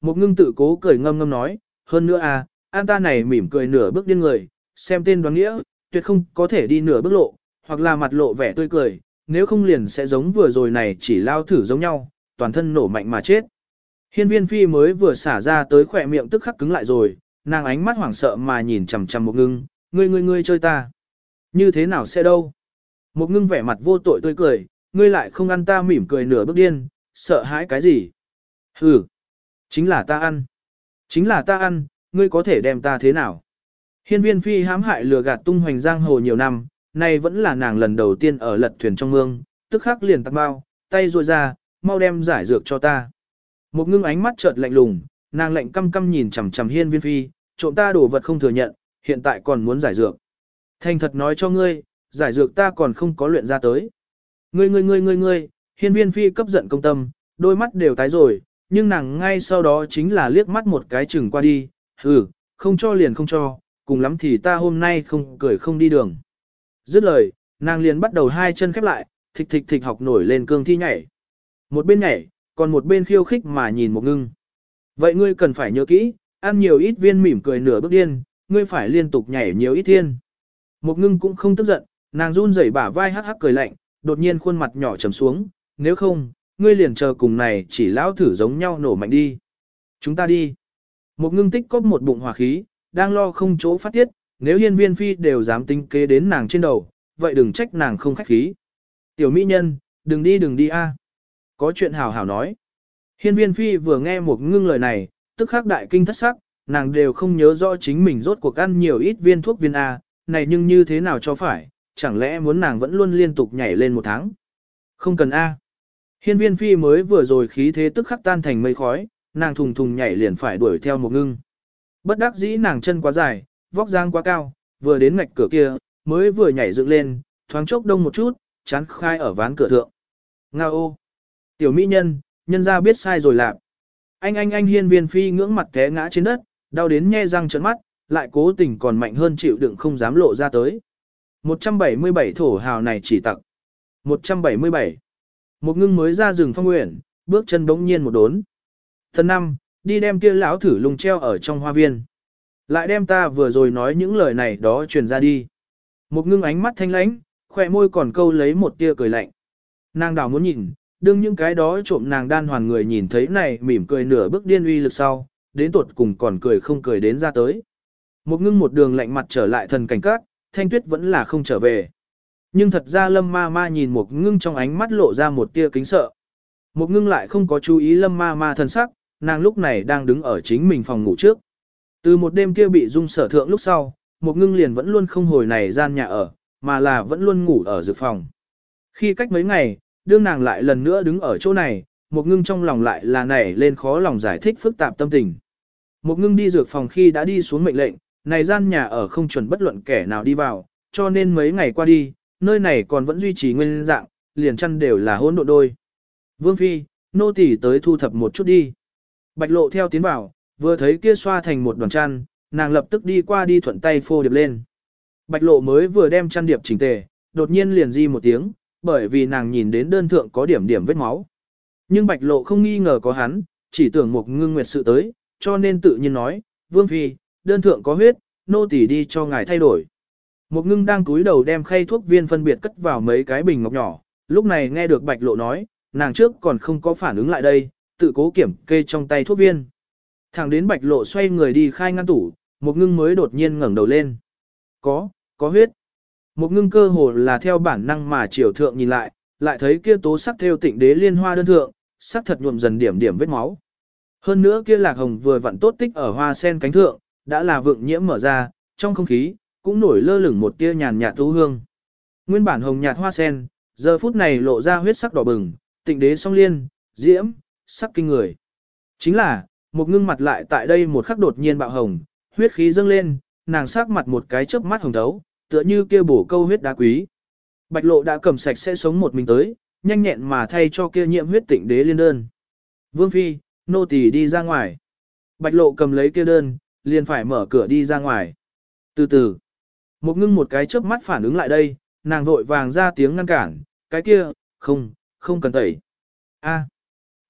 Một ngưng tự cố cười ngâm ngâm nói, hơn nữa à, an ta này mỉm cười nửa bước điên người, xem tên đoán nghĩa, tuyệt không có thể đi nửa bước lộ, hoặc là mặt lộ vẻ tươi cười, nếu không liền sẽ giống vừa rồi này chỉ lao thử giống nhau, toàn thân nổ mạnh mà chết. Hiên viên phi mới vừa xả ra tới khỏe miệng tức khắc cứng lại rồi, nàng ánh mắt hoảng sợ mà nhìn chằm chằm một ngưng, ngươi ngươi ngươi chơi ta. Như thế nào sẽ đâu? Một ngưng vẻ mặt vô tội tươi cười, ngươi lại không ăn ta mỉm cười nửa bước điên, sợ hãi cái gì? Hừ, chính là ta ăn. Chính là ta ăn, ngươi có thể đem ta thế nào? Hiên viên phi hãm hại lừa gạt tung hoành giang hồ nhiều năm, nay vẫn là nàng lần đầu tiên ở lật thuyền trong mương, tức khắc liền tắt bao, tay ruội ra, mau đem giải dược cho ta. Một ngưng ánh mắt chợt lạnh lùng, nàng lạnh căm căm nhìn chằm chằm hiên viên phi, trộm ta đồ vật không thừa nhận, hiện tại còn muốn giải dược. Thành thật nói cho ngươi, giải dược ta còn không có luyện ra tới. Ngươi ngươi ngươi ngươi ngươi, hiên viên phi cấp giận công tâm, đôi mắt đều tái rồi, nhưng nàng ngay sau đó chính là liếc mắt một cái chừng qua đi, hừ, không cho liền không cho, cùng lắm thì ta hôm nay không cười không đi đường. Dứt lời, nàng liền bắt đầu hai chân khép lại, thịch thịch thịch học nổi lên cương thi nhảy. Một bên nhảy, còn một bên khiêu khích mà nhìn một ngưng. Vậy ngươi cần phải nhớ kỹ, ăn nhiều ít viên mỉm cười nửa bước điên, ngươi phải liên tục nhảy nhiều ít thiên. Một ngưng cũng không tức giận, nàng run rẩy bả vai hắc hắc cười lạnh, đột nhiên khuôn mặt nhỏ trầm xuống, nếu không, ngươi liền chờ cùng này chỉ lão thử giống nhau nổ mạnh đi. Chúng ta đi. Một ngưng tích có một bụng hỏa khí, đang lo không chỗ phát tiết, nếu hiên viên phi đều dám tính kế đến nàng trên đầu, vậy đừng trách nàng không khách khí. Tiểu mỹ nhân, đừng đi đừng đi a. Có chuyện hảo hảo nói. Hiên viên phi vừa nghe một ngưng lời này, tức khắc đại kinh thất sắc, nàng đều không nhớ rõ chính mình rốt cuộc ăn nhiều ít viên thuốc viên A, này nhưng như thế nào cho phải, chẳng lẽ muốn nàng vẫn luôn liên tục nhảy lên một tháng. Không cần A. Hiên viên phi mới vừa rồi khí thế tức khắc tan thành mây khói, nàng thùng thùng nhảy liền phải đuổi theo một ngưng. Bất đắc dĩ nàng chân quá dài, vóc dáng quá cao, vừa đến ngạch cửa kia, mới vừa nhảy dựng lên, thoáng chốc đông một chút, chán khai ở ván cửa thượng. Nga ô! Tiểu mỹ nhân, nhân ra biết sai rồi lạc. Anh anh anh hiên viên phi ngưỡng mặt té ngã trên đất, đau đến nhe răng trợn mắt, lại cố tình còn mạnh hơn chịu đựng không dám lộ ra tới. 177 thổ hào này chỉ tặng. 177. Một ngưng mới ra rừng phong nguyện, bước chân đống nhiên một đốn. Thần năm, đi đem kia lão thử lùng treo ở trong hoa viên. Lại đem ta vừa rồi nói những lời này đó truyền ra đi. Một ngưng ánh mắt thanh lãnh, khỏe môi còn câu lấy một tia cười lạnh. Nàng đảo muốn nhìn, đương những cái đó trộm nàng đan hoàn người nhìn thấy này mỉm cười nửa bước điên uy lực sau, đến tuột cùng còn cười không cười đến ra tới. Một ngưng một đường lạnh mặt trở lại thần cảnh các, thanh tuyết vẫn là không trở về. Nhưng thật ra lâm ma ma nhìn một ngưng trong ánh mắt lộ ra một tia kính sợ. Một ngưng lại không có chú ý lâm ma ma thân sắc, nàng lúc này đang đứng ở chính mình phòng ngủ trước. Từ một đêm kia bị dung sở thượng lúc sau, một ngưng liền vẫn luôn không hồi này gian nhà ở, mà là vẫn luôn ngủ ở dược phòng. Khi cách mấy ngày, đương nàng lại lần nữa đứng ở chỗ này, một ngưng trong lòng lại là nảy lên khó lòng giải thích phức tạp tâm tình. Một ngưng đi dược phòng khi đã đi xuống mệnh lệnh, này gian nhà ở không chuẩn bất luận kẻ nào đi vào, cho nên mấy ngày qua đi, nơi này còn vẫn duy trì nguyên dạng, liền chăn đều là hỗn độ đôi. Vương Phi, nô tỳ tới thu thập một chút đi. Bạch lộ theo tiến vào, vừa thấy kia xoa thành một đoàn chăn, nàng lập tức đi qua đi thuận tay phô điệp lên. Bạch lộ mới vừa đem chăn điệp chỉnh tề, đột nhiên liền di một tiếng, bởi vì nàng nhìn đến đơn thượng có điểm điểm vết máu. Nhưng bạch lộ không nghi ngờ có hắn, chỉ tưởng một ngưng nguyệt sự tới, cho nên tự nhiên nói, Vương Phi, đơn thượng có huyết, nô tỳ đi cho ngài thay đổi. Một ngưng đang túi đầu đem khay thuốc viên phân biệt cất vào mấy cái bình ngọc nhỏ, lúc này nghe được bạch lộ nói, nàng trước còn không có phản ứng lại đây, tự cố kiểm kê trong tay thuốc viên. Thẳng đến bạch lộ xoay người đi khai ngăn tủ, một ngưng mới đột nhiên ngẩng đầu lên. Có, có huyết. Một ngưng cơ hồ là theo bản năng mà Triều thượng nhìn lại, lại thấy kia tố sắc theo tịnh đế liên hoa đơn thượng, sắc thật nhuộm dần điểm điểm vết máu. Hơn nữa kia lạc hồng vừa vặn tốt tích ở hoa sen cánh thượng, đã là vượng nhiễm mở ra, trong không khí, cũng nổi lơ lửng một tia nhàn nhạt tú hương. Nguyên bản hồng nhạt hoa sen, giờ phút này lộ ra huyết sắc đỏ bừng, tịnh đế song liên, diễm, sắc kinh người. Chính là, một ngưng mặt lại tại đây một khắc đột nhiên bạo hồng, huyết khí dâng lên, nàng sắc mặt một cái chớp mắt hồng thấu, tựa như kia bổ câu huyết đá quý. Bạch lộ đã cầm sạch sẽ sống một mình tới, nhanh nhẹn mà thay cho kia nhiễm huyết tịnh đế liên đơn. Vương Phi, nô tỳ đi ra ngoài. Bạch lộ cầm lấy kia đơn, liền phải mở cửa đi ra ngoài. Từ từ, một ngưng một cái chớp mắt phản ứng lại đây, nàng vội vàng ra tiếng ngăn cản, cái kia, không, không cần tẩy. A.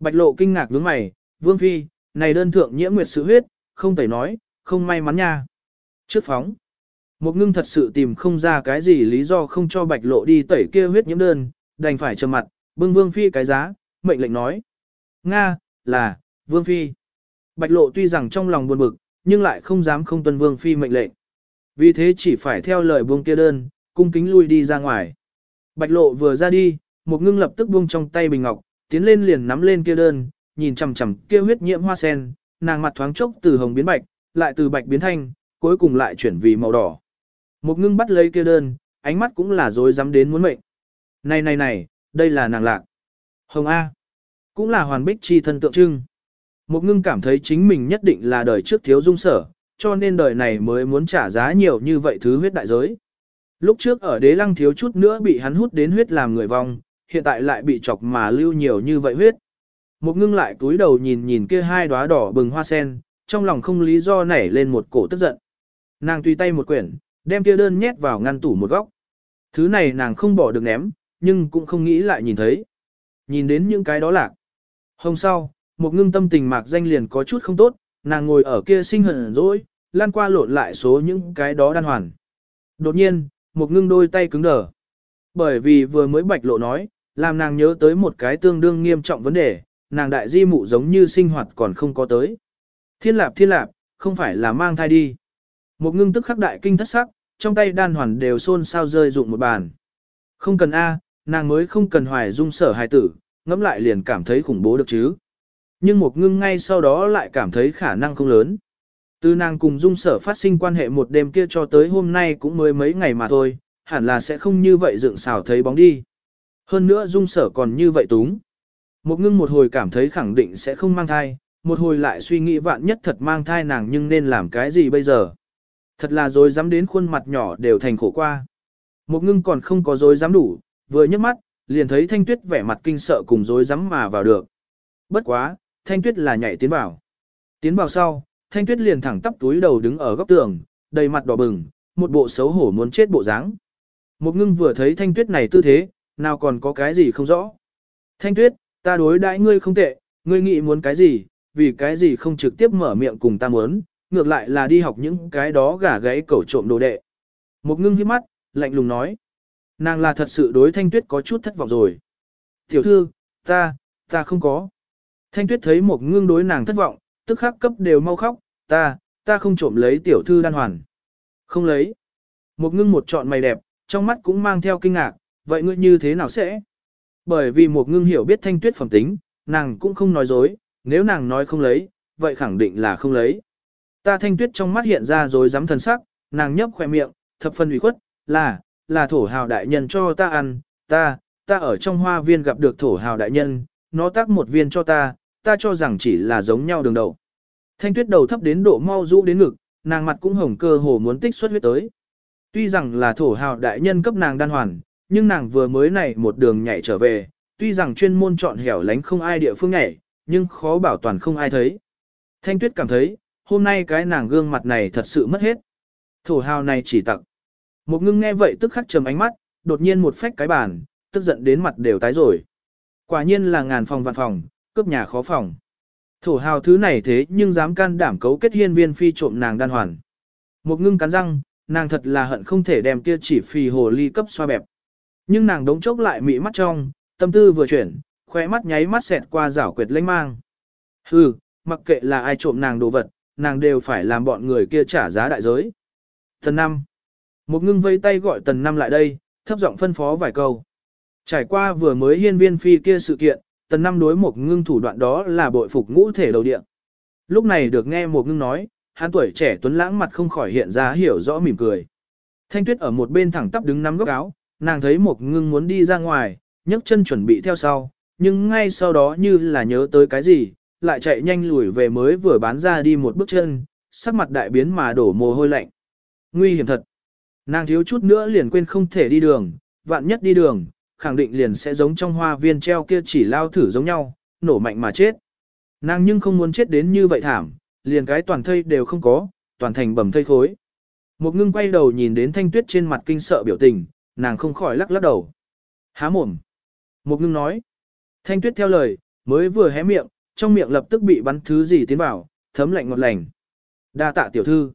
Bạch lộ kinh ngạc nhướng mày, Vương Phi, này đơn thượng nhiễm nguyệt sự huyết, không tẩy nói, không may mắn nha. Trước phóng, một ngưng thật sự tìm không ra cái gì lý do không cho bạch lộ đi tẩy kia huyết nhiễm đơn, đành phải trầm mặt, bưng vương phi cái giá, mệnh lệnh nói. Nga, là, vương phi. Bạch lộ tuy rằng trong lòng buồn bực, nhưng lại không dám không tuân vương phi mệnh lệnh. Vì thế chỉ phải theo lời buông kia đơn, cung kính lui đi ra ngoài. Bạch lộ vừa ra đi, một ngưng lập tức buông trong tay bình ngọc, tiến lên liền nắm lên kia đơn, nhìn chằm chằm kia huyết nhiễm hoa sen, nàng mặt thoáng chốc từ hồng biến bạch, lại từ bạch biến thanh, cuối cùng lại chuyển vì màu đỏ. Một ngưng bắt lấy kia đơn, ánh mắt cũng là dối dám đến muốn mệnh. Này này này, đây là nàng lạc. Hồng A. Cũng là hoàn bích chi thân tượng trưng. Một ngưng cảm thấy chính mình nhất định là đời trước thiếu dung sở, cho nên đời này mới muốn trả giá nhiều như vậy thứ huyết đại giới. Lúc trước ở đế lăng thiếu chút nữa bị hắn hút đến huyết làm người vong, hiện tại lại bị chọc mà lưu nhiều như vậy huyết. Một ngưng lại túi đầu nhìn nhìn kia hai đóa đỏ bừng hoa sen, trong lòng không lý do nảy lên một cổ tức giận. Nàng tùy tay một quyển, đem kia đơn nhét vào ngăn tủ một góc. Thứ này nàng không bỏ được ném, nhưng cũng không nghĩ lại nhìn thấy. Nhìn đến những cái đó lạc. Hôm sau, một ngưng tâm tình mạc danh liền có chút không tốt, nàng ngồi ở kia sinh hận rồi, lan qua lộn lại số những cái đó đan hoàn. Đột nhiên, một ngưng đôi tay cứng đờ. Bởi vì vừa mới bạch lộ nói, làm nàng nhớ tới một cái tương đương nghiêm trọng vấn đề, nàng đại di mụ giống như sinh hoạt còn không có tới. Thiên lạp thiên lạp, không phải là mang thai đi. Một ngưng tức khắc đại kinh thất sắc, trong tay đan hoàn đều xôn sao rơi rụng một bàn. Không cần A, nàng mới không cần hoài dung sở hài tử, ngẫm lại liền cảm thấy khủng bố được chứ. Nhưng một ngưng ngay sau đó lại cảm thấy khả năng không lớn. Từ nàng cùng dung sở phát sinh quan hệ một đêm kia cho tới hôm nay cũng mới mấy ngày mà thôi, hẳn là sẽ không như vậy dựng xào thấy bóng đi. Hơn nữa dung sở còn như vậy túng. Một ngưng một hồi cảm thấy khẳng định sẽ không mang thai, một hồi lại suy nghĩ vạn nhất thật mang thai nàng nhưng nên làm cái gì bây giờ. Thật là dối dám đến khuôn mặt nhỏ đều thành khổ qua. Một ngưng còn không có dối dám đủ, vừa nhấc mắt, liền thấy thanh tuyết vẻ mặt kinh sợ cùng dối dám mà vào được. Bất quá, thanh tuyết là nhảy tiến vào. Tiến vào sau, thanh tuyết liền thẳng tắp túi đầu đứng ở góc tường, đầy mặt đỏ bừng, một bộ xấu hổ muốn chết bộ dáng. Một ngưng vừa thấy thanh tuyết này tư thế, nào còn có cái gì không rõ. Thanh tuyết, ta đối đãi ngươi không tệ, ngươi nghĩ muốn cái gì, vì cái gì không trực tiếp mở miệng cùng ta muốn, ngược lại là đi học những cái đó gà gáy cẩu trộm đồ đệ. Một ngưng hiếp mắt, lạnh lùng nói. Nàng là thật sự đối thanh tuyết có chút thất vọng rồi. Tiểu thư, ta, ta không có. Thanh tuyết thấy một ngưng đối nàng thất vọng, tức khắc cấp đều mau khóc, ta, ta không trộm lấy tiểu thư đan hoàn. Không lấy. Một ngưng một trọn mày đẹp, trong mắt cũng mang theo kinh ngạc, vậy ngươi như thế nào sẽ? Bởi vì một ngưng hiểu biết thanh tuyết phẩm tính, nàng cũng không nói dối, nếu nàng nói không lấy, vậy khẳng định là không lấy. Ta thanh tuyết trong mắt hiện ra rồi dám thần sắc, nàng nhấp khỏe miệng, thập phần ủy khuất, là, là thổ hào đại nhân cho ta ăn, ta, ta ở trong hoa viên gặp được thổ hào đại nhân, nó tác một viên cho ta, ta cho rằng chỉ là giống nhau đường đầu. Thanh tuyết đầu thấp đến độ mau rũ đến ngực, nàng mặt cũng hồng cơ hồ muốn tích xuất huyết tới. Tuy rằng là thổ hào đại nhân cấp nàng đan hoàn, nhưng nàng vừa mới này một đường nhảy trở về, tuy rằng chuyên môn chọn hẻo lánh không ai địa phương nhảy, nhưng khó bảo toàn không ai thấy. Thanh tuyết cảm thấy, hôm nay cái nàng gương mặt này thật sự mất hết. Thổ hào này chỉ tặng. Một ngưng nghe vậy tức khắc trầm ánh mắt, đột nhiên một phách cái bàn, tức giận đến mặt đều tái rồi. Quả nhiên là ngàn phòng vạn phòng, cướp nhà khó phòng. Thổ hào thứ này thế nhưng dám can đảm cấu kết hiên viên phi trộm nàng đan hoàn. Một ngưng cắn răng, nàng thật là hận không thể đem kia chỉ phì hồ ly cấp xoa bẹp. Nhưng nàng đống chốc lại mị mắt trong, tâm tư vừa chuyển, khóe mắt nháy mắt xẹt qua rảo quyệt lênh mang. Hừ, mặc kệ là ai trộm nàng đồ vật, nàng đều phải làm bọn người kia trả giá đại giới. Tần năm. Một ngưng vây tay gọi tần năm lại đây, thấp giọng phân phó vài câu. Trải qua vừa mới hiên viên phi kia sự kiện, tần năm đối một ngưng thủ đoạn đó là bội phục ngũ thể đầu điện. Lúc này được nghe một ngưng nói, hắn tuổi trẻ tuấn lãng mặt không khỏi hiện ra hiểu rõ mỉm cười. Thanh tuyết ở một bên thẳng tắp đứng nắm góc áo, nàng thấy một ngưng muốn đi ra ngoài, nhấc chân chuẩn bị theo sau, nhưng ngay sau đó như là nhớ tới cái gì, lại chạy nhanh lùi về mới vừa bán ra đi một bước chân, sắc mặt đại biến mà đổ mồ hôi lạnh. Nguy hiểm thật. Nàng thiếu chút nữa liền quên không thể đi đường, vạn nhất đi đường, khẳng định liền sẽ giống trong hoa viên treo kia chỉ lao thử giống nhau, nổ mạnh mà chết. Nàng nhưng không muốn chết đến như vậy thảm, liền cái toàn thây đều không có, toàn thành bầm thây khối. Một ngưng quay đầu nhìn đến thanh tuyết trên mặt kinh sợ biểu tình, nàng không khỏi lắc lắc đầu. Há mồm. Một ngưng nói. Thanh tuyết theo lời, mới vừa hé miệng, trong miệng lập tức bị bắn thứ gì tiến vào, thấm lạnh ngọt lành. Đa tạ tiểu thư.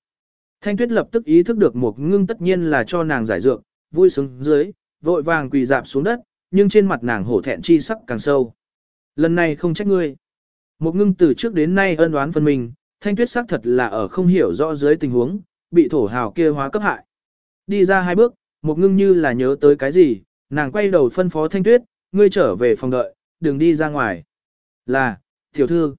Thanh tuyết lập tức ý thức được một ngưng tất nhiên là cho nàng giải dược, vui sướng dưới, vội vàng quỳ dạp xuống đất, nhưng trên mặt nàng hổ thẹn chi sắc càng sâu. Lần này không trách ngươi. Một ngưng từ trước đến nay ân đoán phân mình, thanh tuyết xác thật là ở không hiểu rõ dưới tình huống, bị thổ hào kia hóa cấp hại. Đi ra hai bước, một ngưng như là nhớ tới cái gì, nàng quay đầu phân phó thanh tuyết, ngươi trở về phòng đợi, đừng đi ra ngoài. Là, tiểu thư.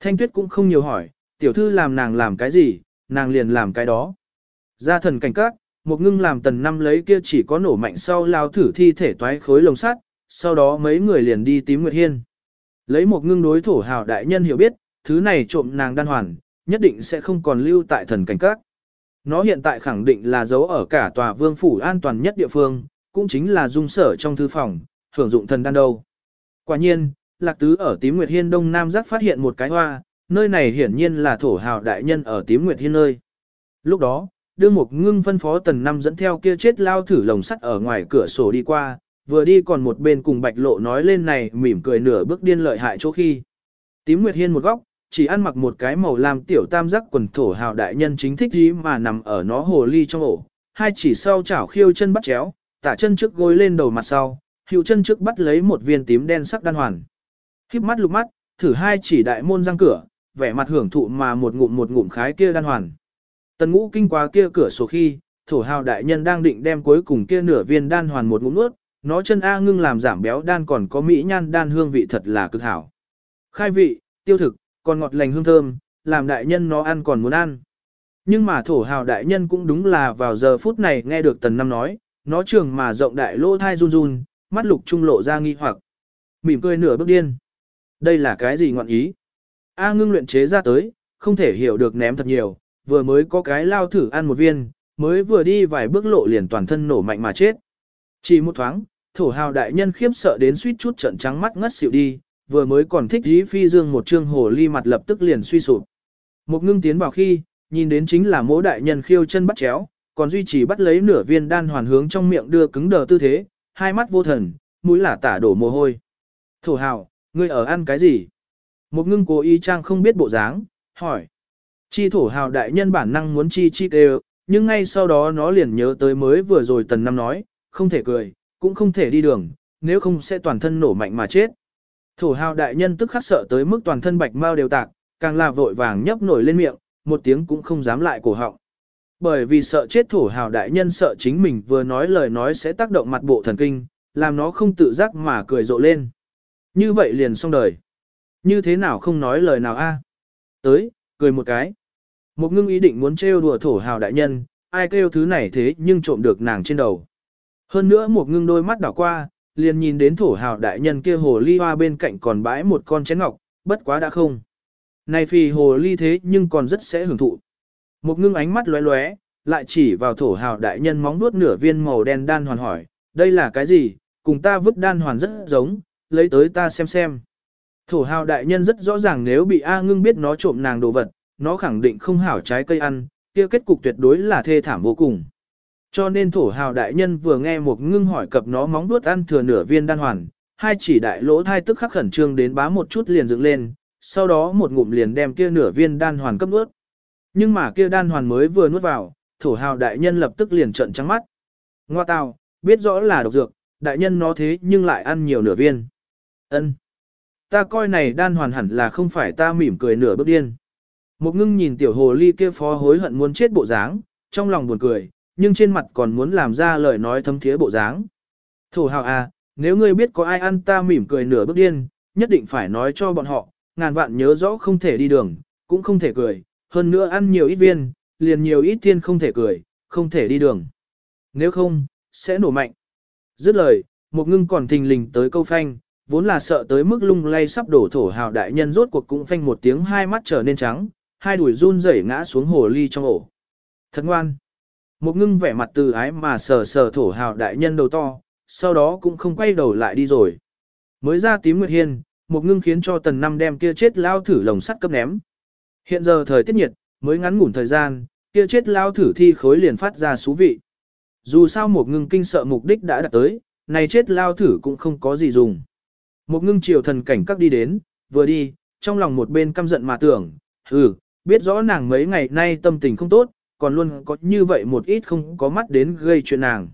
Thanh tuyết cũng không nhiều hỏi, tiểu thư làm nàng làm cái gì, nàng liền làm cái đó. Ra thần cảnh các, một ngưng làm tần năm lấy kia chỉ có nổ mạnh sau lao thử thi thể toái khối lồng sắt, sau đó mấy người liền đi tím nguyệt hiên. Lấy một ngưng đối thổ hào đại nhân hiểu biết, thứ này trộm nàng đan hoàn, nhất định sẽ không còn lưu tại thần cảnh các. Nó hiện tại khẳng định là giấu ở cả tòa vương phủ an toàn nhất địa phương, cũng chính là dung sở trong thư phòng, hưởng dụng thần đan đâu. Quả nhiên, Lạc Tứ ở Tím Nguyệt Hiên Đông Nam giác phát hiện một cái hoa, nơi này hiển nhiên là thổ hào đại nhân ở Tím Nguyệt Hiên nơi. Lúc đó, đương một ngưng phân phó tần năm dẫn theo kia chết lao thử lồng sắt ở ngoài cửa sổ đi qua, vừa đi còn một bên cùng bạch lộ nói lên này mỉm cười nửa bước điên lợi hại chỗ khi. Tím Nguyệt Hiên một góc, chỉ ăn mặc một cái màu lam tiểu tam giác quần thổ hào đại nhân chính thích gì mà nằm ở nó hồ ly trong ổ, hai chỉ sau chảo khiêu chân bắt chéo, tả chân trước gối lên đầu mặt sau, hiệu chân trước bắt lấy một viên tím đen sắc đan hoàn. Khiếp mắt lục mắt, thử hai chỉ đại môn răng cửa, vẻ mặt hưởng thụ mà một ngụm một ngụm khái kia đan hoàn. Tần ngũ kinh qua kia cửa sổ khi, thổ hào đại nhân đang định đem cuối cùng kia nửa viên đan hoàn một ngụm nuốt, nó chân A ngưng làm giảm béo đan còn có mỹ nhan đan hương vị thật là cực hảo. Khai vị, tiêu thực, còn ngọt lành hương thơm, làm đại nhân nó ăn còn muốn ăn. Nhưng mà thổ hào đại nhân cũng đúng là vào giờ phút này nghe được tần năm nói, nó trường mà rộng đại lỗ thai run run, mắt lục trung lộ ra nghi hoặc. Mỉm cười nửa bước điên. Đây là cái gì ngọn ý? A ngưng luyện chế ra tới, không thể hiểu được ném thật nhiều, vừa mới có cái lao thử ăn một viên, mới vừa đi vài bước lộ liền toàn thân nổ mạnh mà chết. Chỉ một thoáng, thổ hào đại nhân khiếp sợ đến suýt chút trận trắng mắt ngất xỉu đi, vừa mới còn thích dí phi dương một trương hồ ly mặt lập tức liền suy sụp. Một ngưng tiến vào khi, nhìn đến chính là mỗ đại nhân khiêu chân bắt chéo, còn duy trì bắt lấy nửa viên đan hoàn hướng trong miệng đưa cứng đờ tư thế, hai mắt vô thần, mũi là tả đổ mồ hôi. Thổ hào, ngươi ở ăn cái gì? Một ngưng cố ý trang không biết bộ dáng, hỏi. Chi thổ hào đại nhân bản năng muốn chi chi đều, nhưng ngay sau đó nó liền nhớ tới mới vừa rồi tần năm nói, không thể cười, cũng không thể đi đường, nếu không sẽ toàn thân nổ mạnh mà chết. Thổ hào đại nhân tức khắc sợ tới mức toàn thân bạch mau đều tạc, càng là vội vàng nhấp nổi lên miệng, một tiếng cũng không dám lại cổ họng. Bởi vì sợ chết thổ hào đại nhân sợ chính mình vừa nói lời nói sẽ tác động mặt bộ thần kinh, làm nó không tự giác mà cười rộ lên. Như vậy liền xong đời. Như thế nào không nói lời nào a? Tới, cười một cái. Một ngưng ý định muốn trêu đùa thổ hào đại nhân, ai kêu thứ này thế nhưng trộm được nàng trên đầu. Hơn nữa một ngưng đôi mắt đảo qua, liền nhìn đến thổ hào đại nhân kia hồ ly hoa bên cạnh còn bãi một con chén ngọc, bất quá đã không. Này phì hồ ly thế nhưng còn rất sẽ hưởng thụ. Một ngưng ánh mắt lóe lóe, lại chỉ vào thổ hào đại nhân móng nuốt nửa viên màu đen đan hoàn hỏi, đây là cái gì, cùng ta vứt đan hoàn rất giống, lấy tới ta xem xem. Thổ hào đại nhân rất rõ ràng nếu bị A ngưng biết nó trộm nàng đồ vật, nó khẳng định không hảo trái cây ăn, kia kết cục tuyệt đối là thê thảm vô cùng. Cho nên thổ hào đại nhân vừa nghe một ngưng hỏi cập nó móng vuốt ăn thừa nửa viên đan hoàn, hai chỉ đại lỗ thai tức khắc khẩn trương đến bá một chút liền dựng lên, sau đó một ngụm liền đem kia nửa viên đan hoàn cấp nuốt. Nhưng mà kia đan hoàn mới vừa nuốt vào, thổ hào đại nhân lập tức liền trợn trắng mắt. Ngoa tào, biết rõ là độc dược, đại nhân nó thế nhưng lại ăn nhiều nửa viên. Ân, Ta coi này đan hoàn hẳn là không phải ta mỉm cười nửa bước điên. Một ngưng nhìn tiểu hồ ly kia phó hối hận muốn chết bộ dáng, trong lòng buồn cười, nhưng trên mặt còn muốn làm ra lời nói thâm thiế bộ dáng. Thổ hào à, nếu ngươi biết có ai ăn ta mỉm cười nửa bước điên, nhất định phải nói cho bọn họ, ngàn vạn nhớ rõ không thể đi đường, cũng không thể cười, hơn nữa ăn nhiều ít viên, liền nhiều ít tiên không thể cười, không thể đi đường. Nếu không, sẽ nổ mạnh. Dứt lời, một ngưng còn thình lình tới câu phanh, vốn là sợ tới mức lung lay sắp đổ thổ hào đại nhân rốt cuộc cũng phanh một tiếng hai mắt trở nên trắng, hai đuổi run rẩy ngã xuống hồ ly trong ổ. Thật ngoan. Một ngưng vẻ mặt từ ái mà sờ sờ thổ hào đại nhân đầu to, sau đó cũng không quay đầu lại đi rồi. Mới ra tím nguyệt hiên, một ngưng khiến cho tần năm đem kia chết lao thử lồng sắt cấp ném. Hiện giờ thời tiết nhiệt, mới ngắn ngủn thời gian, kia chết lao thử thi khối liền phát ra xú vị. Dù sao một ngưng kinh sợ mục đích đã đạt tới, này chết lao thử cũng không có gì dùng. Một ngưng triều thần cảnh các đi đến, vừa đi, trong lòng một bên căm giận mà tưởng, ừ, biết rõ nàng mấy ngày nay tâm tình không tốt, còn luôn có như vậy một ít không có mắt đến gây chuyện nàng.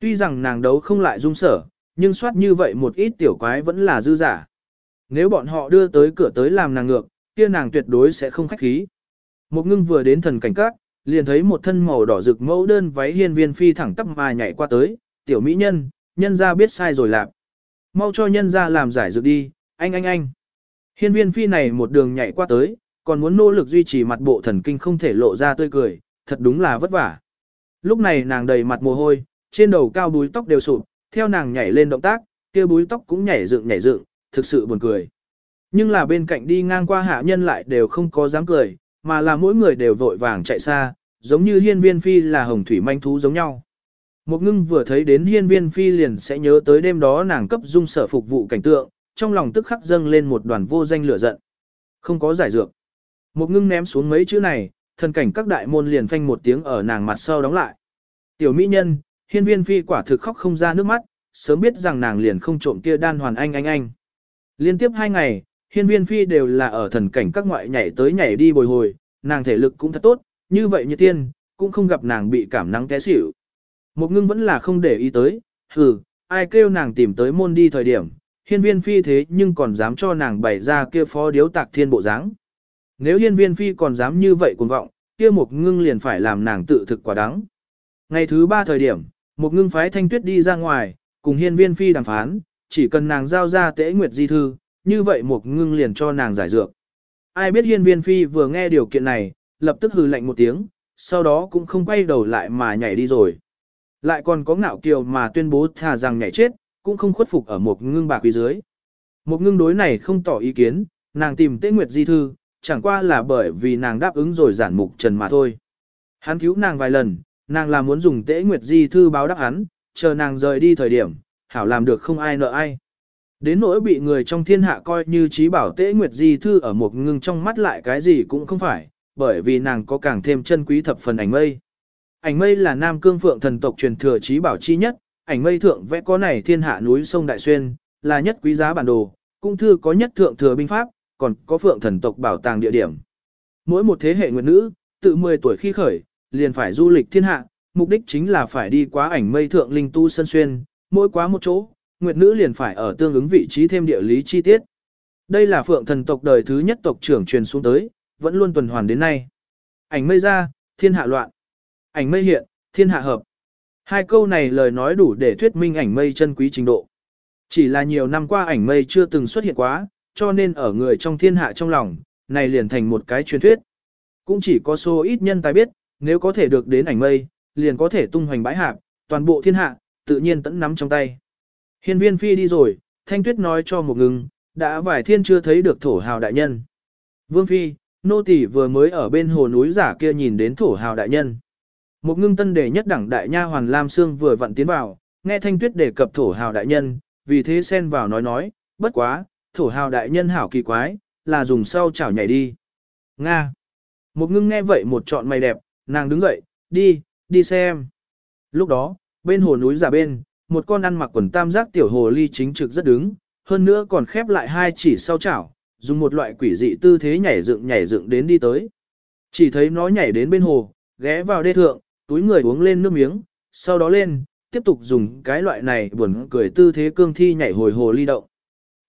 Tuy rằng nàng đấu không lại dung sở, nhưng soát như vậy một ít tiểu quái vẫn là dư giả. Nếu bọn họ đưa tới cửa tới làm nàng ngược, kia nàng tuyệt đối sẽ không khách khí. Một ngưng vừa đến thần cảnh các, liền thấy một thân màu đỏ rực mẫu đơn váy hiên viên phi thẳng tắp mà nhảy qua tới, tiểu mỹ nhân, nhân ra biết sai rồi lạp. Mau cho nhân ra làm giải dược đi, anh anh anh. Hiên viên phi này một đường nhảy qua tới, còn muốn nỗ lực duy trì mặt bộ thần kinh không thể lộ ra tươi cười, thật đúng là vất vả. Lúc này nàng đầy mặt mồ hôi, trên đầu cao búi tóc đều sụp, theo nàng nhảy lên động tác, kia búi tóc cũng nhảy dựng nhảy dựng, thực sự buồn cười. Nhưng là bên cạnh đi ngang qua hạ nhân lại đều không có dám cười, mà là mỗi người đều vội vàng chạy xa, giống như hiên viên phi là hồng thủy manh thú giống nhau. Một ngưng vừa thấy đến hiên viên phi liền sẽ nhớ tới đêm đó nàng cấp dung sở phục vụ cảnh tượng, trong lòng tức khắc dâng lên một đoàn vô danh lửa giận. Không có giải dược. Một ngưng ném xuống mấy chữ này, thần cảnh các đại môn liền phanh một tiếng ở nàng mặt sau đóng lại. Tiểu mỹ nhân, hiên viên phi quả thực khóc không ra nước mắt, sớm biết rằng nàng liền không trộm kia đan hoàn anh anh anh. Liên tiếp hai ngày, hiên viên phi đều là ở thần cảnh các ngoại nhảy tới nhảy đi bồi hồi, nàng thể lực cũng thật tốt, như vậy như tiên, cũng không gặp nàng bị cảm nắng té xỉu. Một ngưng vẫn là không để ý tới, hừ, ai kêu nàng tìm tới môn đi thời điểm, hiên viên phi thế nhưng còn dám cho nàng bày ra kia phó điếu tạc thiên bộ dáng. Nếu hiên viên phi còn dám như vậy cuồng vọng, kia một ngưng liền phải làm nàng tự thực quả đắng. Ngày thứ ba thời điểm, một ngưng phái thanh tuyết đi ra ngoài, cùng hiên viên phi đàm phán, chỉ cần nàng giao ra Tế nguyệt di thư, như vậy một ngưng liền cho nàng giải dược. Ai biết hiên viên phi vừa nghe điều kiện này, lập tức hừ lạnh một tiếng, sau đó cũng không quay đầu lại mà nhảy đi rồi. Lại còn có ngạo kiều mà tuyên bố thà rằng nhảy chết, cũng không khuất phục ở một ngưng bạc quý dưới. Một ngưng đối này không tỏ ý kiến, nàng tìm tế nguyệt di thư, chẳng qua là bởi vì nàng đáp ứng rồi giản mục trần mà thôi. Hắn cứu nàng vài lần, nàng là muốn dùng tế nguyệt di thư báo đáp hắn, chờ nàng rời đi thời điểm, hảo làm được không ai nợ ai. Đến nỗi bị người trong thiên hạ coi như trí bảo tế nguyệt di thư ở một ngưng trong mắt lại cái gì cũng không phải, bởi vì nàng có càng thêm chân quý thập phần ảnh mây. Ảnh mây là nam cương phượng thần tộc truyền thừa trí bảo chi nhất, ảnh mây thượng vẽ có này thiên hạ núi sông Đại Xuyên, là nhất quý giá bản đồ, cũng thư có nhất thượng thừa binh pháp, còn có phượng thần tộc bảo tàng địa điểm. Mỗi một thế hệ nguyệt nữ, tự 10 tuổi khi khởi, liền phải du lịch thiên hạ, mục đích chính là phải đi quá ảnh mây thượng linh tu sân xuyên, mỗi quá một chỗ, nguyệt nữ liền phải ở tương ứng vị trí thêm địa lý chi tiết. Đây là phượng thần tộc đời thứ nhất tộc trưởng truyền xuống tới, vẫn luôn tuần hoàn đến nay. Ảnh mây ra, thiên hạ loạn. Ảnh mây hiện, thiên hạ hợp. Hai câu này lời nói đủ để thuyết minh ảnh mây chân quý trình độ. Chỉ là nhiều năm qua ảnh mây chưa từng xuất hiện quá, cho nên ở người trong thiên hạ trong lòng, này liền thành một cái truyền thuyết. Cũng chỉ có số ít nhân tài biết, nếu có thể được đến ảnh mây, liền có thể tung hoành bãi hạ toàn bộ thiên hạ, tự nhiên tẫn nắm trong tay. Hiên viên phi đi rồi, thanh tuyết nói cho một ngừng, đã vài thiên chưa thấy được thổ hào đại nhân. Vương phi, nô tỳ vừa mới ở bên hồ núi giả kia nhìn đến thổ hào đại nhân. Một ngưng tân đề nhất đẳng đại nha hoàn Lam Sương vừa vặn tiến vào, nghe thanh tuyết đề cập thổ hào đại nhân, vì thế xen vào nói nói, bất quá, thổ hào đại nhân hảo kỳ quái, là dùng sau chảo nhảy đi. Nga. Một ngưng nghe vậy một trọn mày đẹp, nàng đứng dậy, đi, đi xem. Lúc đó, bên hồ núi giả bên, một con ăn mặc quần tam giác tiểu hồ ly chính trực rất đứng, hơn nữa còn khép lại hai chỉ sau chảo, dùng một loại quỷ dị tư thế nhảy dựng nhảy dựng đến đi tới. Chỉ thấy nó nhảy đến bên hồ, ghé vào đê thượng, túi người uống lên nước miếng, sau đó lên, tiếp tục dùng cái loại này buồn cười tư thế cương thi nhảy hồi hồ ly động.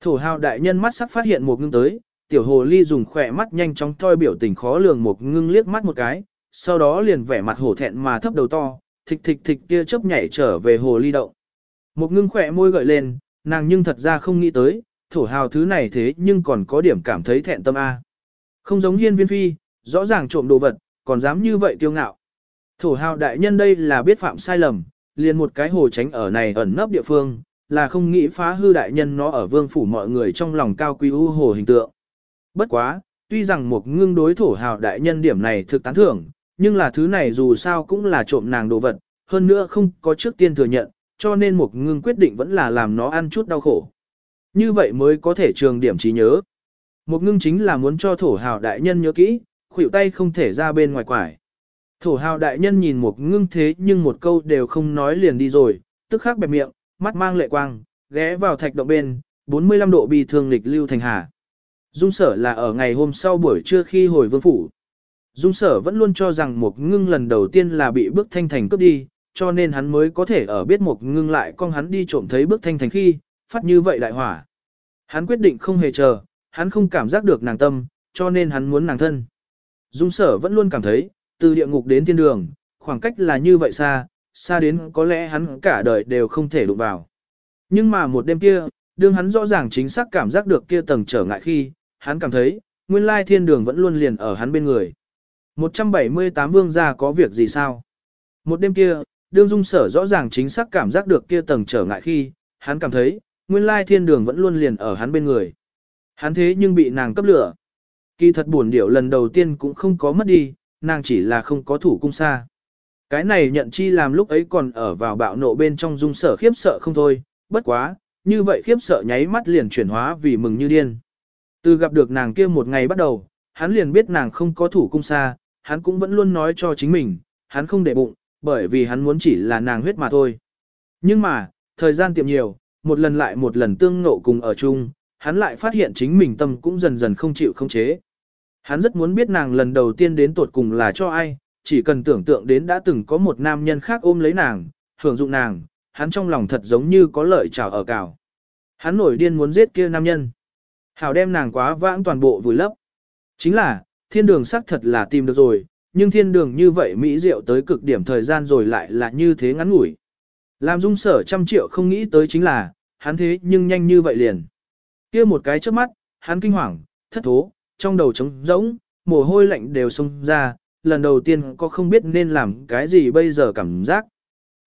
Thổ hào đại nhân mắt sắc phát hiện một ngưng tới, tiểu hồ ly dùng khỏe mắt nhanh chóng toi biểu tình khó lường một ngưng liếc mắt một cái, sau đó liền vẻ mặt hổ thẹn mà thấp đầu to, thịch thịch thịch kia chớp nhảy trở về hồ ly động. Một ngưng khỏe môi gợi lên, nàng nhưng thật ra không nghĩ tới, thổ hào thứ này thế nhưng còn có điểm cảm thấy thẹn tâm A. Không giống hiên viên phi, rõ ràng trộm đồ vật, còn dám như vậy kiêu ngạo. Thổ hào đại nhân đây là biết phạm sai lầm, liền một cái hồ tránh ở này ẩn nấp địa phương, là không nghĩ phá hư đại nhân nó ở vương phủ mọi người trong lòng cao quý u hồ hình tượng. Bất quá, tuy rằng một ngưng đối thổ hào đại nhân điểm này thực tán thưởng, nhưng là thứ này dù sao cũng là trộm nàng đồ vật, hơn nữa không có trước tiên thừa nhận, cho nên một ngưng quyết định vẫn là làm nó ăn chút đau khổ. Như vậy mới có thể trường điểm trí nhớ. Một ngưng chính là muốn cho thổ hào đại nhân nhớ kỹ, khuỷu tay không thể ra bên ngoài quải. Thổ hào đại nhân nhìn một ngưng thế nhưng một câu đều không nói liền đi rồi, tức khắc bẹp miệng, mắt mang lệ quang, ghé vào thạch động bên, 45 độ bi thương lịch lưu thành hà. Dung sở là ở ngày hôm sau buổi trưa khi hồi vương phủ. Dung sở vẫn luôn cho rằng một ngưng lần đầu tiên là bị bước thanh thành cướp đi, cho nên hắn mới có thể ở biết một ngưng lại con hắn đi trộm thấy bước thanh thành khi, phát như vậy đại hỏa. Hắn quyết định không hề chờ, hắn không cảm giác được nàng tâm, cho nên hắn muốn nàng thân. Dung sở vẫn luôn cảm thấy, từ địa ngục đến thiên đường, khoảng cách là như vậy xa, xa đến có lẽ hắn cả đời đều không thể đụng vào. Nhưng mà một đêm kia, đương hắn rõ ràng chính xác cảm giác được kia tầng trở ngại khi, hắn cảm thấy, nguyên lai thiên đường vẫn luôn liền ở hắn bên người. 178 vương gia có việc gì sao? Một đêm kia, đương dung sở rõ ràng chính xác cảm giác được kia tầng trở ngại khi, hắn cảm thấy, nguyên lai thiên đường vẫn luôn liền ở hắn bên người. Hắn thế nhưng bị nàng cấp lửa. Kỳ thật buồn điệu lần đầu tiên cũng không có mất đi, nàng chỉ là không có thủ cung xa. Cái này nhận chi làm lúc ấy còn ở vào bạo nộ bên trong dung sở khiếp sợ không thôi, bất quá, như vậy khiếp sợ nháy mắt liền chuyển hóa vì mừng như điên. Từ gặp được nàng kia một ngày bắt đầu, hắn liền biết nàng không có thủ cung xa, hắn cũng vẫn luôn nói cho chính mình, hắn không để bụng, bởi vì hắn muốn chỉ là nàng huyết mà thôi. Nhưng mà, thời gian tiệm nhiều, một lần lại một lần tương ngộ cùng ở chung, hắn lại phát hiện chính mình tâm cũng dần dần không chịu không chế. Hắn rất muốn biết nàng lần đầu tiên đến tột cùng là cho ai, chỉ cần tưởng tượng đến đã từng có một nam nhân khác ôm lấy nàng, hưởng dụng nàng, hắn trong lòng thật giống như có lợi trào ở cào. Hắn nổi điên muốn giết kia nam nhân. Hảo đem nàng quá vãng toàn bộ vùi lấp. Chính là, thiên đường xác thật là tìm được rồi, nhưng thiên đường như vậy mỹ diệu tới cực điểm thời gian rồi lại là như thế ngắn ngủi. Làm dung sở trăm triệu không nghĩ tới chính là, hắn thế nhưng nhanh như vậy liền. kia một cái trước mắt, hắn kinh hoàng, thất thố, trong đầu trống rỗng, mồ hôi lạnh đều xông ra, lần đầu tiên có không biết nên làm cái gì bây giờ cảm giác.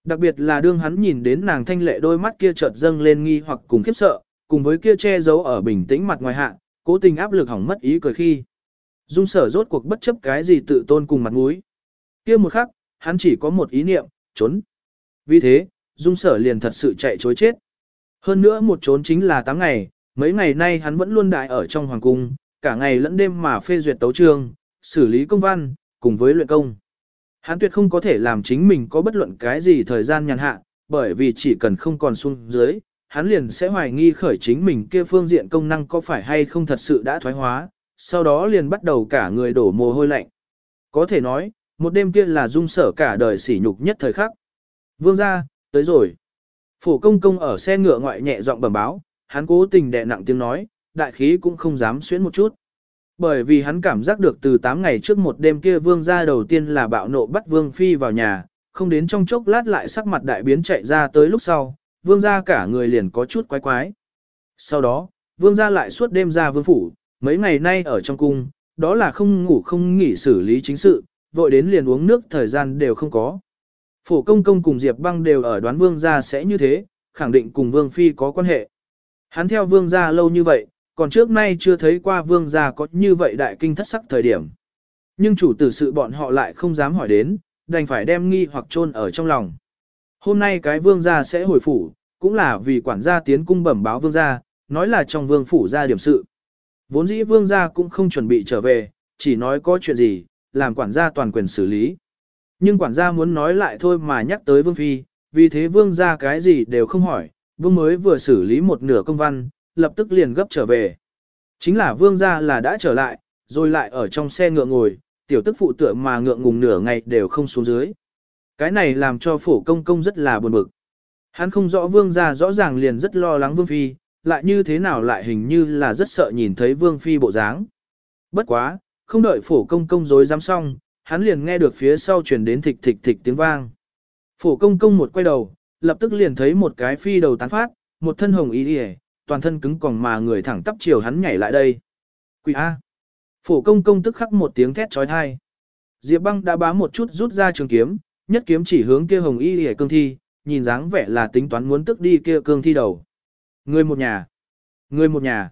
Đặc biệt là đương hắn nhìn đến nàng thanh lệ đôi mắt kia chợt dâng lên nghi hoặc cùng khiếp sợ, cùng với kia che giấu ở bình tĩnh mặt ngoài hạ, cố tình áp lực hỏng mất ý cười khi. Dung sở rốt cuộc bất chấp cái gì tự tôn cùng mặt mũi. kia một khắc, hắn chỉ có một ý niệm, trốn. Vì thế, dung sở liền thật sự chạy chối chết. Hơn nữa một trốn chính là 8 ngày, mấy ngày nay hắn vẫn luôn đại ở trong hoàng cung, cả ngày lẫn đêm mà phê duyệt tấu trương, xử lý công văn, cùng với luyện công. Hắn tuyệt không có thể làm chính mình có bất luận cái gì thời gian nhàn hạ, bởi vì chỉ cần không còn xuống dưới, hắn liền sẽ hoài nghi khởi chính mình kia phương diện công năng có phải hay không thật sự đã thoái hóa, sau đó liền bắt đầu cả người đổ mồ hôi lạnh. Có thể nói, một đêm kia là dung sở cả đời sỉ nhục nhất thời khắc. Vương ra, tới rồi. Phổ công công ở xe ngựa ngoại nhẹ giọng bẩm báo, hắn cố tình đè nặng tiếng nói, đại khí cũng không dám xuyến một chút. Bởi vì hắn cảm giác được từ 8 ngày trước một đêm kia vương gia đầu tiên là bạo nộ bắt vương phi vào nhà, không đến trong chốc lát lại sắc mặt đại biến chạy ra tới lúc sau, vương gia cả người liền có chút quái quái. Sau đó, vương gia lại suốt đêm ra vương phủ, mấy ngày nay ở trong cung, đó là không ngủ không nghỉ xử lý chính sự, vội đến liền uống nước thời gian đều không có. Phổ công công cùng Diệp băng đều ở đoán vương gia sẽ như thế, khẳng định cùng vương phi có quan hệ. Hắn theo vương gia lâu như vậy, còn trước nay chưa thấy qua vương gia có như vậy đại kinh thất sắc thời điểm. Nhưng chủ tử sự bọn họ lại không dám hỏi đến, đành phải đem nghi hoặc chôn ở trong lòng. Hôm nay cái vương gia sẽ hồi phủ, cũng là vì quản gia tiến cung bẩm báo vương gia, nói là trong vương phủ ra điểm sự. Vốn dĩ vương gia cũng không chuẩn bị trở về, chỉ nói có chuyện gì, làm quản gia toàn quyền xử lý. Nhưng quản gia muốn nói lại thôi mà nhắc tới vương phi, vì thế vương gia cái gì đều không hỏi, vương mới vừa xử lý một nửa công văn, lập tức liền gấp trở về. Chính là vương gia là đã trở lại, rồi lại ở trong xe ngựa ngồi, tiểu tức phụ tựa mà ngượng ngùng nửa ngày đều không xuống dưới. Cái này làm cho phổ công công rất là buồn bực. Hắn không rõ vương gia rõ ràng liền rất lo lắng vương phi, lại như thế nào lại hình như là rất sợ nhìn thấy vương phi bộ dáng. Bất quá, không đợi phổ công công dối dám xong, hắn liền nghe được phía sau truyền đến thịch thịch thịch tiếng vang. Phổ công công một quay đầu, lập tức liền thấy một cái phi đầu tán phát, một thân hồng y đi toàn thân cứng còng mà người thẳng tắp chiều hắn nhảy lại đây. Quỷ A. Phổ công công tức khắc một tiếng thét trói thai. Diệp băng đã bá một chút rút ra trường kiếm, nhất kiếm chỉ hướng kia hồng y hề cương thi, nhìn dáng vẻ là tính toán muốn tức đi kia cương thi đầu. Người một nhà. Người một nhà.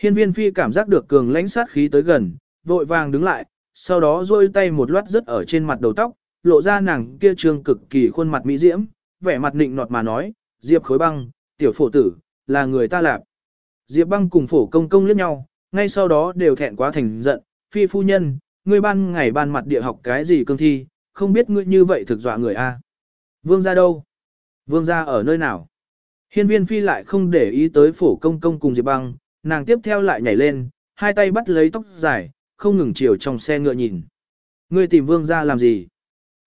Hiên viên phi cảm giác được cường lãnh sát khí tới gần, vội vàng đứng lại, sau đó rôi tay một loát rất ở trên mặt đầu tóc, lộ ra nàng kia trương cực kỳ khuôn mặt mỹ diễm, vẻ mặt nịnh nọt mà nói, Diệp khối băng, tiểu phổ tử, là người ta lạp. Diệp băng cùng phổ công công liếc nhau, ngay sau đó đều thẹn quá thành giận, phi phu nhân, ngươi ban ngày ban mặt địa học cái gì cương thi, không biết ngươi như vậy thực dọa người a. Vương gia đâu? Vương gia ở nơi nào? Hiên viên phi lại không để ý tới phổ công công cùng Diệp băng, nàng tiếp theo lại nhảy lên, hai tay bắt lấy tóc dài, không ngừng chiều trong xe ngựa nhìn. Ngươi tìm vương gia làm gì?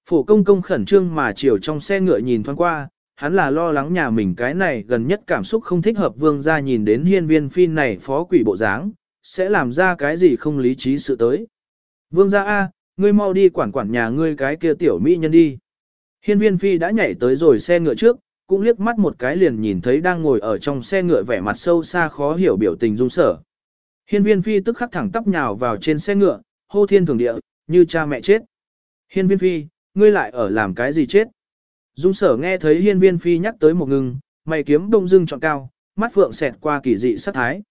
Phổ công công khẩn trương mà chiều trong xe ngựa nhìn thoáng qua, hắn là lo lắng nhà mình cái này gần nhất cảm xúc không thích hợp vương gia nhìn đến hiên viên phi này phó quỷ bộ dáng, sẽ làm ra cái gì không lý trí sự tới. Vương gia A, ngươi mau đi quản quản nhà ngươi cái kia tiểu mỹ nhân đi. Hiên viên phi đã nhảy tới rồi xe ngựa trước, cũng liếc mắt một cái liền nhìn thấy đang ngồi ở trong xe ngựa vẻ mặt sâu xa khó hiểu biểu tình dung sở. Hiên viên phi tức khắc thẳng tắp nhào vào trên xe ngựa, hô thiên thường địa, như cha mẹ chết. Hiên viên phi, ngươi lại ở làm cái gì chết? Dung sở nghe thấy hiên viên phi nhắc tới một ngừng, mày kiếm đông dưng trọn cao, mắt phượng xẹt qua kỳ dị sát thái.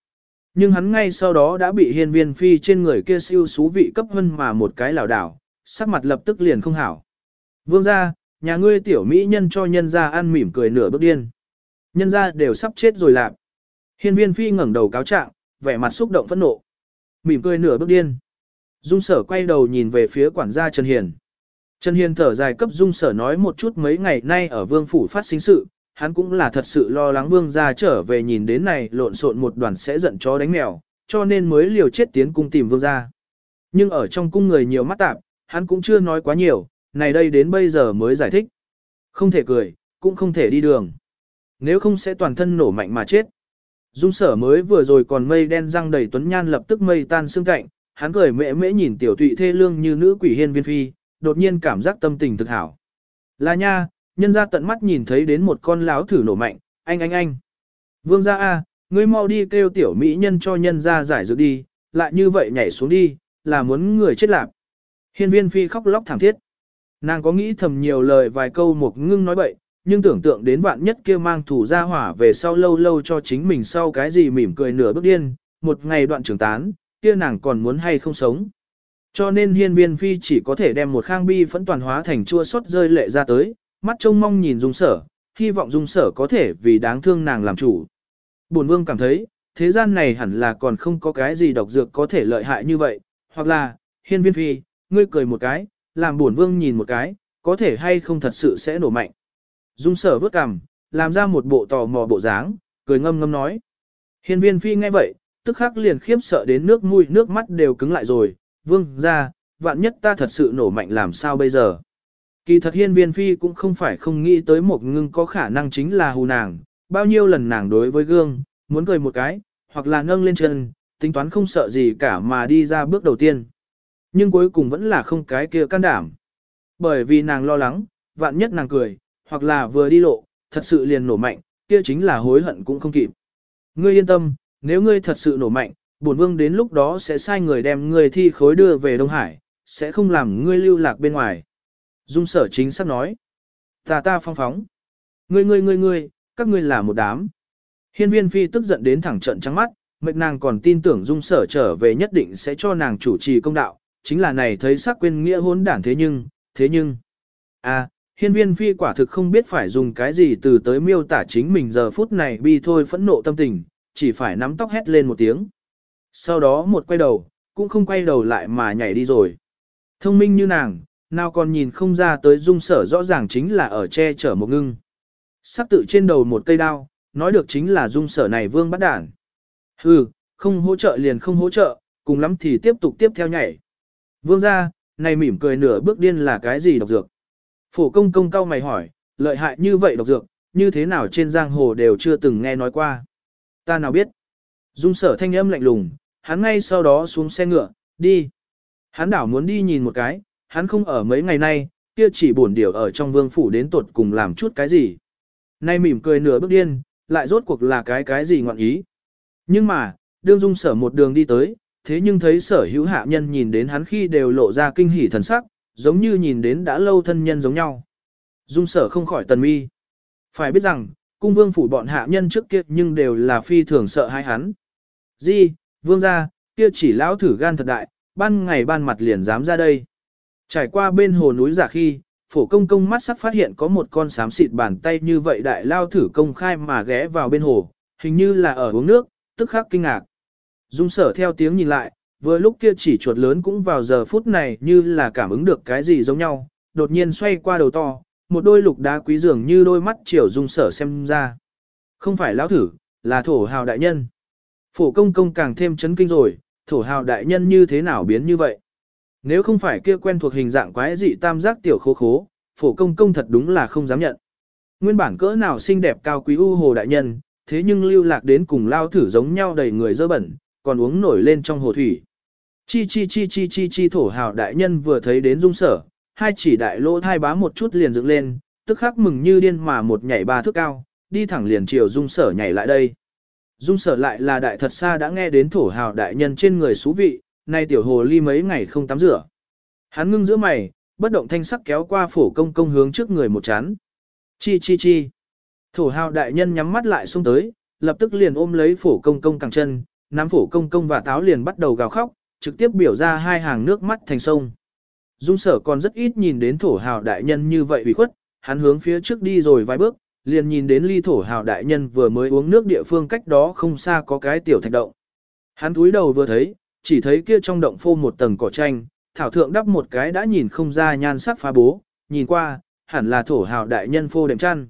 Nhưng hắn ngay sau đó đã bị hiên viên phi trên người kia siêu xú vị cấp hơn mà một cái lảo đảo, sắc mặt lập tức liền không hảo. Vương ra, nhà ngươi tiểu mỹ nhân cho nhân ra ăn mỉm cười nửa bước điên. Nhân ra đều sắp chết rồi lạc. Hiên viên phi ngẩng đầu cáo trạng, vẻ mặt xúc động phẫn nộ. Mỉm cười nửa bước điên. Dung sở quay đầu nhìn về phía quản gia Trần Hiền. Trần Hiền thở dài cấp dung sở nói một chút mấy ngày nay ở vương phủ phát sinh sự, hắn cũng là thật sự lo lắng vương gia trở về nhìn đến này lộn xộn một đoàn sẽ giận chó đánh mèo, cho nên mới liều chết tiến cung tìm vương gia. Nhưng ở trong cung người nhiều mắt tạp, hắn cũng chưa nói quá nhiều, này đây đến bây giờ mới giải thích. Không thể cười, cũng không thể đi đường. Nếu không sẽ toàn thân nổ mạnh mà chết. Dung sở mới vừa rồi còn mây đen răng đầy tuấn nhan lập tức mây tan xương cạnh, hắn cười mễ mễ nhìn tiểu tụy thê lương như nữ quỷ hiên viên phi, đột nhiên cảm giác tâm tình thực hảo. Là nha, nhân ra tận mắt nhìn thấy đến một con láo thử nổ mạnh, anh anh anh. Vương gia A, ngươi mau đi kêu tiểu mỹ nhân cho nhân ra giải dược đi, lại như vậy nhảy xuống đi, là muốn người chết lạc. Hiên viên phi khóc lóc thảm thiết. Nàng có nghĩ thầm nhiều lời vài câu một ngưng nói bậy, nhưng tưởng tượng đến vạn nhất kia mang thủ ra hỏa về sau lâu lâu cho chính mình sau cái gì mỉm cười nửa bước điên, một ngày đoạn trường tán, kia nàng còn muốn hay không sống. Cho nên hiên viên phi chỉ có thể đem một khang bi phẫn toàn hóa thành chua xót rơi lệ ra tới, mắt trông mong nhìn dung sở, hy vọng dung sở có thể vì đáng thương nàng làm chủ. Bổn vương cảm thấy, thế gian này hẳn là còn không có cái gì độc dược có thể lợi hại như vậy, hoặc là, hiên viên phi, ngươi cười một cái, làm bổn vương nhìn một cái, có thể hay không thật sự sẽ nổ mạnh. Dung sở vớt cằm, làm ra một bộ tò mò bộ dáng, cười ngâm ngâm nói. Hiên viên phi nghe vậy, tức khắc liền khiếp sợ đến nước mũi nước mắt đều cứng lại rồi, vương ra, vạn nhất ta thật sự nổ mạnh làm sao bây giờ. Kỳ thật hiên viên phi cũng không phải không nghĩ tới một ngưng có khả năng chính là hù nàng, bao nhiêu lần nàng đối với gương, muốn cười một cái, hoặc là nâng lên chân, tính toán không sợ gì cả mà đi ra bước đầu tiên. Nhưng cuối cùng vẫn là không cái kia can đảm. Bởi vì nàng lo lắng, vạn nhất nàng cười, hoặc là vừa đi lộ, thật sự liền nổ mạnh, kia chính là hối hận cũng không kịp. Ngươi yên tâm, nếu ngươi thật sự nổ mạnh, bổn vương đến lúc đó sẽ sai người đem ngươi thi khối đưa về Đông Hải, sẽ không làm ngươi lưu lạc bên ngoài. Dung sở chính sắp nói. Ta ta phong phóng. Ngươi ngươi ngươi ngươi, các ngươi là một đám. Hiên viên phi tức giận đến thẳng trận trắng mắt, mệnh nàng còn tin tưởng dung sở trở về nhất định sẽ cho nàng chủ trì công đạo, chính là này thấy sắc quên nghĩa hỗn đản thế nhưng, thế nhưng. À, hiên viên phi quả thực không biết phải dùng cái gì từ tới miêu tả chính mình giờ phút này bi thôi phẫn nộ tâm tình, chỉ phải nắm tóc hét lên một tiếng. Sau đó một quay đầu, cũng không quay đầu lại mà nhảy đi rồi. Thông minh như nàng, nào còn nhìn không ra tới dung sở rõ ràng chính là ở che chở một ngưng. Sắc tự trên đầu một cây đao, nói được chính là dung sở này vương bắt đản. Hừ, không hỗ trợ liền không hỗ trợ, cùng lắm thì tiếp tục tiếp theo nhảy. Vương ra, này mỉm cười nửa bước điên là cái gì độc dược? Phổ công công cao mày hỏi, lợi hại như vậy độc dược, như thế nào trên giang hồ đều chưa từng nghe nói qua. Ta nào biết? Dung sở thanh âm lạnh lùng, hắn ngay sau đó xuống xe ngựa, đi. Hắn đảo muốn đi nhìn một cái, hắn không ở mấy ngày nay, kia chỉ buồn điều ở trong vương phủ đến tột cùng làm chút cái gì. Nay mỉm cười nửa bước điên, lại rốt cuộc là cái cái gì ngọn ý. Nhưng mà, đương dung sở một đường đi tới, thế nhưng thấy sở hữu hạ nhân nhìn đến hắn khi đều lộ ra kinh hỉ thần sắc, giống như nhìn đến đã lâu thân nhân giống nhau. Dung sở không khỏi tần mi. Phải biết rằng, cung vương phủ bọn hạ nhân trước kia nhưng đều là phi thường sợ hai hắn. Di, vương gia, kia chỉ lão thử gan thật đại, ban ngày ban mặt liền dám ra đây. Trải qua bên hồ núi giả khi, phổ công công mắt sắc phát hiện có một con sám xịt bàn tay như vậy đại lao thử công khai mà ghé vào bên hồ, hình như là ở uống nước, tức khắc kinh ngạc. Dung sở theo tiếng nhìn lại, vừa lúc kia chỉ chuột lớn cũng vào giờ phút này như là cảm ứng được cái gì giống nhau, đột nhiên xoay qua đầu to, một đôi lục đá quý dường như đôi mắt chiều dung sở xem ra. Không phải lão thử, là thổ hào đại nhân. Phổ công công càng thêm chấn kinh rồi, thổ hào đại nhân như thế nào biến như vậy. Nếu không phải kia quen thuộc hình dạng quái dị tam giác tiểu khố khố, phổ công công thật đúng là không dám nhận. Nguyên bản cỡ nào xinh đẹp cao quý u hồ đại nhân, thế nhưng lưu lạc đến cùng lao thử giống nhau đầy người dơ bẩn, còn uống nổi lên trong hồ thủy. Chi chi chi chi chi chi thổ hào đại nhân vừa thấy đến dung sở, hai chỉ đại lỗ thai bá một chút liền dựng lên, tức khắc mừng như điên mà một nhảy ba thước cao, đi thẳng liền chiều dung sở nhảy lại đây. Dung sở lại là đại thật xa đã nghe đến thổ hào đại nhân trên người xú vị, nay tiểu hồ ly mấy ngày không tắm rửa. Hắn ngưng giữa mày, bất động thanh sắc kéo qua phổ công công hướng trước người một chán. Chi chi chi. Thổ hào đại nhân nhắm mắt lại xuống tới, lập tức liền ôm lấy phổ công công cẳng chân, nắm phổ công công và táo liền bắt đầu gào khóc, trực tiếp biểu ra hai hàng nước mắt thành sông. Dung sở còn rất ít nhìn đến thổ hào đại nhân như vậy ủy khuất, hắn hướng phía trước đi rồi vài bước, liền nhìn đến ly thổ hào đại nhân vừa mới uống nước địa phương cách đó không xa có cái tiểu thạch động. Hắn túi đầu vừa thấy, chỉ thấy kia trong động phô một tầng cỏ tranh, thảo thượng đắp một cái đã nhìn không ra nhan sắc phá bố, nhìn qua, hẳn là thổ hào đại nhân phô đệm chăn.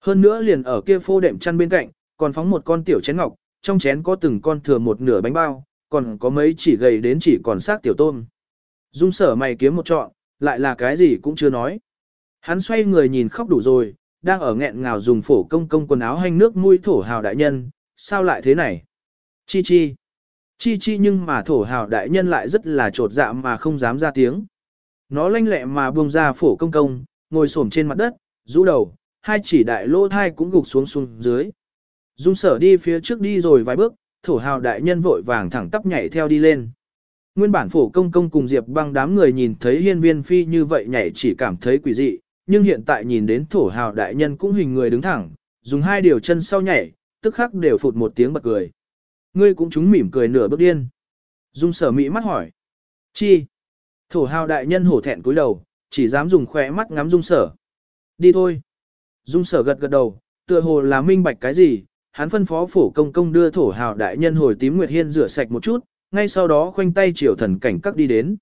Hơn nữa liền ở kia phô đệm chăn bên cạnh, còn phóng một con tiểu chén ngọc, trong chén có từng con thừa một nửa bánh bao, còn có mấy chỉ gầy đến chỉ còn xác tiểu tôm. Dung sở mày kiếm một trọn, lại là cái gì cũng chưa nói. Hắn xoay người nhìn khóc đủ rồi, đang ở nghẹn ngào dùng phổ công công quần áo hanh nước mũi thổ hào đại nhân, sao lại thế này? Chi chi. Chi chi nhưng mà thổ hào đại nhân lại rất là trột dạ mà không dám ra tiếng. Nó lanh lẹ mà buông ra phổ công công, ngồi xổm trên mặt đất, rũ đầu, hai chỉ đại lô thai cũng gục xuống xuống dưới. Dung sở đi phía trước đi rồi vài bước, thổ hào đại nhân vội vàng thẳng tắp nhảy theo đi lên. Nguyên bản phổ công công cùng Diệp băng đám người nhìn thấy hiên viên phi như vậy nhảy chỉ cảm thấy quỷ dị, nhưng hiện tại nhìn đến thổ hào đại nhân cũng hình người đứng thẳng, dùng hai điều chân sau nhảy, tức khắc đều phụt một tiếng bật cười. Ngươi cũng chúng mỉm cười nửa bước điên. Dung sở mỹ mắt hỏi. Chi? Thổ hào đại nhân hổ thẹn cúi đầu, chỉ dám dùng khỏe mắt ngắm dung sở. Đi thôi. Dung sở gật gật đầu, tựa hồ là minh bạch cái gì, hắn phân phó phổ công công đưa thổ hào đại nhân hồi tím nguyệt hiên rửa sạch một chút, ngay sau đó khoanh tay chiều thần cảnh các đi đến.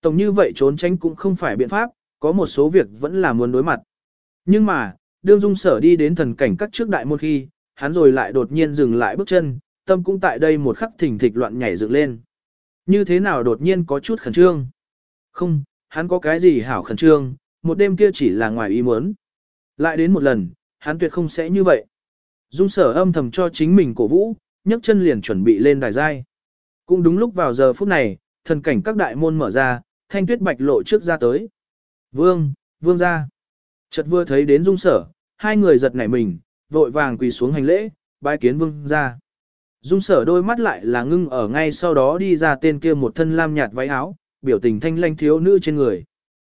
Tổng như vậy trốn tránh cũng không phải biện pháp, có một số việc vẫn là muốn đối mặt. Nhưng mà, đương dung sở đi đến thần cảnh các trước đại môn khi, hắn rồi lại đột nhiên dừng lại bước chân, tâm cũng tại đây một khắc thỉnh thịch loạn nhảy dựng lên. Như thế nào đột nhiên có chút khẩn trương? Không, hắn có cái gì hảo khẩn trương, một đêm kia chỉ là ngoài ý muốn. Lại đến một lần, hắn tuyệt không sẽ như vậy. Dung sở âm thầm cho chính mình cổ vũ, nhấc chân liền chuẩn bị lên đài giai. Cũng đúng lúc vào giờ phút này, thần cảnh các đại môn mở ra, thanh tuyết bạch lộ trước ra tới. Vương, vương ra. Chợt vừa thấy đến dung sở, hai người giật nảy mình, vội vàng quỳ xuống hành lễ, bái kiến vương ra. Dung sở đôi mắt lại là ngưng ở ngay sau đó đi ra tên kia một thân lam nhạt váy áo, biểu tình thanh lanh thiếu nữ trên người.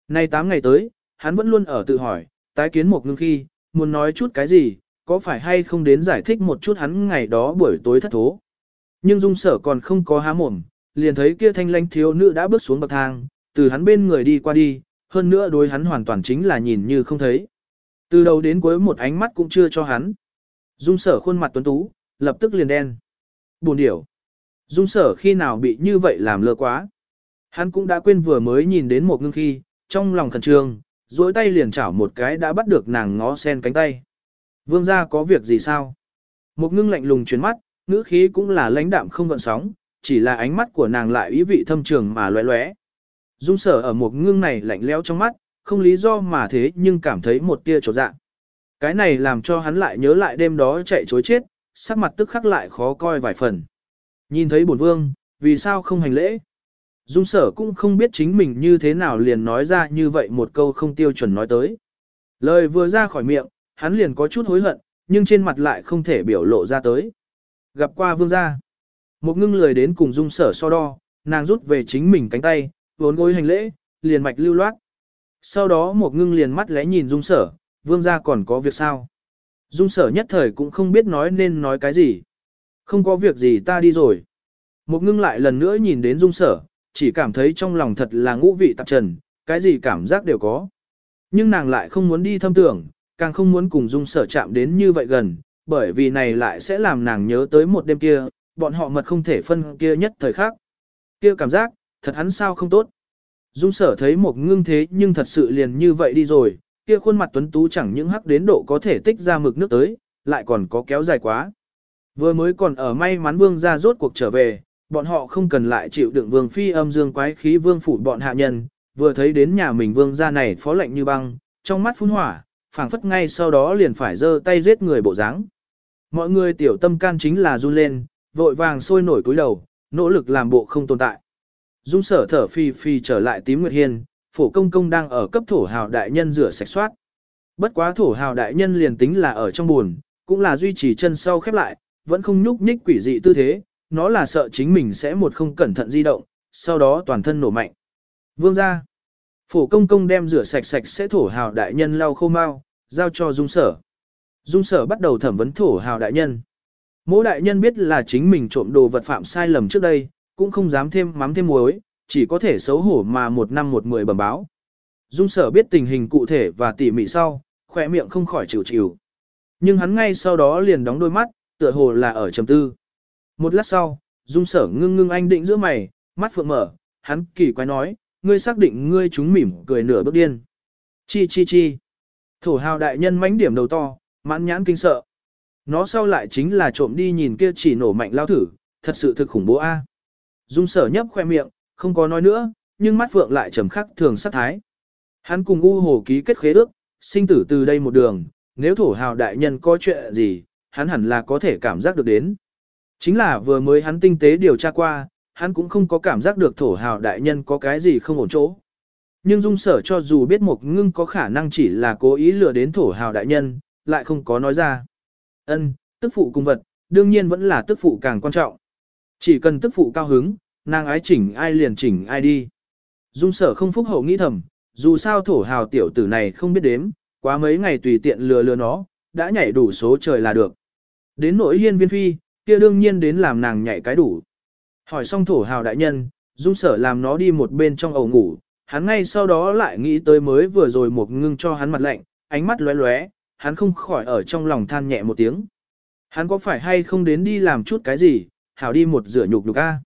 Nay 8 ngày tới, hắn vẫn luôn ở tự hỏi, tái kiến một ngưng khi, muốn nói chút cái gì, có phải hay không đến giải thích một chút hắn ngày đó buổi tối thất thố. Nhưng dung sở còn không có há mồm, liền thấy kia thanh lanh thiếu nữ đã bước xuống bậc thang, từ hắn bên người đi qua đi, hơn nữa đối hắn hoàn toàn chính là nhìn như không thấy. Từ đầu đến cuối một ánh mắt cũng chưa cho hắn. Dung sở khuôn mặt tuấn tú, lập tức liền đen. Buồn điểu. Dung sở khi nào bị như vậy làm lơ quá. Hắn cũng đã quên vừa mới nhìn đến một ngưng khi, trong lòng khẩn trương, duỗi tay liền chảo một cái đã bắt được nàng ngó sen cánh tay. Vương gia có việc gì sao? Một ngưng lạnh lùng chuyển mắt, ngữ khí cũng là lãnh đạm không gợn sóng, chỉ là ánh mắt của nàng lại ý vị thâm trường mà lóe lóe. Dung sở ở một ngưng này lạnh lẽo trong mắt, không lý do mà thế nhưng cảm thấy một tia trột dạ. Cái này làm cho hắn lại nhớ lại đêm đó chạy chối chết, sắc mặt tức khắc lại khó coi vài phần. Nhìn thấy bổn vương, vì sao không hành lễ? Dung sở cũng không biết chính mình như thế nào liền nói ra như vậy một câu không tiêu chuẩn nói tới. Lời vừa ra khỏi miệng, hắn liền có chút hối hận, nhưng trên mặt lại không thể biểu lộ ra tới. Gặp qua vương gia. Một ngưng lười đến cùng dung sở so đo, nàng rút về chính mình cánh tay, vốn gối hành lễ, liền mạch lưu loát. Sau đó một ngưng liền mắt lẽ nhìn dung sở, vương gia còn có việc sao. Dung sở nhất thời cũng không biết nói nên nói cái gì. Không có việc gì ta đi rồi. Một ngưng lại lần nữa nhìn đến dung sở, chỉ cảm thấy trong lòng thật là ngũ vị tạp trần, cái gì cảm giác đều có. Nhưng nàng lại không muốn đi thâm tưởng, càng không muốn cùng dung sở chạm đến như vậy gần, bởi vì này lại sẽ làm nàng nhớ tới một đêm kia, bọn họ mật không thể phân kia nhất thời khác. Kia cảm giác, thật hắn sao không tốt. Dung sở thấy một ngưng thế nhưng thật sự liền như vậy đi rồi, kia khuôn mặt tuấn tú chẳng những hắc đến độ có thể tích ra mực nước tới, lại còn có kéo dài quá. Vừa mới còn ở may mắn vương ra rốt cuộc trở về, bọn họ không cần lại chịu đựng vương phi âm dương quái khí vương phủ bọn hạ nhân, vừa thấy đến nhà mình vương gia này phó lệnh như băng, trong mắt phun hỏa, phảng phất ngay sau đó liền phải giơ tay giết người bộ dáng. Mọi người tiểu tâm can chính là run lên, vội vàng sôi nổi cúi đầu, nỗ lực làm bộ không tồn tại. Dung sở thở phì phì trở lại tím nguyệt hiên, phổ công công đang ở cấp thổ hào đại nhân rửa sạch soát. Bất quá thổ hào đại nhân liền tính là ở trong buồn, cũng là duy trì chân sau khép lại, vẫn không nhúc nhích quỷ dị tư thế, nó là sợ chính mình sẽ một không cẩn thận di động, sau đó toàn thân nổ mạnh. Vương ra. Phổ công công đem rửa sạch sạch sẽ thổ hào đại nhân lau khô mau, giao cho dung sở. Dung sở bắt đầu thẩm vấn thổ hào đại nhân. Mỗi đại nhân biết là chính mình trộm đồ vật phạm sai lầm trước đây, cũng không dám thêm mắm thêm muối, chỉ có thể xấu hổ mà một năm một mười bẩm báo. Dung sở biết tình hình cụ thể và tỉ mỉ sau, khỏe miệng không khỏi chịu chịu. Nhưng hắn ngay sau đó liền đóng đôi mắt, tựa hồ là ở trầm tư. Một lát sau, dung sở ngưng ngưng anh định giữa mày, mắt phượng mở, hắn kỳ quái nói, ngươi xác định ngươi chúng mỉm cười nửa bước điên. Chi chi chi. Thổ hào đại nhân mánh điểm đầu to, mãn nhãn kinh sợ. Nó sau lại chính là trộm đi nhìn kia chỉ nổ mạnh lao thử, thật sự thực khủng bố a. Dung sở nhấp khoe miệng, không có nói nữa, nhưng mắt phượng lại trầm khắc thường sát thái. Hắn cùng U Hồ ký kết khế ước, sinh tử từ đây một đường, nếu thổ hào đại nhân có chuyện gì, hắn hẳn là có thể cảm giác được đến. Chính là vừa mới hắn tinh tế điều tra qua, hắn cũng không có cảm giác được thổ hào đại nhân có cái gì không ổn chỗ. Nhưng dung sở cho dù biết một ngưng có khả năng chỉ là cố ý lừa đến thổ hào đại nhân, lại không có nói ra. Ân, tức phụ cung vật, đương nhiên vẫn là tức phụ càng quan trọng. Chỉ cần tức phụ cao hứng, nàng ái chỉnh ai liền chỉnh ai đi. Dung sở không phúc hậu nghĩ thầm, dù sao thổ hào tiểu tử này không biết đếm, quá mấy ngày tùy tiện lừa lừa nó, đã nhảy đủ số trời là được. Đến nỗi hiên viên phi, kia đương nhiên đến làm nàng nhảy cái đủ. Hỏi xong thổ hào đại nhân, dung sở làm nó đi một bên trong ổ ngủ, hắn ngay sau đó lại nghĩ tới mới vừa rồi một ngưng cho hắn mặt lạnh, ánh mắt lóe lóe, hắn không khỏi ở trong lòng than nhẹ một tiếng. Hắn có phải hay không đến đi làm chút cái gì, hảo đi một rửa nhục nhục a.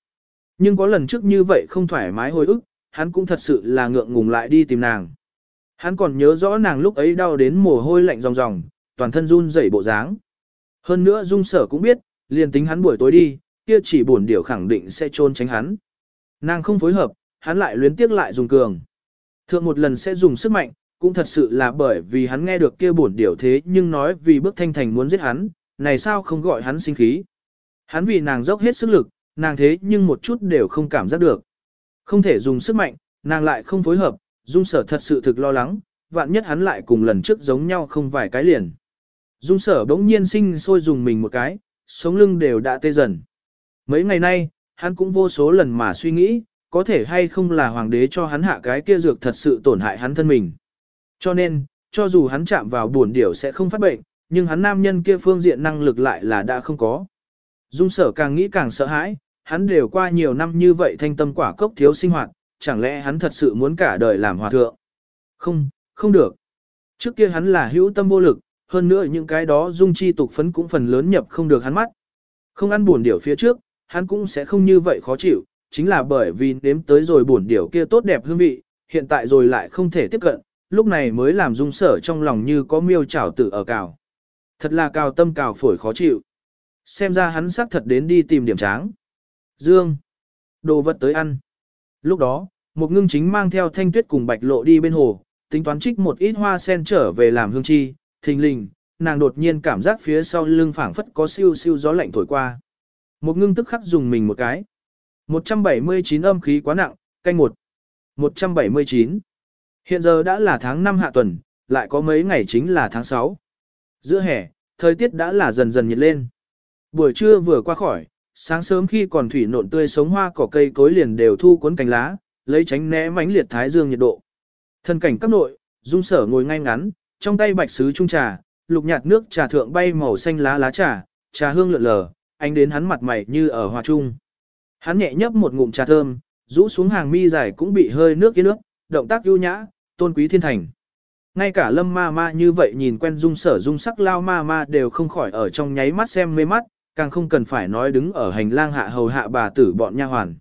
Nhưng có lần trước như vậy không thoải mái hồi ức, hắn cũng thật sự là ngượng ngùng lại đi tìm nàng. Hắn còn nhớ rõ nàng lúc ấy đau đến mồ hôi lạnh ròng ròng, toàn thân run rẩy bộ dáng. Hơn nữa dung sở cũng biết, liền tính hắn buổi tối đi, kia chỉ buồn điểu khẳng định sẽ trôn tránh hắn. Nàng không phối hợp, hắn lại luyến tiếc lại dùng cường. Thượng một lần sẽ dùng sức mạnh, cũng thật sự là bởi vì hắn nghe được kia buồn điểu thế nhưng nói vì bước thanh thành muốn giết hắn, này sao không gọi hắn sinh khí. Hắn vì nàng dốc hết sức lực, nàng thế nhưng một chút đều không cảm giác được. Không thể dùng sức mạnh, nàng lại không phối hợp, dung sở thật sự thực lo lắng, vạn nhất hắn lại cùng lần trước giống nhau không vài cái liền. Dung sở bỗng nhiên sinh sôi dùng mình một cái, sống lưng đều đã tê dần. Mấy ngày nay, hắn cũng vô số lần mà suy nghĩ, có thể hay không là hoàng đế cho hắn hạ cái kia dược thật sự tổn hại hắn thân mình. Cho nên, cho dù hắn chạm vào buồn điểu sẽ không phát bệnh, nhưng hắn nam nhân kia phương diện năng lực lại là đã không có. Dung sở càng nghĩ càng sợ hãi, hắn đều qua nhiều năm như vậy thanh tâm quả cốc thiếu sinh hoạt, chẳng lẽ hắn thật sự muốn cả đời làm hòa thượng? Không, không được. Trước kia hắn là hữu tâm vô lực, hơn nữa những cái đó dung chi tục phấn cũng phần lớn nhập không được hắn mắt. Không ăn buồn điểu phía trước, hắn cũng sẽ không như vậy khó chịu, chính là bởi vì nếm tới rồi buồn điểu kia tốt đẹp hương vị, hiện tại rồi lại không thể tiếp cận, lúc này mới làm dung sở trong lòng như có miêu trảo tự ở cào. Thật là cào tâm cào phổi khó chịu. Xem ra hắn xác thật đến đi tìm điểm tráng. Dương. Đồ vật tới ăn. Lúc đó, một ngưng chính mang theo thanh tuyết cùng bạch lộ đi bên hồ, tính toán trích một ít hoa sen trở về làm hương chi, thình lình, nàng đột nhiên cảm giác phía sau lưng phảng phất có siêu siêu gió lạnh thổi qua. Một ngưng tức khắc dùng mình một cái. 179 âm khí quá nặng, canh một. 179. Hiện giờ đã là tháng 5 hạ tuần, lại có mấy ngày chính là tháng 6. Giữa hè, thời tiết đã là dần dần nhiệt lên. Buổi trưa vừa qua khỏi, sáng sớm khi còn thủy nộn tươi sống hoa cỏ cây cối liền đều thu cuốn cành lá, lấy tránh né mánh liệt thái dương nhiệt độ. Thân cảnh các nội, dung sở ngồi ngay ngắn, trong tay bạch sứ trung trà, lục nhạt nước trà thượng bay màu xanh lá lá trà, trà hương lượn lờ, ánh đến hắn mặt mày như ở hòa trung. Hắn nhẹ nhấp một ngụm trà thơm, rũ xuống hàng mi dài cũng bị hơi nước kia nước, động tác ưu nhã, tôn quý thiên thành. Ngay cả lâm ma ma như vậy nhìn quen dung sở dung sắc lao ma ma đều không khỏi ở trong nháy mắt xem mê mắt, càng không cần phải nói đứng ở hành lang hạ hầu hạ bà tử bọn nha hoàn.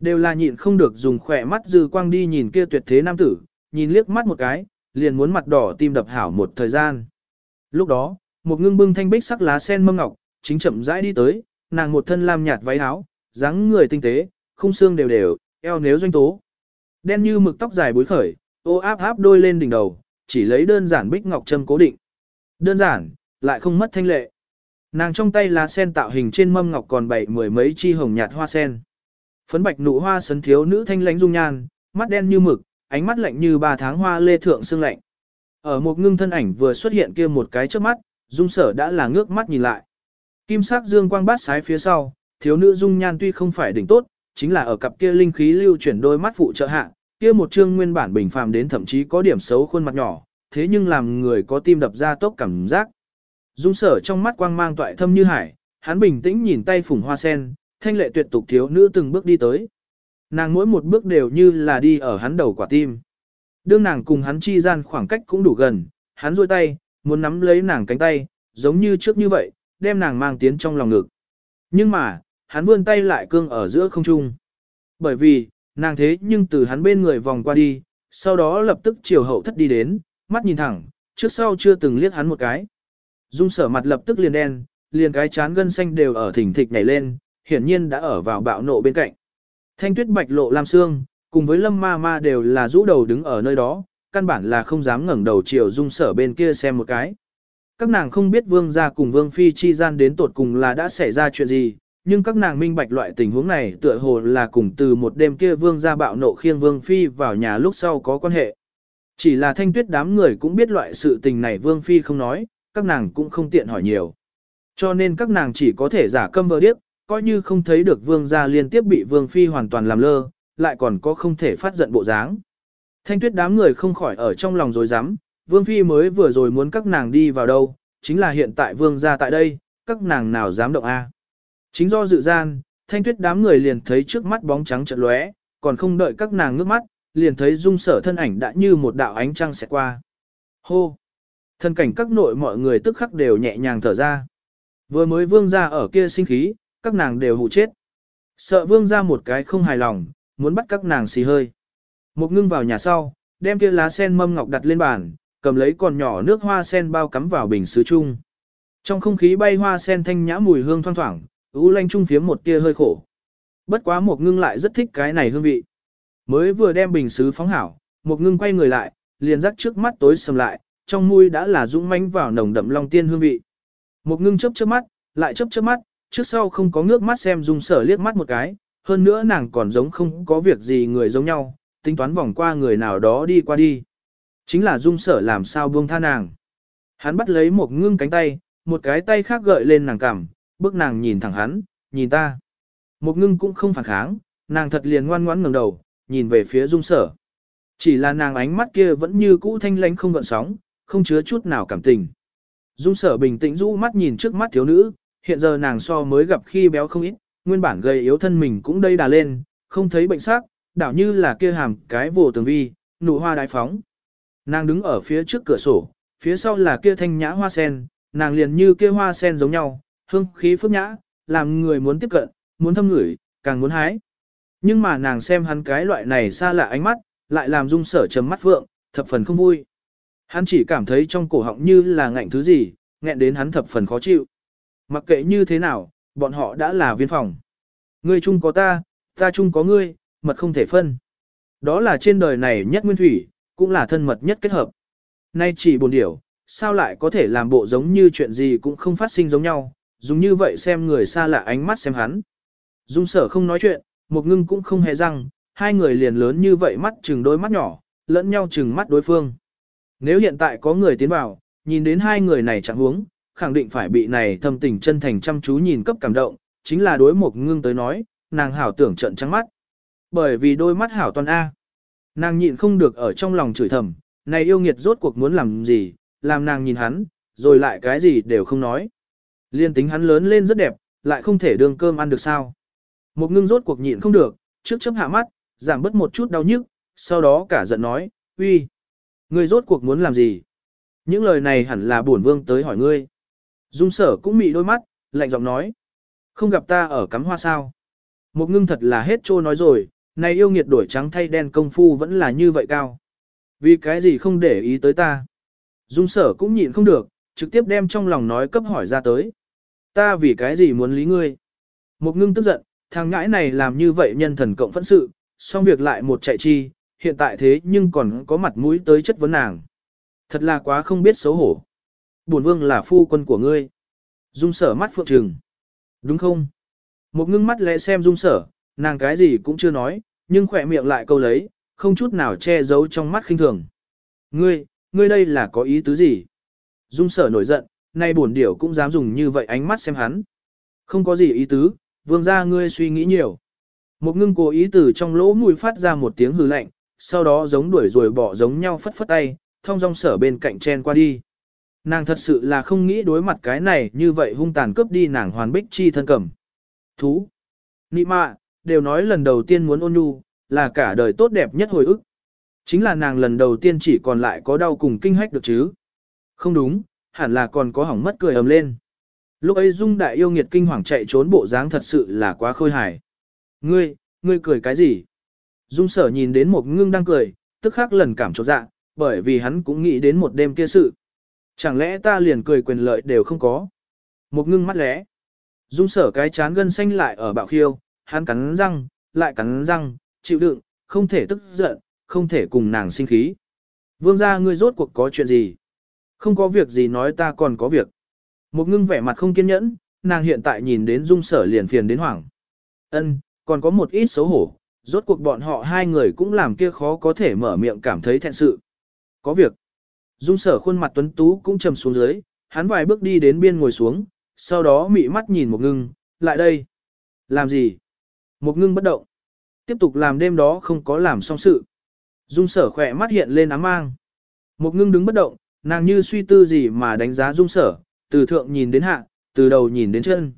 Đều là nhịn không được dùng khỏe mắt dư quang đi nhìn kia tuyệt thế nam tử, nhìn liếc mắt một cái, liền muốn mặt đỏ tim đập hảo một thời gian. Lúc đó, một ngưng bưng thanh bích sắc lá sen mâm ngọc, chính chậm rãi đi tới, nàng một thân lam nhạt váy áo, dáng người tinh tế, khung xương đều đều, eo nếu doanh tố. Đen như mực tóc dài búi khởi, ô áp áp đôi lên đỉnh đầu, chỉ lấy đơn giản bích ngọc châm cố định. Đơn giản, lại không mất thanh lệ. Nàng trong tay lá sen tạo hình trên mâm ngọc còn bảy mười mấy chi hồng nhạt hoa sen. Phấn bạch nụ hoa sấn thiếu nữ thanh lãnh dung nhan, mắt đen như mực, ánh mắt lạnh như ba tháng hoa lê thượng sương lạnh. Ở một ngưng thân ảnh vừa xuất hiện kia một cái trước mắt, dung sở đã là ngước mắt nhìn lại. Kim sắc dương quang bát sái phía sau, thiếu nữ dung nhan tuy không phải đỉnh tốt, chính là ở cặp kia linh khí lưu chuyển đôi mắt phụ trợ hạ, kia một chương nguyên bản bình phàm đến thậm chí có điểm xấu khuôn mặt nhỏ, thế nhưng làm người có tim đập ra tốc cảm giác. Dung sở trong mắt quang mang toại thâm như hải, hắn bình tĩnh nhìn tay phủng hoa sen, thanh lệ tuyệt tục thiếu nữ từng bước đi tới. Nàng mỗi một bước đều như là đi ở hắn đầu quả tim. Đương nàng cùng hắn chi gian khoảng cách cũng đủ gần, hắn duỗi tay, muốn nắm lấy nàng cánh tay, giống như trước như vậy, đem nàng mang tiến trong lòng ngực. Nhưng mà, hắn vươn tay lại cương ở giữa không trung. Bởi vì, nàng thế nhưng từ hắn bên người vòng qua đi, sau đó lập tức chiều hậu thất đi đến, mắt nhìn thẳng, trước sau chưa từng liếc hắn một cái. Dung sở mặt lập tức liền đen, liền cái chán gân xanh đều ở thỉnh thịch nhảy lên, hiển nhiên đã ở vào bạo nộ bên cạnh. Thanh tuyết bạch lộ lam xương, cùng với lâm ma ma đều là rũ đầu đứng ở nơi đó, căn bản là không dám ngẩng đầu chiều dung sở bên kia xem một cái. Các nàng không biết vương gia cùng vương phi chi gian đến tột cùng là đã xảy ra chuyện gì, nhưng các nàng minh bạch loại tình huống này tựa hồ là cùng từ một đêm kia vương gia bạo nộ khiêng vương phi vào nhà lúc sau có quan hệ. Chỉ là thanh tuyết đám người cũng biết loại sự tình này vương phi không nói, các nàng cũng không tiện hỏi nhiều. Cho nên các nàng chỉ có thể giả câm vờ điếc, coi như không thấy được vương gia liên tiếp bị vương phi hoàn toàn làm lơ, lại còn có không thể phát giận bộ dáng. Thanh tuyết đám người không khỏi ở trong lòng rồi dám, vương phi mới vừa rồi muốn các nàng đi vào đâu, chính là hiện tại vương gia tại đây, các nàng nào dám động a? Chính do dự gian, thanh tuyết đám người liền thấy trước mắt bóng trắng trận lóe, còn không đợi các nàng ngước mắt, liền thấy dung sở thân ảnh đã như một đạo ánh trăng sẽ qua. Hô! Thân cảnh các nội mọi người tức khắc đều nhẹ nhàng thở ra. Vừa mới vương ra ở kia sinh khí, các nàng đều hụ chết. Sợ vương ra một cái không hài lòng, muốn bắt các nàng xì hơi. Một ngưng vào nhà sau, đem kia lá sen mâm ngọc đặt lên bàn, cầm lấy còn nhỏ nước hoa sen bao cắm vào bình sứ chung. Trong không khí bay hoa sen thanh nhã mùi hương thoang thoảng, u lanh trung phiếm một tia hơi khổ. Bất quá một ngưng lại rất thích cái này hương vị. Mới vừa đem bình sứ phóng hảo, một ngưng quay người lại, liền rắc trước mắt tối sầm lại, trong mũi đã là dũng mãnh vào nồng đậm long tiên hương vị. Một ngưng chớp chớp mắt, lại chớp chớp mắt, trước sau không có ngước mắt xem dung sở liếc mắt một cái, hơn nữa nàng còn giống không có việc gì người giống nhau, tính toán vòng qua người nào đó đi qua đi. Chính là dung sở làm sao buông tha nàng. Hắn bắt lấy một ngưng cánh tay, một cái tay khác gợi lên nàng cằm, bước nàng nhìn thẳng hắn, nhìn ta. Một ngưng cũng không phản kháng, nàng thật liền ngoan ngoãn ngẩng đầu, nhìn về phía dung sở. Chỉ là nàng ánh mắt kia vẫn như cũ thanh lánh không gợn sóng, không chứa chút nào cảm tình. Dung sở bình tĩnh rũ mắt nhìn trước mắt thiếu nữ, hiện giờ nàng so mới gặp khi béo không ít, nguyên bản gầy yếu thân mình cũng đây đà lên, không thấy bệnh sắc, đảo như là kia hàm cái vồ tường vi, nụ hoa đại phóng. Nàng đứng ở phía trước cửa sổ, phía sau là kia thanh nhã hoa sen, nàng liền như kia hoa sen giống nhau, hương khí phước nhã, làm người muốn tiếp cận, muốn thâm ngửi, càng muốn hái. Nhưng mà nàng xem hắn cái loại này xa lạ ánh mắt, lại làm dung sở chấm mắt vượng, thập phần không vui. Hắn chỉ cảm thấy trong cổ họng như là ngạnh thứ gì, nghẹn đến hắn thập phần khó chịu. Mặc kệ như thế nào, bọn họ đã là viên phòng. Ngươi chung có ta, ta chung có ngươi, mật không thể phân. Đó là trên đời này nhất nguyên thủy, cũng là thân mật nhất kết hợp. Nay chỉ buồn điểu, sao lại có thể làm bộ giống như chuyện gì cũng không phát sinh giống nhau, dùng như vậy xem người xa lạ ánh mắt xem hắn. Dung sở không nói chuyện, một ngưng cũng không hề răng, hai người liền lớn như vậy mắt chừng đôi mắt nhỏ, lẫn nhau chừng mắt đối phương. Nếu hiện tại có người tiến vào, nhìn đến hai người này chẳng huống, khẳng định phải bị này thâm tình chân thành chăm chú nhìn cấp cảm động, chính là đối một ngưng tới nói, nàng hảo tưởng trận trắng mắt. Bởi vì đôi mắt hảo toàn A. Nàng nhịn không được ở trong lòng chửi thầm, này yêu nghiệt rốt cuộc muốn làm gì, làm nàng nhìn hắn, rồi lại cái gì đều không nói. Liên tính hắn lớn lên rất đẹp, lại không thể đương cơm ăn được sao. Một ngưng rốt cuộc nhịn không được, trước chấm hạ mắt, giảm bớt một chút đau nhức, sau đó cả giận nói, uy, ngươi rốt cuộc muốn làm gì? Những lời này hẳn là bổn vương tới hỏi ngươi. Dung sở cũng mị đôi mắt, lạnh giọng nói, không gặp ta ở cắm hoa sao? Một ngưng thật là hết trô nói rồi, này yêu nghiệt đổi trắng thay đen công phu vẫn là như vậy cao. Vì cái gì không để ý tới ta? Dung sở cũng nhịn không được, trực tiếp đem trong lòng nói cấp hỏi ra tới. Ta vì cái gì muốn lý ngươi? Một ngưng tức giận, Thằng ngãi này làm như vậy nhân thần cộng phẫn sự, xong việc lại một chạy chi, hiện tại thế nhưng còn có mặt mũi tới chất vấn nàng. Thật là quá không biết xấu hổ. Bổn vương là phu quân của ngươi. Dung sở mắt phượng trừng. Đúng không? Một ngưng mắt lẽ xem dung sở, nàng cái gì cũng chưa nói, nhưng khỏe miệng lại câu lấy, không chút nào che giấu trong mắt khinh thường. Ngươi, ngươi đây là có ý tứ gì? Dung sở nổi giận, nay bổn điểu cũng dám dùng như vậy ánh mắt xem hắn. Không có gì ý tứ, vương gia ngươi suy nghĩ nhiều. Một ngưng cố ý từ trong lỗ mũi phát ra một tiếng hừ lạnh, sau đó giống đuổi rồi bỏ giống nhau phất phất tay, thông dong sở bên cạnh chen qua đi. Nàng thật sự là không nghĩ đối mặt cái này như vậy hung tàn cướp đi nàng hoàn bích chi thân cầm. Thú! Nị mạ, đều nói lần đầu tiên muốn ôn nhu, là cả đời tốt đẹp nhất hồi ức. Chính là nàng lần đầu tiên chỉ còn lại có đau cùng kinh hách được chứ. Không đúng, hẳn là còn có hỏng mất cười ầm lên. Lúc ấy Dung đại yêu nghiệt kinh hoàng chạy trốn bộ dáng thật sự là quá khôi hài. Ngươi, ngươi cười cái gì? Dung sở nhìn đến một ngưng đang cười, tức khắc lần cảm trột dạ, bởi vì hắn cũng nghĩ đến một đêm kia sự. Chẳng lẽ ta liền cười quyền lợi đều không có? Một ngưng mắt lẽ. Dung sở cái chán gân xanh lại ở bạo khiêu, hắn cắn răng, lại cắn răng, chịu đựng, không thể tức giận, không thể cùng nàng sinh khí. Vương gia ngươi rốt cuộc có chuyện gì? Không có việc gì nói ta còn có việc. Một ngưng vẻ mặt không kiên nhẫn, nàng hiện tại nhìn đến dung sở liền phiền đến hoảng. Ân, còn có một ít xấu hổ, rốt cuộc bọn họ hai người cũng làm kia khó có thể mở miệng cảm thấy thẹn sự. Có việc. Dung sở khuôn mặt tuấn tú cũng trầm xuống dưới, hắn vài bước đi đến biên ngồi xuống, sau đó mị mắt nhìn một ngưng, lại đây. Làm gì? Một ngưng bất động. Tiếp tục làm đêm đó không có làm xong sự. Dung sở khỏe mắt hiện lên ám mang. Một ngưng đứng bất động, nàng như suy tư gì mà đánh giá dung sở, từ thượng nhìn đến hạ, từ đầu nhìn đến chân.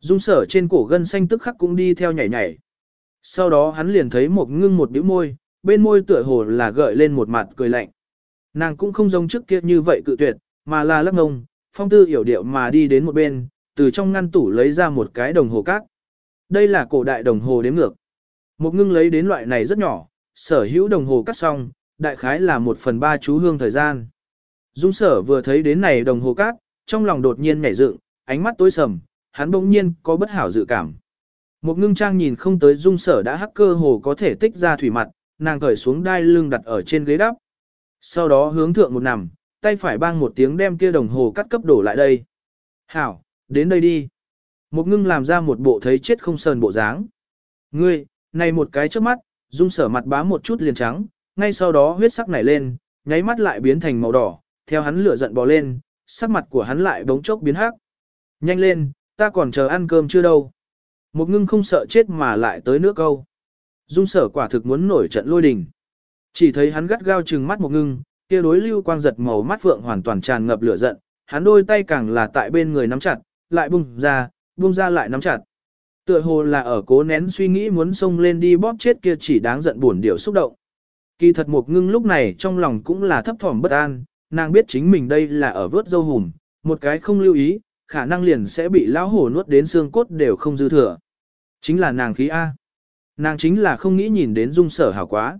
Dung sở trên cổ gân xanh tức khắc cũng đi theo nhảy nhảy. Sau đó hắn liền thấy một ngưng một bĩu môi, bên môi tựa hồ là gợi lên một mặt cười lạnh. Nàng cũng không giống trước kia như vậy cự tuyệt, mà là lắc ngông, phong tư hiểu điệu mà đi đến một bên, từ trong ngăn tủ lấy ra một cái đồng hồ cát. Đây là cổ đại đồng hồ đếm ngược. Một ngưng lấy đến loại này rất nhỏ, sở hữu đồng hồ cắt xong, đại khái là một phần ba chú hương thời gian. Dung sở vừa thấy đến này đồng hồ cát, trong lòng đột nhiên nhảy dựng, ánh mắt tối sầm, hắn bỗng nhiên có bất hảo dự cảm. Một ngưng trang nhìn không tới dung sở đã hắc cơ hồ có thể tích ra thủy mặt, nàng cởi xuống đai lưng đặt ở trên ghế đắp. Sau đó hướng thượng một nằm, tay phải bang một tiếng đem kia đồng hồ cắt cấp đổ lại đây. Hảo, đến đây đi. Một ngưng làm ra một bộ thấy chết không sờn bộ dáng. Ngươi, này một cái trước mắt, dung sở mặt bá một chút liền trắng, ngay sau đó huyết sắc nảy lên, nháy mắt lại biến thành màu đỏ, theo hắn lửa giận bò lên, sắc mặt của hắn lại bỗng chốc biến hắc. Nhanh lên, ta còn chờ ăn cơm chưa đâu. Một ngưng không sợ chết mà lại tới nước câu. Dung sở quả thực muốn nổi trận lôi đình. Chỉ thấy hắn gắt gao trừng mắt một ngưng, kia đối lưu quang giật màu mắt phượng hoàn toàn tràn ngập lửa giận, hắn đôi tay càng là tại bên người nắm chặt, lại bung ra, bung ra lại nắm chặt. Tựa hồ là ở cố nén suy nghĩ muốn xông lên đi bóp chết kia chỉ đáng giận buồn điều xúc động. Kỳ thật một ngưng lúc này trong lòng cũng là thấp thỏm bất an, nàng biết chính mình đây là ở vớt dâu hùm, một cái không lưu ý, khả năng liền sẽ bị lão hổ nuốt đến xương cốt đều không dư thừa. Chính là nàng khí A. Nàng chính là không nghĩ nhìn đến dung sở hảo quá.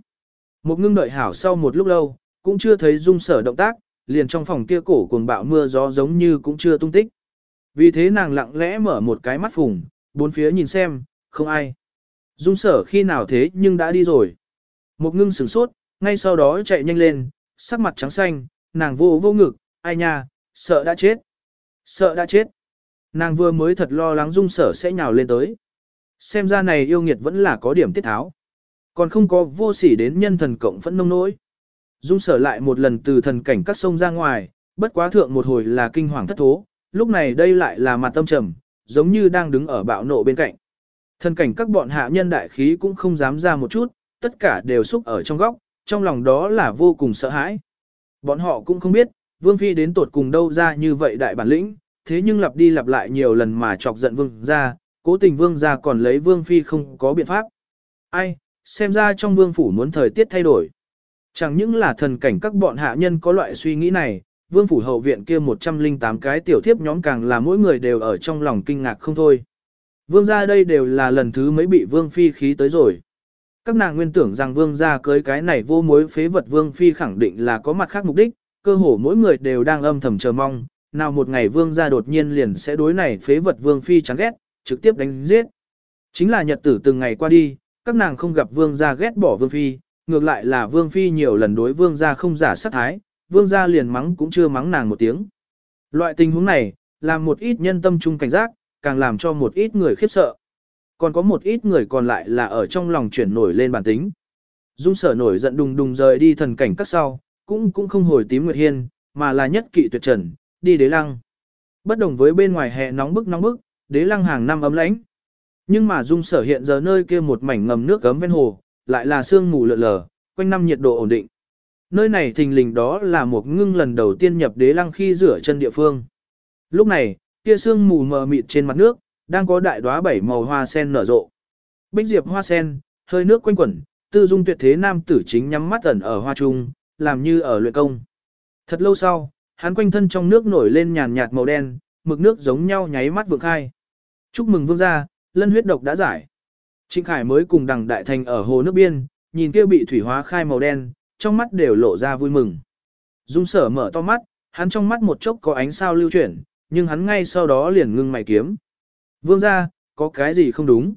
Một ngưng đợi hảo sau một lúc lâu, cũng chưa thấy dung sở động tác, liền trong phòng kia cổ cuồng bạo mưa gió giống như cũng chưa tung tích. Vì thế nàng lặng lẽ mở một cái mắt phùng, bốn phía nhìn xem, không ai. Dung sở khi nào thế nhưng đã đi rồi. Một ngưng sửng sốt, ngay sau đó chạy nhanh lên, sắc mặt trắng xanh, nàng vô vô ngực, ai nha, sợ đã chết. Sợ đã chết. Nàng vừa mới thật lo lắng dung sở sẽ nhào lên tới. Xem ra này yêu nghiệt vẫn là có điểm tiết tháo. Còn không có vô sỉ đến nhân thần cộng phẫn nông nỗi. Dung sở lại một lần từ thần cảnh các sông ra ngoài, bất quá thượng một hồi là kinh hoàng thất thố, lúc này đây lại là mặt tâm trầm, giống như đang đứng ở bạo nộ bên cạnh. Thần cảnh các bọn hạ nhân đại khí cũng không dám ra một chút, tất cả đều xúc ở trong góc, trong lòng đó là vô cùng sợ hãi. Bọn họ cũng không biết, Vương Phi đến tột cùng đâu ra như vậy đại bản lĩnh, thế nhưng lặp đi lặp lại nhiều lần mà chọc giận Vương ra, cố tình Vương gia còn lấy Vương Phi không có biện pháp. Ai, xem ra trong Vương Phủ muốn thời tiết thay đổi. Chẳng những là thần cảnh các bọn hạ nhân có loại suy nghĩ này, Vương Phủ hậu viện kia 108 cái tiểu thiếp nhóm càng là mỗi người đều ở trong lòng kinh ngạc không thôi. Vương gia đây đều là lần thứ mấy bị Vương Phi khí tới rồi. Các nàng nguyên tưởng rằng Vương gia cưới cái này vô mối phế vật Vương Phi khẳng định là có mặt khác mục đích, cơ hồ mỗi người đều đang âm thầm chờ mong, nào một ngày Vương gia đột nhiên liền sẽ đối này phế vật Vương Phi chán ghét, trực tiếp đánh giết. Chính là nhật tử từng ngày qua đi, các nàng không gặp vương gia ghét bỏ vương phi, ngược lại là vương phi nhiều lần đối vương gia không giả sát thái, vương gia liền mắng cũng chưa mắng nàng một tiếng. Loại tình huống này, làm một ít nhân tâm trung cảnh giác, càng làm cho một ít người khiếp sợ. Còn có một ít người còn lại là ở trong lòng chuyển nổi lên bản tính. Dung sở nổi giận đùng đùng rời đi thần cảnh các sau, cũng cũng không hồi tím nguyệt hiên, mà là nhất kỵ tuyệt trần, đi đế lăng. Bất đồng với bên ngoài hè nóng bức nóng bức, đế lăng hàng năm ấm lãnh. Nhưng mà dung sở hiện giờ nơi kia một mảnh ngầm nước gấm ven hồ, lại là sương mù lượn lờ, quanh năm nhiệt độ ổn định. Nơi này thình lình đó là một ngưng lần đầu tiên nhập đế lăng khi rửa chân địa phương. Lúc này, kia sương mù mờ mịt trên mặt nước, đang có đại đóa bảy màu hoa sen nở rộ. Bích diệp hoa sen, hơi nước quanh quẩn, tư dung tuyệt thế nam tử chính nhắm mắt ẩn ở hoa trung, làm như ở luyện công. Thật lâu sau, hắn quanh thân trong nước nổi lên nhàn nhạt màu đen, mực nước giống nhau nháy mắt vượng khai. Chúc mừng vương gia, lân huyết độc đã giải. Trịnh Khải mới cùng đằng đại thành ở hồ nước biên, nhìn kia bị thủy hóa khai màu đen, trong mắt đều lộ ra vui mừng. Dung sở mở to mắt, hắn trong mắt một chốc có ánh sao lưu chuyển, nhưng hắn ngay sau đó liền ngưng mày kiếm. Vương gia, có cái gì không đúng?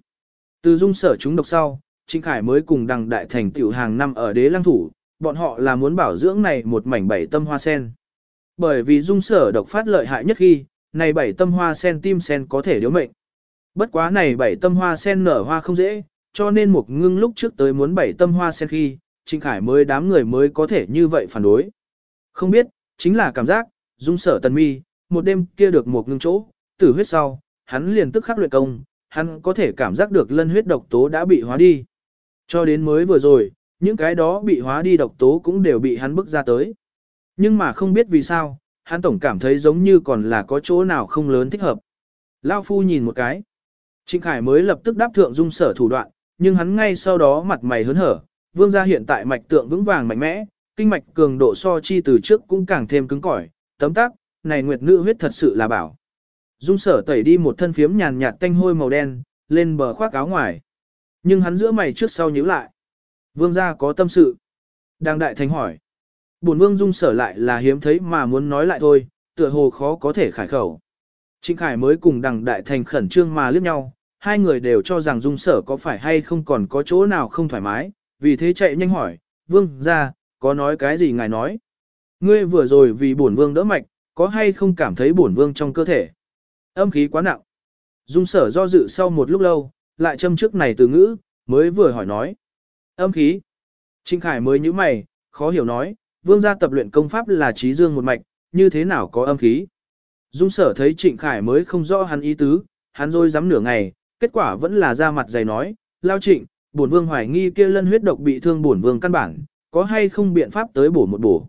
Từ dung sở chúng độc sau, Trịnh Khải mới cùng đằng đại thành tiểu hàng năm ở đế lăng thủ, bọn họ là muốn bảo dưỡng này một mảnh bảy tâm hoa sen. Bởi vì dung sở độc phát lợi hại nhất khi, này bảy tâm hoa sen tim sen có thể điếu mệnh. Bất quá này bảy tâm hoa sen nở hoa không dễ, cho nên một ngưng lúc trước tới muốn bảy tâm hoa sen khi, Trịnh Khải mới đám người mới có thể như vậy phản đối. Không biết, chính là cảm giác, dung sở tần mi, một đêm kia được một ngưng chỗ, tử huyết sau, hắn liền tức khắc luyện công, hắn có thể cảm giác được lân huyết độc tố đã bị hóa đi. Cho đến mới vừa rồi, những cái đó bị hóa đi độc tố cũng đều bị hắn bức ra tới. Nhưng mà không biết vì sao, hắn tổng cảm thấy giống như còn là có chỗ nào không lớn thích hợp. Lao phu nhìn một cái. Trịnh Khải mới lập tức đáp thượng dung sở thủ đoạn, nhưng hắn ngay sau đó mặt mày hớn hở, vương gia hiện tại mạch tượng vững vàng mạnh mẽ, kinh mạch cường độ so chi từ trước cũng càng thêm cứng cỏi, tấm tắc, này nguyệt nữ huyết thật sự là bảo. Dung sở tẩy đi một thân phiếm nhàn nhạt tanh hôi màu đen, lên bờ khoác áo ngoài. Nhưng hắn giữa mày trước sau nhíu lại. Vương gia có tâm sự. Đang đại thánh hỏi. Bổn vương dung sở lại là hiếm thấy mà muốn nói lại thôi, tựa hồ khó có thể khải khẩu. Trịnh Khải mới cùng đằng đại thành khẩn trương mà liếc nhau, hai người đều cho rằng dung sở có phải hay không còn có chỗ nào không thoải mái, vì thế chạy nhanh hỏi, vương ra, có nói cái gì ngài nói. Ngươi vừa rồi vì bổn vương đỡ mạch, có hay không cảm thấy bổn vương trong cơ thể. Âm khí quá nặng. Dung sở do dự sau một lúc lâu, lại châm trước này từ ngữ, mới vừa hỏi nói. Âm khí. Trịnh Khải mới như mày, khó hiểu nói, vương gia tập luyện công pháp là trí dương một mạch, như thế nào có âm khí. Dung sở thấy Trịnh Khải mới không rõ hắn ý tứ, hắn rồi dám nửa ngày, kết quả vẫn là ra mặt dày nói, lao trịnh, bổn vương hoài nghi kia lân huyết độc bị thương bổn vương căn bản, có hay không biện pháp tới bổ một bổ.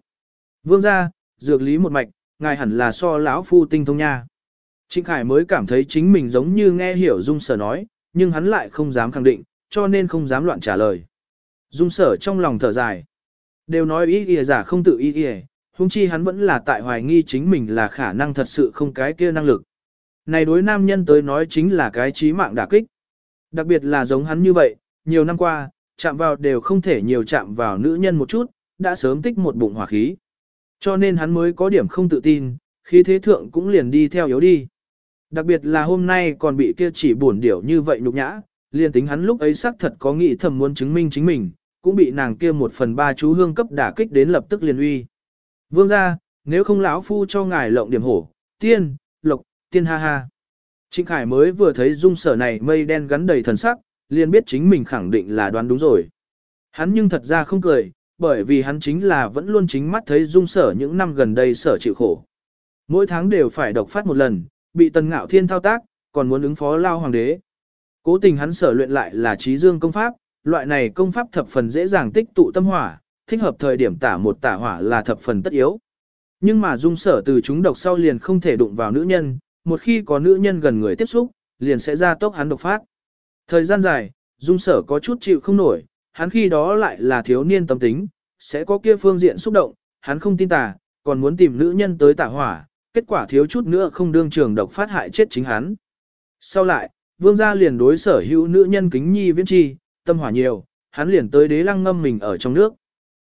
Vương gia, dược lý một mạch, ngài hẳn là so lão phu tinh thông nha. Trịnh Khải mới cảm thấy chính mình giống như nghe hiểu Dung sở nói, nhưng hắn lại không dám khẳng định, cho nên không dám loạn trả lời. Dung sở trong lòng thở dài. Đều nói ý kìa giả không tự ý kìa, huống chi hắn vẫn là tại hoài nghi chính mình là khả năng thật sự không cái kia năng lực. Này đối nam nhân tới nói chính là cái trí mạng đả kích. Đặc biệt là giống hắn như vậy, nhiều năm qua, chạm vào đều không thể nhiều chạm vào nữ nhân một chút, đã sớm tích một bụng hỏa khí. Cho nên hắn mới có điểm không tự tin, khí thế thượng cũng liền đi theo yếu đi. Đặc biệt là hôm nay còn bị kia chỉ buồn điểu như vậy nhục nhã, liền tính hắn lúc ấy xác thật có nghĩ thầm muốn chứng minh chính mình, cũng bị nàng kia một phần ba chú hương cấp đả kích đến lập tức liền uy. Vương ra, nếu không lão phu cho ngài lộng điểm hổ, tiên, lộc, tiên ha ha. Trịnh Khải mới vừa thấy dung sở này mây đen gắn đầy thần sắc, liền biết chính mình khẳng định là đoán đúng rồi. Hắn nhưng thật ra không cười, bởi vì hắn chính là vẫn luôn chính mắt thấy dung sở những năm gần đây sở chịu khổ. Mỗi tháng đều phải độc phát một lần, bị tần ngạo thiên thao tác, còn muốn ứng phó lao hoàng đế. Cố tình hắn sở luyện lại là trí dương công pháp, loại này công pháp thập phần dễ dàng tích tụ tâm hỏa, thích hợp thời điểm tả một tả hỏa là thập phần tất yếu. Nhưng mà dung sở từ chúng độc sau liền không thể đụng vào nữ nhân, một khi có nữ nhân gần người tiếp xúc, liền sẽ ra tốc hắn độc phát. Thời gian dài, dung sở có chút chịu không nổi, hắn khi đó lại là thiếu niên tâm tính, sẽ có kia phương diện xúc động, hắn không tin tà, còn muốn tìm nữ nhân tới tả hỏa, kết quả thiếu chút nữa không đương trường độc phát hại chết chính hắn. Sau lại, vương gia liền đối sở hữu nữ nhân kính nhi viễn chi, tâm hỏa nhiều, hắn liền tới đế lăng ngâm mình ở trong nước.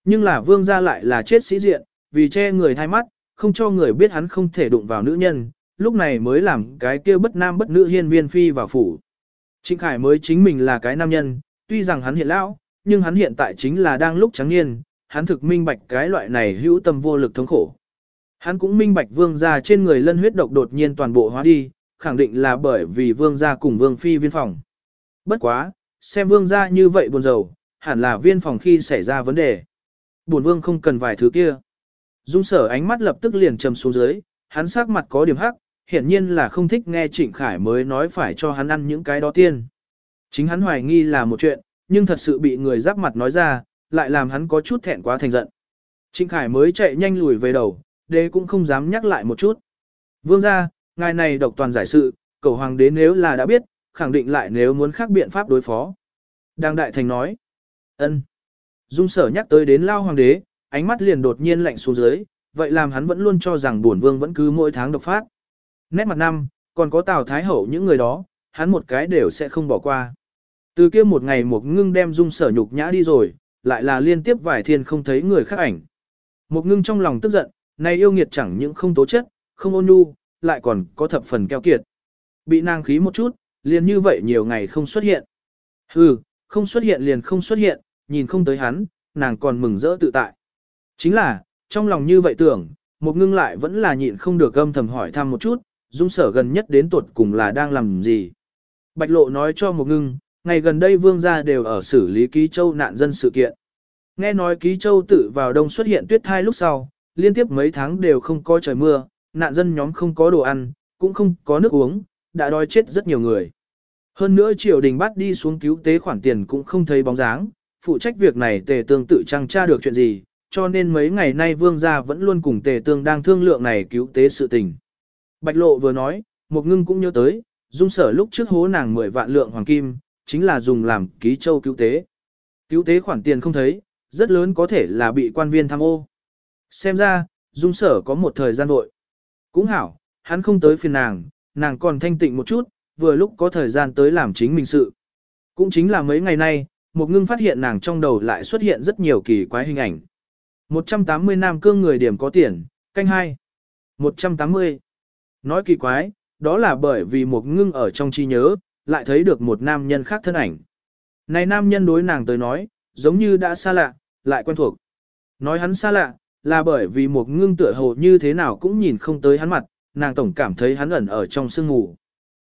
Nhưng là vương gia lại là chết sĩ diện, vì che người thay mắt, không cho người biết hắn không thể đụng vào nữ nhân, lúc này mới làm cái kia bất nam bất nữ hiên viên phi vào phủ. Trịnh Khải mới chính mình là cái nam nhân, tuy rằng hắn hiện lão, nhưng hắn hiện tại chính là đang lúc trắng niên, hắn thực minh bạch cái loại này hữu tâm vô lực thống khổ. Hắn cũng minh bạch vương gia trên người lân huyết độc đột nhiên toàn bộ hóa đi, khẳng định là bởi vì vương gia cùng vương phi viên phòng. Bất quá, xem vương gia như vậy buồn rầu, hẳn là viên phòng khi xảy ra vấn đề bổn vương không cần vài thứ kia. Dung sở ánh mắt lập tức liền trầm xuống dưới, hắn sắc mặt có điểm hắc, hiển nhiên là không thích nghe Trịnh Khải mới nói phải cho hắn ăn những cái đó tiên. Chính hắn hoài nghi là một chuyện, nhưng thật sự bị người giáp mặt nói ra, lại làm hắn có chút thẹn quá thành giận. Trịnh Khải mới chạy nhanh lùi về đầu, đế cũng không dám nhắc lại một chút. Vương ra, ngài này độc toàn giải sự, cầu hoàng đế nếu là đã biết, khẳng định lại nếu muốn khác biện pháp đối phó. Đang đại thành nói. ân. Dung sở nhắc tới đến lao hoàng đế, ánh mắt liền đột nhiên lạnh xuống dưới, vậy làm hắn vẫn luôn cho rằng bổn vương vẫn cứ mỗi tháng độc phát. Nét mặt năm, còn có Tào Thái Hậu những người đó, hắn một cái đều sẽ không bỏ qua. Từ kia một ngày một ngưng đem dung sở nhục nhã đi rồi, lại là liên tiếp vài thiên không thấy người khác ảnh. Một ngưng trong lòng tức giận, này yêu nghiệt chẳng những không tố chất, không ôn nhu, lại còn có thập phần keo kiệt. Bị nàng khí một chút, liền như vậy nhiều ngày không xuất hiện. Hừ, không xuất hiện liền không xuất hiện, nhìn không tới hắn, nàng còn mừng rỡ tự tại. Chính là, trong lòng như vậy tưởng, một ngưng lại vẫn là nhịn không được âm thầm hỏi thăm một chút, dung sở gần nhất đến tuột cùng là đang làm gì. Bạch lộ nói cho một ngưng, ngày gần đây vương gia đều ở xử lý ký châu nạn dân sự kiện. Nghe nói ký châu tự vào đông xuất hiện tuyết thai lúc sau, liên tiếp mấy tháng đều không có trời mưa, nạn dân nhóm không có đồ ăn, cũng không có nước uống, đã đói chết rất nhiều người. Hơn nữa triều đình bắt đi xuống cứu tế khoản tiền cũng không thấy bóng dáng, phụ trách việc này tề tương tự trăng tra được chuyện gì, cho nên mấy ngày nay vương gia vẫn luôn cùng tề tương đang thương lượng này cứu tế sự tình. Bạch lộ vừa nói, một ngưng cũng nhớ tới, dung sở lúc trước hố nàng 10 vạn lượng hoàng kim, chính là dùng làm ký châu cứu tế. Cứu tế khoản tiền không thấy, rất lớn có thể là bị quan viên tham ô. Xem ra, dung sở có một thời gian vội. Cũng hảo, hắn không tới phiền nàng, nàng còn thanh tịnh một chút, vừa lúc có thời gian tới làm chính mình sự. Cũng chính là mấy ngày nay, một ngưng phát hiện nàng trong đầu lại xuất hiện rất nhiều kỳ quái hình ảnh. 180 nam cương người điểm có tiền, canh hai 180. Nói kỳ quái, đó là bởi vì một ngưng ở trong trí nhớ, lại thấy được một nam nhân khác thân ảnh. Này nam nhân đối nàng tới nói, giống như đã xa lạ, lại quen thuộc. Nói hắn xa lạ, là bởi vì một ngưng tựa hồ như thế nào cũng nhìn không tới hắn mặt, nàng tổng cảm thấy hắn ẩn ở trong sương mù.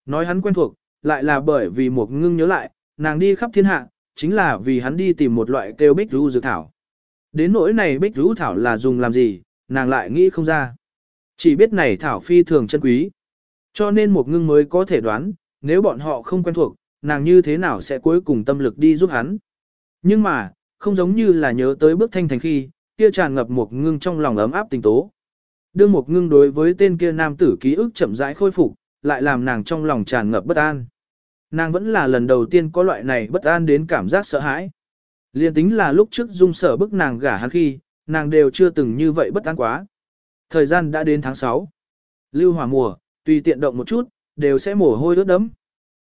Nói hắn quen thuộc, lại là bởi vì một ngưng nhớ lại, nàng đi khắp thiên hạ, chính là vì hắn đi tìm một loại kêu bích rú dược thảo. Đến nỗi này bích rú thảo là dùng làm gì, nàng lại nghĩ không ra. Chỉ biết này thảo phi thường chân quý. Cho nên một ngưng mới có thể đoán, nếu bọn họ không quen thuộc, nàng như thế nào sẽ cuối cùng tâm lực đi giúp hắn. Nhưng mà, không giống như là nhớ tới bước thanh thành khi, kia tràn ngập một ngưng trong lòng ấm áp tình tố. Đương một ngưng đối với tên kia nam tử ký ức chậm rãi khôi phục, lại làm nàng trong lòng tràn ngập bất an. Nàng vẫn là lần đầu tiên có loại này bất an đến cảm giác sợ hãi. Liên tính là lúc trước dung sở bức nàng gả hắn khi, nàng đều chưa từng như vậy bất an quá. Thời gian đã đến tháng 6. Lưu hỏa mùa, tùy tiện động một chút, đều sẽ mồ hôi ướt đẫm.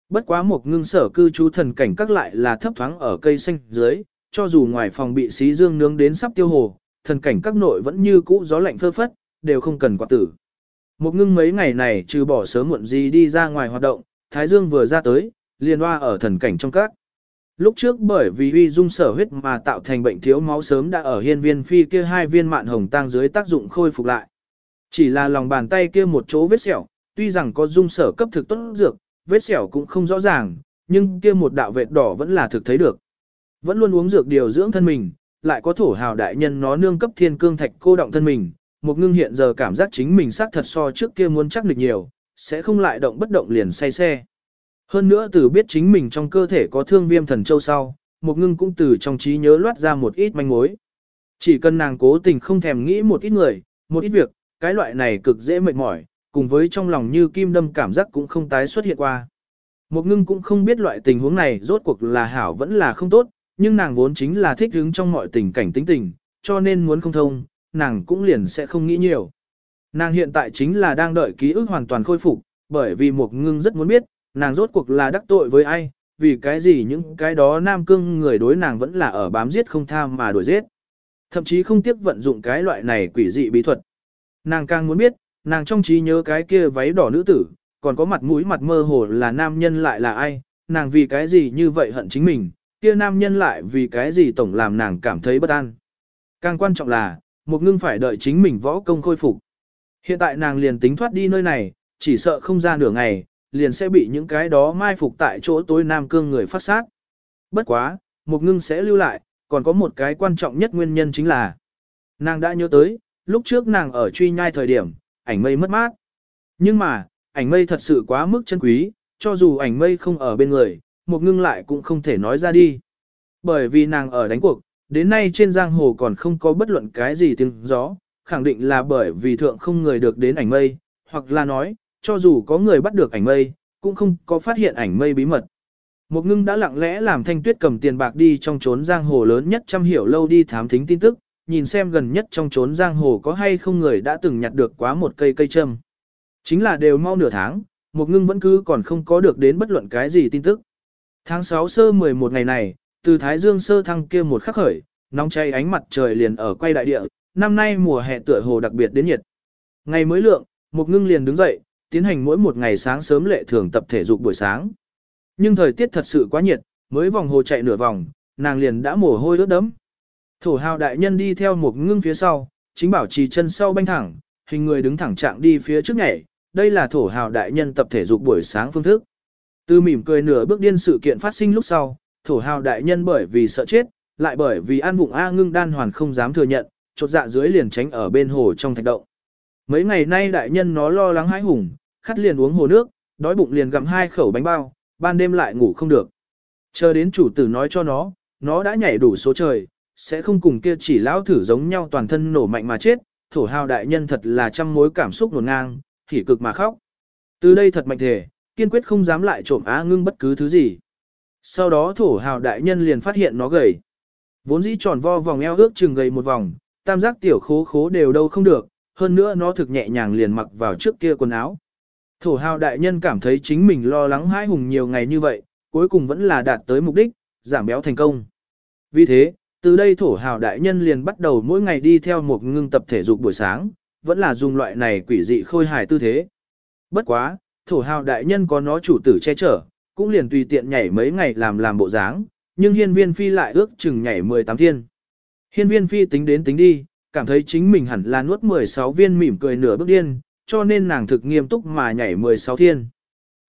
Bất quá một ngưng sở cư trú thần cảnh các lại là thấp thoáng ở cây xanh dưới, cho dù ngoài phòng bị xí dương nướng đến sắp tiêu hồ, thần cảnh các nội vẫn như cũ gió lạnh phơ phất, đều không cần quạt tử. Một ngưng mấy ngày này trừ bỏ sớm muộn gì đi ra ngoài hoạt động, Thái Dương vừa ra tới, liền hoa ở thần cảnh trong các. Lúc trước bởi vì uy dung sở huyết mà tạo thành bệnh thiếu máu sớm đã ở hiên viên phi kia hai viên mạn hồng tăng dưới tác dụng khôi phục lại. Chỉ là lòng bàn tay kia một chỗ vết sẹo, tuy rằng có dung sở cấp thực tốt dược, vết sẹo cũng không rõ ràng, nhưng kia một đạo vệt đỏ vẫn là thực thấy được. Vẫn luôn uống dược điều dưỡng thân mình, lại có thổ hào đại nhân nó nương cấp thiên cương thạch cô động thân mình, một ngưng hiện giờ cảm giác chính mình xác thật so trước kia muốn chắc được nhiều, sẽ không lại động bất động liền say xe. Hơn nữa từ biết chính mình trong cơ thể có thương viêm thần châu sau, một ngưng cũng từ trong trí nhớ loát ra một ít manh mối. Chỉ cần nàng cố tình không thèm nghĩ một ít người, một ít việc, cái loại này cực dễ mệt mỏi, cùng với trong lòng như kim đâm cảm giác cũng không tái xuất hiện qua. Một ngưng cũng không biết loại tình huống này rốt cuộc là hảo vẫn là không tốt, nhưng nàng vốn chính là thích hứng trong mọi tình cảnh tính tình, cho nên muốn không thông, nàng cũng liền sẽ không nghĩ nhiều. Nàng hiện tại chính là đang đợi ký ức hoàn toàn khôi phục, bởi vì một ngưng rất muốn biết, nàng rốt cuộc là đắc tội với ai, vì cái gì những cái đó nam cương người đối nàng vẫn là ở bám giết không tham mà đuổi giết. Thậm chí không tiếc vận dụng cái loại này quỷ dị bí thuật. Nàng càng muốn biết, nàng trong trí nhớ cái kia váy đỏ nữ tử, còn có mặt mũi mặt mơ hồ là nam nhân lại là ai, nàng vì cái gì như vậy hận chính mình, kia nam nhân lại vì cái gì tổng làm nàng cảm thấy bất an. Càng quan trọng là, một ngưng phải đợi chính mình võ công khôi phục. Hiện tại nàng liền tính thoát đi nơi này, chỉ sợ không ra nửa ngày, liền sẽ bị những cái đó mai phục tại chỗ tối nam cương người phát sát. Bất quá, một ngưng sẽ lưu lại, còn có một cái quan trọng nhất nguyên nhân chính là nàng đã nhớ tới, lúc trước nàng ở truy nhai thời điểm, ảnh mây mất mát. Nhưng mà, ảnh mây thật sự quá mức chân quý, cho dù ảnh mây không ở bên người, một ngưng lại cũng không thể nói ra đi. Bởi vì nàng ở đánh cuộc, đến nay trên giang hồ còn không có bất luận cái gì tiếng gió, khẳng định là bởi vì thượng không người được đến ảnh mây, hoặc là nói, cho dù có người bắt được ảnh mây, cũng không có phát hiện ảnh mây bí mật. Một ngưng đã lặng lẽ làm thanh tuyết cầm tiền bạc đi trong trốn giang hồ lớn nhất trăm hiểu lâu đi thám thính tin tức, nhìn xem gần nhất trong trốn giang hồ có hay không người đã từng nhặt được quá một cây cây châm. Chính là đều mau nửa tháng, một ngưng vẫn cứ còn không có được đến bất luận cái gì tin tức. Tháng 6 sơ 11 ngày này, từ Thái Dương sơ thăng kia một khắc khởi, nóng cháy ánh mặt trời liền ở quay đại địa, năm nay mùa hè tựa hồ đặc biệt đến nhiệt. Ngày mới lượng, một ngưng liền đứng dậy, tiến hành mỗi một ngày sáng sớm lệ thường tập thể dục buổi sáng. Nhưng thời tiết thật sự quá nhiệt, mới vòng hồ chạy nửa vòng, nàng liền đã mồ hôi ướt đẫm. Thổ hào đại nhân đi theo một ngưng phía sau, chính bảo trì chân sau banh thẳng, hình người đứng thẳng trạng đi phía trước nhảy, đây là thổ hào đại nhân tập thể dục buổi sáng phương thức. Từ mỉm cười nửa bước điên sự kiện phát sinh lúc sau, thổ hào đại nhân bởi vì sợ chết, lại bởi vì an vụng A ngưng đan hoàn không dám thừa nhận, chột dạ dưới liền tránh ở bên hồ trong thạch động. Mấy ngày nay đại nhân nó lo lắng hãi hùng, khát liền uống hồ nước, đói bụng liền gặm hai khẩu bánh bao, ban đêm lại ngủ không được. Chờ đến chủ tử nói cho nó, nó đã nhảy đủ số trời, sẽ không cùng kia chỉ lão thử giống nhau toàn thân nổ mạnh mà chết, thổ hào đại nhân thật là trăm mối cảm xúc nổn ngang, hỉ cực mà khóc. Từ đây thật mạnh thể, kiên quyết không dám lại trộm á ngưng bất cứ thứ gì. Sau đó thổ hào đại nhân liền phát hiện nó gầy. Vốn dĩ tròn vo vòng eo ước chừng gầy một vòng, tam giác tiểu khố khố đều đâu không được, hơn nữa nó thực nhẹ nhàng liền mặc vào trước kia quần áo. Thổ hào đại nhân cảm thấy chính mình lo lắng hãi hùng nhiều ngày như vậy, cuối cùng vẫn là đạt tới mục đích, giảm béo thành công. Vì thế, từ đây thổ hào đại nhân liền bắt đầu mỗi ngày đi theo một ngưng tập thể dục buổi sáng, vẫn là dùng loại này quỷ dị khôi hài tư thế. Bất quá, thổ hào đại nhân có nó chủ tử che chở, cũng liền tùy tiện nhảy mấy ngày làm làm bộ dáng, nhưng hiên viên phi lại ước chừng nhảy 18 thiên. Hiên viên phi tính đến tính đi, cảm thấy chính mình hẳn là nuốt 16 viên mỉm cười nửa bước điên, cho nên nàng thực nghiêm túc mà nhảy 16 thiên.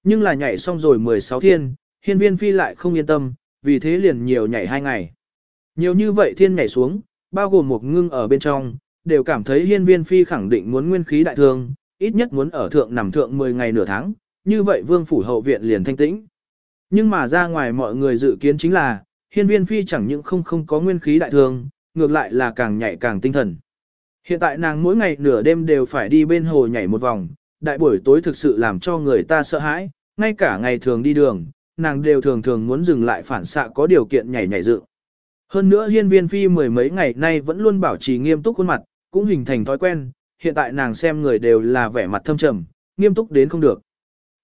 Nhưng là nhảy xong rồi 16 thiên, hiên viên phi lại không yên tâm, vì thế liền nhiều nhảy hai ngày. Nhiều như vậy thiên nhảy xuống, bao gồm một ngưng ở bên trong, đều cảm thấy hiên viên phi khẳng định muốn nguyên khí đại thương, ít nhất muốn ở thượng nằm thượng 10 ngày nửa tháng, như vậy vương phủ hậu viện liền thanh tĩnh. Nhưng mà ra ngoài mọi người dự kiến chính là, hiên viên phi chẳng những không không có nguyên khí đại thương, ngược lại là càng nhảy càng tinh thần. Hiện tại nàng mỗi ngày nửa đêm đều phải đi bên hồ nhảy một vòng, đại buổi tối thực sự làm cho người ta sợ hãi, ngay cả ngày thường đi đường, nàng đều thường thường muốn dừng lại phản xạ có điều kiện nhảy nhảy dự. Hơn nữa hiên viên phi mười mấy ngày nay vẫn luôn bảo trì nghiêm túc khuôn mặt, cũng hình thành thói quen, hiện tại nàng xem người đều là vẻ mặt thâm trầm, nghiêm túc đến không được.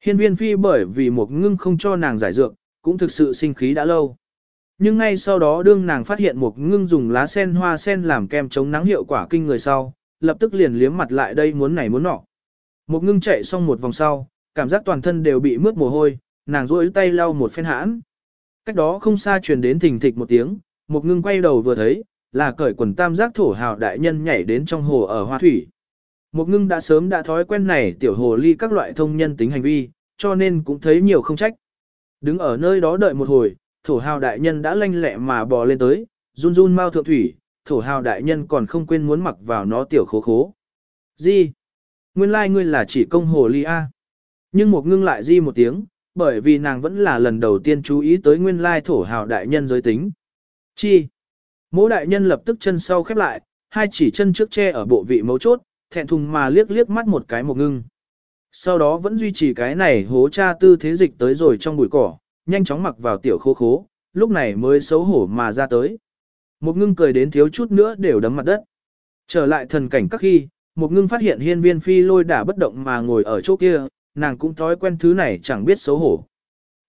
Hiên viên phi bởi vì một ngưng không cho nàng giải dược, cũng thực sự sinh khí đã lâu. Nhưng ngay sau đó đương nàng phát hiện một ngưng dùng lá sen hoa sen làm kem chống nắng hiệu quả kinh người sau, lập tức liền liếm mặt lại đây muốn này muốn nọ. Một ngưng chạy xong một vòng sau, cảm giác toàn thân đều bị mướt mồ hôi, nàng rôi tay lau một phen hãn. Cách đó không xa truyền đến thình thịch một tiếng, một ngưng quay đầu vừa thấy, là cởi quần tam giác thổ hào đại nhân nhảy đến trong hồ ở hoa thủy. Một ngưng đã sớm đã thói quen này tiểu hồ ly các loại thông nhân tính hành vi, cho nên cũng thấy nhiều không trách. Đứng ở nơi đó đợi một hồi, thổ hào đại nhân đã lanh lẹ mà bò lên tới, run run mau thượng thủy, thổ hào đại nhân còn không quên muốn mặc vào nó tiểu khố khố. Di, Nguyên lai like ngươi là chỉ công hồ ly A. Nhưng một ngưng lại di một tiếng, bởi vì nàng vẫn là lần đầu tiên chú ý tới nguyên lai thổ hào đại nhân giới tính. Chi? Mỗi đại nhân lập tức chân sau khép lại, hai chỉ chân trước che ở bộ vị mấu chốt, thẹn thùng mà liếc liếc mắt một cái một ngưng. Sau đó vẫn duy trì cái này hố cha tư thế dịch tới rồi trong bụi cỏ, nhanh chóng mặc vào tiểu khô khố, lúc này mới xấu hổ mà ra tới. Một ngưng cười đến thiếu chút nữa đều đấm mặt đất. Trở lại thần cảnh các khi, một ngưng phát hiện hiên viên phi lôi đã bất động mà ngồi ở chỗ kia, nàng cũng thói quen thứ này chẳng biết xấu hổ.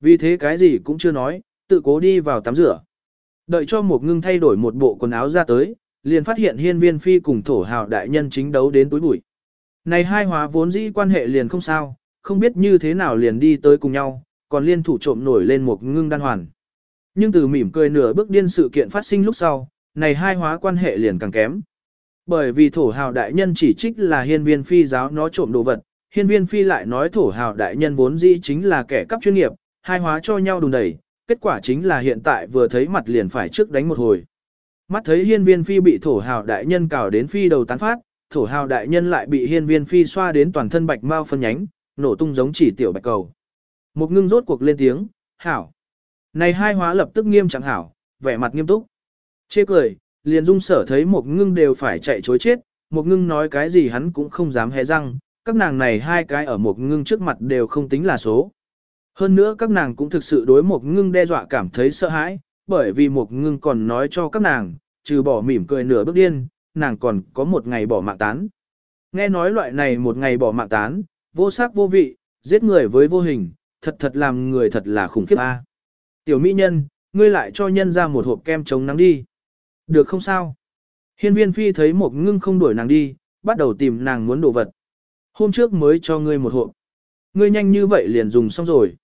Vì thế cái gì cũng chưa nói, tự cố đi vào tắm rửa. Đợi cho một ngưng thay đổi một bộ quần áo ra tới, liền phát hiện hiên viên phi cùng thổ hào đại nhân chính đấu đến túi bụi. Này hai hóa vốn dĩ quan hệ liền không sao, không biết như thế nào liền đi tới cùng nhau, còn liên thủ trộm nổi lên một ngưng đan hoàn. Nhưng từ mỉm cười nửa bước điên sự kiện phát sinh lúc sau, này hai hóa quan hệ liền càng kém. Bởi vì thổ hào đại nhân chỉ trích là hiên viên phi giáo nó trộm đồ vật, hiên viên phi lại nói thổ hào đại nhân vốn dĩ chính là kẻ cấp chuyên nghiệp, hai hóa cho nhau đùn đẩy, kết quả chính là hiện tại vừa thấy mặt liền phải trước đánh một hồi. Mắt thấy hiên viên phi bị thổ hào đại nhân cào đến phi đầu tán phát, thổ hào đại nhân lại bị hiên viên phi xoa đến toàn thân bạch mau phân nhánh, nổ tung giống chỉ tiểu bạch cầu. Một ngưng rốt cuộc lên tiếng, hảo. Này hai hóa lập tức nghiêm chẳng hảo, vẻ mặt nghiêm túc. Chê cười, liền dung sở thấy một ngưng đều phải chạy chối chết, một ngưng nói cái gì hắn cũng không dám hé răng, các nàng này hai cái ở một ngưng trước mặt đều không tính là số. Hơn nữa các nàng cũng thực sự đối một ngưng đe dọa cảm thấy sợ hãi, bởi vì một ngưng còn nói cho các nàng, trừ bỏ mỉm cười nửa bước điên, nàng còn có một ngày bỏ mạng tán. Nghe nói loại này một ngày bỏ mạng tán, vô sắc vô vị, giết người với vô hình, thật thật làm người thật là khủng khiếp a. Tiểu mỹ nhân, ngươi lại cho nhân ra một hộp kem chống nắng đi. Được không sao? Hiên viên phi thấy một ngưng không đuổi nàng đi, bắt đầu tìm nàng muốn đồ vật. Hôm trước mới cho ngươi một hộp. Ngươi nhanh như vậy liền dùng xong rồi.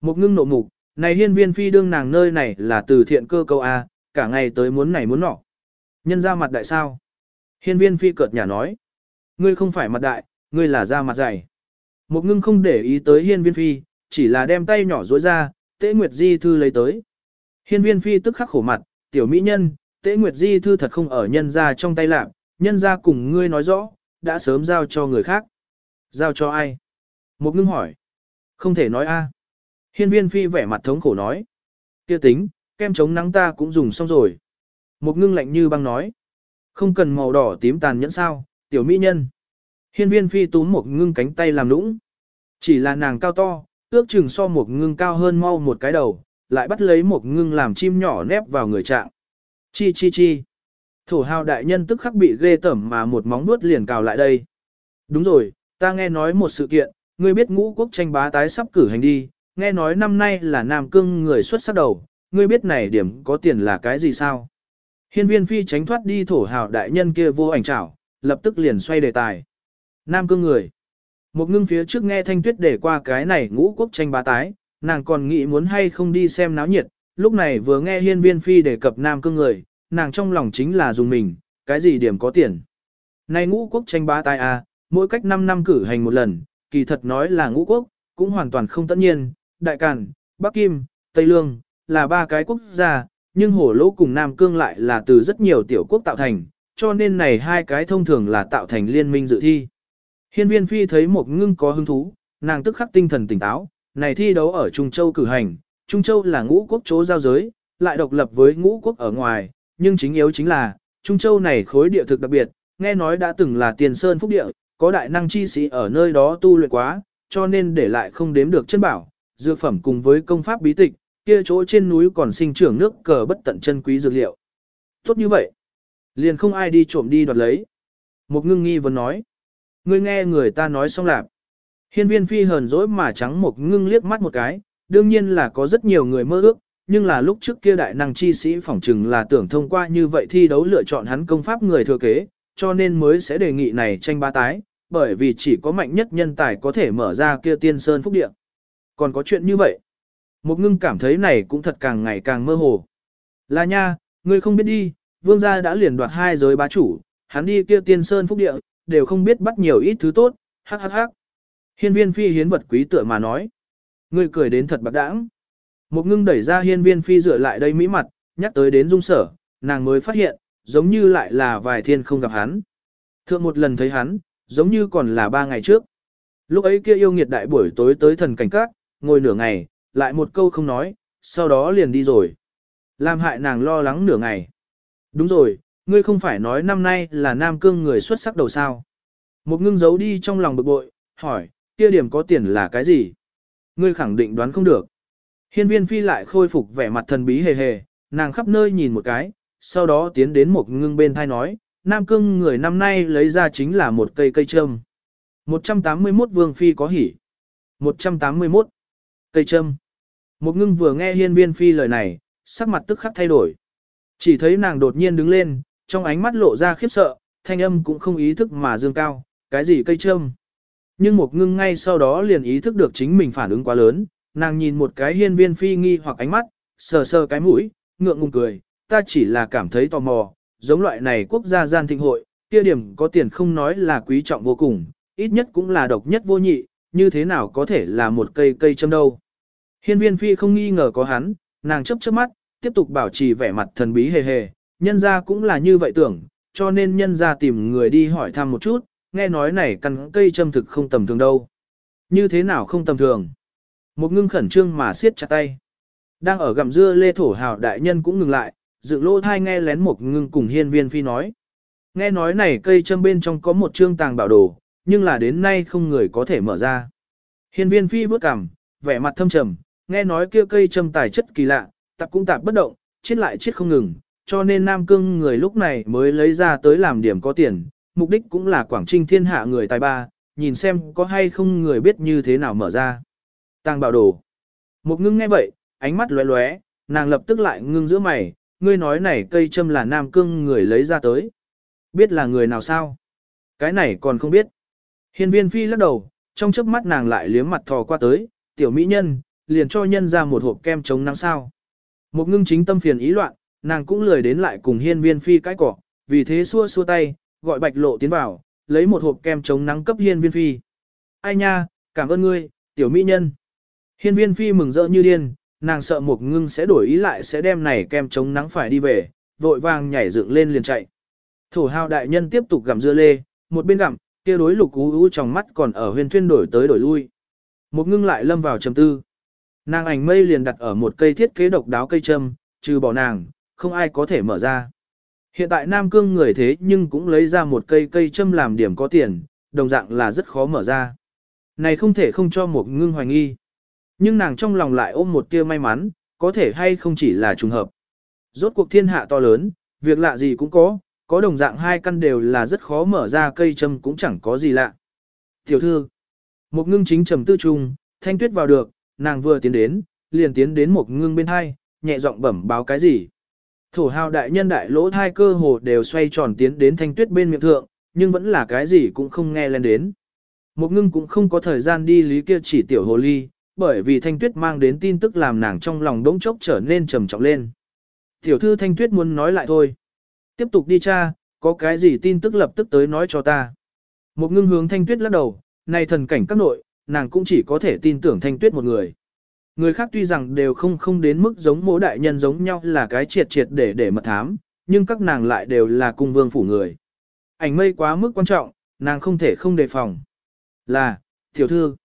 Một ngưng nộ mục, này hiên viên phi đương nàng nơi này là từ thiện cơ câu A, cả ngày tới muốn này muốn nọ. Nhân ra mặt đại sao? Hiên viên phi cợt nhà nói. Ngươi không phải mặt đại, ngươi là da mặt dày. Một ngưng không để ý tới hiên viên phi, chỉ là đem tay nhỏ dối ra, tế nguyệt di thư lấy tới. Hiên viên phi tức khắc khổ mặt, tiểu mỹ nhân, tế nguyệt di thư thật không ở nhân ra trong tay lạc, nhân ra cùng ngươi nói rõ, đã sớm giao cho người khác. Giao cho ai? Một ngưng hỏi. Không thể nói a. Hiên viên phi vẻ mặt thống khổ nói. kia tính, kem chống nắng ta cũng dùng xong rồi. Một ngưng lạnh như băng nói. Không cần màu đỏ tím tàn nhẫn sao, tiểu mỹ nhân. Hiên viên phi túm một ngưng cánh tay làm nũng. Chỉ là nàng cao to, ước chừng so một ngưng cao hơn mau một cái đầu, lại bắt lấy một ngưng làm chim nhỏ nép vào người trạng. Chi chi chi. Thổ hào đại nhân tức khắc bị ghê tẩm mà một móng nuốt liền cào lại đây. Đúng rồi, ta nghe nói một sự kiện, ngươi biết ngũ quốc tranh bá tái sắp cử hành đi, nghe nói năm nay là Nam Cương người xuất sắc đầu, ngươi biết này điểm có tiền là cái gì sao? Hiên viên phi tránh thoát đi thổ hào đại nhân kia vô ảnh trảo, lập tức liền xoay đề tài. Nam Cương người. Một ngưng phía trước nghe thanh tuyết để qua cái này ngũ quốc tranh bá tái, nàng còn nghĩ muốn hay không đi xem náo nhiệt, lúc này vừa nghe hiên viên phi đề cập Nam Cương người, nàng trong lòng chính là dùng mình, cái gì điểm có tiền. Này ngũ quốc tranh bá tái à, mỗi cách 5 năm cử hành một lần, kỳ thật nói là ngũ quốc, cũng hoàn toàn không tất nhiên, Đại Càn, Bắc Kim, Tây Lương, là ba cái quốc gia, nhưng hổ lỗ cùng Nam Cương lại là từ rất nhiều tiểu quốc tạo thành, cho nên này hai cái thông thường là tạo thành liên minh dự thi. Hiên viên phi thấy một ngưng có hứng thú, nàng tức khắc tinh thần tỉnh táo, này thi đấu ở Trung Châu cử hành, Trung Châu là ngũ quốc chỗ giao giới, lại độc lập với ngũ quốc ở ngoài, nhưng chính yếu chính là, Trung Châu này khối địa thực đặc biệt, nghe nói đã từng là tiền sơn phúc địa, có đại năng chi sĩ ở nơi đó tu luyện quá, cho nên để lại không đếm được chân bảo, dược phẩm cùng với công pháp bí tịch, kia chỗ trên núi còn sinh trưởng nước cờ bất tận chân quý dược liệu. Tốt như vậy, liền không ai đi trộm đi đoạt lấy. Một ngưng nghi vấn nói, ngươi nghe người ta nói xong lạp. Hiên viên phi hờn dỗi mà trắng một ngưng liếc mắt một cái, đương nhiên là có rất nhiều người mơ ước, nhưng là lúc trước kia đại năng chi sĩ phỏng chừng là tưởng thông qua như vậy thi đấu lựa chọn hắn công pháp người thừa kế, cho nên mới sẽ đề nghị này tranh ba tái, bởi vì chỉ có mạnh nhất nhân tài có thể mở ra kia tiên sơn phúc địa. Còn có chuyện như vậy. Một ngưng cảm thấy này cũng thật càng ngày càng mơ hồ. Là nha, ngươi không biết đi, vương gia đã liền đoạt hai giới bá chủ, hắn đi kia tiên sơn phúc địa, đều không biết bắt nhiều ít thứ tốt, hắc hắc hắc. Hiên viên phi hiến vật quý tựa mà nói. Ngươi cười đến thật bạc đãng. Một ngưng đẩy ra hiên viên phi dựa lại đây mỹ mặt, nhắc tới đến dung sở, nàng mới phát hiện, giống như lại là vài thiên không gặp hắn. Thượng một lần thấy hắn, giống như còn là ba ngày trước. Lúc ấy kia yêu nghiệt đại buổi tối tới thần cảnh các, ngồi nửa ngày, lại một câu không nói, sau đó liền đi rồi. Làm hại nàng lo lắng nửa ngày. Đúng rồi, ngươi không phải nói năm nay là Nam Cương người xuất sắc đầu sao. Một ngưng giấu đi trong lòng bực bội, hỏi, kia điểm có tiền là cái gì? Ngươi khẳng định đoán không được. Hiên viên phi lại khôi phục vẻ mặt thần bí hề hề, nàng khắp nơi nhìn một cái, sau đó tiến đến một ngưng bên thai nói, Nam Cương người năm nay lấy ra chính là một cây cây trâm. 181 vương phi có hỉ. 181. Cây trâm. Một ngưng vừa nghe hiên viên phi lời này, sắc mặt tức khắc thay đổi. Chỉ thấy nàng đột nhiên đứng lên, trong ánh mắt lộ ra khiếp sợ, thanh âm cũng không ý thức mà dương cao, cái gì cây trâm. Nhưng một ngưng ngay sau đó liền ý thức được chính mình phản ứng quá lớn, Nàng nhìn một cái hiên viên phi nghi hoặc ánh mắt, sờ sờ cái mũi, ngượng ngùng cười, ta chỉ là cảm thấy tò mò, giống loại này quốc gia gian thịnh hội, kia điểm có tiền không nói là quý trọng vô cùng, ít nhất cũng là độc nhất vô nhị, như thế nào có thể là một cây cây châm đâu. Hiên viên phi không nghi ngờ có hắn, nàng chấp chớp mắt, tiếp tục bảo trì vẻ mặt thần bí hề hề, nhân ra cũng là như vậy tưởng, cho nên nhân ra tìm người đi hỏi thăm một chút, nghe nói này căn cây châm thực không tầm thường đâu. Như thế nào không tầm thường? Một ngưng khẩn trương mà siết chặt tay. Đang ở gặm dưa lê thổ hào đại nhân cũng ngừng lại, dựng lô thai nghe lén một ngưng cùng hiên viên phi nói. Nghe nói này cây châm bên trong có một trương tàng bảo đồ, nhưng là đến nay không người có thể mở ra. Hiên viên phi bước cằm, vẻ mặt thâm trầm, nghe nói kia cây châm tài chất kỳ lạ, tạp cũng tạp bất động, chết lại chết không ngừng, cho nên Nam Cương người lúc này mới lấy ra tới làm điểm có tiền, mục đích cũng là Quảng Trinh thiên hạ người tài ba, nhìn xem có hay không người biết như thế nào mở ra. Tàng bảo đồ. Một ngưng nghe vậy, ánh mắt lóe lóe, nàng lập tức lại ngưng giữa mày, ngươi nói này cây châm là Nam Cương người lấy ra tới. Biết là người nào sao? Cái này còn không biết. Hiên viên phi lắc đầu, trong chớp mắt nàng lại liếm mặt thò qua tới, tiểu mỹ nhân, liền cho nhân ra một hộp kem chống nắng sao. Một ngưng chính tâm phiền ý loạn, nàng cũng lười đến lại cùng hiên viên phi cái cỏ, vì thế xua xua tay, gọi bạch lộ tiến vào, lấy một hộp kem chống nắng cấp hiên viên phi. Ai nha, cảm ơn ngươi, tiểu mỹ nhân. Hiên viên phi mừng rỡ như điên, nàng sợ một ngưng sẽ đổi ý lại sẽ đem này kem chống nắng phải đi về, vội vàng nhảy dựng lên liền chạy. Thổ hào đại nhân tiếp tục gặm dưa lê, một bên gặm, kia đối lục ú ú trong mắt còn ở huyền thuyên đổi tới đổi lui. Một ngưng lại lâm vào trầm tư. Nàng ảnh mây liền đặt ở một cây thiết kế độc đáo cây châm, trừ bỏ nàng, không ai có thể mở ra. Hiện tại Nam Cương người thế nhưng cũng lấy ra một cây cây châm làm điểm có tiền, đồng dạng là rất khó mở ra. Này không thể không cho một ngưng hoài nghi. Nhưng nàng trong lòng lại ôm một tia may mắn, có thể hay không chỉ là trùng hợp. Rốt cuộc thiên hạ to lớn, việc lạ gì cũng có, có đồng dạng hai căn đều là rất khó mở ra cây châm cũng chẳng có gì lạ. Tiểu thư, một ngưng chính trầm tư trung, thanh tuyết vào được, nàng vừa tiến đến, liền tiến đến một ngưng bên hai, nhẹ giọng bẩm báo cái gì. Thổ hào đại nhân đại lỗ thai cơ hồ đều xoay tròn tiến đến thanh tuyết bên miệng thượng, nhưng vẫn là cái gì cũng không nghe lên đến. Một ngưng cũng không có thời gian đi lý kia chỉ tiểu hồ ly, bởi vì thanh tuyết mang đến tin tức làm nàng trong lòng đống chốc trở nên trầm trọng lên. Tiểu thư thanh tuyết muốn nói lại thôi. Tiếp tục đi cha, có cái gì tin tức lập tức tới nói cho ta. Một ngưng hướng thanh tuyết lắc đầu, này thần cảnh các nội, nàng cũng chỉ có thể tin tưởng thanh tuyết một người. Người khác tuy rằng đều không không đến mức giống mỗi đại nhân giống nhau là cái triệt triệt để để mật thám, nhưng các nàng lại đều là cung vương phủ người. Ảnh mây quá mức quan trọng, nàng không thể không đề phòng. Là, tiểu thư.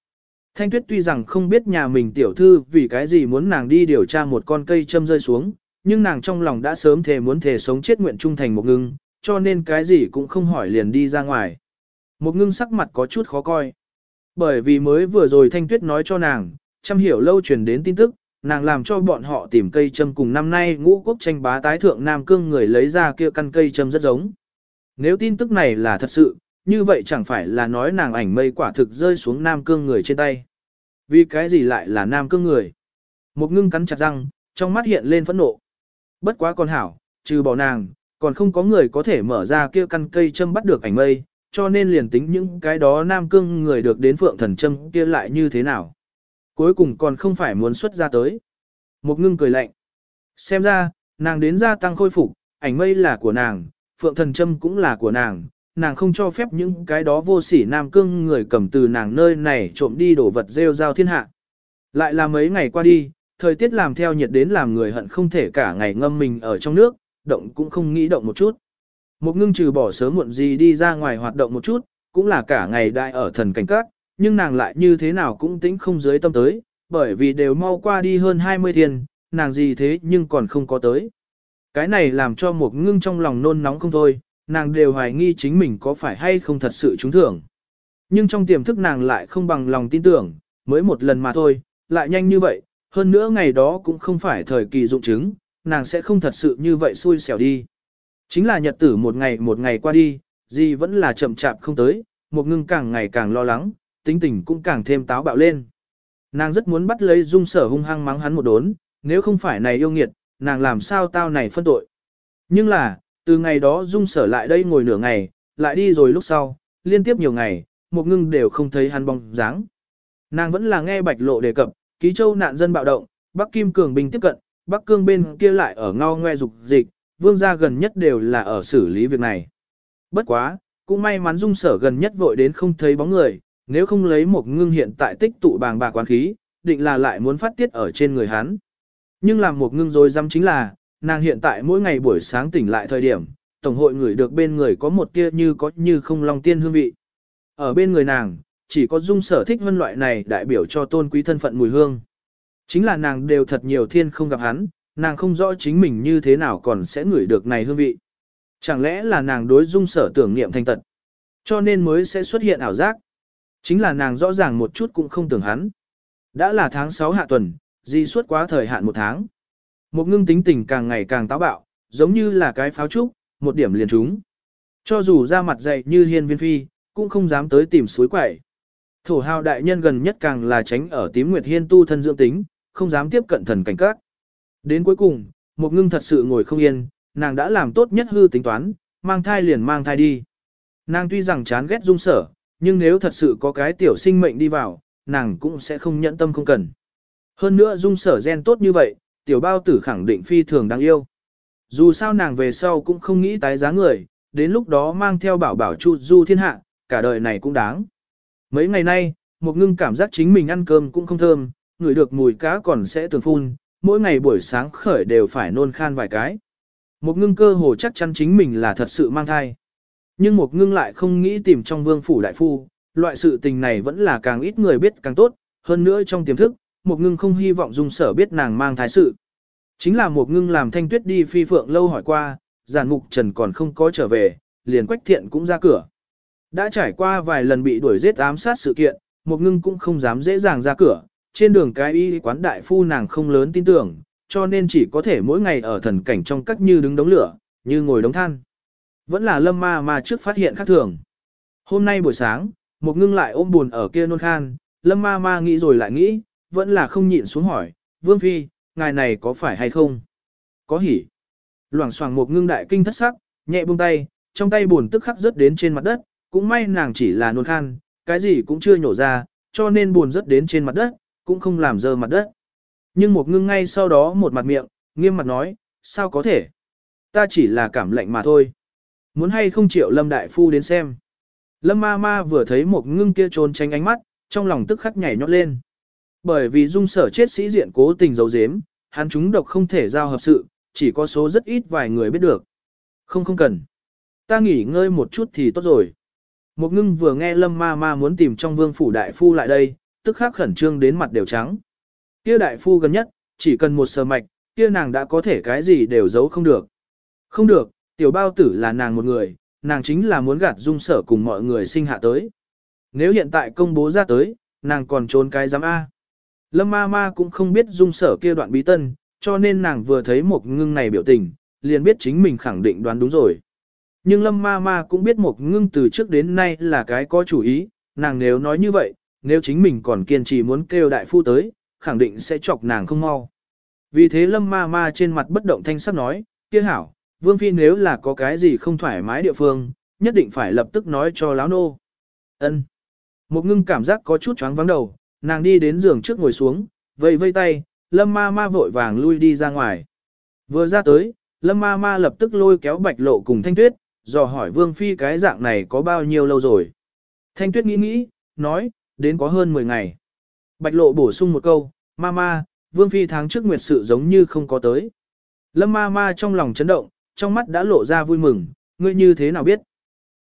Thanh tuyết tuy rằng không biết nhà mình tiểu thư vì cái gì muốn nàng đi điều tra một con cây châm rơi xuống, nhưng nàng trong lòng đã sớm thề muốn thề sống chết nguyện trung thành một ngưng, cho nên cái gì cũng không hỏi liền đi ra ngoài. Một ngưng sắc mặt có chút khó coi. Bởi vì mới vừa rồi Thanh Tuyết nói cho nàng, chăm hiểu lâu truyền đến tin tức, nàng làm cho bọn họ tìm cây châm cùng năm nay ngũ quốc tranh bá tái thượng Nam Cương người lấy ra kia căn cây châm rất giống. Nếu tin tức này là thật sự, như vậy chẳng phải là nói nàng ảnh mây quả thực rơi xuống Nam Cương người trên tay. Vì cái gì lại là Nam Cương người? Một ngưng cắn chặt răng, trong mắt hiện lên phẫn nộ. Bất quá con hảo, trừ bỏ nàng, còn không có người có thể mở ra kia căn cây châm bắt được ảnh mây, cho nên liền tính những cái đó Nam Cương người được đến phượng thần châm kia lại như thế nào. Cuối cùng còn không phải muốn xuất ra tới. Một ngưng cười lạnh. Xem ra, nàng đến gia tăng khôi phục, ảnh mây là của nàng, phượng thần châm cũng là của nàng, nàng không cho phép những cái đó vô sỉ Nam Cương người cầm từ nàng nơi này trộm đi đổ vật rêu giao thiên hạ. Lại là mấy ngày qua đi, thời tiết làm theo nhiệt đến làm người hận không thể cả ngày ngâm mình ở trong nước, động cũng không nghĩ động một chút. Một ngưng trừ bỏ sớm muộn gì đi ra ngoài hoạt động một chút, cũng là cả ngày đại ở thần cảnh các, nhưng nàng lại như thế nào cũng tính không dưới tâm tới, bởi vì đều mau qua đi hơn 20 thiên, nàng gì thế nhưng còn không có tới. Cái này làm cho một ngưng trong lòng nôn nóng không thôi, nàng đều hoài nghi chính mình có phải hay không thật sự trúng thưởng. Nhưng trong tiềm thức nàng lại không bằng lòng tin tưởng, mới một lần mà thôi, lại nhanh như vậy, hơn nữa ngày đó cũng không phải thời kỳ dụng chứng, nàng sẽ không thật sự như vậy xui xẻo đi. Chính là nhật tử một ngày một ngày qua đi, gì vẫn là chậm chạp không tới, một ngưng càng ngày càng lo lắng, tính tình cũng càng thêm táo bạo lên. Nàng rất muốn bắt lấy dung sở hung hăng mắng hắn một đốn, nếu không phải này yêu nghiệt, nàng làm sao tao này phân tội. Nhưng là, từ ngày đó dung sở lại đây ngồi nửa ngày, lại đi rồi lúc sau, liên tiếp nhiều ngày, một ngưng đều không thấy hắn bóng dáng. Nàng vẫn là nghe bạch lộ đề cập, Ký châu nạn dân bạo động, Bắc Kim cường binh tiếp cận, Bắc Cương bên kia lại ở ngao ngoe dục dịch, vương gia gần nhất đều là ở xử lý việc này. Bất quá, cũng may mắn dung sở gần nhất vội đến không thấy bóng người, nếu không lấy một ngưng hiện tại tích tụ bàng bạc quán khí, định là lại muốn phát tiết ở trên người hắn. Nhưng làm một ngưng rồi dám chính là, nàng hiện tại mỗi ngày buổi sáng tỉnh lại thời điểm, tổng hội người được bên người có một tia như có như không long tiên hương vị. Ở bên người nàng, chỉ có dung sở thích vân loại này đại biểu cho tôn quý thân phận mùi hương. Chính là nàng đều thật nhiều thiên không gặp hắn, nàng không rõ chính mình như thế nào còn sẽ ngửi được này hương vị. Chẳng lẽ là nàng đối dung sở tưởng niệm thanh tật, cho nên mới sẽ xuất hiện ảo giác. Chính là nàng rõ ràng một chút cũng không tưởng hắn. Đã là tháng 6 hạ tuần, di suốt quá thời hạn một tháng. Một ngưng tính tình càng ngày càng táo bạo, giống như là cái pháo trúc, một điểm liền trúng. Cho dù ra mặt dày như hiên viên phi, cũng không dám tới tìm suối quẩy. Thổ hào đại nhân gần nhất càng là tránh ở tím nguyệt hiên tu thân dưỡng tính, không dám tiếp cận thần cảnh các. Đến cuối cùng, một ngưng thật sự ngồi không yên, nàng đã làm tốt nhất hư tính toán, mang thai liền mang thai đi. Nàng tuy rằng chán ghét dung sở, nhưng nếu thật sự có cái tiểu sinh mệnh đi vào, nàng cũng sẽ không nhẫn tâm không cần. Hơn nữa dung sở gen tốt như vậy, tiểu bao tử khẳng định phi thường đáng yêu. Dù sao nàng về sau cũng không nghĩ tái giá người, đến lúc đó mang theo bảo bảo chu du thiên hạ, cả đời này cũng đáng. Mấy ngày nay, một ngưng cảm giác chính mình ăn cơm cũng không thơm, ngửi được mùi cá còn sẽ tường phun, mỗi ngày buổi sáng khởi đều phải nôn khan vài cái. Một ngưng cơ hồ chắc chắn chính mình là thật sự mang thai. Nhưng một ngưng lại không nghĩ tìm trong vương phủ đại phu, loại sự tình này vẫn là càng ít người biết càng tốt, hơn nữa trong tiềm thức, một ngưng không hy vọng dung sở biết nàng mang thai sự. Chính là một ngưng làm thanh tuyết đi phi phượng lâu hỏi qua, giản mục trần còn không có trở về, liền quách thiện cũng ra cửa. Đã trải qua vài lần bị đuổi giết ám sát sự kiện, một ngưng cũng không dám dễ dàng ra cửa, trên đường cái y quán đại phu nàng không lớn tin tưởng, cho nên chỉ có thể mỗi ngày ở thần cảnh trong các như đứng đống lửa, như ngồi đống than. Vẫn là lâm ma mà trước phát hiện khác thường. Hôm nay buổi sáng, một ngưng lại ôm buồn ở kia nôn khan, lâm ma ma nghĩ rồi lại nghĩ, vẫn là không nhịn xuống hỏi, Vương Phi, ngài này có phải hay không? Có hỉ. Loảng xoảng một ngưng đại kinh thất sắc, nhẹ buông tay, trong tay buồn tức khắc rớt đến trên mặt đất, cũng may nàng chỉ là nôn khan, cái gì cũng chưa nhổ ra, cho nên buồn rớt đến trên mặt đất, cũng không làm dơ mặt đất. Nhưng một ngưng ngay sau đó một mặt miệng, nghiêm mặt nói, sao có thể? Ta chỉ là cảm lạnh mà thôi. Muốn hay không chịu Lâm Đại Phu đến xem. Lâm ma ma vừa thấy một ngưng kia trốn tránh ánh mắt, trong lòng tức khắc nhảy nhót lên. Bởi vì dung sở chết sĩ diện cố tình giấu giếm, hắn chúng độc không thể giao hợp sự, chỉ có số rất ít vài người biết được. Không không cần. Ta nghỉ ngơi một chút thì tốt rồi. Một ngưng vừa nghe lâm ma ma muốn tìm trong vương phủ đại phu lại đây, tức khắc khẩn trương đến mặt đều trắng. Kia đại phu gần nhất, chỉ cần một sờ mạch, kia nàng đã có thể cái gì đều giấu không được. Không được, tiểu bao tử là nàng một người, nàng chính là muốn gạt dung sở cùng mọi người sinh hạ tới. Nếu hiện tại công bố ra tới, nàng còn trốn cái giám A. Lâm ma ma cũng không biết dung sở kia đoạn bí tân, cho nên nàng vừa thấy một ngưng này biểu tình, liền biết chính mình khẳng định đoán đúng rồi. Nhưng lâm ma ma cũng biết một ngưng từ trước đến nay là cái có chủ ý, nàng nếu nói như vậy, nếu chính mình còn kiên trì muốn kêu đại phu tới, khẳng định sẽ chọc nàng không mau. Vì thế lâm ma ma trên mặt bất động thanh sắc nói, kia hảo, vương phi nếu là có cái gì không thoải mái địa phương, nhất định phải lập tức nói cho láo nô. ân Một ngưng cảm giác có chút choáng vắng đầu, nàng đi đến giường trước ngồi xuống, vây vây tay, lâm ma ma vội vàng lui đi ra ngoài. Vừa ra tới, lâm ma ma lập tức lôi kéo bạch lộ cùng thanh tuyết, dò hỏi vương phi cái dạng này có bao nhiêu lâu rồi. Thanh tuyết nghĩ nghĩ, nói, đến có hơn 10 ngày. Bạch lộ bổ sung một câu, ma ma, vương phi tháng trước nguyệt sự giống như không có tới. Lâm ma ma trong lòng chấn động, trong mắt đã lộ ra vui mừng, ngươi như thế nào biết?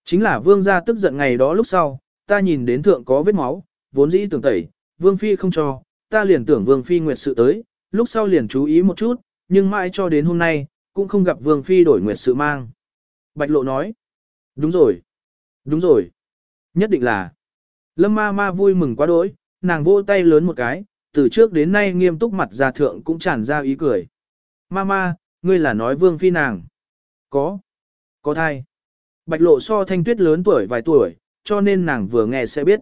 Chính là vương gia tức giận ngày đó lúc sau, ta nhìn đến thượng có vết máu, vốn dĩ tưởng tẩy, vương phi không cho, ta liền tưởng vương phi nguyệt sự tới, lúc sau liền chú ý một chút, nhưng mãi cho đến hôm nay, cũng không gặp vương phi đổi nguyệt sự mang. Bạch lộ nói, đúng rồi, đúng rồi, nhất định là. Lâm ma ma vui mừng quá đỗi, nàng vỗ tay lớn một cái, từ trước đến nay nghiêm túc mặt ra thượng cũng tràn ra ý cười. Ma ma, ngươi là nói vương phi nàng. Có, có thai. Bạch lộ so thanh tuyết lớn tuổi vài tuổi, cho nên nàng vừa nghe sẽ biết.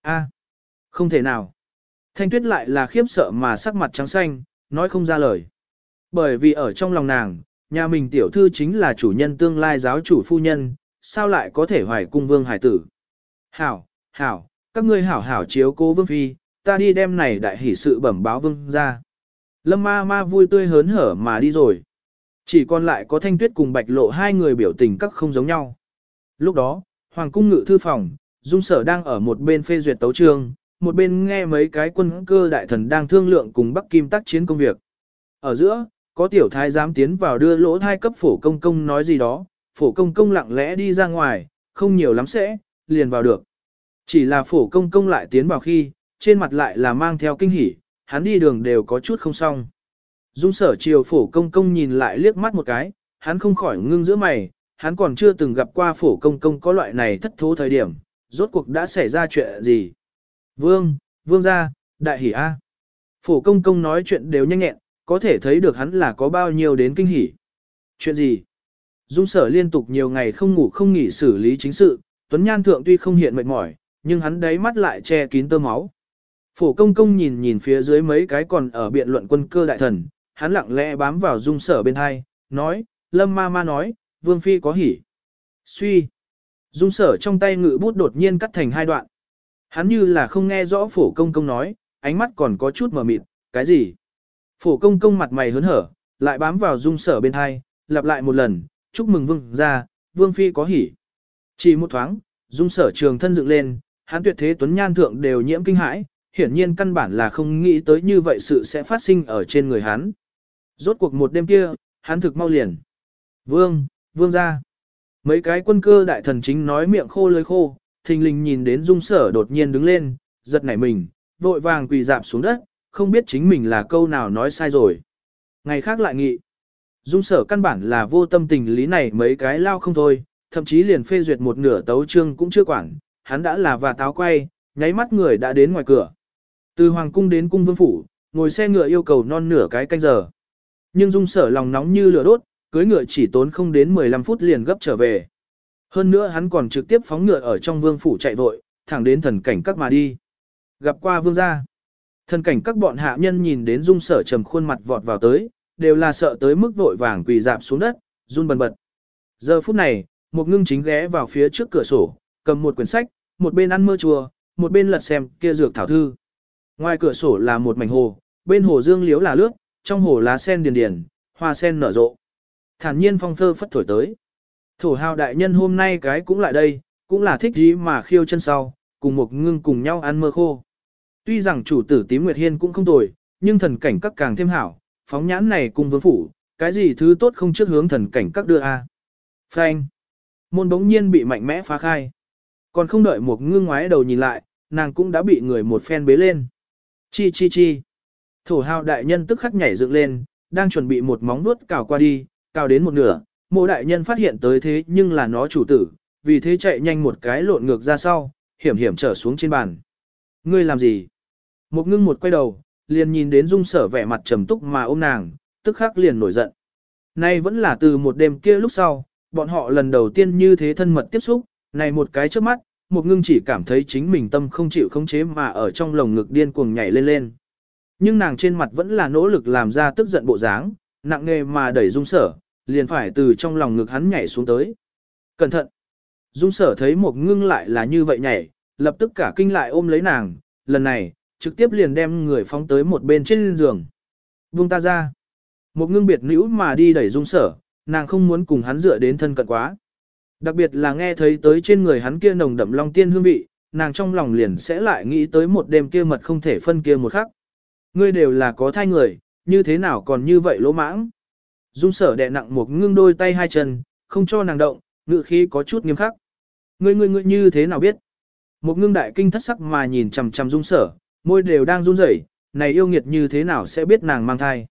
a không thể nào. Thanh tuyết lại là khiếp sợ mà sắc mặt trắng xanh, nói không ra lời. Bởi vì ở trong lòng nàng, nhà mình tiểu thư chính là chủ nhân tương lai giáo chủ phu nhân, sao lại có thể hoài cung vương hải tử. Hảo, hảo, các ngươi hảo hảo chiếu cố vương phi, ta đi đem này đại hỷ sự bẩm báo vương ra. Lâm ma ma vui tươi hớn hở mà đi rồi. Chỉ còn lại có thanh tuyết cùng bạch lộ hai người biểu tình các không giống nhau. Lúc đó, Hoàng cung ngự thư phòng, dung sở đang ở một bên phê duyệt tấu trương, một bên nghe mấy cái quân cơ đại thần đang thương lượng cùng Bắc Kim tác chiến công việc. Ở giữa, có tiểu thái giám tiến vào đưa lỗ thai cấp phổ công công nói gì đó, phổ công công lặng lẽ đi ra ngoài, không nhiều lắm sẽ, liền vào được. Chỉ là phổ công công lại tiến vào khi, trên mặt lại là mang theo kinh hỉ, hắn đi đường đều có chút không xong. Dung sở triều phổ công công nhìn lại liếc mắt một cái, hắn không khỏi ngưng giữa mày, hắn còn chưa từng gặp qua phổ công công có loại này thất thố thời điểm, rốt cuộc đã xảy ra chuyện gì. Vương, vương gia, đại hỉ A. Phổ công công nói chuyện đều nhanh nhẹn, có thể thấy được hắn là có bao nhiêu đến kinh hỉ. Chuyện gì? Dung sở liên tục nhiều ngày không ngủ không nghỉ xử lý chính sự, Tuấn Nhan Thượng tuy không hiện mệt mỏi, nhưng hắn đáy mắt lại che kín tơ máu. Phổ công công nhìn nhìn phía dưới mấy cái còn ở biện luận quân cơ đại thần, hắn lặng lẽ bám vào dung sở bên hai, nói, lâm ma ma nói, vương phi có hỉ. Suy. Dung sở trong tay ngự bút đột nhiên cắt thành hai đoạn. Hắn như là không nghe rõ phổ công công nói, ánh mắt còn có chút mờ mịt, cái gì? Phổ công công mặt mày hớn hở, lại bám vào dung sở bên hai, lặp lại một lần, chúc mừng vương ra, vương phi có hỉ. Chỉ một thoáng, dung sở trường thân dựng lên, hắn tuyệt thế tuấn nhan thượng đều nhiễm kinh hãi, hiển nhiên căn bản là không nghĩ tới như vậy sự sẽ phát sinh ở trên người hắn. Rốt cuộc một đêm kia, hắn thực mau liền. Vương, vương ra. Mấy cái quân cơ đại thần chính nói miệng khô lưỡi khô, thình lình nhìn đến dung sở đột nhiên đứng lên, giật nảy mình, vội vàng quỳ dạp xuống đất, không biết chính mình là câu nào nói sai rồi. Ngày khác lại nghị. Dung sở căn bản là vô tâm tình lý này mấy cái lao không thôi, thậm chí liền phê duyệt một nửa tấu chương cũng chưa quản, hắn đã là và táo quay, nháy mắt người đã đến ngoài cửa. Từ hoàng cung đến cung vương phủ, ngồi xe ngựa yêu cầu non nửa cái canh giờ. Nhưng dung sở lòng nóng như lửa đốt, cưới ngựa chỉ tốn không đến 15 phút liền gấp trở về. Hơn nữa hắn còn trực tiếp phóng ngựa ở trong vương phủ chạy vội, thẳng đến thần cảnh các mà đi. Gặp qua vương gia. Thần cảnh các bọn hạ nhân nhìn đến dung sở trầm khuôn mặt vọt vào tới, đều là sợ tới mức vội vàng quỳ dạp xuống đất, run bần bật. Giờ phút này, một ngưng chính ghé vào phía trước cửa sổ, cầm một quyển sách, một bên ăn mơ chùa, một bên lật xem kia dược thảo thư. Ngoài cửa sổ là một mảnh hồ, bên hồ dương liếu là nước, trong hồ lá sen điền điền, hoa sen nở rộ. Thản nhiên phong thơ phất thổi tới. Thổ hào đại nhân hôm nay cái cũng lại đây, cũng là thích gì mà khiêu chân sau, cùng một ngưng cùng nhau ăn mơ khô. Tuy rằng chủ tử tím Nguyệt Hiên cũng không tồi, nhưng thần cảnh các càng thêm hảo, phóng nhãn này cùng vương phủ, cái gì thứ tốt không trước hướng thần cảnh các đưa a. À. Phanh. Môn bỗng nhiên bị mạnh mẽ phá khai. Còn không đợi một ngưng ngoái đầu nhìn lại, nàng cũng đã bị người một phen bế lên. Chi chi chi. Thổ hào đại nhân tức khắc nhảy dựng lên, đang chuẩn bị một móng vuốt cào qua đi, cào đến một nửa, mộ đại nhân phát hiện tới thế nhưng là nó chủ tử, vì thế chạy nhanh một cái lộn ngược ra sau, hiểm hiểm trở xuống trên bàn. Ngươi làm gì? Một ngưng một quay đầu, liền nhìn đến dung sở vẻ mặt trầm túc mà ôm nàng, tức khắc liền nổi giận. Nay vẫn là từ một đêm kia lúc sau, bọn họ lần đầu tiên như thế thân mật tiếp xúc, này một cái trước mắt, một ngưng chỉ cảm thấy chính mình tâm không chịu khống chế mà ở trong lồng ngực điên cuồng nhảy lên lên. Nhưng nàng trên mặt vẫn là nỗ lực làm ra tức giận bộ dáng, nặng nề mà đẩy dung sở, liền phải từ trong lòng ngực hắn nhảy xuống tới. Cẩn thận! Dung sở thấy một ngưng lại là như vậy nhảy, lập tức cả kinh lại ôm lấy nàng, lần này, trực tiếp liền đem người phóng tới một bên trên giường. Buông ta ra! Một ngưng biệt nữ mà đi đẩy dung sở, nàng không muốn cùng hắn dựa đến thân cận quá. Đặc biệt là nghe thấy tới trên người hắn kia nồng đậm long tiên hương vị, nàng trong lòng liền sẽ lại nghĩ tới một đêm kia mật không thể phân kia một khắc. Ngươi đều là có thai người, như thế nào còn như vậy lỗ mãng. Dung sở đè nặng một ngưng đôi tay hai chân, không cho nàng động, ngự khí có chút nghiêm khắc. Ngươi ngươi ngươi như thế nào biết? Một ngưng đại kinh thất sắc mà nhìn chằm chằm dung sở, môi đều đang run rẩy, này yêu nghiệt như thế nào sẽ biết nàng mang thai.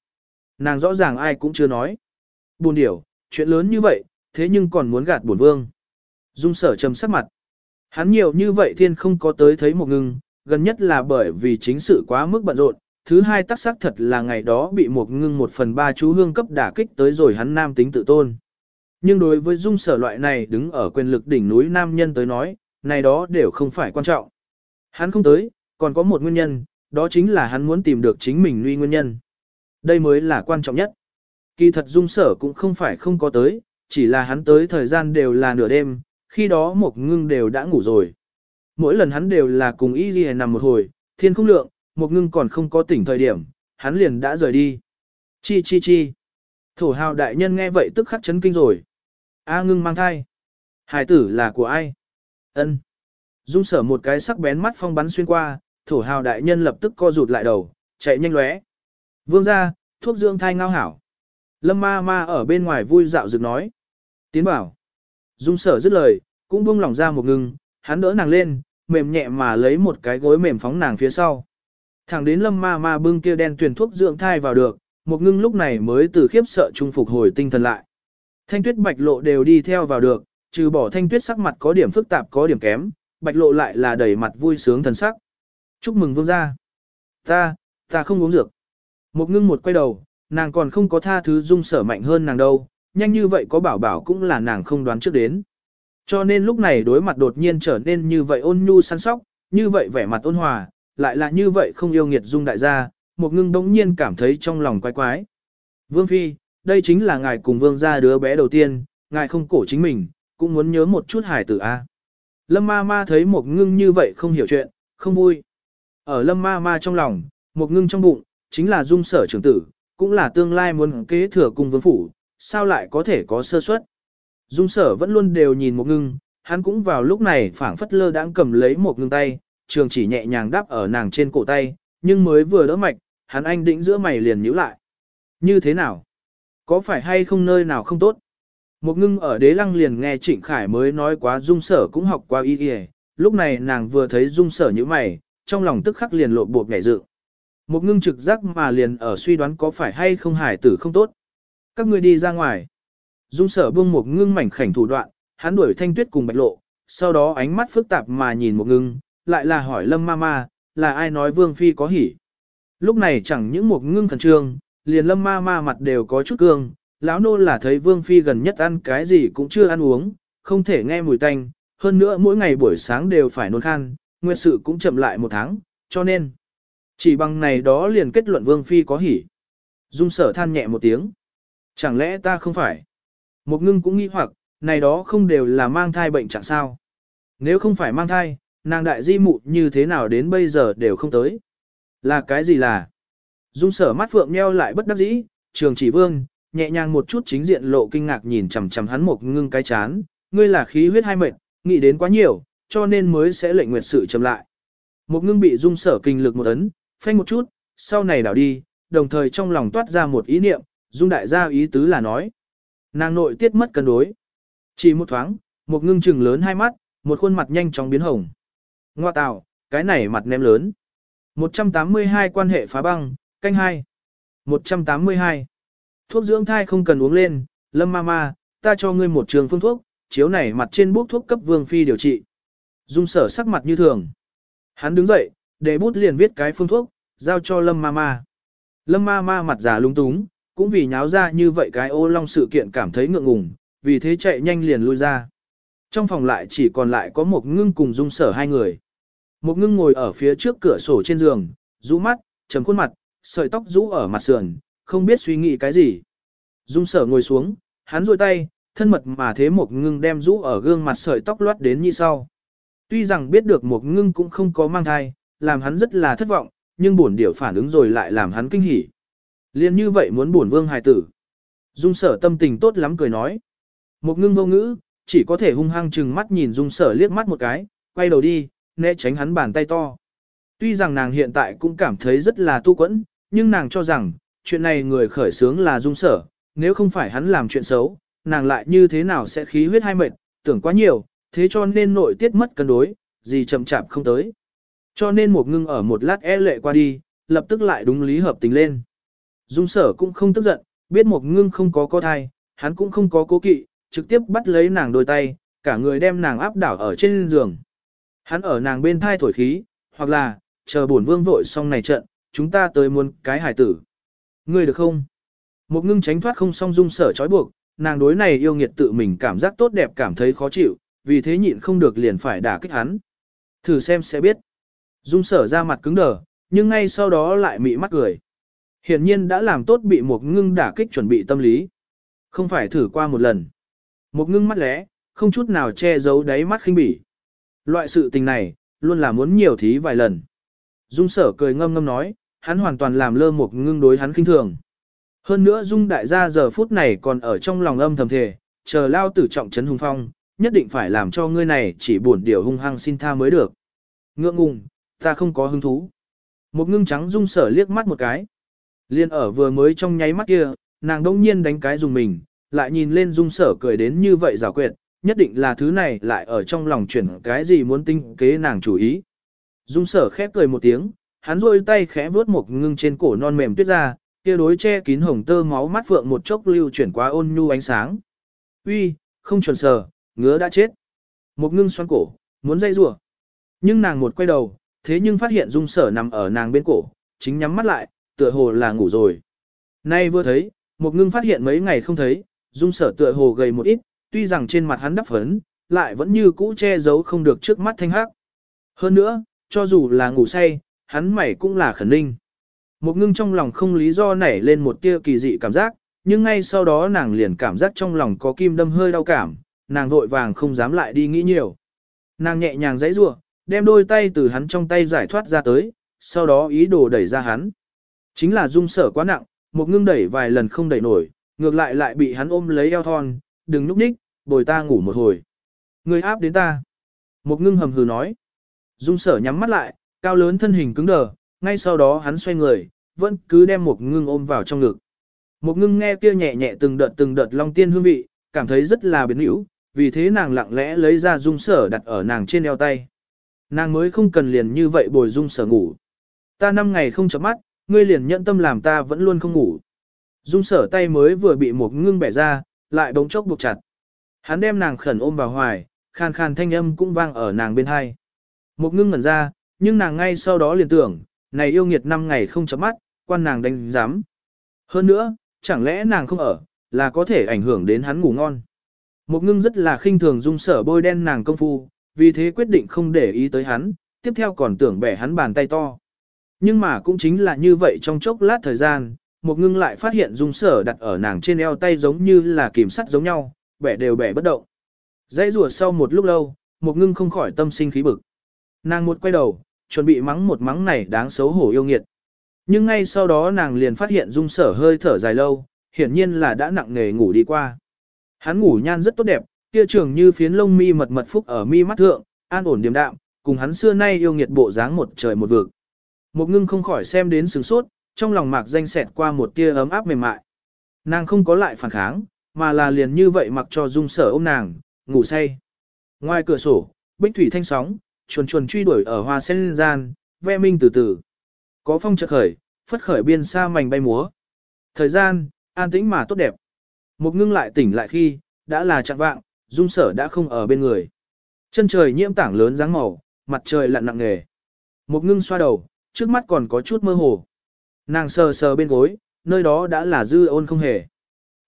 Nàng rõ ràng ai cũng chưa nói. Buồn điểu, chuyện lớn như vậy, thế nhưng còn muốn gạt buồn vương. Dung sở trầm sắc mặt. Hắn nhiều như vậy thiên không có tới thấy một ngưng, gần nhất là bởi vì chính sự quá mức bận rộn, thứ hai tác xác thật là ngày đó bị một ngưng một phần ba chú hương cấp đả kích tới rồi hắn nam tính tự tôn. Nhưng đối với dung sở loại này đứng ở quyền lực đỉnh núi nam nhân tới nói, này đó đều không phải quan trọng. Hắn không tới, còn có một nguyên nhân, đó chính là hắn muốn tìm được chính mình nguy nguyên nhân. Đây mới là quan trọng nhất. Kỳ thật dung sở cũng không phải không có tới, chỉ là hắn tới thời gian đều là nửa đêm, khi đó một ngưng đều đã ngủ rồi. Mỗi lần hắn đều là cùng y nằm một hồi, thiên không lượng, một ngưng còn không có tỉnh thời điểm, hắn liền đã rời đi. Chi chi chi. Thổ hào đại nhân nghe vậy tức khắc chấn kinh rồi. A ngưng mang thai. Hải tử là của ai? Ân. Dung sở một cái sắc bén mắt phong bắn xuyên qua, thổ hào đại nhân lập tức co rụt lại đầu, chạy nhanh lóe. Vương ra, thuốc dưỡng thai ngao hảo. Lâm ma ma ở bên ngoài vui dạo rực nói. Tiến bảo. Dung sở dứt lời, cũng buông lỏng ra một ngưng, hắn đỡ nàng lên, mềm nhẹ mà lấy một cái gối mềm phóng nàng phía sau. Thẳng đến lâm ma ma bưng kia đen tuyển thuốc dưỡng thai vào được, một ngưng lúc này mới từ khiếp sợ trung phục hồi tinh thần lại. Thanh tuyết bạch lộ đều đi theo vào được, trừ bỏ thanh tuyết sắc mặt có điểm phức tạp có điểm kém, bạch lộ lại là đầy mặt vui sướng thần sắc. Chúc mừng vương gia. Ta, ta không uống dược. Một ngưng một quay đầu, nàng còn không có tha thứ dung sở mạnh hơn nàng đâu, nhanh như vậy có bảo bảo cũng là nàng không đoán trước đến. Cho nên lúc này đối mặt đột nhiên trở nên như vậy ôn nhu săn sóc, như vậy vẻ mặt ôn hòa, lại là như vậy không yêu nghiệt dung đại gia, một ngưng đống nhiên cảm thấy trong lòng quái quái. Vương Phi, đây chính là ngài cùng vương gia đứa bé đầu tiên, ngài không cổ chính mình, cũng muốn nhớ một chút hải tử A. Lâm ma ma thấy một ngưng như vậy không hiểu chuyện, không vui. Ở lâm ma ma trong lòng, một ngưng trong bụng, chính là dung sở trưởng tử, cũng là tương lai muốn kế thừa cùng vương phủ, sao lại có thể có sơ suất. Dung sở vẫn luôn đều nhìn một ngưng, hắn cũng vào lúc này phảng phất lơ đãng cầm lấy một ngưng tay, trường chỉ nhẹ nhàng đáp ở nàng trên cổ tay, nhưng mới vừa đỡ mạch, hắn anh định giữa mày liền nhíu lại. Như thế nào? Có phải hay không nơi nào không tốt? Một ngưng ở đế lăng liền nghe Trịnh Khải mới nói quá dung sở cũng học qua y y lúc này nàng vừa thấy dung sở như mày, trong lòng tức khắc liền lộ bột nhảy dự. Một ngưng trực giác mà liền ở suy đoán có phải hay không hải tử không tốt. Các ngươi đi ra ngoài. Dung sở buông một ngưng mảnh khảnh thủ đoạn, hắn đuổi thanh tuyết cùng bạch lộ, sau đó ánh mắt phức tạp mà nhìn một ngưng, lại là hỏi lâm ma ma, là ai nói vương phi có hỉ. Lúc này chẳng những một ngưng khẩn trương, liền lâm ma ma mặt đều có chút cương, lão nô là thấy vương phi gần nhất ăn cái gì cũng chưa ăn uống, không thể nghe mùi tanh, hơn nữa mỗi ngày buổi sáng đều phải nôn khan, nguyệt sự cũng chậm lại một tháng, cho nên, chỉ bằng này đó liền kết luận vương phi có hỉ. Dung sở than nhẹ một tiếng. Chẳng lẽ ta không phải? Một ngưng cũng nghĩ hoặc, này đó không đều là mang thai bệnh chẳng sao. Nếu không phải mang thai, nàng đại di mụ như thế nào đến bây giờ đều không tới. Là cái gì là? Dung sở mắt phượng nheo lại bất đắc dĩ, trường chỉ vương, nhẹ nhàng một chút chính diện lộ kinh ngạc nhìn chằm chằm hắn một ngưng cái chán, ngươi là khí huyết hai mệnh, nghĩ đến quá nhiều, cho nên mới sẽ lệnh nguyệt sự chậm lại. Một ngưng bị dung sở kinh lực một ấn, phanh một chút, sau này đảo đi, đồng thời trong lòng toát ra một ý niệm, dung đại gia ý tứ là nói. Nàng nội tiết mất cân đối. Chỉ một thoáng, một ngưng trừng lớn hai mắt, một khuôn mặt nhanh chóng biến hồng. Ngoa tạo, cái này mặt ném lớn. 182 quan hệ phá băng, canh hai. 182. Thuốc dưỡng thai không cần uống lên, lâm ma ma, ta cho ngươi một trường phương thuốc, chiếu này mặt trên bút thuốc cấp vương phi điều trị. Dung sở sắc mặt như thường. Hắn đứng dậy, để bút liền viết cái phương thuốc, giao cho lâm ma ma. Lâm ma ma mặt già lung túng, cũng vì nháo ra như vậy cái ô long sự kiện cảm thấy ngượng ngùng, vì thế chạy nhanh liền lui ra. Trong phòng lại chỉ còn lại có một ngưng cùng dung sở hai người. Một ngưng ngồi ở phía trước cửa sổ trên giường, rũ mắt, trầm khuôn mặt, sợi tóc rũ ở mặt sườn, không biết suy nghĩ cái gì. Dung sở ngồi xuống, hắn rôi tay, thân mật mà thế một ngưng đem rũ ở gương mặt sợi tóc loát đến như sau. Tuy rằng biết được một ngưng cũng không có mang thai, làm hắn rất là thất vọng, nhưng buồn điểu phản ứng rồi lại làm hắn kinh hỉ. Liên như vậy muốn buồn vương hài tử. Dung sở tâm tình tốt lắm cười nói. Một ngưng vô ngữ, chỉ có thể hung hăng chừng mắt nhìn dung sở liếc mắt một cái, quay đầu đi, né tránh hắn bàn tay to. Tuy rằng nàng hiện tại cũng cảm thấy rất là tu quẫn, nhưng nàng cho rằng, chuyện này người khởi sướng là dung sở, nếu không phải hắn làm chuyện xấu, nàng lại như thế nào sẽ khí huyết hai mệt, tưởng quá nhiều, thế cho nên nội tiết mất cân đối, gì chậm chạp không tới. Cho nên một ngưng ở một lát e lệ qua đi, lập tức lại đúng lý hợp tình lên. Dung sở cũng không tức giận, biết một ngưng không có có thai, hắn cũng không có cố kỵ, trực tiếp bắt lấy nàng đôi tay, cả người đem nàng áp đảo ở trên giường. Hắn ở nàng bên thai thổi khí, hoặc là, chờ bổn vương vội xong này trận, chúng ta tới muốn cái hải tử. Ngươi được không? Một ngưng tránh thoát không song dung sở trói buộc, nàng đối này yêu nghiệt tự mình cảm giác tốt đẹp cảm thấy khó chịu, vì thế nhịn không được liền phải đả kích hắn. Thử xem sẽ biết. Dung sở ra mặt cứng đờ, nhưng ngay sau đó lại mị mắt cười. Hiển nhiên đã làm tốt bị một ngưng đả kích chuẩn bị tâm lý. Không phải thử qua một lần. Một ngưng mắt lẽ, không chút nào che giấu đáy mắt khinh bỉ. Loại sự tình này, luôn là muốn nhiều thí vài lần. dung sở cười ngâm ngâm nói, hắn hoàn toàn làm lơ một ngưng đối hắn kinh thường. Hơn nữa dung đại gia giờ phút này còn ở trong lòng âm thầm thề, chờ lao tử trọng trấn hùng phong, nhất định phải làm cho ngươi này chỉ buồn điều hung hăng xin tha mới được. Ngượng ngùng, ta không có hứng thú. Một ngưng trắng dung sở liếc mắt một cái. Liên ở vừa mới trong nháy mắt kia, nàng đông nhiên đánh cái dùng mình, lại nhìn lên dung sở cười đến như vậy giả quyệt, nhất định là thứ này lại ở trong lòng chuyển cái gì muốn tinh kế nàng chủ ý. Dung sở khép cười một tiếng, hắn rôi tay khẽ vuốt một ngưng trên cổ non mềm tuyết ra, kia đối che kín hồng tơ máu mắt phượng một chốc lưu chuyển qua ôn nhu ánh sáng. Uy, không chuẩn sở ngứa đã chết. Một ngưng xoắn cổ, muốn dây rủa Nhưng nàng một quay đầu, thế nhưng phát hiện dung sở nằm ở nàng bên cổ, chính nhắm mắt lại, tựa hồ là ngủ rồi. Nay vừa thấy, một ngưng phát hiện mấy ngày không thấy, dung sở tựa hồ gầy một ít, tuy rằng trên mặt hắn đắp phấn, lại vẫn như cũ che giấu không được trước mắt thanh hắc. Hơn nữa, cho dù là ngủ say, hắn mày cũng là khẩn ninh. Một ngưng trong lòng không lý do nảy lên một tia kỳ dị cảm giác, nhưng ngay sau đó nàng liền cảm giác trong lòng có kim đâm hơi đau cảm, nàng vội vàng không dám lại đi nghĩ nhiều. Nàng nhẹ nhàng giãy rủa, đem đôi tay từ hắn trong tay giải thoát ra tới, sau đó ý đồ đẩy ra hắn. Chính là dung sở quá nặng, một ngưng đẩy vài lần không đẩy nổi, ngược lại lại bị hắn ôm lấy eo thon, đừng núp ních, bồi ta ngủ một hồi. Người áp đến ta. Một ngưng hầm hừ nói. Dung sở nhắm mắt lại, cao lớn thân hình cứng đờ, ngay sau đó hắn xoay người, vẫn cứ đem một ngưng ôm vào trong ngực. Một ngưng nghe kia nhẹ nhẹ từng đợt từng đợt long tiên hương vị, cảm thấy rất là biến hữu, vì thế nàng lặng lẽ lấy ra dung sở đặt ở nàng trên eo tay. Nàng mới không cần liền như vậy bồi dung sở ngủ. Ta năm ngày không chấm mắt, ngươi liền nhận tâm làm ta vẫn luôn không ngủ. Dung sở tay mới vừa bị một ngưng bẻ ra, lại bỗng chốc buộc chặt. Hắn đem nàng khẩn ôm vào hoài, khàn khàn thanh âm cũng vang ở nàng bên hai. Một ngưng ngẩn ra, nhưng nàng ngay sau đó liền tưởng, này yêu nghiệt năm ngày không chấm mắt, quan nàng đánh giám. Hơn nữa, chẳng lẽ nàng không ở, là có thể ảnh hưởng đến hắn ngủ ngon. Một ngưng rất là khinh thường dung sở bôi đen nàng công phu, vì thế quyết định không để ý tới hắn, tiếp theo còn tưởng bẻ hắn bàn tay to. Nhưng mà cũng chính là như vậy trong chốc lát thời gian, một ngưng lại phát hiện dung sở đặt ở nàng trên eo tay giống như là kìm sắt giống nhau, bẻ đều bẻ bất động. Dãy rùa sau một lúc lâu, một ngưng không khỏi tâm sinh khí bực. Nàng một quay đầu, chuẩn bị mắng một mắng này đáng xấu hổ yêu nghiệt. Nhưng ngay sau đó nàng liền phát hiện dung sở hơi thở dài lâu, hiển nhiên là đã nặng nề ngủ đi qua. Hắn ngủ nhan rất tốt đẹp, kia trường như phiến lông mi mật mật phúc ở mi mắt thượng, an ổn điềm đạm, cùng hắn xưa nay yêu nghiệt bộ dáng một trời một vực. Một ngưng không khỏi xem đến sướng sốt, trong lòng mạc danh xẹt qua một tia ấm áp mềm mại. Nàng không có lại phản kháng, mà là liền như vậy mặc cho dung sở ôm nàng, ngủ say. Ngoài cửa sổ, bích thủy thanh sóng, chuồn chuồn truy đuổi ở hoa sen gian, ve minh từ từ. Có phong chợt khởi, phất khởi biên xa mảnh bay múa. Thời gian, an tĩnh mà tốt đẹp. Một ngưng lại tỉnh lại khi, đã là trạng vạng, dung sở đã không ở bên người. Chân trời nhiễm tảng lớn dáng màu, mặt trời lặn nặng nề. Một ngưng xoa đầu, trước mắt còn có chút mơ hồ. Nàng sờ sờ bên gối, nơi đó đã là dư ôn không hề.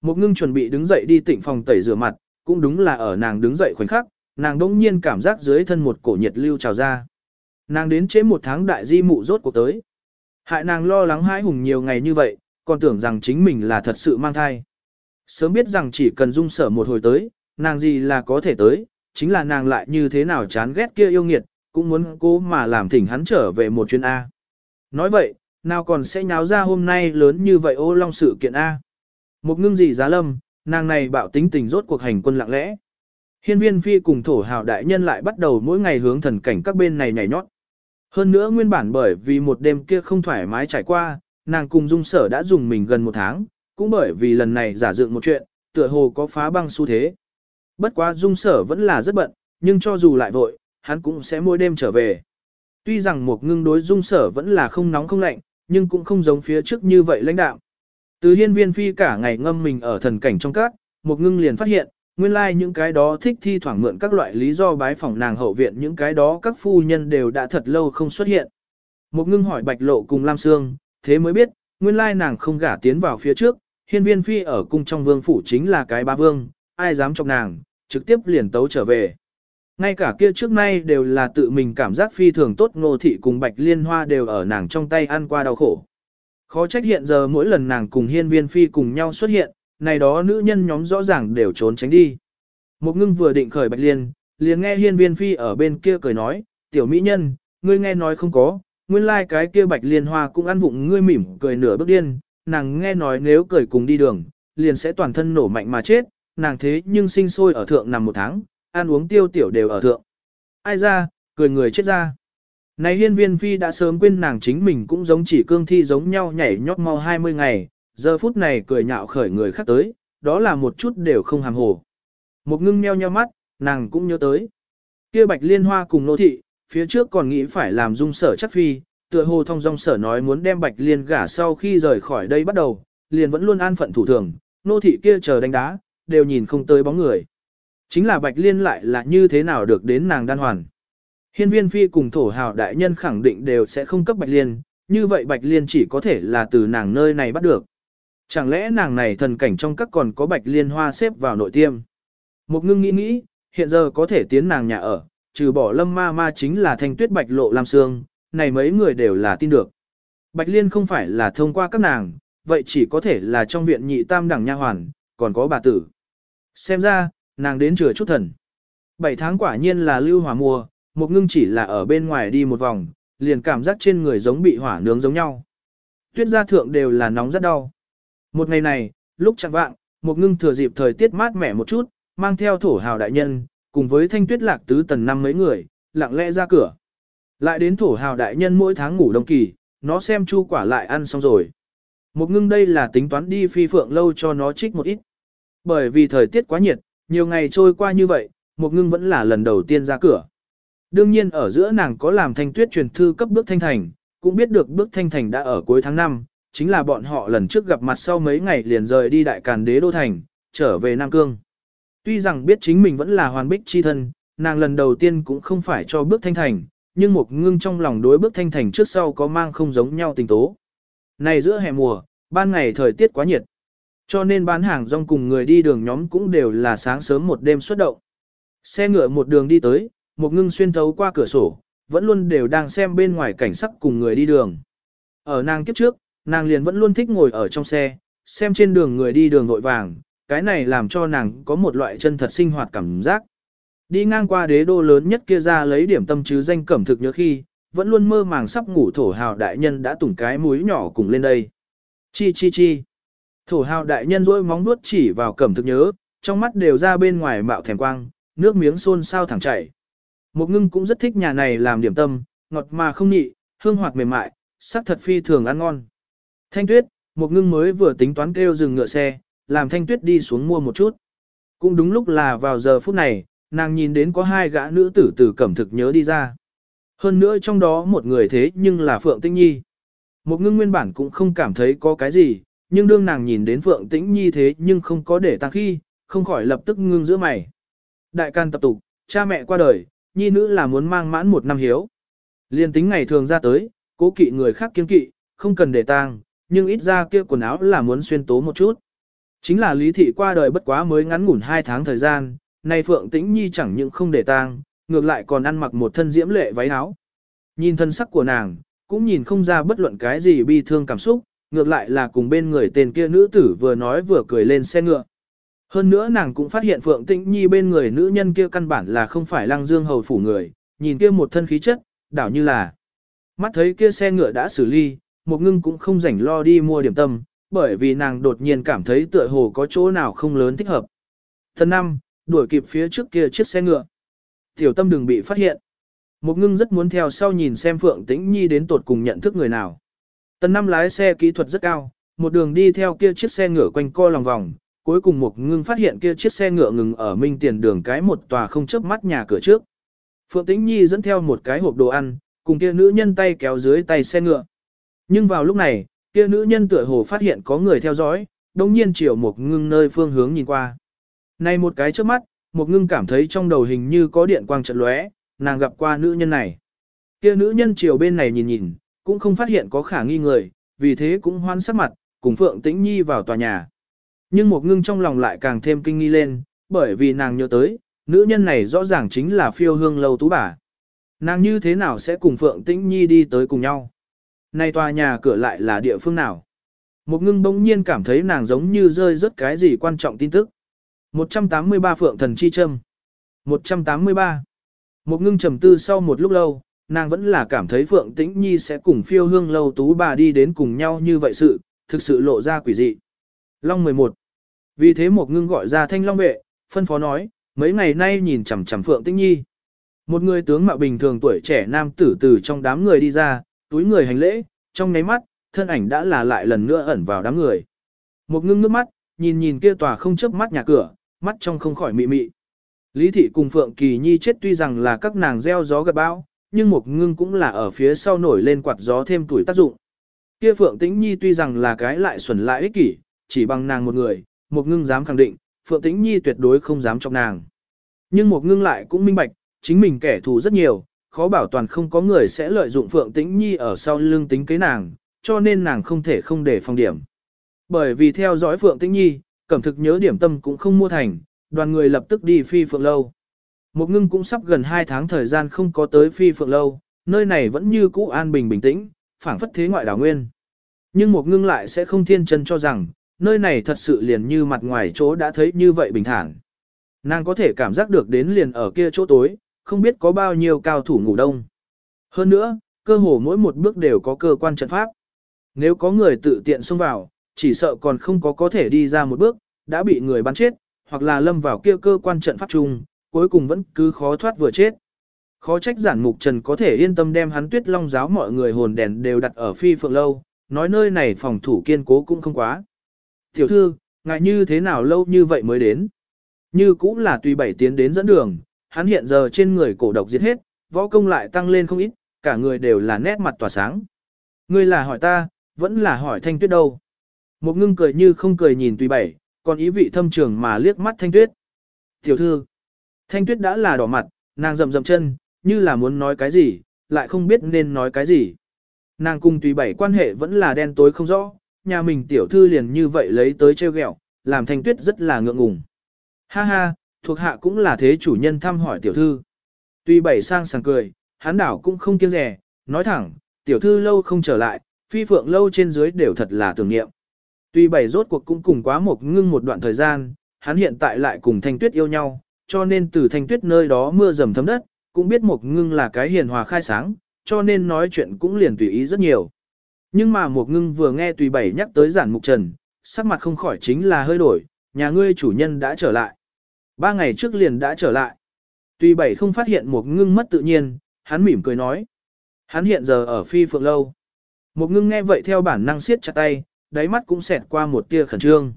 Một ngưng chuẩn bị đứng dậy đi tịnh phòng tẩy rửa mặt, cũng đúng là ở nàng đứng dậy khoảnh khắc, nàng đông nhiên cảm giác dưới thân một cổ nhiệt lưu trào ra. Nàng đến chế một tháng đại di mụ rốt cuộc tới. Hại nàng lo lắng hãi hùng nhiều ngày như vậy, còn tưởng rằng chính mình là thật sự mang thai. Sớm biết rằng chỉ cần dung sở một hồi tới, nàng gì là có thể tới, chính là nàng lại như thế nào chán ghét kia yêu nghiệt, cũng muốn cố mà làm thỉnh hắn trở về một chuyến A. Nói vậy, nào còn sẽ nháo ra hôm nay lớn như vậy ô long sự kiện A. Một ngưng gì giá lâm, nàng này bạo tính tình rốt cuộc hành quân lặng lẽ. Hiên viên phi cùng thổ hào đại nhân lại bắt đầu mỗi ngày hướng thần cảnh các bên này nhảy nhót. Hơn nữa nguyên bản bởi vì một đêm kia không thoải mái trải qua, nàng cùng dung sở đã dùng mình gần một tháng, cũng bởi vì lần này giả dựng một chuyện, tựa hồ có phá băng xu thế. Bất quá dung sở vẫn là rất bận, nhưng cho dù lại vội, hắn cũng sẽ mỗi đêm trở về. Tuy rằng một ngưng đối dung sở vẫn là không nóng không lạnh, nhưng cũng không giống phía trước như vậy lãnh đạo. Từ hiên viên phi cả ngày ngâm mình ở thần cảnh trong các, một ngưng liền phát hiện, nguyên lai like những cái đó thích thi thoảng mượn các loại lý do bái phỏng nàng hậu viện những cái đó các phu nhân đều đã thật lâu không xuất hiện. Một ngưng hỏi bạch lộ cùng Lam Sương, thế mới biết, nguyên lai nàng không gả tiến vào phía trước, hiên viên phi ở cung trong vương phủ chính là cái ba vương, ai dám chọc nàng, trực tiếp liền tấu trở về. Ngay cả kia trước nay đều là tự mình cảm giác phi thường tốt ngô thị cùng bạch liên hoa đều ở nàng trong tay ăn qua đau khổ. Khó trách hiện giờ mỗi lần nàng cùng hiên viên phi cùng nhau xuất hiện, này đó nữ nhân nhóm rõ ràng đều trốn tránh đi. Một ngưng vừa định khởi bạch liên, liền nghe hiên viên phi ở bên kia cười nói, tiểu mỹ nhân, ngươi nghe nói không có, nguyên lai like cái kia bạch liên hoa cũng ăn vụng ngươi mỉm cười nửa bước điên, nàng nghe nói nếu cười cùng đi đường, liền sẽ toàn thân nổ mạnh mà chết, nàng thế nhưng sinh sôi ở thượng nằm một tháng, ăn uống tiêu tiểu đều ở thượng. Ai ra, cười người chết ra. Này hiên viên phi đã sớm quên nàng chính mình cũng giống chỉ cương thi giống nhau nhảy nhót mau 20 ngày, giờ phút này cười nhạo khởi người khác tới, đó là một chút đều không hàm hồ. Một ngưng meo nheo mắt, nàng cũng nhớ tới. kia bạch liên hoa cùng nô thị, phía trước còn nghĩ phải làm dung sở chắc phi, tựa hồ thông dong sở nói muốn đem bạch liên gả sau khi rời khỏi đây bắt đầu, liền vẫn luôn an phận thủ thường, nô thị kia chờ đánh đá, đều nhìn không tới bóng người. Chính là bạch liên lại là như thế nào được đến nàng đan hoàn. Hiên viên phi cùng thổ hào đại nhân khẳng định đều sẽ không cấp bạch liên, như vậy bạch liên chỉ có thể là từ nàng nơi này bắt được. Chẳng lẽ nàng này thần cảnh trong các còn có bạch liên hoa xếp vào nội tiêm. Một ngưng nghĩ nghĩ, hiện giờ có thể tiến nàng nhà ở, trừ bỏ lâm ma ma chính là thanh tuyết bạch lộ lam xương, này mấy người đều là tin được. Bạch liên không phải là thông qua các nàng, vậy chỉ có thể là trong viện nhị tam đẳng nha hoàn, còn có bà tử. Xem ra, nàng đến chừa chút thần. Bảy tháng quả nhiên là lưu hỏa mùa, một ngưng chỉ là ở bên ngoài đi một vòng, liền cảm giác trên người giống bị hỏa nướng giống nhau. Tuyết gia thượng đều là nóng rất đau. Một ngày này, lúc chẳng vạng, một ngưng thừa dịp thời tiết mát mẻ một chút, mang theo thổ hào đại nhân, cùng với thanh tuyết lạc tứ tần năm mấy người, lặng lẽ ra cửa. Lại đến thổ hào đại nhân mỗi tháng ngủ đông kỳ, nó xem chu quả lại ăn xong rồi. Một ngưng đây là tính toán đi phi phượng lâu cho nó trích một ít. Bởi vì thời tiết quá nhiệt, nhiều ngày trôi qua như vậy, một ngưng vẫn là lần đầu tiên ra cửa. Đương nhiên ở giữa nàng có làm thanh tuyết truyền thư cấp bước thanh thành, cũng biết được bước thanh thành đã ở cuối tháng 5, chính là bọn họ lần trước gặp mặt sau mấy ngày liền rời đi đại càn đế đô thành, trở về Nam Cương. Tuy rằng biết chính mình vẫn là hoàn bích chi thân, nàng lần đầu tiên cũng không phải cho bước thanh thành, nhưng một ngưng trong lòng đối bước thanh thành trước sau có mang không giống nhau tình tố. Này giữa hè mùa, ban ngày thời tiết quá nhiệt, cho nên bán hàng rong cùng người đi đường nhóm cũng đều là sáng sớm một đêm xuất động. Xe ngựa một đường đi tới, một ngưng xuyên thấu qua cửa sổ, vẫn luôn đều đang xem bên ngoài cảnh sắc cùng người đi đường. Ở nàng kiếp trước, nàng liền vẫn luôn thích ngồi ở trong xe, xem trên đường người đi đường vội vàng, cái này làm cho nàng có một loại chân thật sinh hoạt cảm giác. Đi ngang qua đế đô lớn nhất kia ra lấy điểm tâm chứ danh cẩm thực nhớ khi, vẫn luôn mơ màng sắp ngủ thổ hào đại nhân đã tủng cái mũi nhỏ cùng lên đây. Chi chi chi. Thổ hào đại nhân rỗi móng nuốt chỉ vào cẩm thực nhớ, trong mắt đều ra bên ngoài mạo thèm quang, nước miếng xôn sao thẳng chảy. Một ngưng cũng rất thích nhà này làm điểm tâm, ngọt mà không nhị, hương hoạt mềm mại, sắc thật phi thường ăn ngon. Thanh tuyết, một ngưng mới vừa tính toán kêu dừng ngựa xe, làm thanh tuyết đi xuống mua một chút. Cũng đúng lúc là vào giờ phút này, nàng nhìn đến có hai gã nữ tử từ cẩm thực nhớ đi ra. Hơn nữa trong đó một người thế nhưng là Phượng Tinh Nhi. Một ngưng nguyên bản cũng không cảm thấy có cái gì, nhưng đương nàng nhìn đến Phượng Tĩnh Nhi thế nhưng không có để tăng khi, không khỏi lập tức ngưng giữa mày. Đại can tập tục, cha mẹ qua đời, Nhi nữ là muốn mang mãn một năm hiếu. Liên tính ngày thường ra tới, cố kỵ người khác kiên kỵ, không cần để tang, nhưng ít ra kia quần áo là muốn xuyên tố một chút. Chính là Lý Thị qua đời bất quá mới ngắn ngủn hai tháng thời gian, nay Phượng Tĩnh Nhi chẳng những không để tang, ngược lại còn ăn mặc một thân diễm lệ váy áo. Nhìn thân sắc của nàng, cũng nhìn không ra bất luận cái gì bi thương cảm xúc, ngược lại là cùng bên người tên kia nữ tử vừa nói vừa cười lên xe ngựa. Hơn nữa nàng cũng phát hiện Phượng Tĩnh Nhi bên người nữ nhân kia căn bản là không phải lăng dương hầu phủ người, nhìn kia một thân khí chất, đảo như là. Mắt thấy kia xe ngựa đã xử ly, một ngưng cũng không rảnh lo đi mua điểm tâm, bởi vì nàng đột nhiên cảm thấy tựa hồ có chỗ nào không lớn thích hợp. Thân năm, đuổi kịp phía trước kia chiếc xe ngựa. Tiểu tâm đừng bị phát hiện. Một ngưng rất muốn theo sau nhìn xem Phượng Tĩnh Nhi đến tột cùng nhận thức người nào. Tần năm lái xe kỹ thuật rất cao, một đường đi theo kia chiếc xe ngựa quanh co lòng vòng, cuối cùng một ngưng phát hiện kia chiếc xe ngựa ngừng ở minh tiền đường cái một tòa không chớp mắt nhà cửa trước. Phượng Tĩnh Nhi dẫn theo một cái hộp đồ ăn, cùng kia nữ nhân tay kéo dưới tay xe ngựa. Nhưng vào lúc này, kia nữ nhân tựa hồ phát hiện có người theo dõi, đồng nhiên chiều một ngưng nơi phương hướng nhìn qua. Này một cái trước mắt, một ngưng cảm thấy trong đầu hình như có điện quang chợt lóe, nàng gặp qua nữ nhân này. Kia nữ nhân chiều bên này nhìn nhìn, cũng không phát hiện có khả nghi người, vì thế cũng hoan sắc mặt, cùng Phượng Tĩnh Nhi vào tòa nhà. Nhưng một ngưng trong lòng lại càng thêm kinh nghi lên, bởi vì nàng nhớ tới, nữ nhân này rõ ràng chính là phiêu hương lâu tú bà. Nàng như thế nào sẽ cùng Phượng Tĩnh Nhi đi tới cùng nhau? Này tòa nhà cửa lại là địa phương nào? Một ngưng bỗng nhiên cảm thấy nàng giống như rơi rớt cái gì quan trọng tin tức. 183 Phượng Thần Chi Trâm 183 Một ngưng trầm tư sau một lúc lâu, nàng vẫn là cảm thấy Phượng Tĩnh Nhi sẽ cùng phiêu hương lâu tú bà đi đến cùng nhau như vậy sự, thực sự lộ ra quỷ dị. Long 11 Vì thế một ngưng gọi ra thanh long vệ, phân phó nói, mấy ngày nay nhìn chằm chằm Phượng Tĩnh Nhi. Một người tướng mạo bình thường tuổi trẻ nam tử từ trong đám người đi ra, túi người hành lễ, trong nháy mắt, thân ảnh đã là lại lần nữa ẩn vào đám người. Một ngưng nước mắt, nhìn nhìn kia tòa không chớp mắt nhà cửa, mắt trong không khỏi mị mị. Lý thị cùng Phượng Kỳ Nhi chết tuy rằng là các nàng gieo gió gặt bão, nhưng một ngưng cũng là ở phía sau nổi lên quạt gió thêm tuổi tác dụng. Kia Phượng Tĩnh Nhi tuy rằng là cái lại xuẩn lại ích kỷ, chỉ bằng nàng một người, một ngưng dám khẳng định, Phượng Tĩnh Nhi tuyệt đối không dám chọc nàng. Nhưng một ngưng lại cũng minh bạch, chính mình kẻ thù rất nhiều, khó bảo toàn không có người sẽ lợi dụng Phượng Tĩnh Nhi ở sau lưng tính kế nàng, cho nên nàng không thể không để phòng điểm. Bởi vì theo dõi Phượng Tĩnh Nhi, cẩm thực nhớ điểm tâm cũng không mua thành, đoàn người lập tức đi phi Phượng Lâu. Một ngưng cũng sắp gần 2 tháng thời gian không có tới phi Phượng Lâu, nơi này vẫn như cũ an bình bình tĩnh, phảng phất thế ngoại đảo nguyên. Nhưng một ngưng lại sẽ không thiên chân cho rằng, nơi này thật sự liền như mặt ngoài chỗ đã thấy như vậy bình thản. Nàng có thể cảm giác được đến liền ở kia chỗ tối, không biết có bao nhiêu cao thủ ngủ đông. Hơn nữa, cơ hồ mỗi một bước đều có cơ quan trận pháp. Nếu có người tự tiện xông vào, chỉ sợ còn không có có thể đi ra một bước, đã bị người bắn chết, hoặc là lâm vào kia cơ quan trận pháp chung, cuối cùng vẫn cứ khó thoát vừa chết. Khó trách giản mục trần có thể yên tâm đem hắn tuyết long giáo mọi người hồn đèn đều đặt ở phi phượng lâu, nói nơi này phòng thủ kiên cố cũng không quá. Tiểu thư, ngại như thế nào lâu như vậy mới đến? Như cũng là tùy bảy tiến đến dẫn đường, hắn hiện giờ trên người cổ độc giết hết, võ công lại tăng lên không ít, cả người đều là nét mặt tỏa sáng. Ngươi là hỏi ta, vẫn là hỏi thanh tuyết đâu. Một ngưng cười như không cười nhìn tùy bảy, còn ý vị thâm trường mà liếc mắt thanh tuyết. Tiểu thư, thanh tuyết đã là đỏ mặt, nàng rầm rầm chân, như là muốn nói cái gì, lại không biết nên nói cái gì. Nàng cùng tùy bảy quan hệ vẫn là đen tối không rõ, nhà mình tiểu thư liền như vậy lấy tới treo ghẹo, làm thanh tuyết rất là ngượng ngùng. Ha ha, thuộc hạ cũng là thế chủ nhân thăm hỏi tiểu thư. Tuy bảy sang sàng cười, hắn đảo cũng không kiêng rẻ, nói thẳng, tiểu thư lâu không trở lại, phi phượng lâu trên dưới đều thật là tưởng niệm. Tuy bảy rốt cuộc cũng cùng quá một ngưng một đoạn thời gian, hắn hiện tại lại cùng thanh tuyết yêu nhau, cho nên từ thanh tuyết nơi đó mưa dầm thấm đất, cũng biết mục ngưng là cái hiền hòa khai sáng, cho nên nói chuyện cũng liền tùy ý rất nhiều. Nhưng mà mục ngưng vừa nghe tùy bảy nhắc tới giản mục trần, sắc mặt không khỏi chính là hơi đổi, nhà ngươi chủ nhân đã trở lại. Ba ngày trước liền đã trở lại. Tùy bảy không phát hiện mục ngưng mất tự nhiên, hắn mỉm cười nói. Hắn hiện giờ ở phi phượng lâu. mục ngưng nghe vậy theo bản năng siết chặt tay, đáy mắt cũng xẹt qua một tia khẩn trương.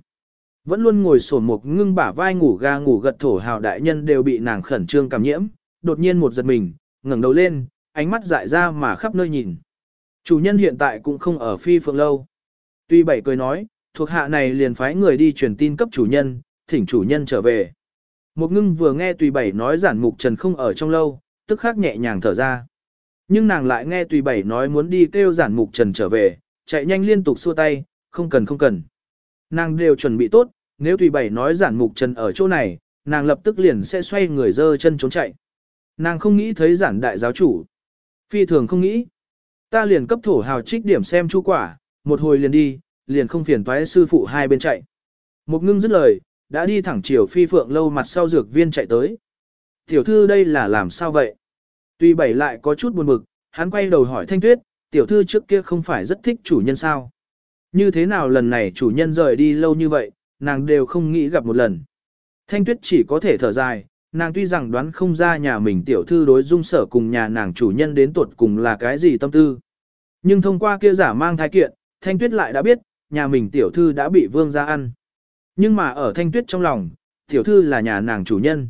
Vẫn luôn ngồi sổn một ngưng bả vai ngủ ga ngủ gật thổ hào đại nhân đều bị nàng khẩn trương cảm nhiễm, đột nhiên một giật mình, ngẩng đầu lên, ánh mắt dại ra mà khắp nơi nhìn. Chủ nhân hiện tại cũng không ở phi phượng lâu. Tuy bảy cười nói, thuộc hạ này liền phái người đi truyền tin cấp chủ nhân, thỉnh chủ nhân trở về. Một ngưng vừa nghe tùy bảy nói giản mục trần không ở trong lâu, tức khắc nhẹ nhàng thở ra. Nhưng nàng lại nghe tùy bảy nói muốn đi kêu giản mục trần trở về, chạy nhanh liên tục xua tay, không cần không cần. Nàng đều chuẩn bị tốt, nếu tùy bảy nói giản mục trần ở chỗ này, nàng lập tức liền sẽ xoay người dơ chân trốn chạy. Nàng không nghĩ thấy giản đại giáo chủ. Phi thường không nghĩ. Ta liền cấp thổ hào trích điểm xem chu quả, một hồi liền đi, liền không phiền toái sư phụ hai bên chạy. Một ngưng dứt lời, đã đi thẳng chiều phi phượng lâu mặt sau dược viên chạy tới. Tiểu thư đây là làm sao vậy? Tuy bảy lại có chút buồn bực, hắn quay đầu hỏi thanh tuyết, tiểu thư trước kia không phải rất thích chủ nhân sao? Như thế nào lần này chủ nhân rời đi lâu như vậy, nàng đều không nghĩ gặp một lần. Thanh tuyết chỉ có thể thở dài, nàng tuy rằng đoán không ra nhà mình tiểu thư đối dung sở cùng nhà nàng chủ nhân đến tuột cùng là cái gì tâm tư. Nhưng thông qua kia giả mang thai kiện, thanh tuyết lại đã biết, nhà mình tiểu thư đã bị vương ra ăn. Nhưng mà ở thanh tuyết trong lòng, tiểu thư là nhà nàng chủ nhân.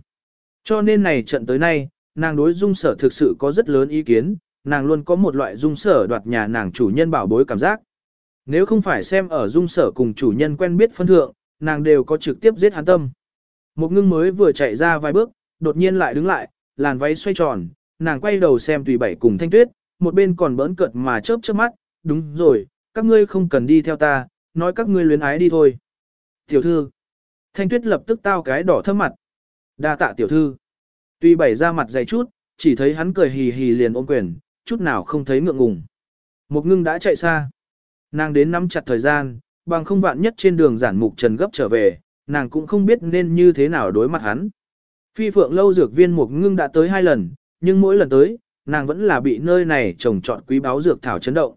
Cho nên này trận tới nay, nàng đối dung sở thực sự có rất lớn ý kiến, nàng luôn có một loại dung sở đoạt nhà nàng chủ nhân bảo bối cảm giác. Nếu không phải xem ở dung sở cùng chủ nhân quen biết phân thượng, nàng đều có trực tiếp giết hắn tâm. Một ngưng mới vừa chạy ra vài bước, đột nhiên lại đứng lại, làn váy xoay tròn, nàng quay đầu xem tùy bảy cùng thanh tuyết, một bên còn bỡn cợt mà chớp chớp mắt, đúng rồi, các ngươi không cần đi theo ta, nói các ngươi luyến ái đi thôi. Tiểu thư, thanh tuyết lập tức tao cái đỏ thâm mặt. đa tạ tiểu thư. tùy bảy ra mặt dày chút, chỉ thấy hắn cười hì hì liền ôm quyền, chút nào không thấy ngượng ngùng. Một ngưng đã chạy xa. Nàng đến nắm chặt thời gian, bằng không vạn nhất trên đường giản mục trần gấp trở về, nàng cũng không biết nên như thế nào đối mặt hắn. Phi phượng lâu dược viên mục ngưng đã tới hai lần, nhưng mỗi lần tới, nàng vẫn là bị nơi này trồng trọt quý báu dược thảo chấn động.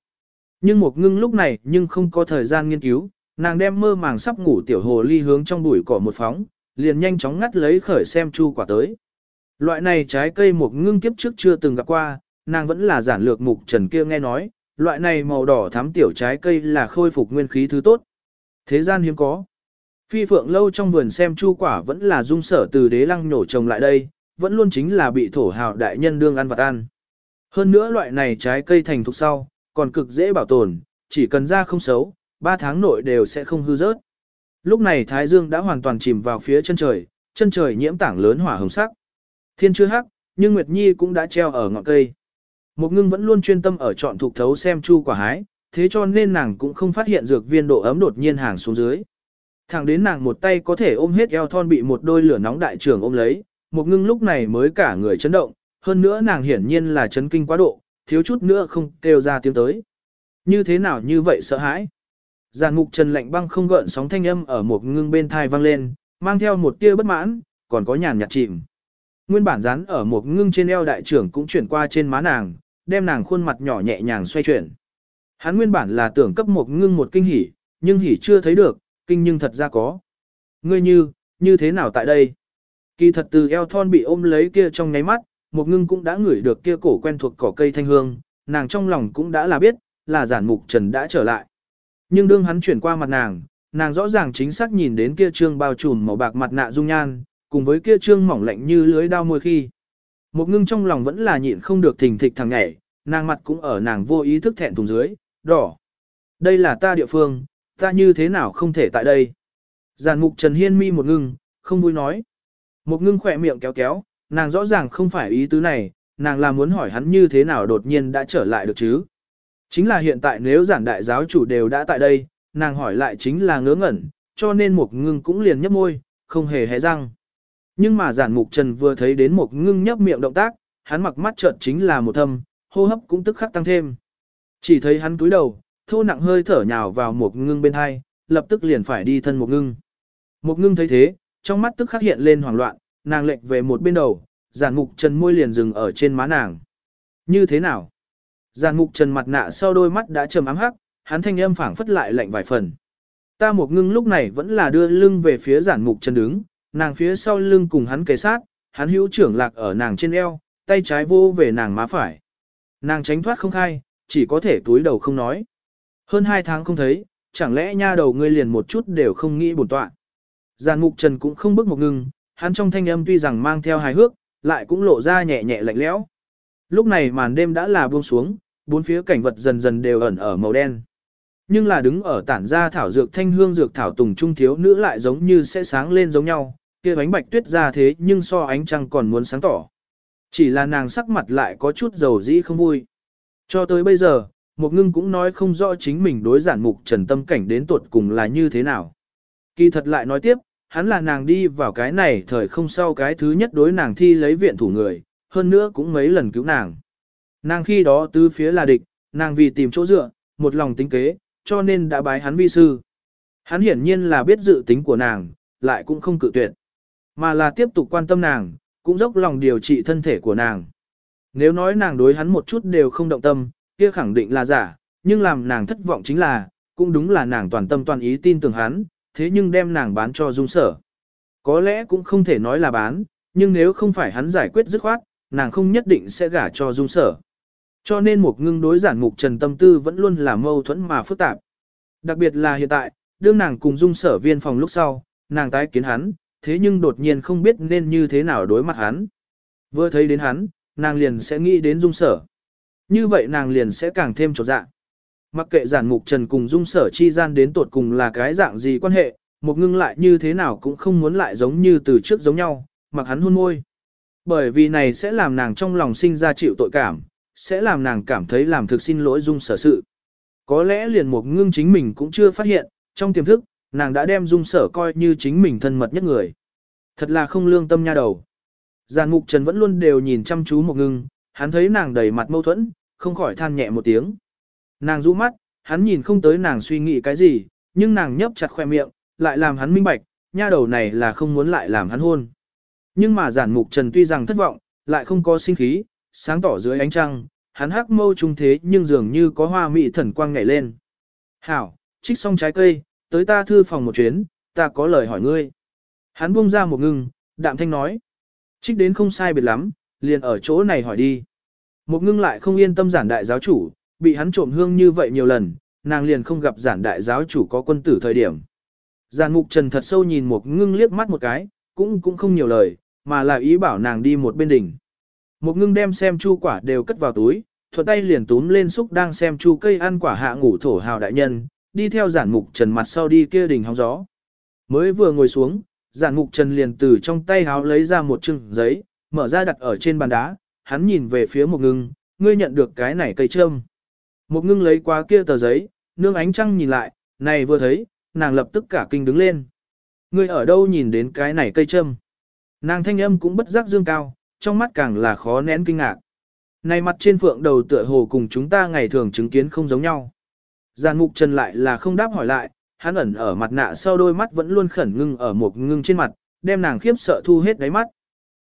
Nhưng mục ngưng lúc này nhưng không có thời gian nghiên cứu, nàng đem mơ màng sắp ngủ tiểu hồ ly hướng trong bụi cỏ một phóng, liền nhanh chóng ngắt lấy khởi xem chu quả tới. Loại này trái cây mục ngưng kiếp trước chưa từng gặp qua, nàng vẫn là giản lược mục trần kia nghe nói, loại này màu đỏ thắm tiểu trái cây là khôi phục nguyên khí thứ tốt. Thế gian hiếm có. Phi phượng lâu trong vườn xem chu quả vẫn là dung sở từ đế lăng nhổ trồng lại đây, vẫn luôn chính là bị thổ hào đại nhân đương ăn vật ăn. Hơn nữa loại này trái cây thành thục sau, còn cực dễ bảo tồn, chỉ cần ra không xấu, 3 tháng nội đều sẽ không hư rớt. Lúc này Thái Dương đã hoàn toàn chìm vào phía chân trời, chân trời nhiễm tảng lớn hỏa hồng sắc. Thiên chưa hắc, nhưng Nguyệt Nhi cũng đã treo ở ngọn cây. Một ngưng vẫn luôn chuyên tâm ở chọn thuộc thấu xem chu quả hái, thế cho nên nàng cũng không phát hiện dược viên độ ấm đột nhiên hàng xuống dưới. Thẳng đến nàng một tay có thể ôm hết eo thon bị một đôi lửa nóng đại trưởng ôm lấy, một ngưng lúc này mới cả người chấn động, hơn nữa nàng hiển nhiên là chấn kinh quá độ, thiếu chút nữa không kêu ra tiếng tới. Như thế nào như vậy sợ hãi? Giàn ngục trần lạnh băng không gợn sóng thanh âm ở một ngưng bên thai vang lên, mang theo một tia bất mãn, còn có nhàn nhạt chìm. Nguyên bản dán ở một ngưng trên eo đại trưởng cũng chuyển qua trên má nàng, đem nàng khuôn mặt nhỏ nhẹ nhàng xoay chuyển. Hắn nguyên bản là tưởng cấp một ngưng một kinh hỉ, nhưng hỉ chưa thấy được, kinh nhưng thật ra có. Ngươi như, như thế nào tại đây? Kỳ thật từ eo thon bị ôm lấy kia trong nháy mắt, một ngưng cũng đã ngửi được kia cổ quen thuộc cỏ cây thanh hương, nàng trong lòng cũng đã là biết, là giản mục trần đã trở lại. Nhưng đương hắn chuyển qua mặt nàng, nàng rõ ràng chính xác nhìn đến kia trương bao trùm màu bạc mặt nạ dung nhan, cùng với kia trương mỏng lạnh như lưới đao môi khi. Một ngưng trong lòng vẫn là nhịn không được thình thịch thằng nhảy, nàng mặt cũng ở nàng vô ý thức thẹn thùng dưới, đỏ. Đây là ta địa phương, ta như thế nào không thể tại đây. Giàn mục Trần Hiên mi một ngưng, không vui nói. Một ngưng khỏe miệng kéo kéo, nàng rõ ràng không phải ý tứ này, nàng là muốn hỏi hắn như thế nào đột nhiên đã trở lại được chứ. Chính là hiện tại nếu giản đại giáo chủ đều đã tại đây, nàng hỏi lại chính là ngớ ngẩn, cho nên một ngưng cũng liền nhấp môi, không hề hé răng. Nhưng mà giản mục trần vừa thấy đến một ngưng nhấp miệng động tác, hắn mặc mắt trợn chính là một thâm, hô hấp cũng tức khắc tăng thêm. Chỉ thấy hắn túi đầu, thô nặng hơi thở nhào vào một ngưng bên hai, lập tức liền phải đi thân một ngưng. Một ngưng thấy thế, trong mắt tức khắc hiện lên hoảng loạn, nàng lệch về một bên đầu, giản mục trần môi liền dừng ở trên má nàng. Như thế nào? Giản mục trần mặt nạ sau đôi mắt đã trầm ám hắc, hắn thanh âm phảng phất lại lạnh vài phần. Ta một ngưng lúc này vẫn là đưa lưng về phía giản mục trần đứng, nàng phía sau lưng cùng hắn kề sát, hắn hữu trưởng lạc ở nàng trên eo, tay trái vô về nàng má phải. Nàng tránh thoát không khai, chỉ có thể túi đầu không nói. Hơn hai tháng không thấy, chẳng lẽ nha đầu ngươi liền một chút đều không nghĩ bổn tọa. Giàn mục trần cũng không bước một ngừng, hắn trong thanh âm tuy rằng mang theo hài hước, lại cũng lộ ra nhẹ nhẹ lạnh lẽo. Lúc này màn đêm đã là buông xuống, bốn phía cảnh vật dần dần đều ẩn ở màu đen. Nhưng là đứng ở tản ra thảo dược thanh hương dược thảo tùng trung thiếu nữ lại giống như sẽ sáng lên giống nhau, kia ánh bạch tuyết ra thế nhưng so ánh trăng còn muốn sáng tỏ. Chỉ là nàng sắc mặt lại có chút dầu dĩ không vui. Cho tới bây giờ, một ngưng cũng nói không rõ chính mình đối giản mục trần tâm cảnh đến tuột cùng là như thế nào. Kỳ thật lại nói tiếp, hắn là nàng đi vào cái này thời không sau cái thứ nhất đối nàng thi lấy viện thủ người, hơn nữa cũng mấy lần cứu nàng. Nàng khi đó tứ phía là địch, nàng vì tìm chỗ dựa, một lòng tính kế, cho nên đã bái hắn vi sư. Hắn hiển nhiên là biết dự tính của nàng, lại cũng không cự tuyệt, mà là tiếp tục quan tâm nàng, cũng dốc lòng điều trị thân thể của nàng. Nếu nói nàng đối hắn một chút đều không động tâm, kia khẳng định là giả, nhưng làm nàng thất vọng chính là, cũng đúng là nàng toàn tâm toàn ý tin tưởng hắn, thế nhưng đem nàng bán cho dung sở. Có lẽ cũng không thể nói là bán, nhưng nếu không phải hắn giải quyết dứt khoát, nàng không nhất định sẽ gả cho dung sở. Cho nên một ngưng đối giản mục trần tâm tư vẫn luôn là mâu thuẫn mà phức tạp. Đặc biệt là hiện tại, đương nàng cùng dung sở viên phòng lúc sau, nàng tái kiến hắn, thế nhưng đột nhiên không biết nên như thế nào đối mặt hắn. Vừa thấy đến hắn, nàng liền sẽ nghĩ đến dung sở. Như vậy nàng liền sẽ càng thêm trột dạ. Mặc kệ giản mục trần cùng dung sở chi gian đến tột cùng là cái dạng gì quan hệ, một ngưng lại như thế nào cũng không muốn lại giống như từ trước giống nhau, mặc hắn hôn môi. Bởi vì này sẽ làm nàng trong lòng sinh ra chịu tội cảm, sẽ làm nàng cảm thấy làm thực xin lỗi dung sở sự. Có lẽ liền một ngưng chính mình cũng chưa phát hiện, trong tiềm thức, nàng đã đem dung sở coi như chính mình thân mật nhất người. Thật là không lương tâm nha đầu. Giàn mục trần vẫn luôn đều nhìn chăm chú một ngưng, hắn thấy nàng đầy mặt mâu thuẫn, không khỏi than nhẹ một tiếng. Nàng rũ mắt, hắn nhìn không tới nàng suy nghĩ cái gì, nhưng nàng nhấp chặt khoe miệng, lại làm hắn minh bạch, nha đầu này là không muốn lại làm hắn hôn. Nhưng mà giản mục trần tuy rằng thất vọng, lại không có sinh khí, sáng tỏ dưới ánh trăng, hắn hắc mâu trung thế nhưng dường như có hoa mị thần quang nhảy lên. Hảo, trích xong trái cây, tới ta thư phòng một chuyến, ta có lời hỏi ngươi. Hắn buông ra một ngưng, đạm thanh nói. Trích đến không sai biệt lắm, liền ở chỗ này hỏi đi. Một ngưng lại không yên tâm giản đại giáo chủ, bị hắn trộm hương như vậy nhiều lần, nàng liền không gặp giản đại giáo chủ có quân tử thời điểm. Giản mục trần thật sâu nhìn một ngưng liếc mắt một cái, cũng cũng không nhiều lời, mà là ý bảo nàng đi một bên đỉnh. Một ngưng đem xem chu quả đều cất vào túi, thuận tay liền túm lên xúc đang xem chu cây ăn quả hạ ngủ thổ hào đại nhân, đi theo giản mục trần mặt sau đi kia đỉnh hóng gió. Mới vừa ngồi xuống, giản mục trần liền từ trong tay háo lấy ra một chừng giấy, mở ra đặt ở trên bàn đá, hắn nhìn về phía một ngưng, ngươi nhận được cái này cây trâm. Một ngưng lấy qua kia tờ giấy, nương ánh trăng nhìn lại, này vừa thấy, nàng lập tức cả kinh đứng lên. Ngươi ở đâu nhìn đến cái này cây trâm? Nàng thanh âm cũng bất giác dương cao, trong mắt càng là khó nén kinh ngạc. Này mặt trên phượng đầu tựa hồ cùng chúng ta ngày thường chứng kiến không giống nhau. Giàn mục trần lại là không đáp hỏi lại, hắn ẩn ở mặt nạ sau đôi mắt vẫn luôn khẩn ngưng ở một ngưng trên mặt, đem nàng khiếp sợ thu hết đáy mắt.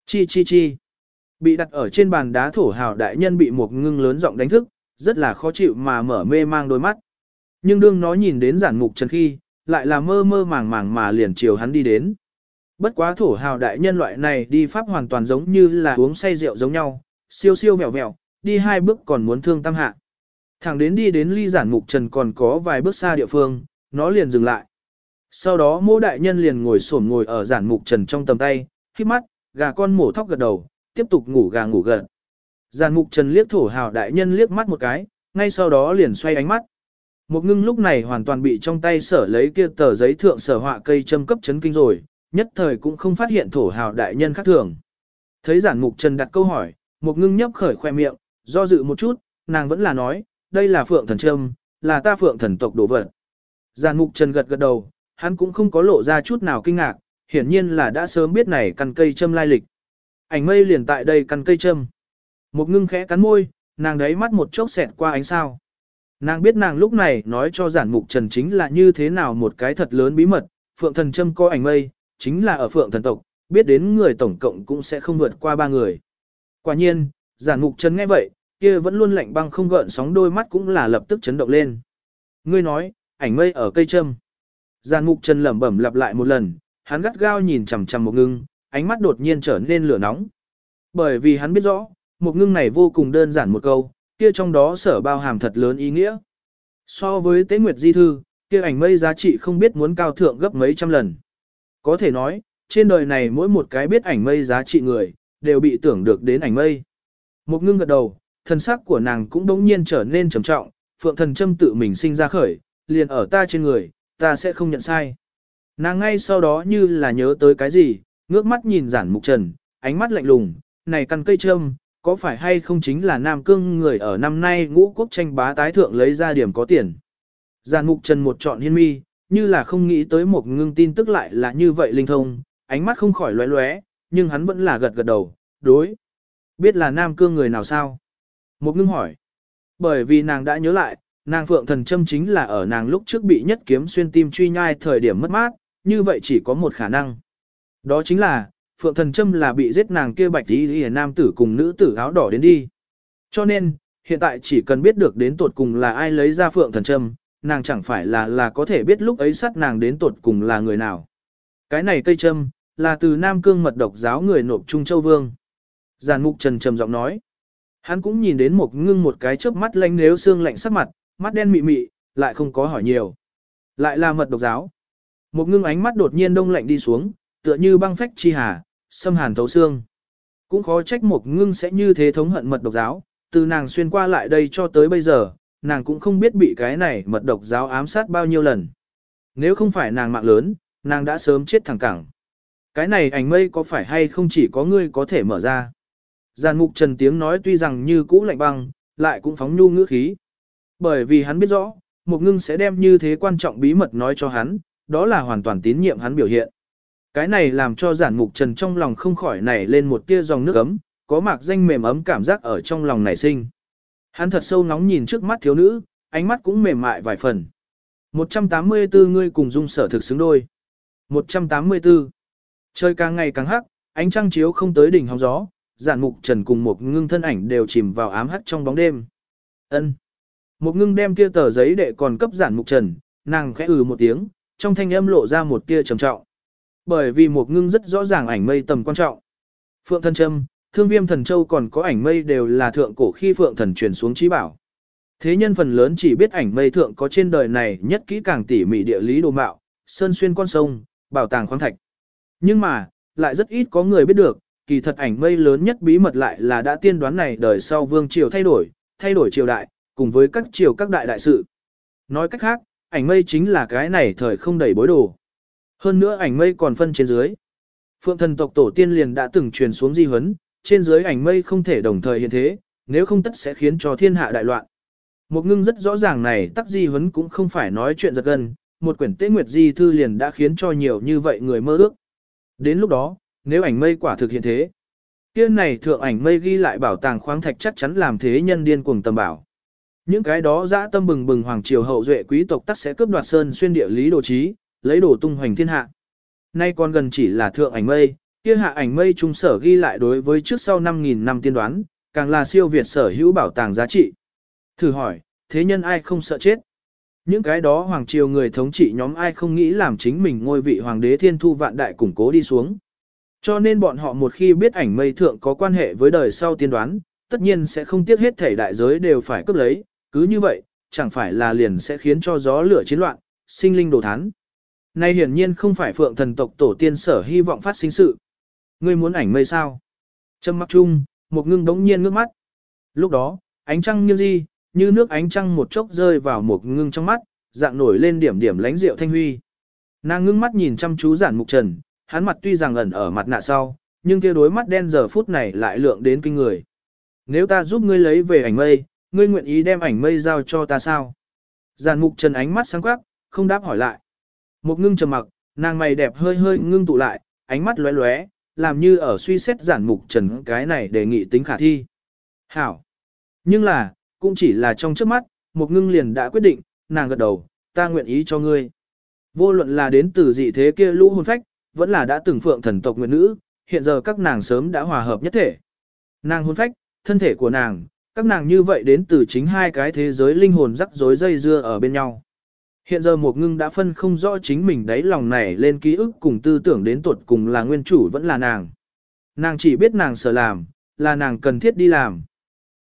Chi chi chi. Bị đặt ở trên bàn đá thổ hào đại nhân bị một ngưng lớn giọng đánh thức, rất là khó chịu mà mở mê mang đôi mắt. Nhưng đương nó nhìn đến giản mục trần khi, lại là mơ mơ màng màng mà liền chiều hắn đi đến. Bất quá thổ hào đại nhân loại này đi pháp hoàn toàn giống như là uống say rượu giống nhau, siêu siêu vẹo vẹo, đi hai bước còn muốn thương tam hạ. Thẳng đến đi đến ly giản mục trần còn có vài bước xa địa phương, nó liền dừng lại. Sau đó mô đại nhân liền ngồi xổm ngồi ở giản mục trần trong tầm tay, khi mắt, gà con mổ thóc gật đầu, tiếp tục ngủ gà ngủ gật. Giản mục trần liếc thổ hào đại nhân liếc mắt một cái, ngay sau đó liền xoay ánh mắt. Một ngưng lúc này hoàn toàn bị trong tay sở lấy kia tờ giấy thượng sở họa cây châm cấp chấn kinh rồi, nhất thời cũng không phát hiện thổ hào đại nhân khác thường. Thấy giản mục trần đặt câu hỏi, một ngưng nhấp khởi khoe miệng, do dự một chút, nàng vẫn là nói, đây là phượng thần trâm, là ta phượng thần tộc đồ vật. Giản mục trần gật gật đầu, hắn cũng không có lộ ra chút nào kinh ngạc, hiển nhiên là đã sớm biết này căn cây châm lai lịch. Ảnh mây liền tại đây căn cây châm. Một ngưng khẽ cắn môi, nàng đấy mắt một chốc xẹt qua ánh sao. Nàng biết nàng lúc này nói cho giản mục trần chính là như thế nào một cái thật lớn bí mật, phượng thần châm có ảnh mây, chính là ở phượng thần tộc, biết đến người tổng cộng cũng sẽ không vượt qua ba người. Quả nhiên, giản mục trần nghe vậy, kia vẫn luôn lạnh băng không gợn sóng đôi mắt cũng là lập tức chấn động lên. Ngươi nói, ảnh mây ở cây châm. Giàn mục trần lẩm bẩm lặp lại một lần, hắn gắt gao nhìn chằm chằm một ngưng, ánh mắt đột nhiên trở nên lửa nóng. Bởi vì hắn biết rõ, một ngưng này vô cùng đơn giản một câu, kia trong đó sở bao hàm thật lớn ý nghĩa. So với tế nguyệt di thư, kia ảnh mây giá trị không biết muốn cao thượng gấp mấy trăm lần. Có thể nói, trên đời này mỗi một cái biết ảnh mây giá trị người, đều bị tưởng được đến ảnh mây. Một ngưng gật đầu, Thần sắc của nàng cũng đống nhiên trở nên trầm trọng, phượng thần châm tự mình sinh ra khởi, liền ở ta trên người, ta sẽ không nhận sai. Nàng ngay sau đó như là nhớ tới cái gì, ngước mắt nhìn giản mục trần, ánh mắt lạnh lùng, này căn cây châm, có phải hay không chính là Nam Cương người ở năm nay ngũ quốc tranh bá tái thượng lấy ra điểm có tiền. Giản mục trần một trọn hiên mi, như là không nghĩ tới một ngưng tin tức lại là như vậy linh thông, ánh mắt không khỏi lóe lóe, nhưng hắn vẫn là gật gật đầu, đối. Biết là Nam Cương người nào sao? Một ngưng hỏi. Bởi vì nàng đã nhớ lại, nàng phượng thần châm chính là ở nàng lúc trước bị nhất kiếm xuyên tim truy nhai thời điểm mất mát, như vậy chỉ có một khả năng. Đó chính là, Phượng Thần Trâm là bị giết nàng kia bạch y y nam tử cùng nữ tử áo đỏ đến đi. Cho nên, hiện tại chỉ cần biết được đến tột cùng là ai lấy ra Phượng Thần Trâm, nàng chẳng phải là là có thể biết lúc ấy sát nàng đến tột cùng là người nào. Cái này cây trâm, là từ Nam Cương mật độc giáo người nộp Trung Châu Vương. Giàn Mục Trần trầm giọng nói. Hắn cũng nhìn đến một ngưng một cái chớp mắt lanh nếu xương lạnh sắc mặt, mắt đen mị mị, lại không có hỏi nhiều. Lại là mật độc giáo. Một ngưng ánh mắt đột nhiên đông lạnh đi xuống, tựa như băng phách chi hà, xâm hàn thấu xương. Cũng khó trách một ngưng sẽ như thế thống hận mật độc giáo, từ nàng xuyên qua lại đây cho tới bây giờ, nàng cũng không biết bị cái này mật độc giáo ám sát bao nhiêu lần. Nếu không phải nàng mạng lớn, nàng đã sớm chết thẳng cẳng. Cái này ảnh mây có phải hay không chỉ có ngươi có thể mở ra. Giàn mục trần tiếng nói tuy rằng như cũ lạnh băng, lại cũng phóng nhu ngữ khí. Bởi vì hắn biết rõ, một ngưng sẽ đem như thế quan trọng bí mật nói cho hắn, đó là hoàn toàn tín nhiệm hắn biểu hiện. Cái này làm cho giản mục trần trong lòng không khỏi nảy lên một tia dòng nước ấm, có mạc danh mềm ấm cảm giác ở trong lòng nảy sinh. Hắn thật sâu nóng nhìn trước mắt thiếu nữ, ánh mắt cũng mềm mại vài phần. 184 ngươi cùng dung sở thực xứng đôi. 184. Trời càng ngày càng hắc, ánh trăng chiếu không tới đỉnh hóng gió, giản mục trần cùng một ngưng thân ảnh đều chìm vào ám hắt trong bóng đêm. ân Một ngưng đem kia tờ giấy đệ còn cấp giản mục trần, nàng khẽ ừ một tiếng, trong thanh âm lộ ra một tia trầm trọng. Bởi vì một ngưng rất rõ ràng ảnh mây tầm quan trọng. Phượng thân châm, thương viêm thần châu còn có ảnh mây đều là thượng cổ khi phượng thần truyền xuống trí bảo. Thế nhân phần lớn chỉ biết ảnh mây thượng có trên đời này nhất kỹ càng tỉ mỉ địa lý đồ mạo, sơn xuyên con sông, bảo tàng khoáng thạch. Nhưng mà, lại rất ít có người biết được, kỳ thật ảnh mây lớn nhất bí mật lại là đã tiên đoán này đời sau vương triều thay đổi, thay đổi triều đại, cùng với các triều các đại đại sự. Nói cách khác, ảnh mây chính là cái này thời không đẩy bối đồ. Hơn nữa ảnh mây còn phân trên dưới. Phượng thần tộc tổ tiên liền đã từng truyền xuống di huấn, trên dưới ảnh mây không thể đồng thời hiện thế, nếu không tất sẽ khiến cho thiên hạ đại loạn. Một ngưng rất rõ ràng này tắc di huấn cũng không phải nói chuyện giật gân, một quyển tế nguyệt di thư liền đã khiến cho nhiều như vậy người mơ ước. Đến lúc đó, nếu ảnh mây quả thực hiện thế, kia này thượng ảnh mây ghi lại bảo tàng khoáng thạch chắc chắn làm thế nhân điên cuồng tầm bảo. Những cái đó dã tâm bừng bừng hoàng triều hậu duệ quý tộc tắc sẽ cướp đoạt sơn xuyên địa lý đồ trí, lấy đồ tung hoành thiên hạ. Nay còn gần chỉ là thượng ảnh mây, kia hạ ảnh mây trung sở ghi lại đối với trước sau 5.000 năm tiên đoán, càng là siêu việt sở hữu bảo tàng giá trị. Thử hỏi, thế nhân ai không sợ chết? Những cái đó hoàng triều người thống trị nhóm ai không nghĩ làm chính mình ngôi vị hoàng đế thiên thu vạn đại củng cố đi xuống. Cho nên bọn họ một khi biết ảnh mây thượng có quan hệ với đời sau tiên đoán, tất nhiên sẽ không tiếc hết thể đại giới đều phải cướp lấy, cứ như vậy, chẳng phải là liền sẽ khiến cho gió lửa chiến loạn, sinh linh đổ thán. Nay hiển nhiên không phải phượng thần tộc tổ tiên sở hy vọng phát sinh sự. Ngươi muốn ảnh mây sao? Trâm mắt chung, một ngưng đống nhiên ngước mắt. Lúc đó, ánh trăng như di, như nước ánh trăng một chốc rơi vào một ngưng trong mắt, dạng nổi lên điểm điểm lánh rượu thanh huy. Nàng ngưng mắt nhìn chăm chú giản mục trần, hắn mặt tuy rằng ẩn ở mặt nạ sau, nhưng kia đối mắt đen giờ phút này lại lượng đến kinh người. Nếu ta giúp ngươi lấy về ảnh mây, ngươi nguyện ý đem ảnh mây giao cho ta sao? Giản mục trần ánh mắt sáng quắc, không đáp hỏi lại. Một ngưng trầm mặc, nàng mày đẹp hơi hơi ngưng tụ lại, ánh mắt lóe lóe, làm như ở suy xét giản mục trần cái này đề nghị tính khả thi. Hảo. Nhưng là, cũng chỉ là trong trước mắt, một ngưng liền đã quyết định, nàng gật đầu, ta nguyện ý cho ngươi. Vô luận là đến từ dị thế kia lũ hồn phách, vẫn là đã từng phượng thần tộc nguyện nữ, hiện giờ các nàng sớm đã hòa hợp nhất thể. Nàng hôn phách, thân thể của nàng, các nàng như vậy đến từ chính hai cái thế giới linh hồn rắc rối dây dưa ở bên nhau. Hiện giờ một ngưng đã phân không rõ chính mình đáy lòng này lên ký ức cùng tư tưởng đến tuột cùng là nguyên chủ vẫn là nàng. Nàng chỉ biết nàng sợ làm, là nàng cần thiết đi làm.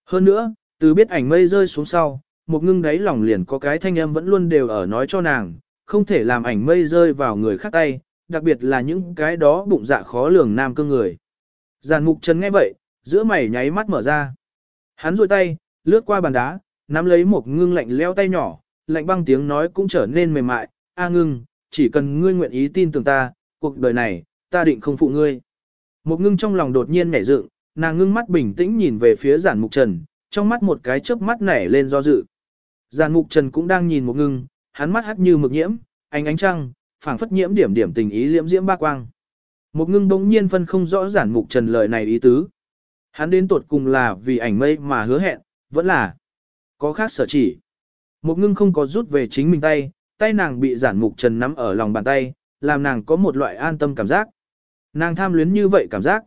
Hơn nữa, từ biết ảnh mây rơi xuống sau, một ngưng đáy lòng liền có cái thanh âm vẫn luôn đều ở nói cho nàng, không thể làm ảnh mây rơi vào người khác tay, đặc biệt là những cái đó bụng dạ khó lường nam cương người. Giàn mục trần nghe vậy, giữa mày nháy mắt mở ra. Hắn rôi tay, lướt qua bàn đá, nắm lấy một ngưng lạnh leo tay nhỏ, lạnh băng tiếng nói cũng trở nên mềm mại, a ngưng, chỉ cần ngươi nguyện ý tin tưởng ta, cuộc đời này, ta định không phụ ngươi. Một ngưng trong lòng đột nhiên nhảy dựng, nàng ngưng mắt bình tĩnh nhìn về phía giản mục trần, trong mắt một cái chớp mắt nảy lên do dự. Giản mục trần cũng đang nhìn một ngưng, hắn mắt hắt như mực nhiễm, ánh ánh trăng, phảng phất nhiễm điểm điểm tình ý liễm diễm ba quang. Một ngưng bỗng nhiên phân không rõ giản mục trần lời này ý tứ. Hắn đến tột cùng là vì ảnh mây mà hứa hẹn, vẫn là có khác sở chỉ. Một ngưng không có rút về chính mình tay, tay nàng bị giản mục trần nắm ở lòng bàn tay, làm nàng có một loại an tâm cảm giác. Nàng tham luyến như vậy cảm giác.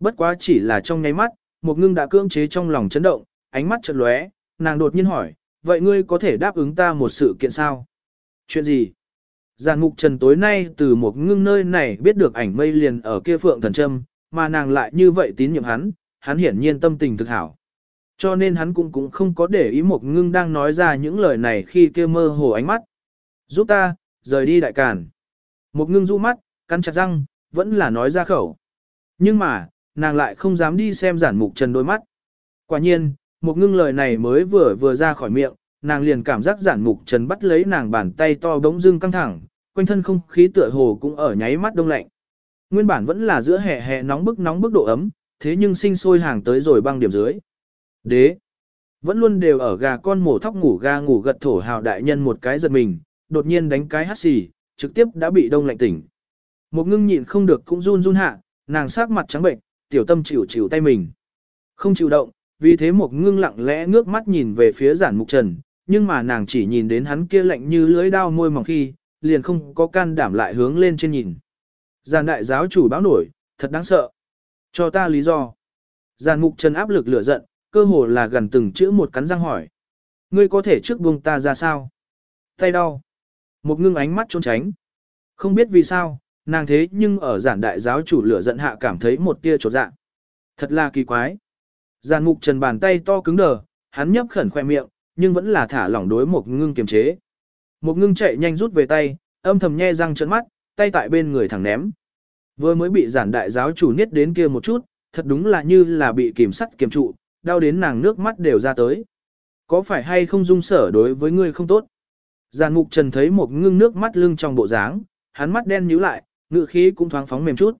Bất quá chỉ là trong nháy mắt, một ngưng đã cưỡng chế trong lòng chấn động, ánh mắt chợt lóe, nàng đột nhiên hỏi, vậy ngươi có thể đáp ứng ta một sự kiện sao? Chuyện gì? Giàn mục trần tối nay từ một ngưng nơi này biết được ảnh mây liền ở kia phượng thần trâm, mà nàng lại như vậy tín nhiệm hắn, hắn hiển nhiên tâm tình thực hảo. Cho nên hắn cũng cũng không có để ý một ngưng đang nói ra những lời này khi kia mơ hồ ánh mắt. Giúp ta, rời đi đại càn. Một ngưng rũ mắt, cắn chặt răng, vẫn là nói ra khẩu. Nhưng mà, nàng lại không dám đi xem giản mục trần đôi mắt. Quả nhiên, một ngưng lời này mới vừa vừa ra khỏi miệng, nàng liền cảm giác giản mục trần bắt lấy nàng bàn tay to bỗng dưng căng thẳng, quanh thân không khí tựa hồ cũng ở nháy mắt đông lạnh. Nguyên bản vẫn là giữa hè hè nóng bức nóng bức độ ấm, thế nhưng sinh sôi hàng tới rồi băng điểm dưới. Đế, vẫn luôn đều ở gà con mổ thóc ngủ ga ngủ gật thổ hào đại nhân một cái giật mình, đột nhiên đánh cái hắt xì, trực tiếp đã bị đông lạnh tỉnh. Một ngưng nhịn không được cũng run run hạ, nàng sắc mặt trắng bệnh, tiểu tâm chịu chịu tay mình. Không chịu động, vì thế một ngưng lặng lẽ ngước mắt nhìn về phía giản mục trần, nhưng mà nàng chỉ nhìn đến hắn kia lạnh như lưỡi đao môi mỏng khi, liền không có can đảm lại hướng lên trên nhìn. Giản đại giáo chủ báo nổi, thật đáng sợ. Cho ta lý do. Giàn mục trần áp lực lửa giận, cơ hồ là gần từng chữ một cắn răng hỏi. Ngươi có thể trước buông ta ra sao? Tay đau. Một ngưng ánh mắt trốn tránh. Không biết vì sao, nàng thế nhưng ở giản đại giáo chủ lửa giận hạ cảm thấy một tia trột dạ. Thật là kỳ quái. Giàn mục trần bàn tay to cứng đờ, hắn nhấp khẩn khoe miệng, nhưng vẫn là thả lỏng đối một ngưng kiềm chế. Một ngưng chạy nhanh rút về tay, âm thầm nhe răng trợn mắt, tay tại bên người thẳng ném. Vừa mới bị giản đại giáo chủ niết đến kia một chút, thật đúng là như là bị kìm sắt kiềm trụ, đau đến nàng nước mắt đều ra tới. Có phải hay không dung sở đối với ngươi không tốt? Giàn ngục trần thấy một ngưng nước mắt lưng trong bộ dáng, hắn mắt đen nhíu lại, ngự khí cũng thoáng phóng mềm chút.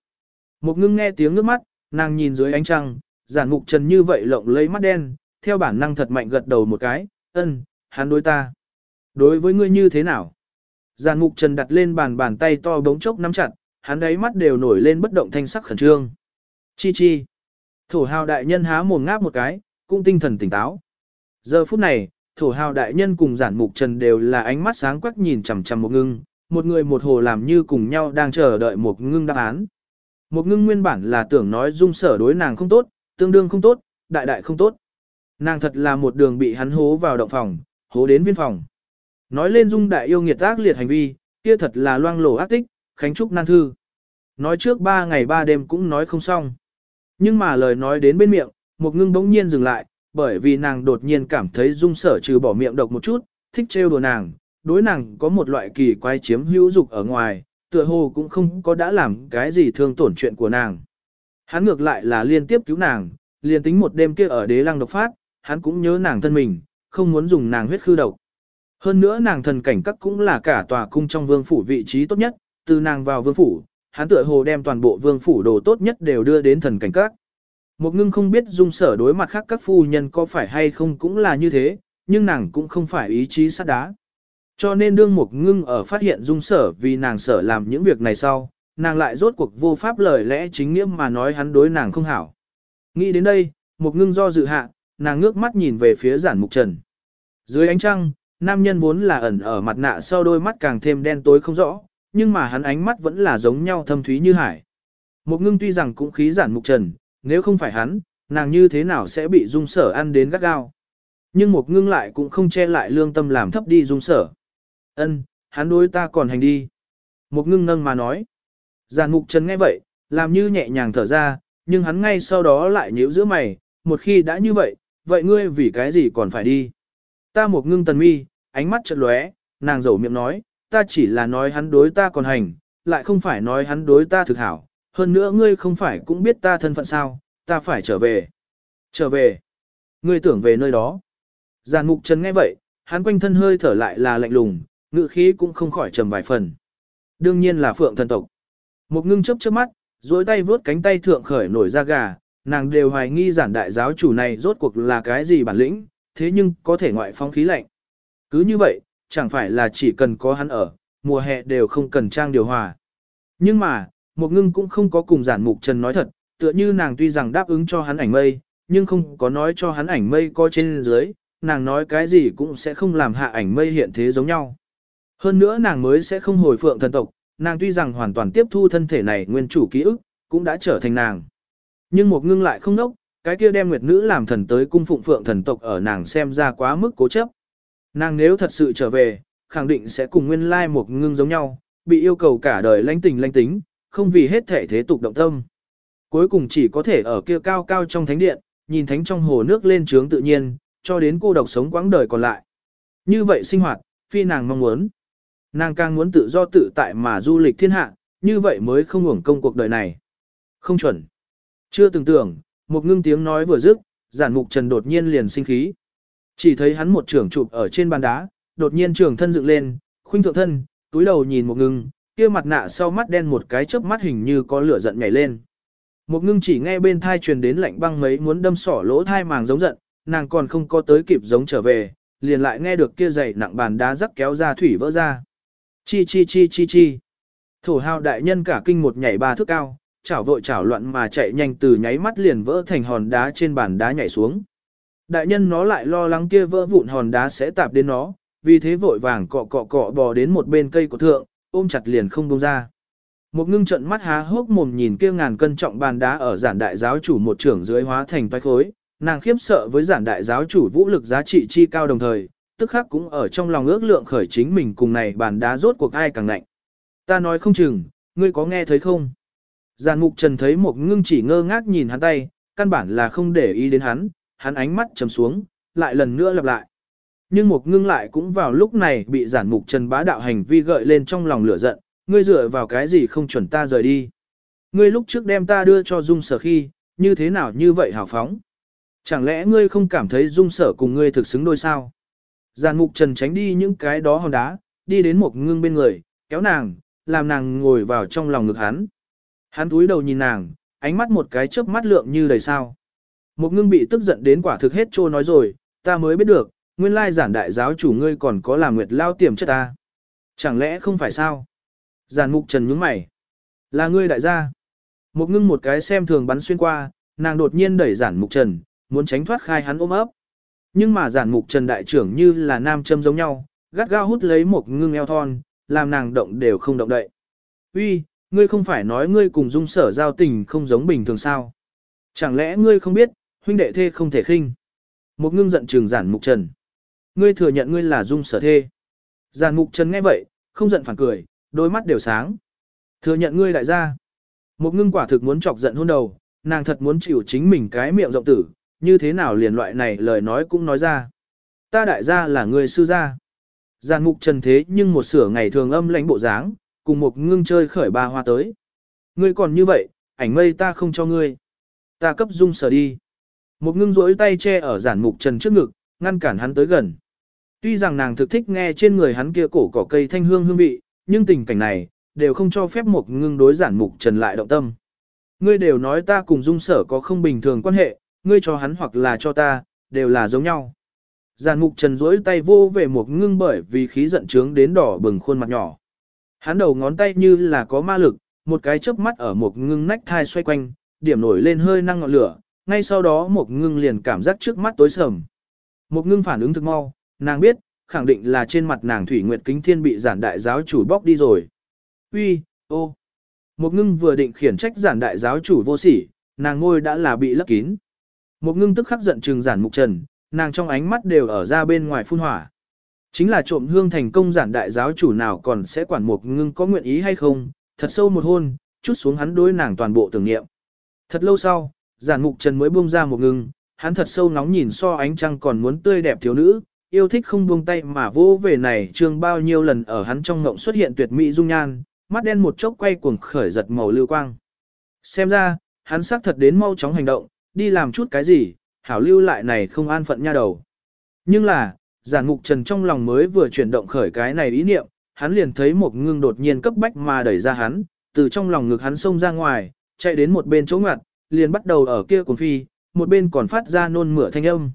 Một ngưng nghe tiếng nước mắt, nàng nhìn dưới ánh trăng, giản ngục trần như vậy lộng lấy mắt đen, theo bản năng thật mạnh gật đầu một cái, ân, hắn đối ta. Đối với ngươi như thế nào? Giàn mục trần đặt lên bàn bàn tay to bóng chốc nắm chặt, hắn đáy mắt đều nổi lên bất động thanh sắc khẩn trương. Chi chi. Thổ hào đại nhân há mồm ngáp một cái, cũng tinh thần tỉnh táo. Giờ phút này, thổ hào đại nhân cùng giản mục trần đều là ánh mắt sáng quắc nhìn chằm chằm một ngưng, một người một hồ làm như cùng nhau đang chờ đợi một ngưng đáp án. Một ngưng nguyên bản là tưởng nói dung sở đối nàng không tốt, tương đương không tốt, đại đại không tốt. Nàng thật là một đường bị hắn hố vào động phòng, hố đến viên phòng. Nói lên dung đại yêu nghiệt ác liệt hành vi, kia thật là loang lổ ác tích, khánh trúc nan thư. Nói trước ba ngày ba đêm cũng nói không xong. Nhưng mà lời nói đến bên miệng, một ngưng bỗng nhiên dừng lại, bởi vì nàng đột nhiên cảm thấy dung sở trừ bỏ miệng độc một chút, thích trêu đùa nàng, đối nàng có một loại kỳ quái chiếm hữu dục ở ngoài, tựa hồ cũng không có đã làm cái gì thương tổn chuyện của nàng. Hắn ngược lại là liên tiếp cứu nàng, liền tính một đêm kia ở đế lăng độc phát, hắn cũng nhớ nàng thân mình, không muốn dùng nàng huyết khư độc. Hơn nữa nàng thần cảnh các cũng là cả tòa cung trong vương phủ vị trí tốt nhất, từ nàng vào vương phủ, hắn tựa hồ đem toàn bộ vương phủ đồ tốt nhất đều đưa đến thần cảnh các. Một ngưng không biết dung sở đối mặt khác các phu nhân có phải hay không cũng là như thế, nhưng nàng cũng không phải ý chí sắt đá. Cho nên đương một ngưng ở phát hiện dung sở vì nàng sở làm những việc này sau, nàng lại rốt cuộc vô pháp lời lẽ chính nghĩa mà nói hắn đối nàng không hảo. Nghĩ đến đây, một ngưng do dự hạ, nàng ngước mắt nhìn về phía giản mục trần. Dưới ánh trăng, nam nhân vốn là ẩn ở mặt nạ sau đôi mắt càng thêm đen tối không rõ, nhưng mà hắn ánh mắt vẫn là giống nhau thâm thúy như hải. Một ngưng tuy rằng cũng khí giản mục trần, nếu không phải hắn, nàng như thế nào sẽ bị dung sở ăn đến gắt gao. Nhưng một ngưng lại cũng không che lại lương tâm làm thấp đi dung sở. Ân, hắn đối ta còn hành đi. Một ngưng nâng mà nói. Giản mục trần nghe vậy, làm như nhẹ nhàng thở ra, nhưng hắn ngay sau đó lại nhíu giữa mày, một khi đã như vậy, vậy ngươi vì cái gì còn phải đi? Ta một ngưng tần mi, ánh mắt chợt lóe, nàng dầu miệng nói, ta chỉ là nói hắn đối ta còn hành, lại không phải nói hắn đối ta thực hảo, hơn nữa ngươi không phải cũng biết ta thân phận sao, ta phải trở về. Trở về. Ngươi tưởng về nơi đó. Giàn mục trần nghe vậy, hắn quanh thân hơi thở lại là lạnh lùng, ngự khí cũng không khỏi trầm vài phần. Đương nhiên là phượng thần tộc. Một ngưng chớp chớp mắt, duỗi tay vướt cánh tay thượng khởi nổi ra gà, nàng đều hoài nghi giản đại giáo chủ này rốt cuộc là cái gì bản lĩnh, thế nhưng có thể ngoại phong khí lạnh. Cứ như vậy, chẳng phải là chỉ cần có hắn ở, mùa hè đều không cần trang điều hòa. Nhưng mà, một ngưng cũng không có cùng giản mục trần nói thật, tựa như nàng tuy rằng đáp ứng cho hắn ảnh mây, nhưng không có nói cho hắn ảnh mây có trên dưới, nàng nói cái gì cũng sẽ không làm hạ ảnh mây hiện thế giống nhau. Hơn nữa nàng mới sẽ không hồi phượng thần tộc, nàng tuy rằng hoàn toàn tiếp thu thân thể này nguyên chủ ký ức, cũng đã trở thành nàng. Nhưng một ngưng lại không nốc, cái kia đem nguyệt nữ làm thần tới cung phụng phượng thần tộc ở nàng xem ra quá mức cố chấp. Nàng nếu thật sự trở về, khẳng định sẽ cùng nguyên lai một ngưng giống nhau, bị yêu cầu cả đời lãnh tình lãnh tính, không vì hết thể thế tục động tâm. Cuối cùng chỉ có thể ở kia cao cao trong thánh điện, nhìn thánh trong hồ nước lên trướng tự nhiên, cho đến cô độc sống quãng đời còn lại. Như vậy sinh hoạt, phi nàng mong muốn. Nàng càng muốn tự do tự tại mà du lịch thiên hạ, như vậy mới không hưởng công cuộc đời này. Không chuẩn. Chưa từng tưởng, một ngưng tiếng nói vừa dứt, giản mục trần đột nhiên liền sinh khí. Chỉ thấy hắn một trưởng chụp ở trên bàn đá, đột nhiên trường thân dựng lên, khuynh thượng thân, túi đầu nhìn một ngưng, kia mặt nạ sau mắt đen một cái chớp mắt hình như có lửa giận nhảy lên. Một ngưng chỉ nghe bên thai truyền đến lạnh băng mấy muốn đâm sỏ lỗ thai màng giống giận, nàng còn không có tới kịp giống trở về, liền lại nghe được kia dày nặng bàn đá rắc kéo ra thủy vỡ ra. Chi chi chi chi chi. Thổ hào đại nhân cả kinh một nhảy ba thước cao, chảo vội chảo loạn mà chạy nhanh từ nháy mắt liền vỡ thành hòn đá trên bàn đá nhảy xuống. Đại nhân nó lại lo lắng kia vỡ vụn hòn đá sẽ tạp đến nó, vì thế vội vàng cọ cọ cọ bò đến một bên cây của thượng, ôm chặt liền không buông ra. Một ngưng trận mắt há hốc mồm nhìn kia ngàn cân trọng bàn đá ở giản đại giáo chủ một trưởng dưới hóa thành toái khối, nàng khiếp sợ với giản đại giáo chủ vũ lực giá trị chi cao đồng thời, tức khắc cũng ở trong lòng ước lượng khởi chính mình cùng này bàn đá rốt cuộc ai càng nạnh. Ta nói không chừng, ngươi có nghe thấy không? Giàn mục trần thấy một ngưng chỉ ngơ ngác nhìn hắn tay, căn bản là không để ý đến hắn, hắn ánh mắt trầm xuống, lại lần nữa lặp lại. Nhưng một ngưng lại cũng vào lúc này bị giản mục trần bá đạo hành vi gợi lên trong lòng lửa giận, ngươi dựa vào cái gì không chuẩn ta rời đi. Ngươi lúc trước đem ta đưa cho dung sở khi, như thế nào như vậy hào phóng. Chẳng lẽ ngươi không cảm thấy dung sở cùng ngươi thực xứng đôi sao? Giàn mục trần tránh đi những cái đó hòn đá, đi đến một ngưng bên người, kéo nàng, làm nàng ngồi vào trong lòng ngực hắn. Hắn túi đầu nhìn nàng, ánh mắt một cái chớp mắt lượng như đầy sao. Một ngưng bị tức giận đến quả thực hết trô nói rồi, ta mới biết được, nguyên lai giản đại giáo chủ ngươi còn có làm nguyệt lao tiềm chất ta. Chẳng lẽ không phải sao? Giản mục trần nhướng mày. Là ngươi đại gia. Một ngưng một cái xem thường bắn xuyên qua, nàng đột nhiên đẩy giản mục trần, muốn tránh thoát khai hắn ôm ấp. Nhưng mà giản mục trần đại trưởng như là nam châm giống nhau, gắt gao hút lấy một ngưng eo thon, làm nàng động đều không động đậy. Uy, ngươi không phải nói ngươi cùng dung sở giao tình không giống bình thường sao? Chẳng lẽ ngươi không biết, huynh đệ thê không thể khinh? Một ngưng giận trường giản mục trần. Ngươi thừa nhận ngươi là dung sở thê. Giản mục trần nghe vậy, không giận phản cười, đôi mắt đều sáng. Thừa nhận ngươi đại gia. Một ngưng quả thực muốn chọc giận hôn đầu, nàng thật muốn chịu chính mình cái miệng rộng tử, như thế nào liền loại này lời nói cũng nói ra. Ta đại gia là người sư gia. Giàn mục trần thế nhưng một sửa ngày thường âm lãnh bộ dáng, cùng một ngưng chơi khởi ba hoa tới. Ngươi còn như vậy, ảnh mây ta không cho ngươi. Ta cấp dung sở đi. Một ngưng rỗi tay che ở giản mục trần trước ngực, ngăn cản hắn tới gần. Tuy rằng nàng thực thích nghe trên người hắn kia cổ cỏ cây thanh hương hương vị, nhưng tình cảnh này, đều không cho phép một ngưng đối giản mục trần lại động tâm. Ngươi đều nói ta cùng dung sở có không bình thường quan hệ, ngươi cho hắn hoặc là cho ta, đều là giống nhau. Giàn mục trần rỗi tay vô về một ngưng bởi vì khí giận trướng đến đỏ bừng khuôn mặt nhỏ. Hắn đầu ngón tay như là có ma lực, một cái chớp mắt ở một ngưng nách thai xoay quanh, điểm nổi lên hơi năng ngọn lửa, ngay sau đó một ngưng liền cảm giác trước mắt tối sầm. Một ngưng phản ứng thực mau, nàng biết, khẳng định là trên mặt nàng thủy nguyệt kính thiên bị giản đại giáo chủ bóc đi rồi. Uy, ô. Một ngưng vừa định khiển trách giản đại giáo chủ vô sỉ, nàng ngôi đã là bị lấp kín. Một ngưng tức khắc giận trừng giản mục trần, nàng trong ánh mắt đều ở ra bên ngoài phun hỏa. Chính là trộm hương thành công giản đại giáo chủ nào còn sẽ quản một ngưng có nguyện ý hay không, thật sâu một hôn, chút xuống hắn đối nàng toàn bộ tưởng niệm. Thật lâu sau, giản mục trần mới buông ra một ngưng, hắn thật sâu nóng nhìn so ánh trăng còn muốn tươi đẹp thiếu nữ, yêu thích không buông tay mà vô về này trương bao nhiêu lần ở hắn trong ngộng xuất hiện tuyệt mỹ dung nhan, mắt đen một chốc quay cuồng khởi giật màu lưu quang. Xem ra, hắn xác thật đến mau chóng hành động, đi làm chút cái gì, hảo lưu lại này không an phận nha đầu. Nhưng là, giản ngục trần trong lòng mới vừa chuyển động khởi cái này ý niệm, hắn liền thấy một ngưng đột nhiên cấp bách mà đẩy ra hắn, từ trong lòng ngực hắn xông ra ngoài, chạy đến một bên chỗ ngặt, liền bắt đầu ở kia cuốn phi, một bên còn phát ra nôn mửa thanh âm.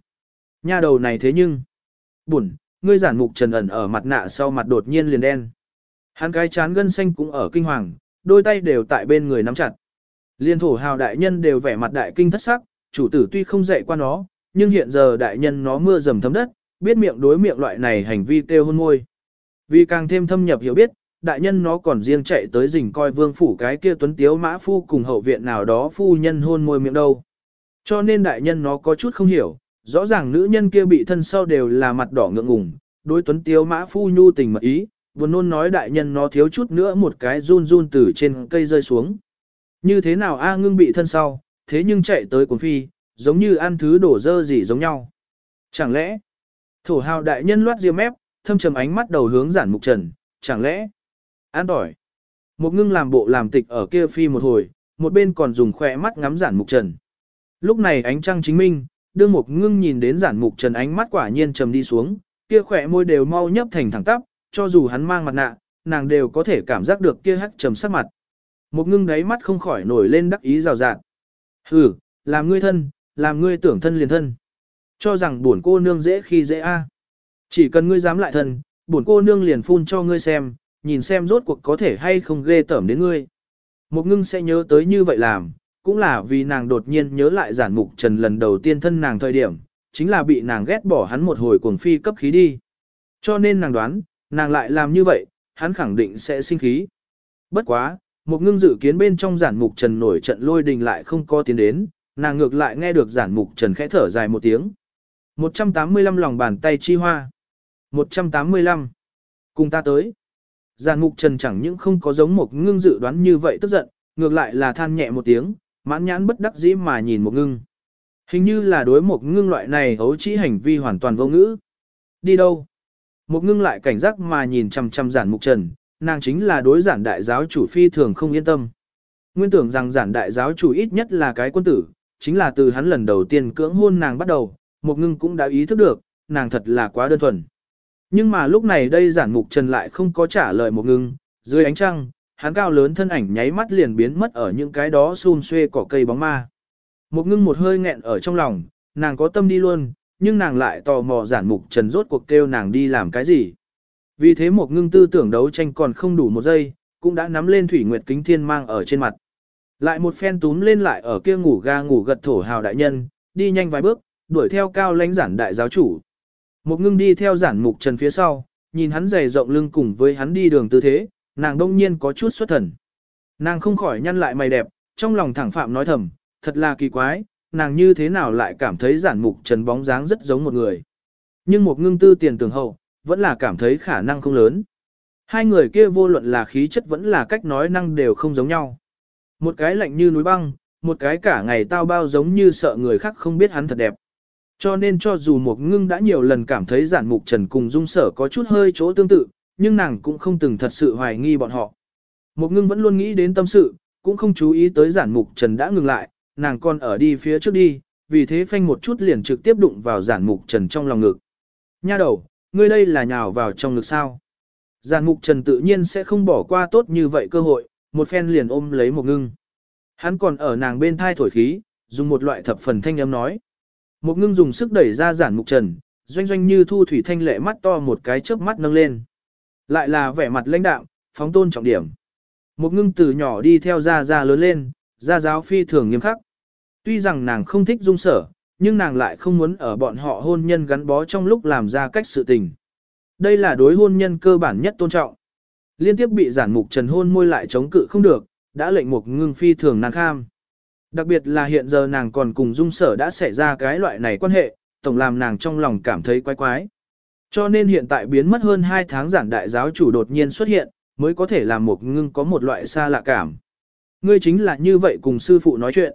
Nha đầu này thế nhưng, buồn, ngươi giản mục trần ẩn ở mặt nạ sau mặt đột nhiên liền đen. Hắn cái chán gân xanh cũng ở kinh hoàng, đôi tay đều tại bên người nắm chặt. Liên thổ hào đại nhân đều vẻ mặt đại kinh thất sắc, chủ tử tuy không dạy qua nó, nhưng hiện giờ đại nhân nó mưa dầm thấm đất, biết miệng đối miệng loại này hành vi kêu hôn môi. Vì càng thêm thâm nhập hiểu biết, đại nhân nó còn riêng chạy tới rình coi vương phủ cái kia tuấn tiếu mã phu cùng hậu viện nào đó phu nhân hôn môi miệng đâu. Cho nên đại nhân nó có chút không hiểu, rõ ràng nữ nhân kia bị thân sau đều là mặt đỏ ngượng ngùng, đối tuấn tiếu mã phu nhu tình mật ý, vừa nôn nói đại nhân nó thiếu chút nữa một cái run run từ trên cây rơi xuống. Như thế nào A ngưng bị thân sau, thế nhưng chạy tới cuốn phi, giống như ăn thứ đổ dơ gì giống nhau. Chẳng lẽ, thổ hào đại nhân loát riêng mép, thâm trầm ánh mắt đầu hướng giản mục trần, chẳng lẽ, an tỏi. Một ngưng làm bộ làm tịch ở kia phi một hồi, một bên còn dùng khỏe mắt ngắm giản mục trần. Lúc này ánh trăng chính minh, đương một ngưng nhìn đến giản mục trần ánh mắt quả nhiên trầm đi xuống, kia khỏe môi đều mau nhấp thành thẳng tắp, cho dù hắn mang mặt nạ, nàng đều có thể cảm giác được kia hắc trầm sắc mặt. Một ngưng đáy mắt không khỏi nổi lên đắc ý rào rạt. Hừ, làm ngươi thân, làm ngươi tưởng thân liền thân. Cho rằng buồn cô nương dễ khi dễ a. Chỉ cần ngươi dám lại thân, buồn cô nương liền phun cho ngươi xem, nhìn xem rốt cuộc có thể hay không ghê tởm đến ngươi. Một ngưng sẽ nhớ tới như vậy làm, cũng là vì nàng đột nhiên nhớ lại giản mục trần lần đầu tiên thân nàng thời điểm, chính là bị nàng ghét bỏ hắn một hồi cuồng phi cấp khí đi. Cho nên nàng đoán, nàng lại làm như vậy, hắn khẳng định sẽ sinh khí. Bất quá, một ngưng dự kiến bên trong giản mục trần nổi trận lôi đình lại không có tiến đến, nàng ngược lại nghe được giản mục trần khẽ thở dài một tiếng. 185 lòng bàn tay chi hoa. 185. Cùng ta tới. Giàn mục trần chẳng những không có giống một ngưng dự đoán như vậy tức giận, ngược lại là than nhẹ một tiếng, mãn nhãn bất đắc dĩ mà nhìn một ngưng. Hình như là đối một ngưng loại này hấu chỉ hành vi hoàn toàn vô ngữ. Đi đâu? Một ngưng lại cảnh giác mà nhìn chằm chằm giản mục trần, nàng chính là đối giản đại giáo chủ phi thường không yên tâm. Nguyên tưởng rằng giản đại giáo chủ ít nhất là cái quân tử, chính là từ hắn lần đầu tiên cưỡng hôn nàng bắt đầu, một ngưng cũng đã ý thức được, nàng thật là quá đơn thuần. Nhưng mà lúc này đây giản mục trần lại không có trả lời một ngưng, dưới ánh trăng, hắn cao lớn thân ảnh nháy mắt liền biến mất ở những cái đó xun xuê cỏ cây bóng ma. Một ngưng một hơi nghẹn ở trong lòng, nàng có tâm đi luôn, nhưng nàng lại tò mò giản mục trần rốt cuộc kêu nàng đi làm cái gì. Vì thế một ngưng tư tưởng đấu tranh còn không đủ một giây, cũng đã nắm lên thủy nguyệt kính thiên mang ở trên mặt. Lại một phen túm lên lại ở kia ngủ ga ngủ gật thổ hào đại nhân, đi nhanh vài bước, đuổi theo cao lãnh giản đại giáo chủ. Một ngưng đi theo giản mục trần phía sau, nhìn hắn dày rộng lưng cùng với hắn đi đường tư thế, nàng đông nhiên có chút xuất thần. Nàng không khỏi nhăn lại mày đẹp, trong lòng thẳng phạm nói thầm, thật là kỳ quái, nàng như thế nào lại cảm thấy giản mục trần bóng dáng rất giống một người. Nhưng một ngưng tư tiền tưởng hậu, vẫn là cảm thấy khả năng không lớn. Hai người kia vô luận là khí chất vẫn là cách nói năng đều không giống nhau. Một cái lạnh như núi băng, một cái cả ngày tao bao giống như sợ người khác không biết hắn thật đẹp. Cho nên cho dù một ngưng đã nhiều lần cảm thấy giản mục trần cùng dung sở có chút hơi chỗ tương tự, nhưng nàng cũng không từng thật sự hoài nghi bọn họ. Một ngưng vẫn luôn nghĩ đến tâm sự, cũng không chú ý tới giản mục trần đã ngừng lại, nàng còn ở đi phía trước đi, vì thế phanh một chút liền trực tiếp đụng vào giản mục trần trong lòng ngực. Nha đầu, ngươi đây là nhào vào trong ngực sao. Giản mục trần tự nhiên sẽ không bỏ qua tốt như vậy cơ hội, một phen liền ôm lấy một ngưng. Hắn còn ở nàng bên thai thổi khí, dùng một loại thập phần thanh âm nói. Một ngưng dùng sức đẩy ra giản mục trần, doanh doanh như thu thủy thanh lệ mắt to một cái chớp mắt nâng lên. Lại là vẻ mặt lãnh đạm, phóng tôn trọng điểm. Một ngưng từ nhỏ đi theo gia gia lớn lên, gia giáo phi thường nghiêm khắc. Tuy rằng nàng không thích dung sở, nhưng nàng lại không muốn ở bọn họ hôn nhân gắn bó trong lúc làm ra cách sự tình. Đây là đối hôn nhân cơ bản nhất tôn trọng. Liên tiếp bị giản mục trần hôn môi lại chống cự không được, đã lệnh một ngưng phi thường nàng kham. Đặc biệt là hiện giờ nàng còn cùng dung sở đã xảy ra cái loại này quan hệ, tổng làm nàng trong lòng cảm thấy quái quái. Cho nên hiện tại biến mất hơn 2 tháng giản đại giáo chủ đột nhiên xuất hiện, mới có thể làm một ngưng có một loại xa lạ cảm. Ngươi chính là như vậy cùng sư phụ nói chuyện.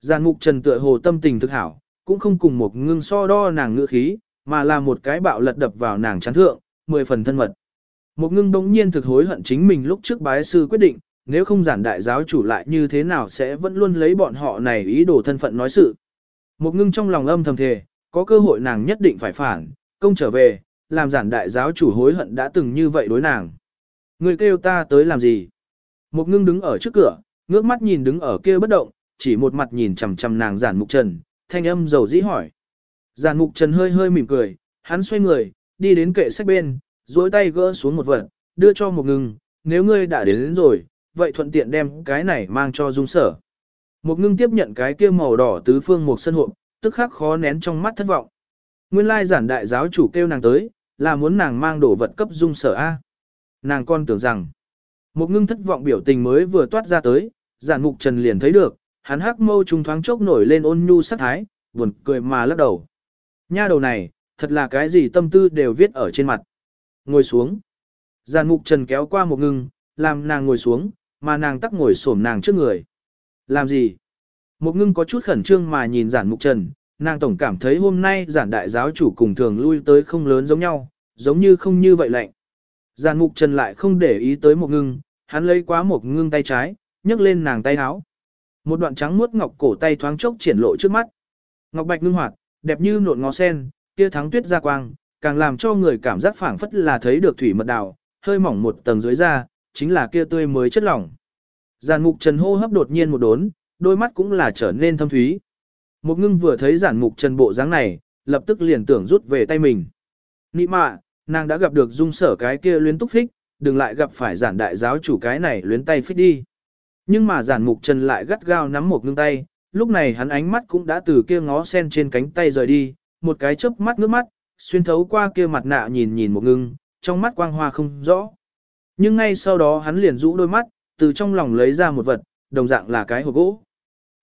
Giàn mục trần tựa hồ tâm tình thực hảo, cũng không cùng một ngưng so đo nàng ngựa khí, mà là một cái bạo lật đập vào nàng chán thượng, mười phần thân mật. Một ngưng đống nhiên thực hối hận chính mình lúc trước bái sư quyết định, nếu không giản đại giáo chủ lại như thế nào sẽ vẫn luôn lấy bọn họ này ý đồ thân phận nói sự. Một ngưng trong lòng âm thầm thề, có cơ hội nàng nhất định phải phản, công trở về, làm giản đại giáo chủ hối hận đã từng như vậy đối nàng. Người kêu ta tới làm gì? Một ngưng đứng ở trước cửa, ngước mắt nhìn đứng ở kia bất động, chỉ một mặt nhìn chằm chằm nàng giản mục trần, thanh âm dầu dĩ hỏi. Giản mục trần hơi hơi mỉm cười, hắn xoay người, đi đến kệ sách bên, duỗi tay gỡ xuống một vật, đưa cho một ngưng, nếu ngươi đã đến, đến rồi, vậy thuận tiện đem cái này mang cho dung sở. Một ngưng tiếp nhận cái kia màu đỏ tứ phương một sân hộp, tức khắc khó nén trong mắt thất vọng. Nguyên lai giản đại giáo chủ kêu nàng tới, là muốn nàng mang đồ vật cấp dung sở A. Nàng con tưởng rằng, một ngưng thất vọng biểu tình mới vừa toát ra tới, giản mục trần liền thấy được, hắn hắc mâu trùng thoáng chốc nổi lên ôn nhu sắc thái, buồn cười mà lắc đầu. Nha đầu này, thật là cái gì tâm tư đều viết ở trên mặt. Ngồi xuống. Giàn mục trần kéo qua một ngưng, làm nàng ngồi xuống, mà nàng tắc ngồi xổm nàng trước người. Làm gì? Một ngưng có chút khẩn trương mà nhìn giản mục trần, nàng tổng cảm thấy hôm nay giản đại giáo chủ cùng thường lui tới không lớn giống nhau, giống như không như vậy lạnh. Giản mục trần lại không để ý tới một ngưng, hắn lấy quá một ngưng tay trái, nhấc lên nàng tay áo. Một đoạn trắng muốt ngọc cổ tay thoáng chốc triển lộ trước mắt. Ngọc bạch ngưng hoạt, đẹp như nộn ngó sen, kia thắng tuyết ra quang, càng làm cho người cảm giác phảng phất là thấy được thủy mật đào, hơi mỏng một tầng dưới da, chính là kia tươi mới chất lỏng. Giản mục trần hô hấp đột nhiên một đốn, đôi mắt cũng là trở nên thâm thúy. Một ngưng vừa thấy giản mục trần bộ dáng này, lập tức liền tưởng rút về tay mình. Nị mạ, nàng đã gặp được dung sở cái kia luyến túc phích, đừng lại gặp phải giản đại giáo chủ cái này luyến tay phích đi. Nhưng mà giản mục trần lại gắt gao nắm một ngưng tay, lúc này hắn ánh mắt cũng đã từ kia ngó sen trên cánh tay rời đi, một cái chớp mắt ngước mắt, xuyên thấu qua kia mặt nạ nhìn nhìn một ngưng, trong mắt quang hoa không rõ. Nhưng ngay sau đó hắn liền rũ đôi mắt, từ trong lòng lấy ra một vật, đồng dạng là cái hộp gỗ.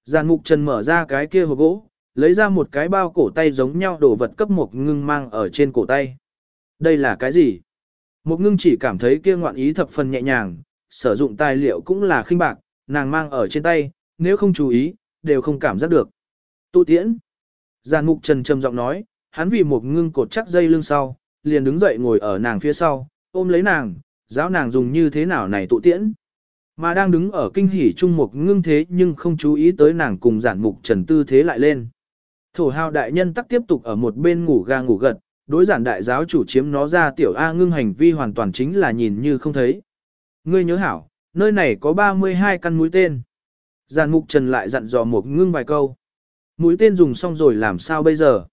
Giàn mục trần mở ra cái kia hộp gỗ, lấy ra một cái bao cổ tay giống nhau đồ vật cấp một ngưng mang ở trên cổ tay. Đây là cái gì? Một ngưng chỉ cảm thấy kia ngoạn ý thập phần nhẹ nhàng, sử dụng tài liệu cũng là khinh bạc, nàng mang ở trên tay, nếu không chú ý, đều không cảm giác được. Tụ tiễn. Giàn mục trần trầm giọng nói, hắn vì một ngưng cột chắc dây lưng sau, liền đứng dậy ngồi ở nàng phía sau, ôm lấy nàng, giáo nàng dùng như thế nào này tụ tiễn. Mà đang đứng ở kinh hỉ trung một ngưng thế nhưng không chú ý tới nàng cùng giản mục trần tư thế lại lên. Thổ hào đại nhân tắc tiếp tục ở một bên ngủ ga ngủ gật, đối giản đại giáo chủ chiếm nó ra tiểu A ngưng hành vi hoàn toàn chính là nhìn như không thấy. Ngươi nhớ hảo, nơi này có 32 căn mũi tên. Giản mục trần lại dặn dò một ngưng vài câu. Mũi tên dùng xong rồi làm sao bây giờ?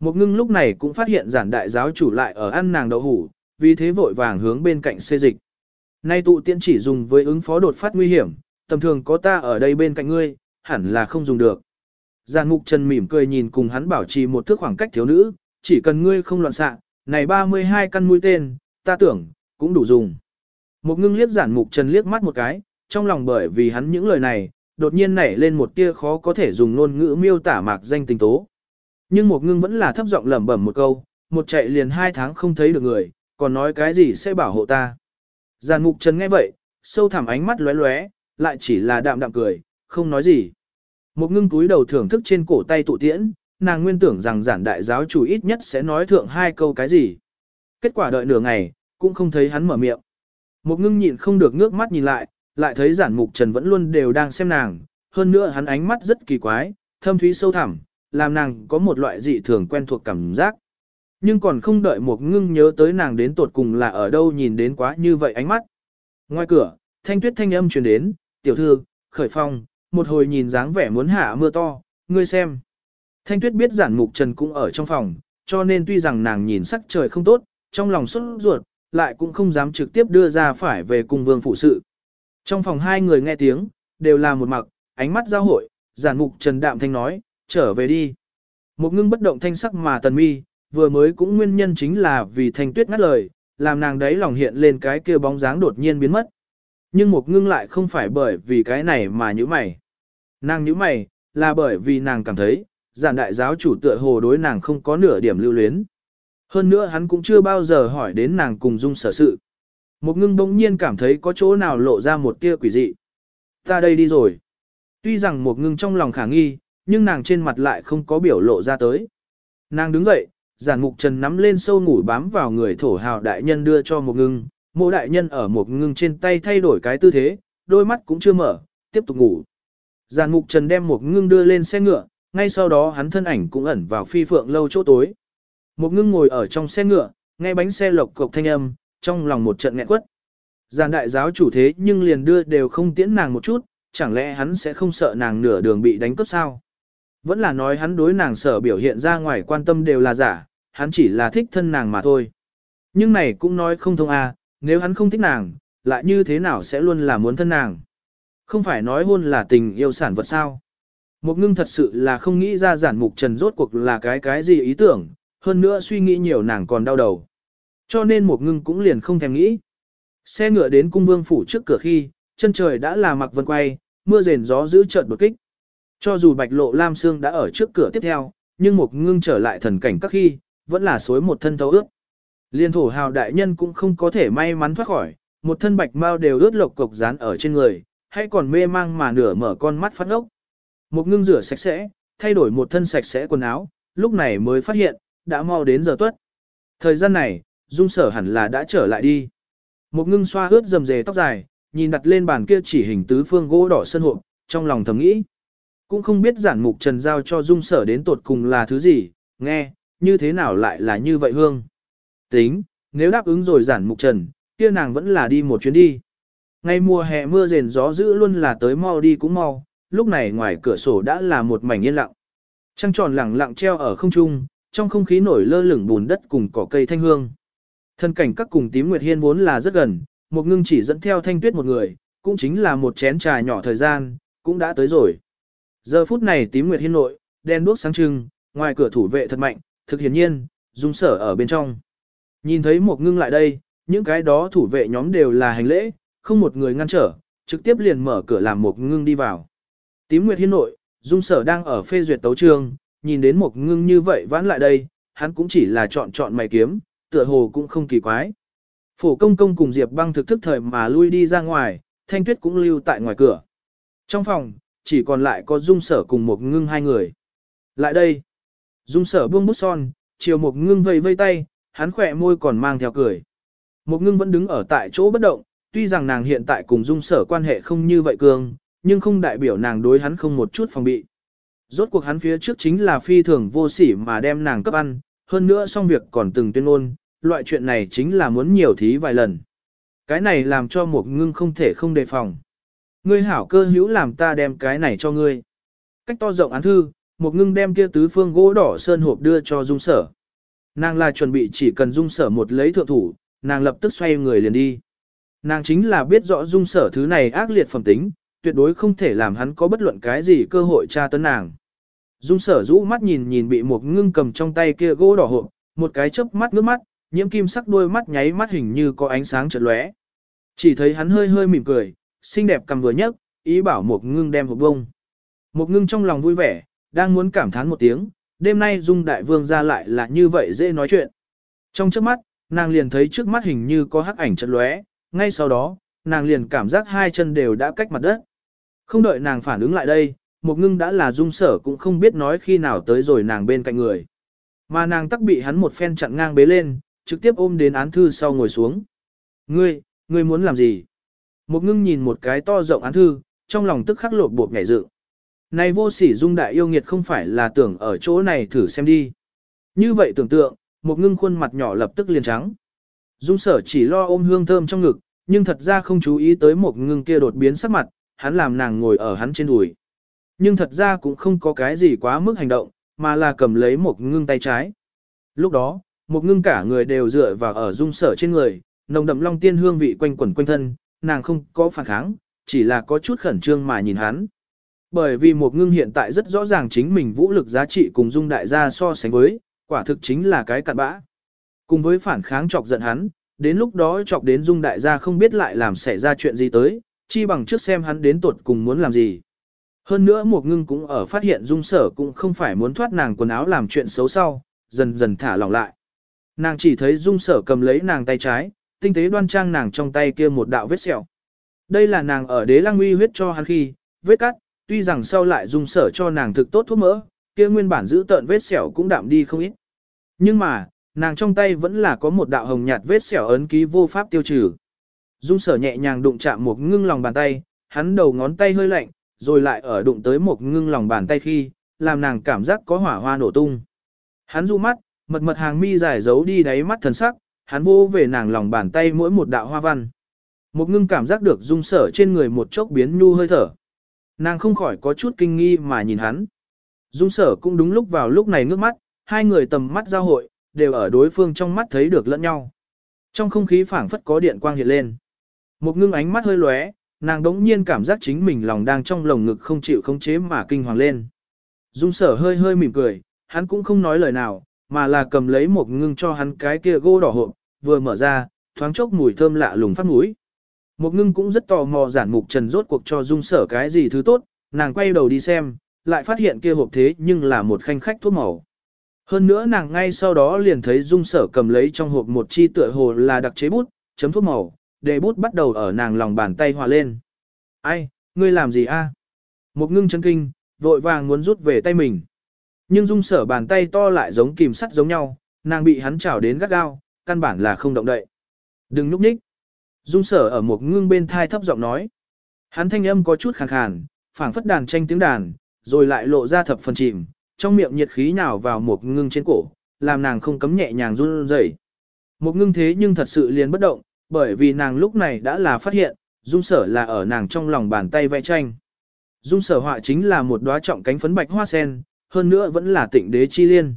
Một ngưng lúc này cũng phát hiện giản đại giáo chủ lại ở ăn nàng đậu hủ, vì thế vội vàng hướng bên cạnh xê dịch. Nay tụ tiễn chỉ dùng với ứng phó đột phát nguy hiểm, tầm thường có ta ở đây bên cạnh ngươi, hẳn là không dùng được. Giàn mục trần mỉm cười nhìn cùng hắn bảo trì một thước khoảng cách thiếu nữ, chỉ cần ngươi không loạn xạ, này 32 căn mũi tên, ta tưởng, cũng đủ dùng. Một ngưng liếc giản mục trần liếc mắt một cái, trong lòng bởi vì hắn những lời này, đột nhiên nảy lên một tia khó có thể dùng ngôn ngữ miêu tả mạc danh tình tố. Nhưng một ngưng vẫn là thấp giọng lẩm bẩm một câu, một chạy liền hai tháng không thấy được người, còn nói cái gì sẽ bảo hộ ta. Giàn mục trần nghe vậy, sâu thẳm ánh mắt lóe lóe, lại chỉ là đạm đạm cười, không nói gì. Một ngưng túi đầu thưởng thức trên cổ tay tụ tiễn, nàng nguyên tưởng rằng giản đại giáo chủ ít nhất sẽ nói thượng hai câu cái gì. Kết quả đợi nửa ngày, cũng không thấy hắn mở miệng. Một ngưng nhịn không được ngước mắt nhìn lại, lại thấy giản mục trần vẫn luôn đều đang xem nàng, hơn nữa hắn ánh mắt rất kỳ quái, thâm thúy sâu thẳm, làm nàng có một loại dị thường quen thuộc cảm giác. Nhưng còn không đợi một ngưng nhớ tới nàng đến tột cùng là ở đâu nhìn đến quá như vậy ánh mắt. Ngoài cửa, thanh tuyết thanh âm truyền đến, tiểu thư, khởi phong, một hồi nhìn dáng vẻ muốn hạ mưa to, ngươi xem. Thanh tuyết biết giản mục trần cũng ở trong phòng, cho nên tuy rằng nàng nhìn sắc trời không tốt, trong lòng xuất ruột, lại cũng không dám trực tiếp đưa ra phải về cùng vương phụ sự. Trong phòng hai người nghe tiếng, đều là một mặc, ánh mắt giao hội, giản mục trần đạm thanh nói, trở về đi. Một ngưng bất động thanh sắc mà tần mi, vừa mới cũng nguyên nhân chính là vì thanh tuyết ngắt lời, làm nàng đấy lòng hiện lên cái kia bóng dáng đột nhiên biến mất. Nhưng một ngưng lại không phải bởi vì cái này mà như mày. Nàng như mày, là bởi vì nàng cảm thấy, giản đại giáo chủ tựa hồ đối nàng không có nửa điểm lưu luyến. Hơn nữa hắn cũng chưa bao giờ hỏi đến nàng cùng dung sở sự. Một ngưng bỗng nhiên cảm thấy có chỗ nào lộ ra một tia quỷ dị. Ta đây đi rồi. Tuy rằng một ngưng trong lòng khả nghi, nhưng nàng trên mặt lại không có biểu lộ ra tới. Nàng đứng dậy, giản mục trần nắm lên sâu ngủ bám vào người thổ hào đại nhân đưa cho một ngưng, mộ đại nhân ở một ngưng trên tay thay đổi cái tư thế, đôi mắt cũng chưa mở, tiếp tục ngủ. Giản mục trần đem một ngưng đưa lên xe ngựa, ngay sau đó hắn thân ảnh cũng ẩn vào phi phượng lâu chỗ tối. Một ngưng ngồi ở trong xe ngựa, nghe bánh xe lộc cộc thanh âm, trong lòng một trận nghẹn quất. Giàn đại giáo chủ thế nhưng liền đưa đều không tiễn nàng một chút, chẳng lẽ hắn sẽ không sợ nàng nửa đường bị đánh cướp sao? Vẫn là nói hắn đối nàng sở biểu hiện ra ngoài quan tâm đều là giả, hắn chỉ là thích thân nàng mà thôi. Nhưng này cũng nói không thông à, nếu hắn không thích nàng, lại như thế nào sẽ luôn là muốn thân nàng. Không phải nói hôn là tình yêu sản vật sao. Một ngưng thật sự là không nghĩ ra giản mục trần rốt cuộc là cái cái gì ý tưởng, hơn nữa suy nghĩ nhiều nàng còn đau đầu. Cho nên một ngưng cũng liền không thèm nghĩ. Xe ngựa đến cung vương phủ trước cửa khi, chân trời đã là mặc vân quay, mưa rền gió giữ chợt đột kích. Cho dù bạch lộ lam xương đã ở trước cửa tiếp theo, nhưng một ngưng trở lại thần cảnh các khi, vẫn là suối một thân thấu ướt. Liên thổ hào đại nhân cũng không có thể may mắn thoát khỏi, một thân bạch mau đều ướt lộc cục dán ở trên người, hay còn mê mang mà nửa mở con mắt phát ốc. Một ngưng rửa sạch sẽ, thay đổi một thân sạch sẽ quần áo, lúc này mới phát hiện, đã mau đến giờ tuất. Thời gian này, dung sở hẳn là đã trở lại đi. Một ngưng xoa ướt dầm dề tóc dài, nhìn đặt lên bàn kia chỉ hình tứ phương gỗ đỏ sân hộp, trong lòng thầm nghĩ. Cũng không biết giản mục trần giao cho dung sở đến tột cùng là thứ gì, nghe, như thế nào lại là như vậy hương. Tính, nếu đáp ứng rồi giản mục trần, kia nàng vẫn là đi một chuyến đi. Ngày mùa hè mưa rền gió dữ luôn là tới mau đi cũng mau, lúc này ngoài cửa sổ đã là một mảnh yên lặng. Trăng tròn lẳng lặng treo ở không trung, trong không khí nổi lơ lửng bùn đất cùng cỏ cây thanh hương. Thân cảnh các cùng tím nguyệt hiên vốn là rất gần, một ngưng chỉ dẫn theo thanh tuyết một người, cũng chính là một chén trà nhỏ thời gian, cũng đã tới rồi. Giờ phút này tím nguyệt hiên nội, đen đuốc sáng trưng, ngoài cửa thủ vệ thật mạnh, thực hiển nhiên, dung sở ở bên trong. Nhìn thấy một ngưng lại đây, những cái đó thủ vệ nhóm đều là hành lễ, không một người ngăn trở, trực tiếp liền mở cửa làm một ngưng đi vào. Tím Nguyệt Hiên nội, Dung Sở đang ở phê duyệt tấu trường, nhìn đến một ngưng như vậy vãn lại đây, hắn cũng chỉ là chọn chọn mày kiếm, tựa hồ cũng không kỳ quái. Phổ công công cùng Diệp băng thực thức thời mà lui đi ra ngoài, Thanh Tuyết cũng lưu tại ngoài cửa. Trong phòng, chỉ còn lại có Dung Sở cùng một ngưng hai người. Lại đây. Dung Sở buông bút son, chiều một ngưng vây vây tay, hắn khỏe môi còn mang theo cười. Một ngưng vẫn đứng ở tại chỗ bất động, tuy rằng nàng hiện tại cùng Dung Sở quan hệ không như vậy cường, nhưng không đại biểu nàng đối hắn không một chút phòng bị. Rốt cuộc hắn phía trước chính là phi thường vô sỉ mà đem nàng cấp ăn, hơn nữa xong việc còn từng tuyên ôn, loại chuyện này chính là muốn nhiều thí vài lần. Cái này làm cho một ngưng không thể không đề phòng. Ngươi hảo cơ hữu làm ta đem cái này cho ngươi. Cách to rộng án thư, một ngưng đem kia tứ phương gỗ đỏ sơn hộp đưa cho dung sở. Nàng là chuẩn bị chỉ cần dung sở một lấy thượng thủ, nàng lập tức xoay người liền đi. Nàng chính là biết rõ dung sở thứ này ác liệt phẩm tính, tuyệt đối không thể làm hắn có bất luận cái gì cơ hội tra tấn nàng. Dung sở rũ mắt nhìn nhìn bị một ngưng cầm trong tay kia gỗ đỏ hộp, một cái chớp mắt nước mắt, nhiễm kim sắc đôi mắt nháy mắt hình như có ánh sáng chợt lóe. Chỉ thấy hắn hơi hơi mỉm cười, xinh đẹp cầm vừa nhấc, ý bảo một ngưng đem hộp bông. Một ngưng trong lòng vui vẻ, đang muốn cảm thán một tiếng, đêm nay Dung Đại Vương ra lại là như vậy dễ nói chuyện. Trong trước mắt, nàng liền thấy trước mắt hình như có hắc ảnh chật lóe, ngay sau đó, nàng liền cảm giác hai chân đều đã cách mặt đất. Không đợi nàng phản ứng lại đây, một ngưng đã là dung sở cũng không biết nói khi nào tới rồi nàng bên cạnh người. Mà nàng tắc bị hắn một phen chặn ngang bế lên, trực tiếp ôm đến án thư sau ngồi xuống. Ngươi, ngươi muốn làm gì? Một ngưng nhìn một cái to rộng án thư, trong lòng tức khắc lột bột nhảy dự. Này vô sỉ dung đại yêu nghiệt không phải là tưởng ở chỗ này thử xem đi. Như vậy tưởng tượng, một ngưng khuôn mặt nhỏ lập tức liền trắng. Dung sở chỉ lo ôm hương thơm trong ngực, nhưng thật ra không chú ý tới một ngưng kia đột biến sắc mặt, hắn làm nàng ngồi ở hắn trên đùi. Nhưng thật ra cũng không có cái gì quá mức hành động, mà là cầm lấy một ngưng tay trái. Lúc đó, một ngưng cả người đều dựa vào ở dung sở trên người, nồng đậm long tiên hương vị quanh quẩn quanh thân, nàng không có phản kháng, chỉ là có chút khẩn trương mà nhìn hắn. Bởi vì một ngưng hiện tại rất rõ ràng chính mình vũ lực giá trị cùng dung đại gia so sánh với, quả thực chính là cái cặn bã. Cùng với phản kháng chọc giận hắn, đến lúc đó chọc đến dung đại gia không biết lại làm xảy ra chuyện gì tới, chi bằng trước xem hắn đến tuột cùng muốn làm gì. Hơn nữa một ngưng cũng ở phát hiện dung sở cũng không phải muốn thoát nàng quần áo làm chuyện xấu sau, dần dần thả lỏng lại. Nàng chỉ thấy dung sở cầm lấy nàng tay trái, tinh tế đoan trang nàng trong tay kia một đạo vết sẹo. Đây là nàng ở đế lang uy huyết cho hắn khi, vết cắt, tuy rằng sau lại dung sở cho nàng thực tốt thuốc mỡ, kia nguyên bản giữ tợn vết sẹo cũng đạm đi không ít. Nhưng mà, nàng trong tay vẫn là có một đạo hồng nhạt vết sẹo ấn ký vô pháp tiêu trừ. Dung sở nhẹ nhàng đụng chạm một ngưng lòng bàn tay, hắn đầu ngón tay hơi lạnh, rồi lại ở đụng tới một ngưng lòng bàn tay khi, làm nàng cảm giác có hỏa hoa nổ tung. Hắn du mắt, mật mật hàng mi giải giấu đi đáy mắt thần sắc, hắn vô về nàng lòng bàn tay mỗi một đạo hoa văn. Một ngưng cảm giác được dung sở trên người một chốc biến nhu hơi thở. Nàng không khỏi có chút kinh nghi mà nhìn hắn. Dung sở cũng đúng lúc vào lúc này ngước mắt, hai người tầm mắt giao hội, đều ở đối phương trong mắt thấy được lẫn nhau. Trong không khí phảng phất có điện quang hiện lên. Một ngưng ánh mắt hơi lóe, nàng đống nhiên cảm giác chính mình lòng đang trong lồng ngực không chịu khống chế mà kinh hoàng lên. Dung sở hơi hơi mỉm cười, hắn cũng không nói lời nào, mà là cầm lấy một ngưng cho hắn cái kia gỗ đỏ hộp, vừa mở ra, thoáng chốc mùi thơm lạ lùng phát mũi. Một ngưng cũng rất tò mò giản mục trần rốt cuộc cho dung sở cái gì thứ tốt, nàng quay đầu đi xem, lại phát hiện kia hộp thế nhưng là một khanh khách thuốc màu. Hơn nữa nàng ngay sau đó liền thấy dung sở cầm lấy trong hộp một chi tựa hồ là đặc chế bút, chấm thuốc màu, để bút bắt đầu ở nàng lòng bàn tay hòa lên. Ai, ngươi làm gì a? Một ngưng chân kinh, vội vàng muốn rút về tay mình. Nhưng dung sở bàn tay to lại giống kìm sắt giống nhau, nàng bị hắn chảo đến gắt gao, căn bản là không động đậy. Đừng núp nhích. Dung sở ở một ngưng bên thai thấp giọng nói. Hắn thanh âm có chút khàn khàn, phảng phất đàn tranh tiếng đàn, rồi lại lộ ra thập phần chìm, trong miệng nhiệt khí nào vào một ngưng trên cổ, làm nàng không cấm nhẹ nhàng run rẩy. Một ngưng thế nhưng thật sự liền bất động, bởi vì nàng lúc này đã là phát hiện, dung sở là ở nàng trong lòng bàn tay vẽ tranh. Dung sở họa chính là một đóa trọng cánh phấn bạch hoa sen, hơn nữa vẫn là tịnh đế chi liên.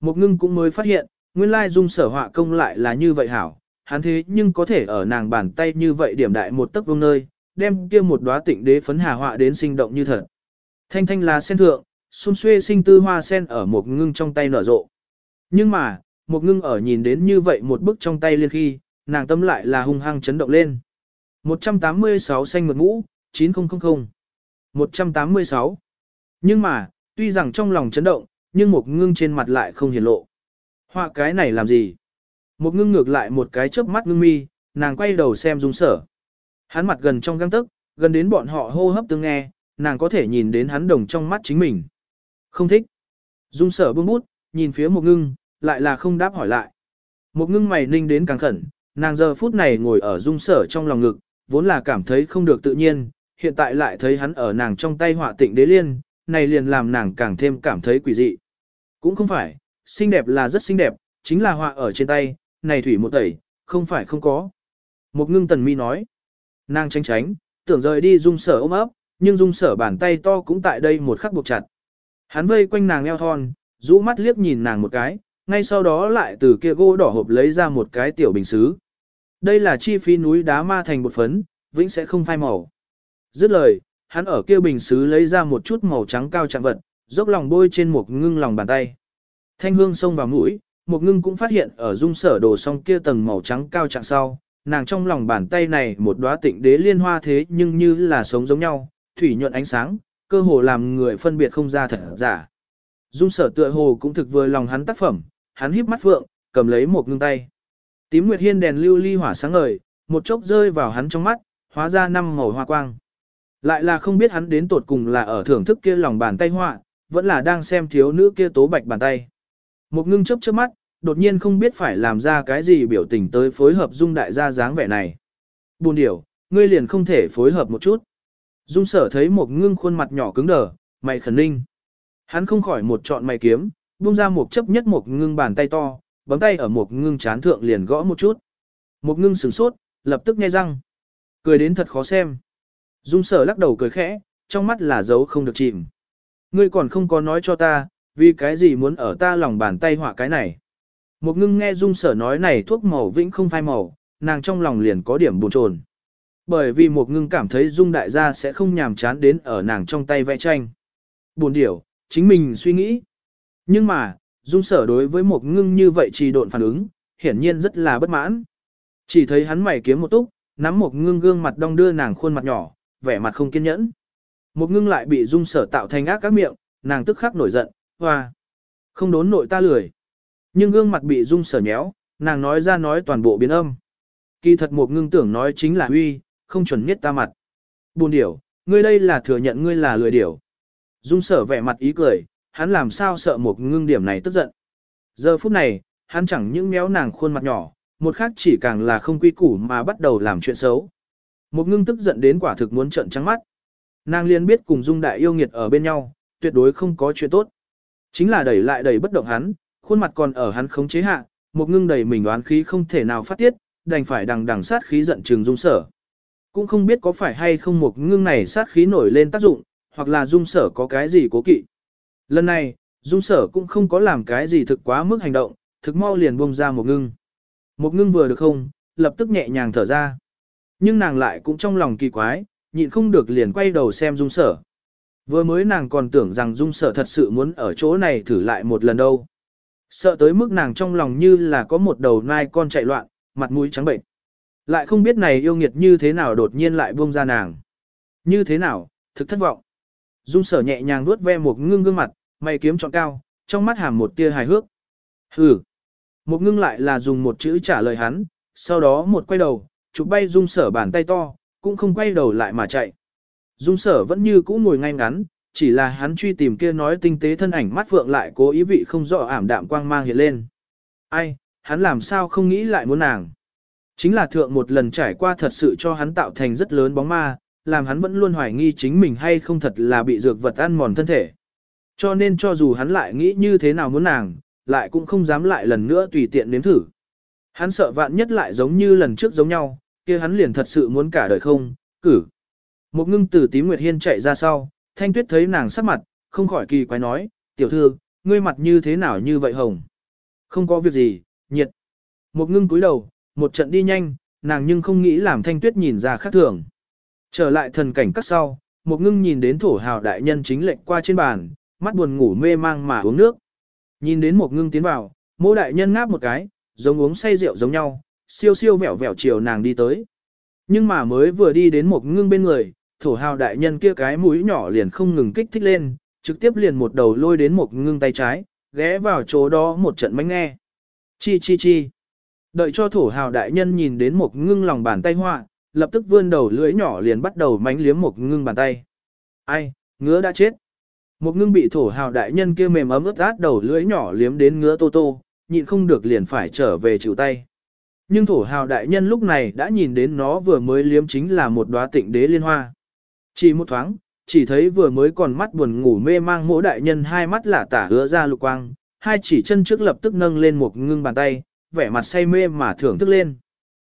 Một ngưng cũng mới phát hiện, nguyên lai dung sở họa công lại là như vậy hảo, hắn thế nhưng có thể ở nàng bàn tay như vậy điểm đại một tấc vương nơi, đem kia một đóa tịnh đế phấn hà họa đến sinh động như thật. Thanh thanh là sen thượng, xung xuê sinh tư hoa sen ở một ngưng trong tay nở rộ. Nhưng mà, một ngưng ở nhìn đến như vậy một bức trong tay liên khi, nàng tâm lại là hung hăng chấn động lên. 186 xanh mượt ngũ, 9000. 186. Nhưng mà, tuy rằng trong lòng chấn động, nhưng một ngưng trên mặt lại không hiển lộ. Họa cái này làm gì? Một ngưng ngược lại một cái chớp mắt ngưng mi, nàng quay đầu xem dung sở. Hắn mặt gần trong găng tức, gần đến bọn họ hô hấp tương nghe, nàng có thể nhìn đến hắn đồng trong mắt chính mình. Không thích. Dung sở buông bút, nhìn phía một ngưng, lại là không đáp hỏi lại. Một ngưng mày ninh đến càng khẩn, nàng giờ phút này ngồi ở dung sở trong lòng ngực, vốn là cảm thấy không được tự nhiên, hiện tại lại thấy hắn ở nàng trong tay họa tịnh đế liên, này liền làm nàng càng thêm cảm thấy quỷ dị. Cũng không phải, xinh đẹp là rất xinh đẹp, chính là họa ở trên tay, này thủy một tẩy, không phải không có. Một ngưng tần mi nói, nàng tránh tránh, tưởng rời đi dung sở ôm ấp, nhưng dung sở bàn tay to cũng tại đây một khắc buộc chặt. Hắn vây quanh nàng eo thon, rũ mắt liếc nhìn nàng một cái, ngay sau đó lại từ kia gỗ đỏ hộp lấy ra một cái tiểu bình xứ. Đây là chi phí núi đá ma thành bột phấn, vĩnh sẽ không phai màu. Dứt lời, hắn ở kia bình xứ lấy ra một chút màu trắng cao trạng vật, dốc lòng bôi trên một ngưng lòng bàn tay. Thanh hương xông vào mũi, một ngưng cũng phát hiện ở dung sở đồ song kia tầng màu trắng cao trạng sau, nàng trong lòng bàn tay này một đóa tịnh đế liên hoa thế nhưng như là sống giống nhau, thủy nhuận ánh sáng, cơ hồ làm người phân biệt không ra thật giả. Dung sở tựa hồ cũng thực vừa lòng hắn tác phẩm, hắn híp mắt phượng, cầm lấy một ngưng tay. Tím nguyệt hiên đèn lưu ly hỏa sáng ngời, một chốc rơi vào hắn trong mắt, hóa ra năm màu hoa quang. Lại là không biết hắn đến tột cùng là ở thưởng thức kia lòng bàn tay họa, vẫn là đang xem thiếu nữ kia tố bạch bàn tay. Một ngưng chớp chớp mắt, đột nhiên không biết phải làm ra cái gì biểu tình tới phối hợp dung đại gia dáng vẻ này. Buồn điểu, ngươi liền không thể phối hợp một chút. Dung sở thấy một ngưng khuôn mặt nhỏ cứng đờ, mày khẩn ninh. Hắn không khỏi một trọn mày kiếm, buông ra một chấp nhất một ngưng bàn tay to, bấm tay ở một ngưng chán thượng liền gõ một chút. Một ngưng sửng sốt, lập tức nghe răng. Cười đến thật khó xem. Dung sở lắc đầu cười khẽ, trong mắt là dấu không được chìm. Ngươi còn không có nói cho ta, vì cái gì muốn ở ta lòng bàn tay họa cái này. Một ngưng nghe dung sở nói này thuốc màu vĩnh không phai màu, nàng trong lòng liền có điểm buồn chồn. Bởi vì một ngưng cảm thấy dung đại gia sẽ không nhàm chán đến ở nàng trong tay vẽ tranh. Buồn điểu, chính mình suy nghĩ. Nhưng mà, dung sở đối với một ngưng như vậy trì độn phản ứng, hiển nhiên rất là bất mãn. Chỉ thấy hắn mày kiếm một túc, nắm một ngưng gương mặt đong đưa nàng khuôn mặt nhỏ, vẻ mặt không kiên nhẫn. Một ngưng lại bị dung sở tạo thành ác các miệng, nàng tức khắc nổi giận, hoa. Không đốn nội ta lười. Nhưng gương mặt bị dung sở nhéo, nàng nói ra nói toàn bộ biến âm. Kỳ thật một ngưng tưởng nói chính là huy, không chuẩn nhất ta mặt. Buồn điểu, ngươi đây là thừa nhận ngươi là lười điểu. Dung sở vẻ mặt ý cười, hắn làm sao sợ một ngưng điểm này tức giận. Giờ phút này, hắn chẳng những méo nàng khuôn mặt nhỏ, một khác chỉ càng là không quy củ mà bắt đầu làm chuyện xấu. Một ngưng tức giận đến quả thực muốn trận trắng mắt. Nàng liền biết cùng dung đại yêu nghiệt ở bên nhau, tuyệt đối không có chuyện tốt. Chính là đẩy lại đẩy bất động hắn, khuôn mặt còn ở hắn khống chế hạ, một ngưng đầy mình đoán khí không thể nào phát tiết, đành phải đằng đằng sát khí giận trừng dung sở. Cũng không biết có phải hay không một ngưng này sát khí nổi lên tác dụng, hoặc là dung sở có cái gì cố kỵ. Lần này, dung sở cũng không có làm cái gì thực quá mức hành động, thực mau liền buông ra một ngưng. Một ngưng vừa được không, lập tức nhẹ nhàng thở ra. Nhưng nàng lại cũng trong lòng kỳ quái, nhịn không được liền quay đầu xem dung sở. Vừa mới nàng còn tưởng rằng dung sở thật sự muốn ở chỗ này thử lại một lần đâu. Sợ tới mức nàng trong lòng như là có một đầu nai con chạy loạn, mặt mũi trắng bệnh. Lại không biết này yêu nghiệt như thế nào đột nhiên lại buông ra nàng. Như thế nào, thực thất vọng. Dung sở nhẹ nhàng vuốt ve một ngưng gương mặt, mày kiếm trọn cao, trong mắt hàm một tia hài hước. Hừ. Một ngưng lại là dùng một chữ trả lời hắn, sau đó một quay đầu, chụp bay dung sở bàn tay to, cũng không quay đầu lại mà chạy. Dung sở vẫn như cũ ngồi ngay ngắn, chỉ là hắn truy tìm kia nói tinh tế thân ảnh mắt phượng lại cố ý vị không rõ ảm đạm quang mang hiện lên. Ai, hắn làm sao không nghĩ lại muốn nàng. Chính là thượng một lần trải qua thật sự cho hắn tạo thành rất lớn bóng ma, làm hắn vẫn luôn hoài nghi chính mình hay không thật là bị dược vật ăn mòn thân thể. Cho nên cho dù hắn lại nghĩ như thế nào muốn nàng, lại cũng không dám lại lần nữa tùy tiện nếm thử. Hắn sợ vạn nhất lại giống như lần trước giống nhau, kia hắn liền thật sự muốn cả đời không, cử. Một ngưng tử tím nguyệt hiên chạy ra sau, thanh tuyết thấy nàng sắc mặt, không khỏi kỳ quái nói, tiểu thư, ngươi mặt như thế nào như vậy hồng. Không có việc gì, nhiệt. Một ngưng cúi đầu, một trận đi nhanh, nàng nhưng không nghĩ làm thanh tuyết nhìn ra khác thường. Trở lại thần cảnh cắt sau, một ngưng nhìn đến thổ hào đại nhân chính lệnh qua trên bàn, mắt buồn ngủ mê mang mà uống nước. Nhìn đến một ngưng tiến vào, mô đại nhân ngáp một cái, giống uống say rượu giống nhau, siêu siêu vẻo vẻo chiều nàng đi tới. Nhưng mà mới vừa đi đến một ngưng bên người, thổ hào đại nhân kia cái mũi nhỏ liền không ngừng kích thích lên, trực tiếp liền một đầu lôi đến một ngưng tay trái, ghé vào chỗ đó một trận bánh nghe. Chi chi chi. Đợi cho thổ hào đại nhân nhìn đến một ngưng lòng bàn tay họa, lập tức vươn đầu lưỡi nhỏ liền bắt đầu mánh liếm một ngưng bàn tay. Ai, ngứa đã chết. Một ngưng bị thổ hào đại nhân kia mềm ấm ướt át đầu lưỡi nhỏ liếm đến ngứa tô tô, nhịn không được liền phải trở về chịu tay. Nhưng thổ hào đại nhân lúc này đã nhìn đến nó vừa mới liếm chính là một đóa tịnh đế liên hoa. Chỉ một thoáng, chỉ thấy vừa mới còn mắt buồn ngủ mê mang mỗi đại nhân hai mắt lả tả hứa ra lục quang, hai chỉ chân trước lập tức nâng lên một ngưng bàn tay, vẻ mặt say mê mà thưởng thức lên.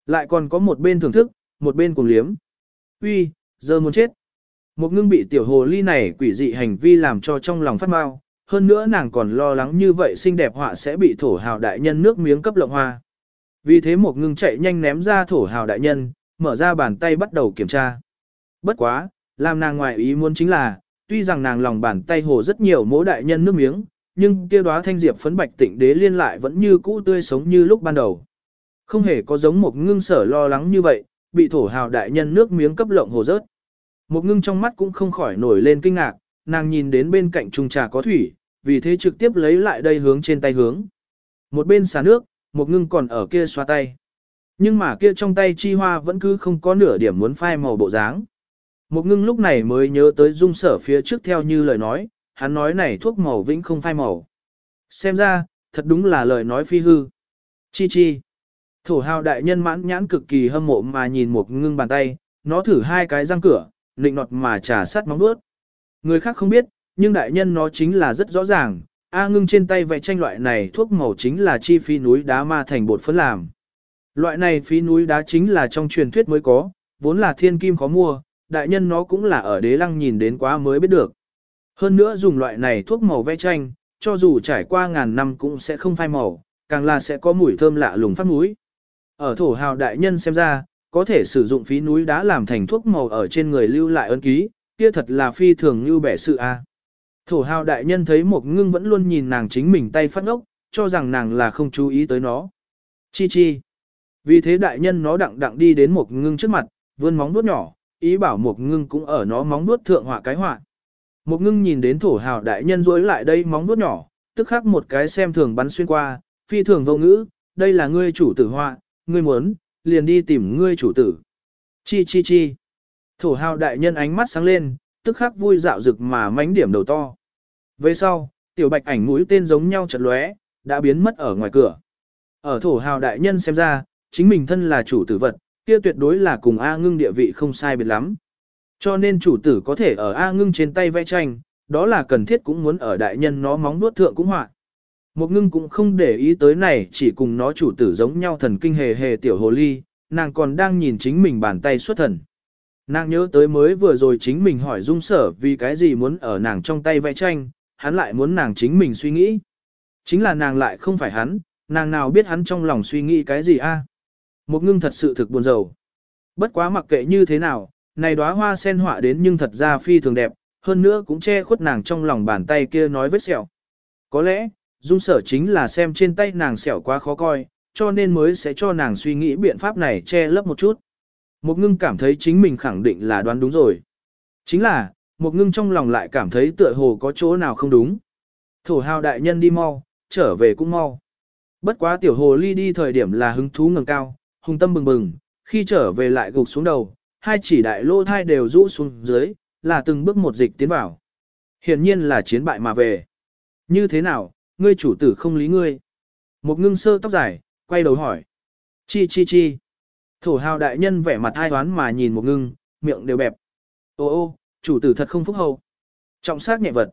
Lại còn có một bên thưởng thức, một bên cùng liếm. Uy, giờ muốn chết. Một ngưng bị tiểu hồ ly này quỷ dị hành vi làm cho trong lòng phát mau, hơn nữa nàng còn lo lắng như vậy xinh đẹp họa sẽ bị thổ hào đại nhân nước miếng cấp lộng hoa. Vì thế một ngưng chạy nhanh ném ra thổ hào đại nhân, mở ra bàn tay bắt đầu kiểm tra. Bất quá, làm nàng ngoại ý muốn chính là, tuy rằng nàng lòng bàn tay hồ rất nhiều mỗ đại nhân nước miếng, nhưng kia đóa thanh diệp phấn bạch tịnh đế liên lại vẫn như cũ tươi sống như lúc ban đầu. Không hề có giống một ngưng sở lo lắng như vậy, bị thổ hào đại nhân nước miếng cấp lộng hồ rớt. Một ngưng trong mắt cũng không khỏi nổi lên kinh ngạc, nàng nhìn đến bên cạnh trùng trà có thủy, vì thế trực tiếp lấy lại đây hướng trên tay hướng. Một bên xả nước, một ngưng còn ở kia xoa tay. Nhưng mà kia trong tay chi hoa vẫn cứ không có nửa điểm muốn phai màu bộ dáng. Một ngưng lúc này mới nhớ tới dung sở phía trước theo như lời nói, hắn nói này thuốc màu vĩnh không phai màu. Xem ra, thật đúng là lời nói phi hư. Chi chi. Thổ hào đại nhân mãn nhãn cực kỳ hâm mộ mà nhìn một ngưng bàn tay, nó thử hai cái răng cửa, nịnh nọt mà trà sát móng vuốt. Người khác không biết, nhưng đại nhân nó chính là rất rõ ràng, A ngưng trên tay vẽ tranh loại này thuốc màu chính là chi phí núi đá ma thành bột phấn làm. Loại này phí núi đá chính là trong truyền thuyết mới có, vốn là thiên kim khó mua, đại nhân nó cũng là ở đế lăng nhìn đến quá mới biết được. Hơn nữa dùng loại này thuốc màu vẽ tranh, cho dù trải qua ngàn năm cũng sẽ không phai màu, càng là sẽ có mùi thơm lạ lùng phát mũi. Ở thổ hào đại nhân xem ra, có thể sử dụng phí núi đá làm thành thuốc màu ở trên người lưu lại ấn ký, kia thật là phi thường như bẻ sự a. Thổ hào đại nhân thấy một ngưng vẫn luôn nhìn nàng chính mình tay phát ngốc, cho rằng nàng là không chú ý tới nó. Chi chi. Vì thế đại nhân nó đặng đặng đi đến một ngưng trước mặt, vươn móng vuốt nhỏ, ý bảo một ngưng cũng ở nó móng vuốt thượng họa cái họa. Một ngưng nhìn đến thổ hào đại nhân rối lại đây móng vuốt nhỏ, tức khắc một cái xem thường bắn xuyên qua, phi thường vô ngữ, đây là ngươi chủ tử họa, ngươi muốn, liền đi tìm ngươi chủ tử. Chi chi chi. Thổ hào đại nhân ánh mắt sáng lên, tức khắc vui dạo rực mà mánh điểm đầu to. Về sau, tiểu bạch ảnh mũi tên giống nhau chật lóe, đã biến mất ở ngoài cửa. Ở thổ hào đại nhân xem ra, chính mình thân là chủ tử vật, kia tuyệt đối là cùng A ngưng địa vị không sai biệt lắm. Cho nên chủ tử có thể ở A ngưng trên tay vẽ tranh, đó là cần thiết cũng muốn ở đại nhân nó móng nuốt thượng cũng họa. Một ngưng cũng không để ý tới này chỉ cùng nó chủ tử giống nhau thần kinh hề hề tiểu hồ ly, nàng còn đang nhìn chính mình bàn tay xuất thần. Nàng nhớ tới mới vừa rồi chính mình hỏi dung sở vì cái gì muốn ở nàng trong tay vẽ tranh, hắn lại muốn nàng chính mình suy nghĩ. Chính là nàng lại không phải hắn, nàng nào biết hắn trong lòng suy nghĩ cái gì a? Một ngưng thật sự thực buồn rầu. Bất quá mặc kệ như thế nào, này đóa hoa sen họa đến nhưng thật ra phi thường đẹp, hơn nữa cũng che khuất nàng trong lòng bàn tay kia nói vết sẹo. Có lẽ, dung sở chính là xem trên tay nàng sẹo quá khó coi, cho nên mới sẽ cho nàng suy nghĩ biện pháp này che lấp một chút. Một ngưng cảm thấy chính mình khẳng định là đoán đúng rồi. Chính là, một ngưng trong lòng lại cảm thấy tựa hồ có chỗ nào không đúng. Thổ hào đại nhân đi mau, trở về cũng mau. Bất quá tiểu hồ ly đi thời điểm là hứng thú ngẩng cao, Hùng tâm bừng bừng, khi trở về lại gục xuống đầu, hai chỉ đại lô thai đều rũ xuống dưới, là từng bước một dịch tiến vào. Hiển nhiên là chiến bại mà về. Như thế nào, ngươi chủ tử không lý ngươi? Một ngưng sơ tóc dài, quay đầu hỏi. Chi chi chi. Thổ hào đại nhân vẻ mặt ai toán mà nhìn một ngưng, miệng đều bẹp. Ô ô, chủ tử thật không phúc hậu. Trọng sát nhẹ vật.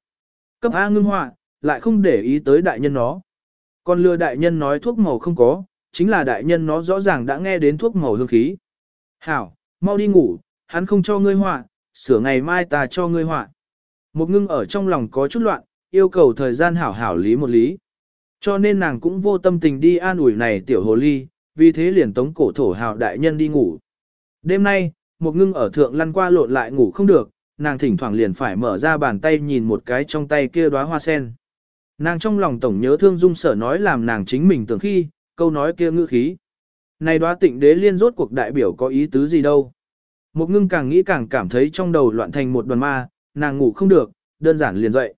Cấp A ngưng họa, lại không để ý tới đại nhân nó. Còn lừa đại nhân nói thuốc màu không có, chính là đại nhân nó rõ ràng đã nghe đến thuốc màu hương khí. Hảo, mau đi ngủ, hắn không cho ngươi họa, sửa ngày mai ta cho ngươi họa. Một ngưng ở trong lòng có chút loạn, yêu cầu thời gian hảo hảo lý một lý. Cho nên nàng cũng vô tâm tình đi an ủi này tiểu hồ ly, vì thế liền tống cổ thổ hào đại nhân đi ngủ. Đêm nay, một ngưng ở thượng lăn qua lộn lại ngủ không được, nàng thỉnh thoảng liền phải mở ra bàn tay nhìn một cái trong tay kia đóa hoa sen. Nàng trong lòng tổng nhớ thương dung sở nói làm nàng chính mình tưởng khi, câu nói kia ngữ khí. Này đoá tịnh đế liên rốt cuộc đại biểu có ý tứ gì đâu. Một ngưng càng nghĩ càng cảm thấy trong đầu loạn thành một đoàn ma, nàng ngủ không được, đơn giản liền dậy.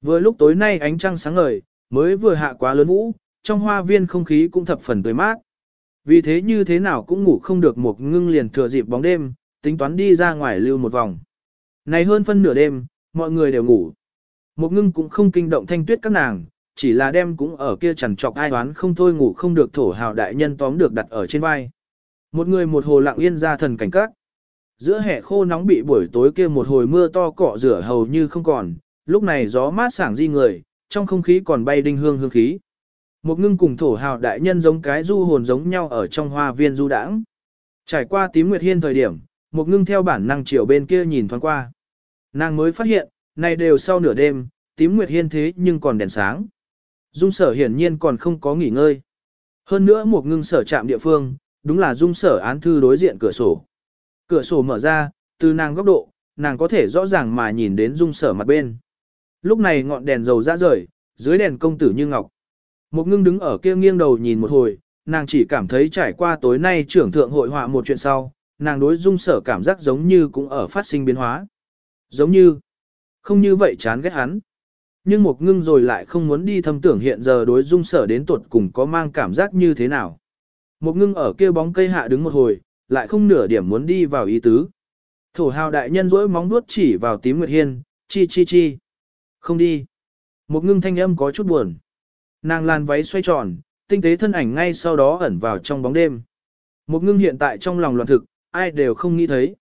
Vừa lúc tối nay ánh trăng sáng ngời, mới vừa hạ quá lớn vũ, trong hoa viên không khí cũng thập phần tươi mát. Vì thế như thế nào cũng ngủ không được một ngưng liền thừa dịp bóng đêm, tính toán đi ra ngoài lưu một vòng. Này hơn phân nửa đêm, mọi người đều ngủ. Một ngưng cũng không kinh động thanh tuyết các nàng, chỉ là đem cũng ở kia chằn trọc ai đoán không thôi ngủ không được thổ hào đại nhân tóm được đặt ở trên vai. Một người một hồ lặng yên ra thần cảnh các. Giữa hè khô nóng bị buổi tối kia một hồi mưa to cọ rửa hầu như không còn, lúc này gió mát sảng di người, trong không khí còn bay đinh hương hương khí. Một ngưng cùng thổ hào đại nhân giống cái du hồn giống nhau ở trong hoa viên du đãng. Trải qua tím nguyệt hiên thời điểm, một ngưng theo bản năng chiều bên kia nhìn thoáng qua. Nàng mới phát hiện, này đều sau nửa đêm, tím nguyệt hiên thế nhưng còn đèn sáng. Dung sở hiển nhiên còn không có nghỉ ngơi. Hơn nữa một ngưng sở chạm địa phương, đúng là dung sở án thư đối diện cửa sổ. Cửa sổ mở ra, từ nàng góc độ, nàng có thể rõ ràng mà nhìn đến dung sở mặt bên. Lúc này ngọn đèn dầu ra rời, dưới đèn công tử như ngọc. Một ngưng đứng ở kia nghiêng đầu nhìn một hồi, nàng chỉ cảm thấy trải qua tối nay trưởng thượng hội họa một chuyện sau, nàng đối dung sở cảm giác giống như cũng ở phát sinh biến hóa. Giống như, không như vậy chán ghét hắn. Nhưng một ngưng rồi lại không muốn đi thâm tưởng hiện giờ đối dung sở đến tuột cùng có mang cảm giác như thế nào. Một ngưng ở kia bóng cây hạ đứng một hồi, lại không nửa điểm muốn đi vào ý tứ. Thổ hào đại nhân rỗi móng vuốt chỉ vào tím nguyệt hiên, chi chi chi. Không đi. Một ngưng thanh âm có chút buồn. Nàng làn váy xoay tròn, tinh tế thân ảnh ngay sau đó ẩn vào trong bóng đêm. Một ngưng hiện tại trong lòng loạn thực, ai đều không nghĩ thấy.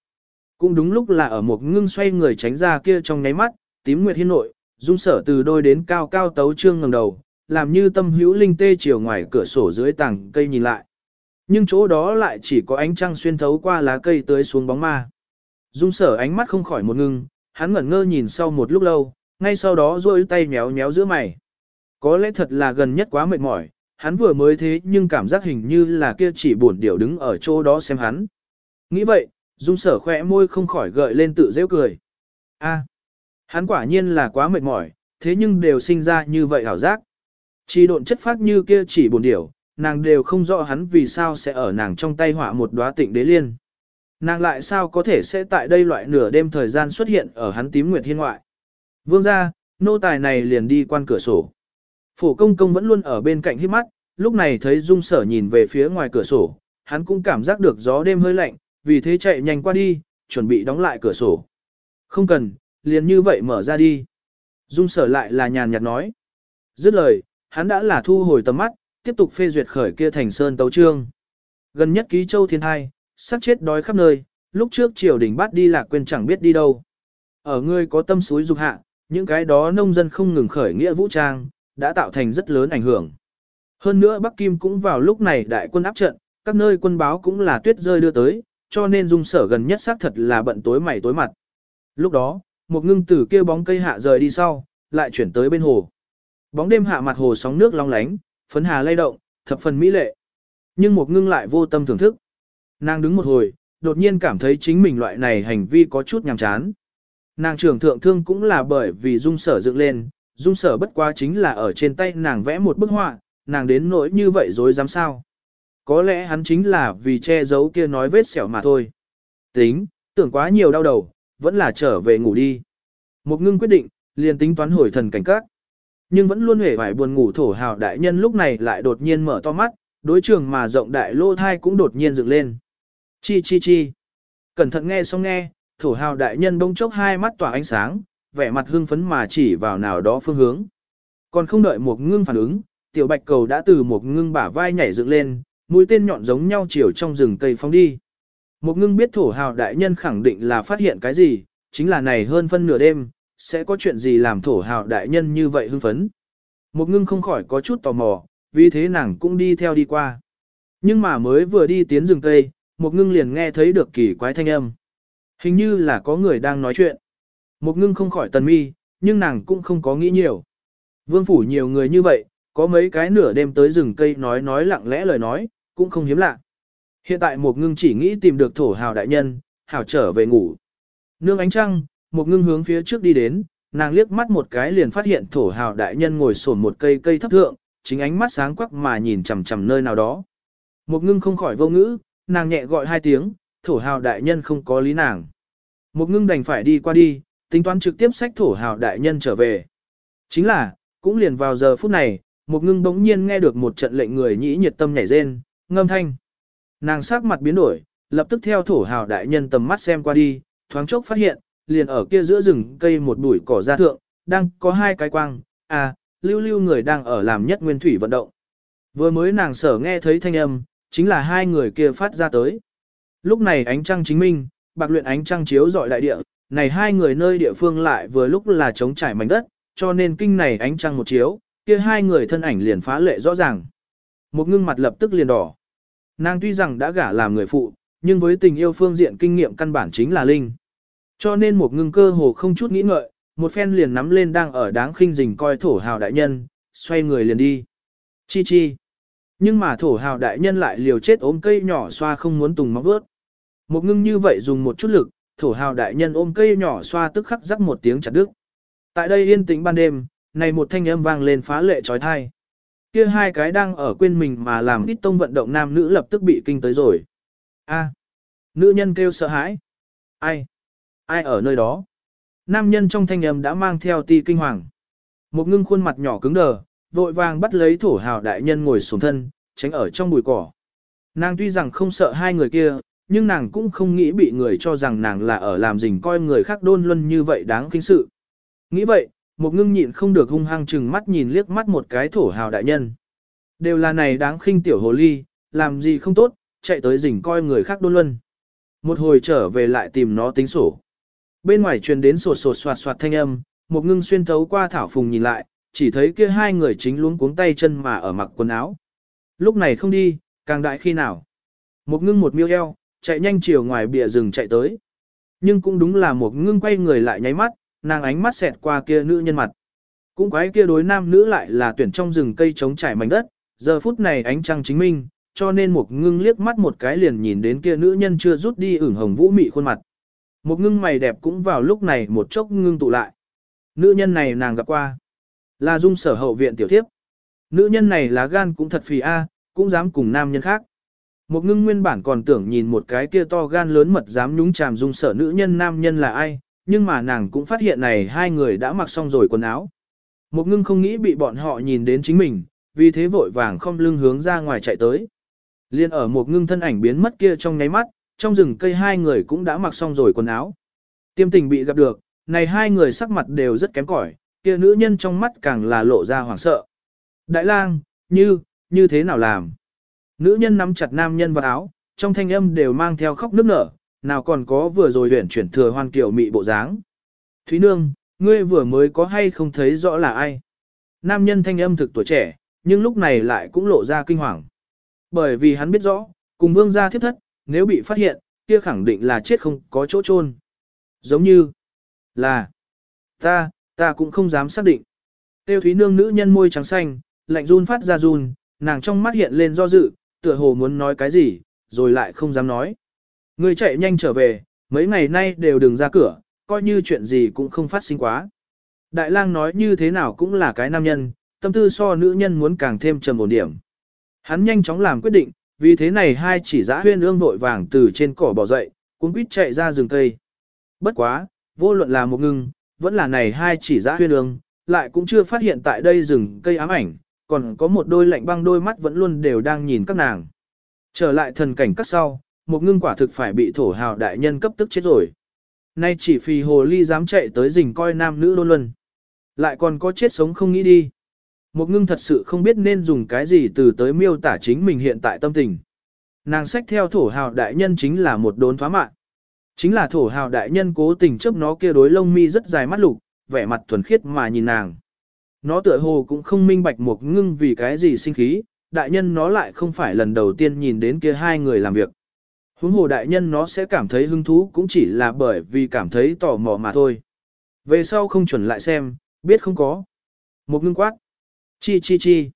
Cũng đúng lúc là ở một ngưng xoay người tránh ra kia trong nháy mắt, tím nguyệt hiên nội, dung sở từ đôi đến cao cao tấu trương ngẩng đầu, làm như tâm hữu linh tê chiều ngoài cửa sổ dưới tảng cây nhìn lại. Nhưng chỗ đó lại chỉ có ánh trăng xuyên thấu qua lá cây tới xuống bóng ma. Dung sở ánh mắt không khỏi một ngưng, hắn ngẩn ngơ nhìn sau một lúc lâu, ngay sau đó duỗi tay méo méo giữa mày. Có lẽ thật là gần nhất quá mệt mỏi, hắn vừa mới thế nhưng cảm giác hình như là kia chỉ buồn điểu đứng ở chỗ đó xem hắn. Nghĩ vậy, dung sở khỏe môi không khỏi gợi lên tự dễ cười. a hắn quả nhiên là quá mệt mỏi, thế nhưng đều sinh ra như vậy hảo giác. Chỉ độn chất phát như kia chỉ buồn điểu, nàng đều không rõ hắn vì sao sẽ ở nàng trong tay họa một đóa tịnh đế liên. Nàng lại sao có thể sẽ tại đây loại nửa đêm thời gian xuất hiện ở hắn tím nguyệt hiên ngoại. Vương ra, nô tài này liền đi quan cửa sổ. Phổ công công vẫn luôn ở bên cạnh hít mắt, lúc này thấy dung sở nhìn về phía ngoài cửa sổ, hắn cũng cảm giác được gió đêm hơi lạnh, vì thế chạy nhanh qua đi, chuẩn bị đóng lại cửa sổ. Không cần, liền như vậy mở ra đi. Dung sở lại là nhàn nhạt nói. Dứt lời, hắn đã là thu hồi tầm mắt, tiếp tục phê duyệt khởi kia thành sơn tấu trương. Gần nhất ký châu thiên hai, sắc chết đói khắp nơi, lúc trước triều đình bắt đi lạc quên chẳng biết đi đâu. Ở ngươi có tâm suối dục hạ, những cái đó nông dân không ngừng khởi nghĩa vũ trang, đã tạo thành rất lớn ảnh hưởng. Hơn nữa Bắc Kim cũng vào lúc này đại quân áp trận, các nơi quân báo cũng là tuyết rơi đưa tới, cho nên dung sở gần nhất xác thật là bận tối mày tối mặt. Lúc đó, một ngưng tử kia bóng cây hạ rời đi sau, lại chuyển tới bên hồ. Bóng đêm hạ mặt hồ sóng nước long lánh, phấn hà lay động, thập phần mỹ lệ. Nhưng một ngưng lại vô tâm thưởng thức. Nàng đứng một hồi, đột nhiên cảm thấy chính mình loại này hành vi có chút nhàm chán. Nàng trưởng thượng thương cũng là bởi vì dung sở dựng lên, dung sở bất quá chính là ở trên tay nàng vẽ một bức họa, nàng đến nỗi như vậy rồi dám sao. Có lẽ hắn chính là vì che giấu kia nói vết sẹo mà thôi. Tính, tưởng quá nhiều đau đầu, vẫn là trở về ngủ đi. Một ngưng quyết định, liền tính toán hồi thần cảnh các. Nhưng vẫn luôn hề vải buồn ngủ thổ hào đại nhân lúc này lại đột nhiên mở to mắt, đối trường mà rộng đại lô thai cũng đột nhiên dựng lên. Chi chi chi. Cẩn thận nghe xong nghe, thổ hào đại nhân bông chốc hai mắt tỏa ánh sáng, vẻ mặt hưng phấn mà chỉ vào nào đó phương hướng. Còn không đợi một ngưng phản ứng, tiểu bạch cầu đã từ một ngưng bả vai nhảy dựng lên, mũi tên nhọn giống nhau chiều trong rừng cây phóng đi. Một ngưng biết thổ hào đại nhân khẳng định là phát hiện cái gì, chính là này hơn phân nửa đêm, sẽ có chuyện gì làm thổ hào đại nhân như vậy hưng phấn. Một ngưng không khỏi có chút tò mò, vì thế nàng cũng đi theo đi qua. Nhưng mà mới vừa đi tiến rừng cây, một ngưng liền nghe thấy được kỳ quái thanh âm. Hình như là có người đang nói chuyện. Một ngưng không khỏi tần mi, nhưng nàng cũng không có nghĩ nhiều. Vương phủ nhiều người như vậy, có mấy cái nửa đêm tới rừng cây nói nói lặng lẽ lời nói, cũng không hiếm lạ. Hiện tại một ngưng chỉ nghĩ tìm được thổ hào đại nhân, hào trở về ngủ. Nương ánh trăng, một ngưng hướng phía trước đi đến, nàng liếc mắt một cái liền phát hiện thổ hào đại nhân ngồi sổn một cây cây thấp thượng, chính ánh mắt sáng quắc mà nhìn chằm chằm nơi nào đó. Một ngưng không khỏi vô ngữ, nàng nhẹ gọi hai tiếng, thổ hào đại nhân không có lý nàng. Một ngưng đành phải đi qua đi, tính toán trực tiếp sách thổ hào đại nhân trở về. Chính là, cũng liền vào giờ phút này, một ngưng bỗng nhiên nghe được một trận lệnh người nhĩ nhiệt tâm nhảy rên, ngâm thanh. Nàng sắc mặt biến đổi, lập tức theo thổ hào đại nhân tầm mắt xem qua đi, thoáng chốc phát hiện, liền ở kia giữa rừng cây một bụi cỏ ra thượng, đang có hai cái quang, à, lưu lưu người đang ở làm nhất nguyên thủy vận động. Vừa mới nàng sở nghe thấy thanh âm, chính là hai người kia phát ra tới. Lúc này ánh trăng chính minh, bạc luyện ánh trăng chiếu dọi đại địa, này hai người nơi địa phương lại vừa lúc là trống trải mảnh đất, cho nên kinh này ánh trăng một chiếu, kia hai người thân ảnh liền phá lệ rõ ràng. Một ngưng mặt lập tức liền đỏ. Nàng tuy rằng đã gả làm người phụ, nhưng với tình yêu phương diện kinh nghiệm căn bản chính là linh. Cho nên một ngưng cơ hồ không chút nghĩ ngợi, một phen liền nắm lên đang ở đáng khinh rình coi thổ hào đại nhân, xoay người liền đi. Chi chi. Nhưng mà thổ hào đại nhân lại liều chết ôm cây nhỏ xoa không muốn tùng móc vớt. Một ngưng như vậy dùng một chút lực, thổ hào đại nhân ôm cây nhỏ xoa tức khắc rắc một tiếng chặt đứt. Tại đây yên tĩnh ban đêm, này một thanh âm vang lên phá lệ trói thai. Kia hai cái đang ở quên mình mà làm ít tông vận động nam nữ lập tức bị kinh tới rồi. A. Nữ nhân kêu sợ hãi. Ai? Ai ở nơi đó? Nam nhân trong thanh âm đã mang theo ti kinh hoàng. Một ngưng khuôn mặt nhỏ cứng đờ, vội vàng bắt lấy thổ hào đại nhân ngồi xuống thân, tránh ở trong bụi cỏ. Nàng tuy rằng không sợ hai người kia, nhưng nàng cũng không nghĩ bị người cho rằng nàng là ở làm rình coi người khác đôn luân như vậy đáng kinh sự. Nghĩ vậy, một ngưng nhịn không được hung hăng chừng mắt nhìn liếc mắt một cái thổ hào đại nhân. Đều là này đáng khinh tiểu hồ ly, làm gì không tốt, chạy tới rình coi người khác đôn luân. Một hồi trở về lại tìm nó tính sổ. Bên ngoài truyền đến sột sột soạt soạt thanh âm, một ngưng xuyên thấu qua thảo phùng nhìn lại, chỉ thấy kia hai người chính luống cuống tay chân mà ở mặc quần áo. Lúc này không đi, càng đại khi nào. Một ngưng một miêu eo, chạy nhanh chiều ngoài bìa rừng chạy tới. Nhưng cũng đúng là một ngưng quay người lại nháy mắt, nàng ánh mắt xẹt qua kia nữ nhân mặt. Cũng quái kia đối nam nữ lại là tuyển trong rừng cây trống trải mảnh đất, giờ phút này ánh trăng chính minh, cho nên một ngưng liếc mắt một cái liền nhìn đến kia nữ nhân chưa rút đi ửng hồng vũ mị khuôn mặt. Một ngưng mày đẹp cũng vào lúc này một chốc ngưng tụ lại. Nữ nhân này nàng gặp qua. Là dung sở hậu viện tiểu thiếp. Nữ nhân này lá gan cũng thật phì a, cũng dám cùng nam nhân khác. Một ngưng nguyên bản còn tưởng nhìn một cái kia to gan lớn mật dám nhúng chàm dung sở nữ nhân nam nhân là ai, nhưng mà nàng cũng phát hiện này hai người đã mặc xong rồi quần áo. Một ngưng không nghĩ bị bọn họ nhìn đến chính mình, vì thế vội vàng không lưng hướng ra ngoài chạy tới. Liên ở một ngưng thân ảnh biến mất kia trong nháy mắt, trong rừng cây hai người cũng đã mặc xong rồi quần áo. Tiêm tình bị gặp được, này hai người sắc mặt đều rất kém cỏi, kia nữ nhân trong mắt càng là lộ ra hoảng sợ. Đại lang, như, như thế nào làm? Nữ nhân nắm chặt nam nhân vào áo, trong thanh âm đều mang theo khóc nức nở, nào còn có vừa rồi huyển chuyển thừa hoan kiểu mị bộ dáng. Thúy Nương, ngươi vừa mới có hay không thấy rõ là ai? Nam nhân thanh âm thực tuổi trẻ, nhưng lúc này lại cũng lộ ra kinh hoàng. Bởi vì hắn biết rõ, cùng vương gia thiếp thất, nếu bị phát hiện, kia khẳng định là chết không có chỗ chôn. Giống như là ta, ta cũng không dám xác định. Tiêu Thúy Nương nữ nhân môi trắng xanh, lạnh run phát ra run, nàng trong mắt hiện lên do dự, tựa hồ muốn nói cái gì, rồi lại không dám nói. Người chạy nhanh trở về, mấy ngày nay đều đừng ra cửa, coi như chuyện gì cũng không phát sinh quá. Đại lang nói như thế nào cũng là cái nam nhân, tâm tư so nữ nhân muốn càng thêm trầm ổn điểm. Hắn nhanh chóng làm quyết định, vì thế này hai chỉ giã huyên ương vội vàng từ trên cỏ bỏ dậy, cuốn quýt chạy ra rừng cây. Bất quá, vô luận là một ngưng, vẫn là này hai chỉ giã huyên ương, lại cũng chưa phát hiện tại đây rừng cây ám ảnh, còn có một đôi lạnh băng đôi mắt vẫn luôn đều đang nhìn các nàng. Trở lại thần cảnh các sau, một ngưng quả thực phải bị thổ hào đại nhân cấp tức chết rồi. Nay chỉ phì hồ ly dám chạy tới rình coi nam nữ đôn luân. Lại còn có chết sống không nghĩ đi. Một ngưng thật sự không biết nên dùng cái gì từ tới miêu tả chính mình hiện tại tâm tình. Nàng sách theo thổ hào đại nhân chính là một đốn thoá mạng. Chính là thổ hào đại nhân cố tình chấp nó kia đối lông mi rất dài mắt lục, vẻ mặt thuần khiết mà nhìn nàng. Nó tựa hồ cũng không minh bạch một ngưng vì cái gì sinh khí, đại nhân nó lại không phải lần đầu tiên nhìn đến kia hai người làm việc. Huống hồ đại nhân nó sẽ cảm thấy hứng thú cũng chỉ là bởi vì cảm thấy tò mò mà thôi. Về sau không chuẩn lại xem, biết không có. Một ngưng quát. Chi chi chi.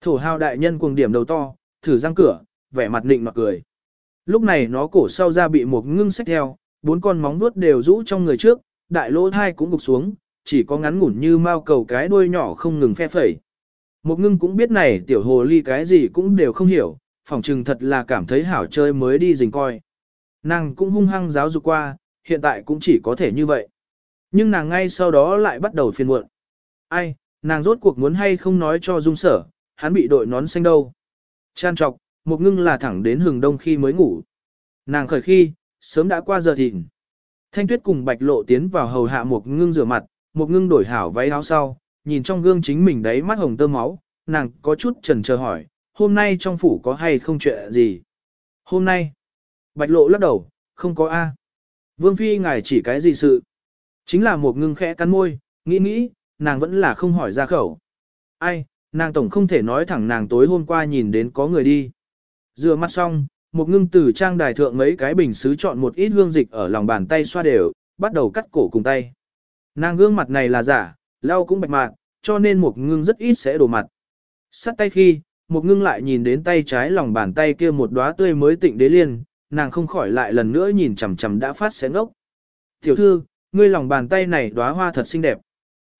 Thổ hào đại nhân cuồng điểm đầu to, thử răng cửa, vẻ mặt nịnh mặt cười. Lúc này nó cổ sau ra bị một ngưng xách theo, bốn con móng vuốt đều rũ trong người trước, đại lỗ thai cũng gục xuống, chỉ có ngắn ngủn như mao cầu cái đuôi nhỏ không ngừng phe phẩy. Một ngưng cũng biết này tiểu hồ ly cái gì cũng đều không hiểu, phỏng chừng thật là cảm thấy hảo chơi mới đi dình coi. Nàng cũng hung hăng giáo dục qua, hiện tại cũng chỉ có thể như vậy. Nhưng nàng ngay sau đó lại bắt đầu phiền muộn. Ai, nàng rốt cuộc muốn hay không nói cho dung sở, hắn bị đội nón xanh đâu. Chan trọc, một ngưng là thẳng đến hừng đông khi mới ngủ. Nàng khởi khi, sớm đã qua giờ thịnh. Thanh tuyết cùng bạch lộ tiến vào hầu hạ một ngưng rửa mặt, một ngưng đổi hảo váy áo sau, nhìn trong gương chính mình đấy mắt hồng tơ máu, nàng có chút chần chờ hỏi, hôm nay trong phủ có hay không chuyện gì? Hôm nay, bạch lộ lắc đầu, không có A. Vương Phi ngài chỉ cái gì sự? Chính là một ngưng khẽ cắn môi, nghĩ nghĩ, nàng vẫn là không hỏi ra khẩu. Ai, nàng tổng không thể nói thẳng nàng tối hôm qua nhìn đến có người đi. Dựa mắt xong, một ngưng từ trang đài thượng mấy cái bình xứ chọn một ít hương dịch ở lòng bàn tay xoa đều, bắt đầu cắt cổ cùng tay. Nàng gương mặt này là giả, lau cũng bạch mạc, cho nên một ngưng rất ít sẽ đổ mặt. Sắt tay khi, một ngưng lại nhìn đến tay trái lòng bàn tay kia một đóa tươi mới tịnh đế liên, nàng không khỏi lại lần nữa nhìn chằm chằm đã phát sẽ ngốc. Tiểu thư, ngươi lòng bàn tay này đóa hoa thật xinh đẹp.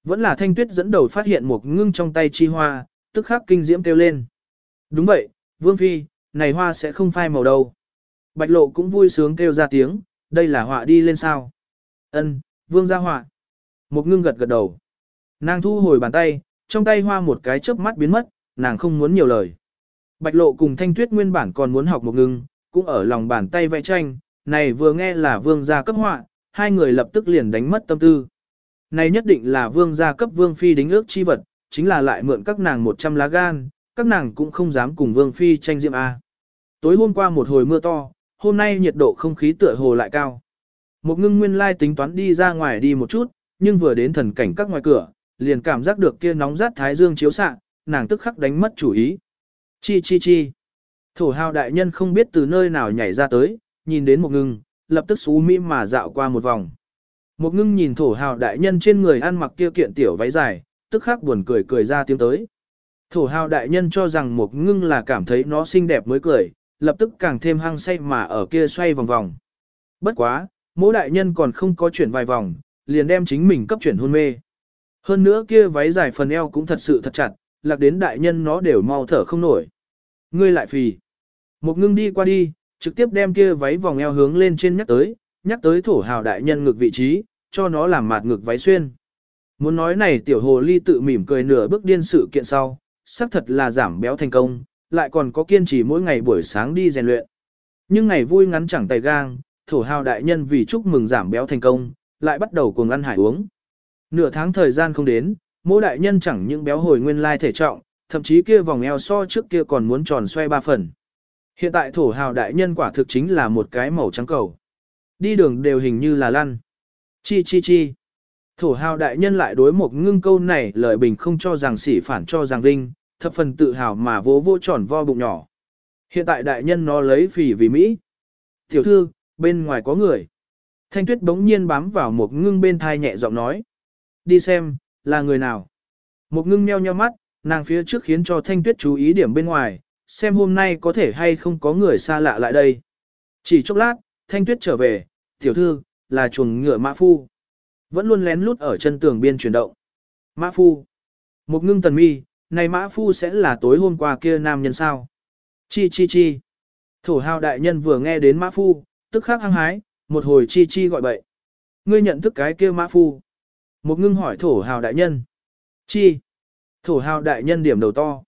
Vẫn là thanh tuyết dẫn đầu phát hiện một ngưng trong tay chi hoa, tức khắc kinh diễm kêu lên. Đúng vậy, Vương Phi, này hoa sẽ không phai màu đâu. Bạch lộ cũng vui sướng kêu ra tiếng, đây là họa đi lên sao. Ân, Vương ra họa. Một ngưng gật gật đầu. Nàng thu hồi bàn tay, trong tay hoa một cái chớp mắt biến mất, nàng không muốn nhiều lời. Bạch lộ cùng thanh tuyết nguyên bản còn muốn học một ngưng, cũng ở lòng bàn tay vẽ tranh, này vừa nghe là vương gia cấp họa, hai người lập tức liền đánh mất tâm tư. Này nhất định là vương gia cấp vương phi đính ước chi vật, chính là lại mượn các nàng 100 lá gan, các nàng cũng không dám cùng vương phi tranh diệm A. Tối hôm qua một hồi mưa to, hôm nay nhiệt độ không khí tựa hồ lại cao. Một ngưng nguyên lai tính toán đi ra ngoài đi một chút, nhưng vừa đến thần cảnh các ngoài cửa, liền cảm giác được kia nóng rát thái dương chiếu xạ, nàng tức khắc đánh mất chủ ý. Chi chi chi. Thổ hào đại nhân không biết từ nơi nào nhảy ra tới, nhìn đến một ngưng, lập tức xú mỹ mà dạo qua một vòng. Một ngưng nhìn thổ hào đại nhân trên người ăn mặc kia kiện tiểu váy dài, tức khắc buồn cười cười ra tiếng tới. Thổ hào đại nhân cho rằng một ngưng là cảm thấy nó xinh đẹp mới cười, lập tức càng thêm hăng say mà ở kia xoay vòng vòng. Bất quá, mỗi đại nhân còn không có chuyển vài vòng, liền đem chính mình cấp chuyển hôn mê. Hơn nữa kia váy dài phần eo cũng thật sự thật chặt, lạc đến đại nhân nó đều mau thở không nổi. Ngươi lại phì. Một ngưng đi qua đi, trực tiếp đem kia váy vòng eo hướng lên trên nhắc tới, nhắc tới thổ hào đại nhân ngực vị trí, cho nó làm mạt ngực váy xuyên. Muốn nói này tiểu hồ ly tự mỉm cười nửa bước điên sự kiện sau, xác thật là giảm béo thành công, lại còn có kiên trì mỗi ngày buổi sáng đi rèn luyện. Nhưng ngày vui ngắn chẳng tay gang, thổ hào đại nhân vì chúc mừng giảm béo thành công, lại bắt đầu cùng ăn hải uống. Nửa tháng thời gian không đến, mỗi đại nhân chẳng những béo hồi nguyên lai thể trọng, thậm chí kia vòng eo so trước kia còn muốn tròn xoay ba phần. Hiện tại thổ hào đại nhân quả thực chính là một cái màu trắng cầu. Đi đường đều hình như là lăn. Chi chi chi. Thổ hào đại nhân lại đối một ngưng câu này lời bình không cho rằng sỉ phản cho rằng vinh, thập phần tự hào mà vỗ vỗ tròn vo bụng nhỏ. Hiện tại đại nhân nó lấy phì vì Mỹ. Tiểu thư, bên ngoài có người. Thanh tuyết bỗng nhiên bám vào một ngưng bên thai nhẹ giọng nói. Đi xem, là người nào. Một ngưng meo nheo mắt, nàng phía trước khiến cho thanh tuyết chú ý điểm bên ngoài, xem hôm nay có thể hay không có người xa lạ lại đây. Chỉ chốc lát, thanh tuyết trở về, tiểu thư, là chuồng ngựa mã phu. Vẫn luôn lén lút ở chân tường biên chuyển động. Mã phu. Một ngưng tần mi, này mã phu sẽ là tối hôm qua kia nam nhân sao? Chi chi chi. Thổ hào đại nhân vừa nghe đến mã phu, tức khắc hăng hái, một hồi chi chi gọi bậy. Ngươi nhận thức cái kia mã phu. Một ngưng hỏi thổ hào đại nhân. Chi. Thổ hào đại nhân điểm đầu to.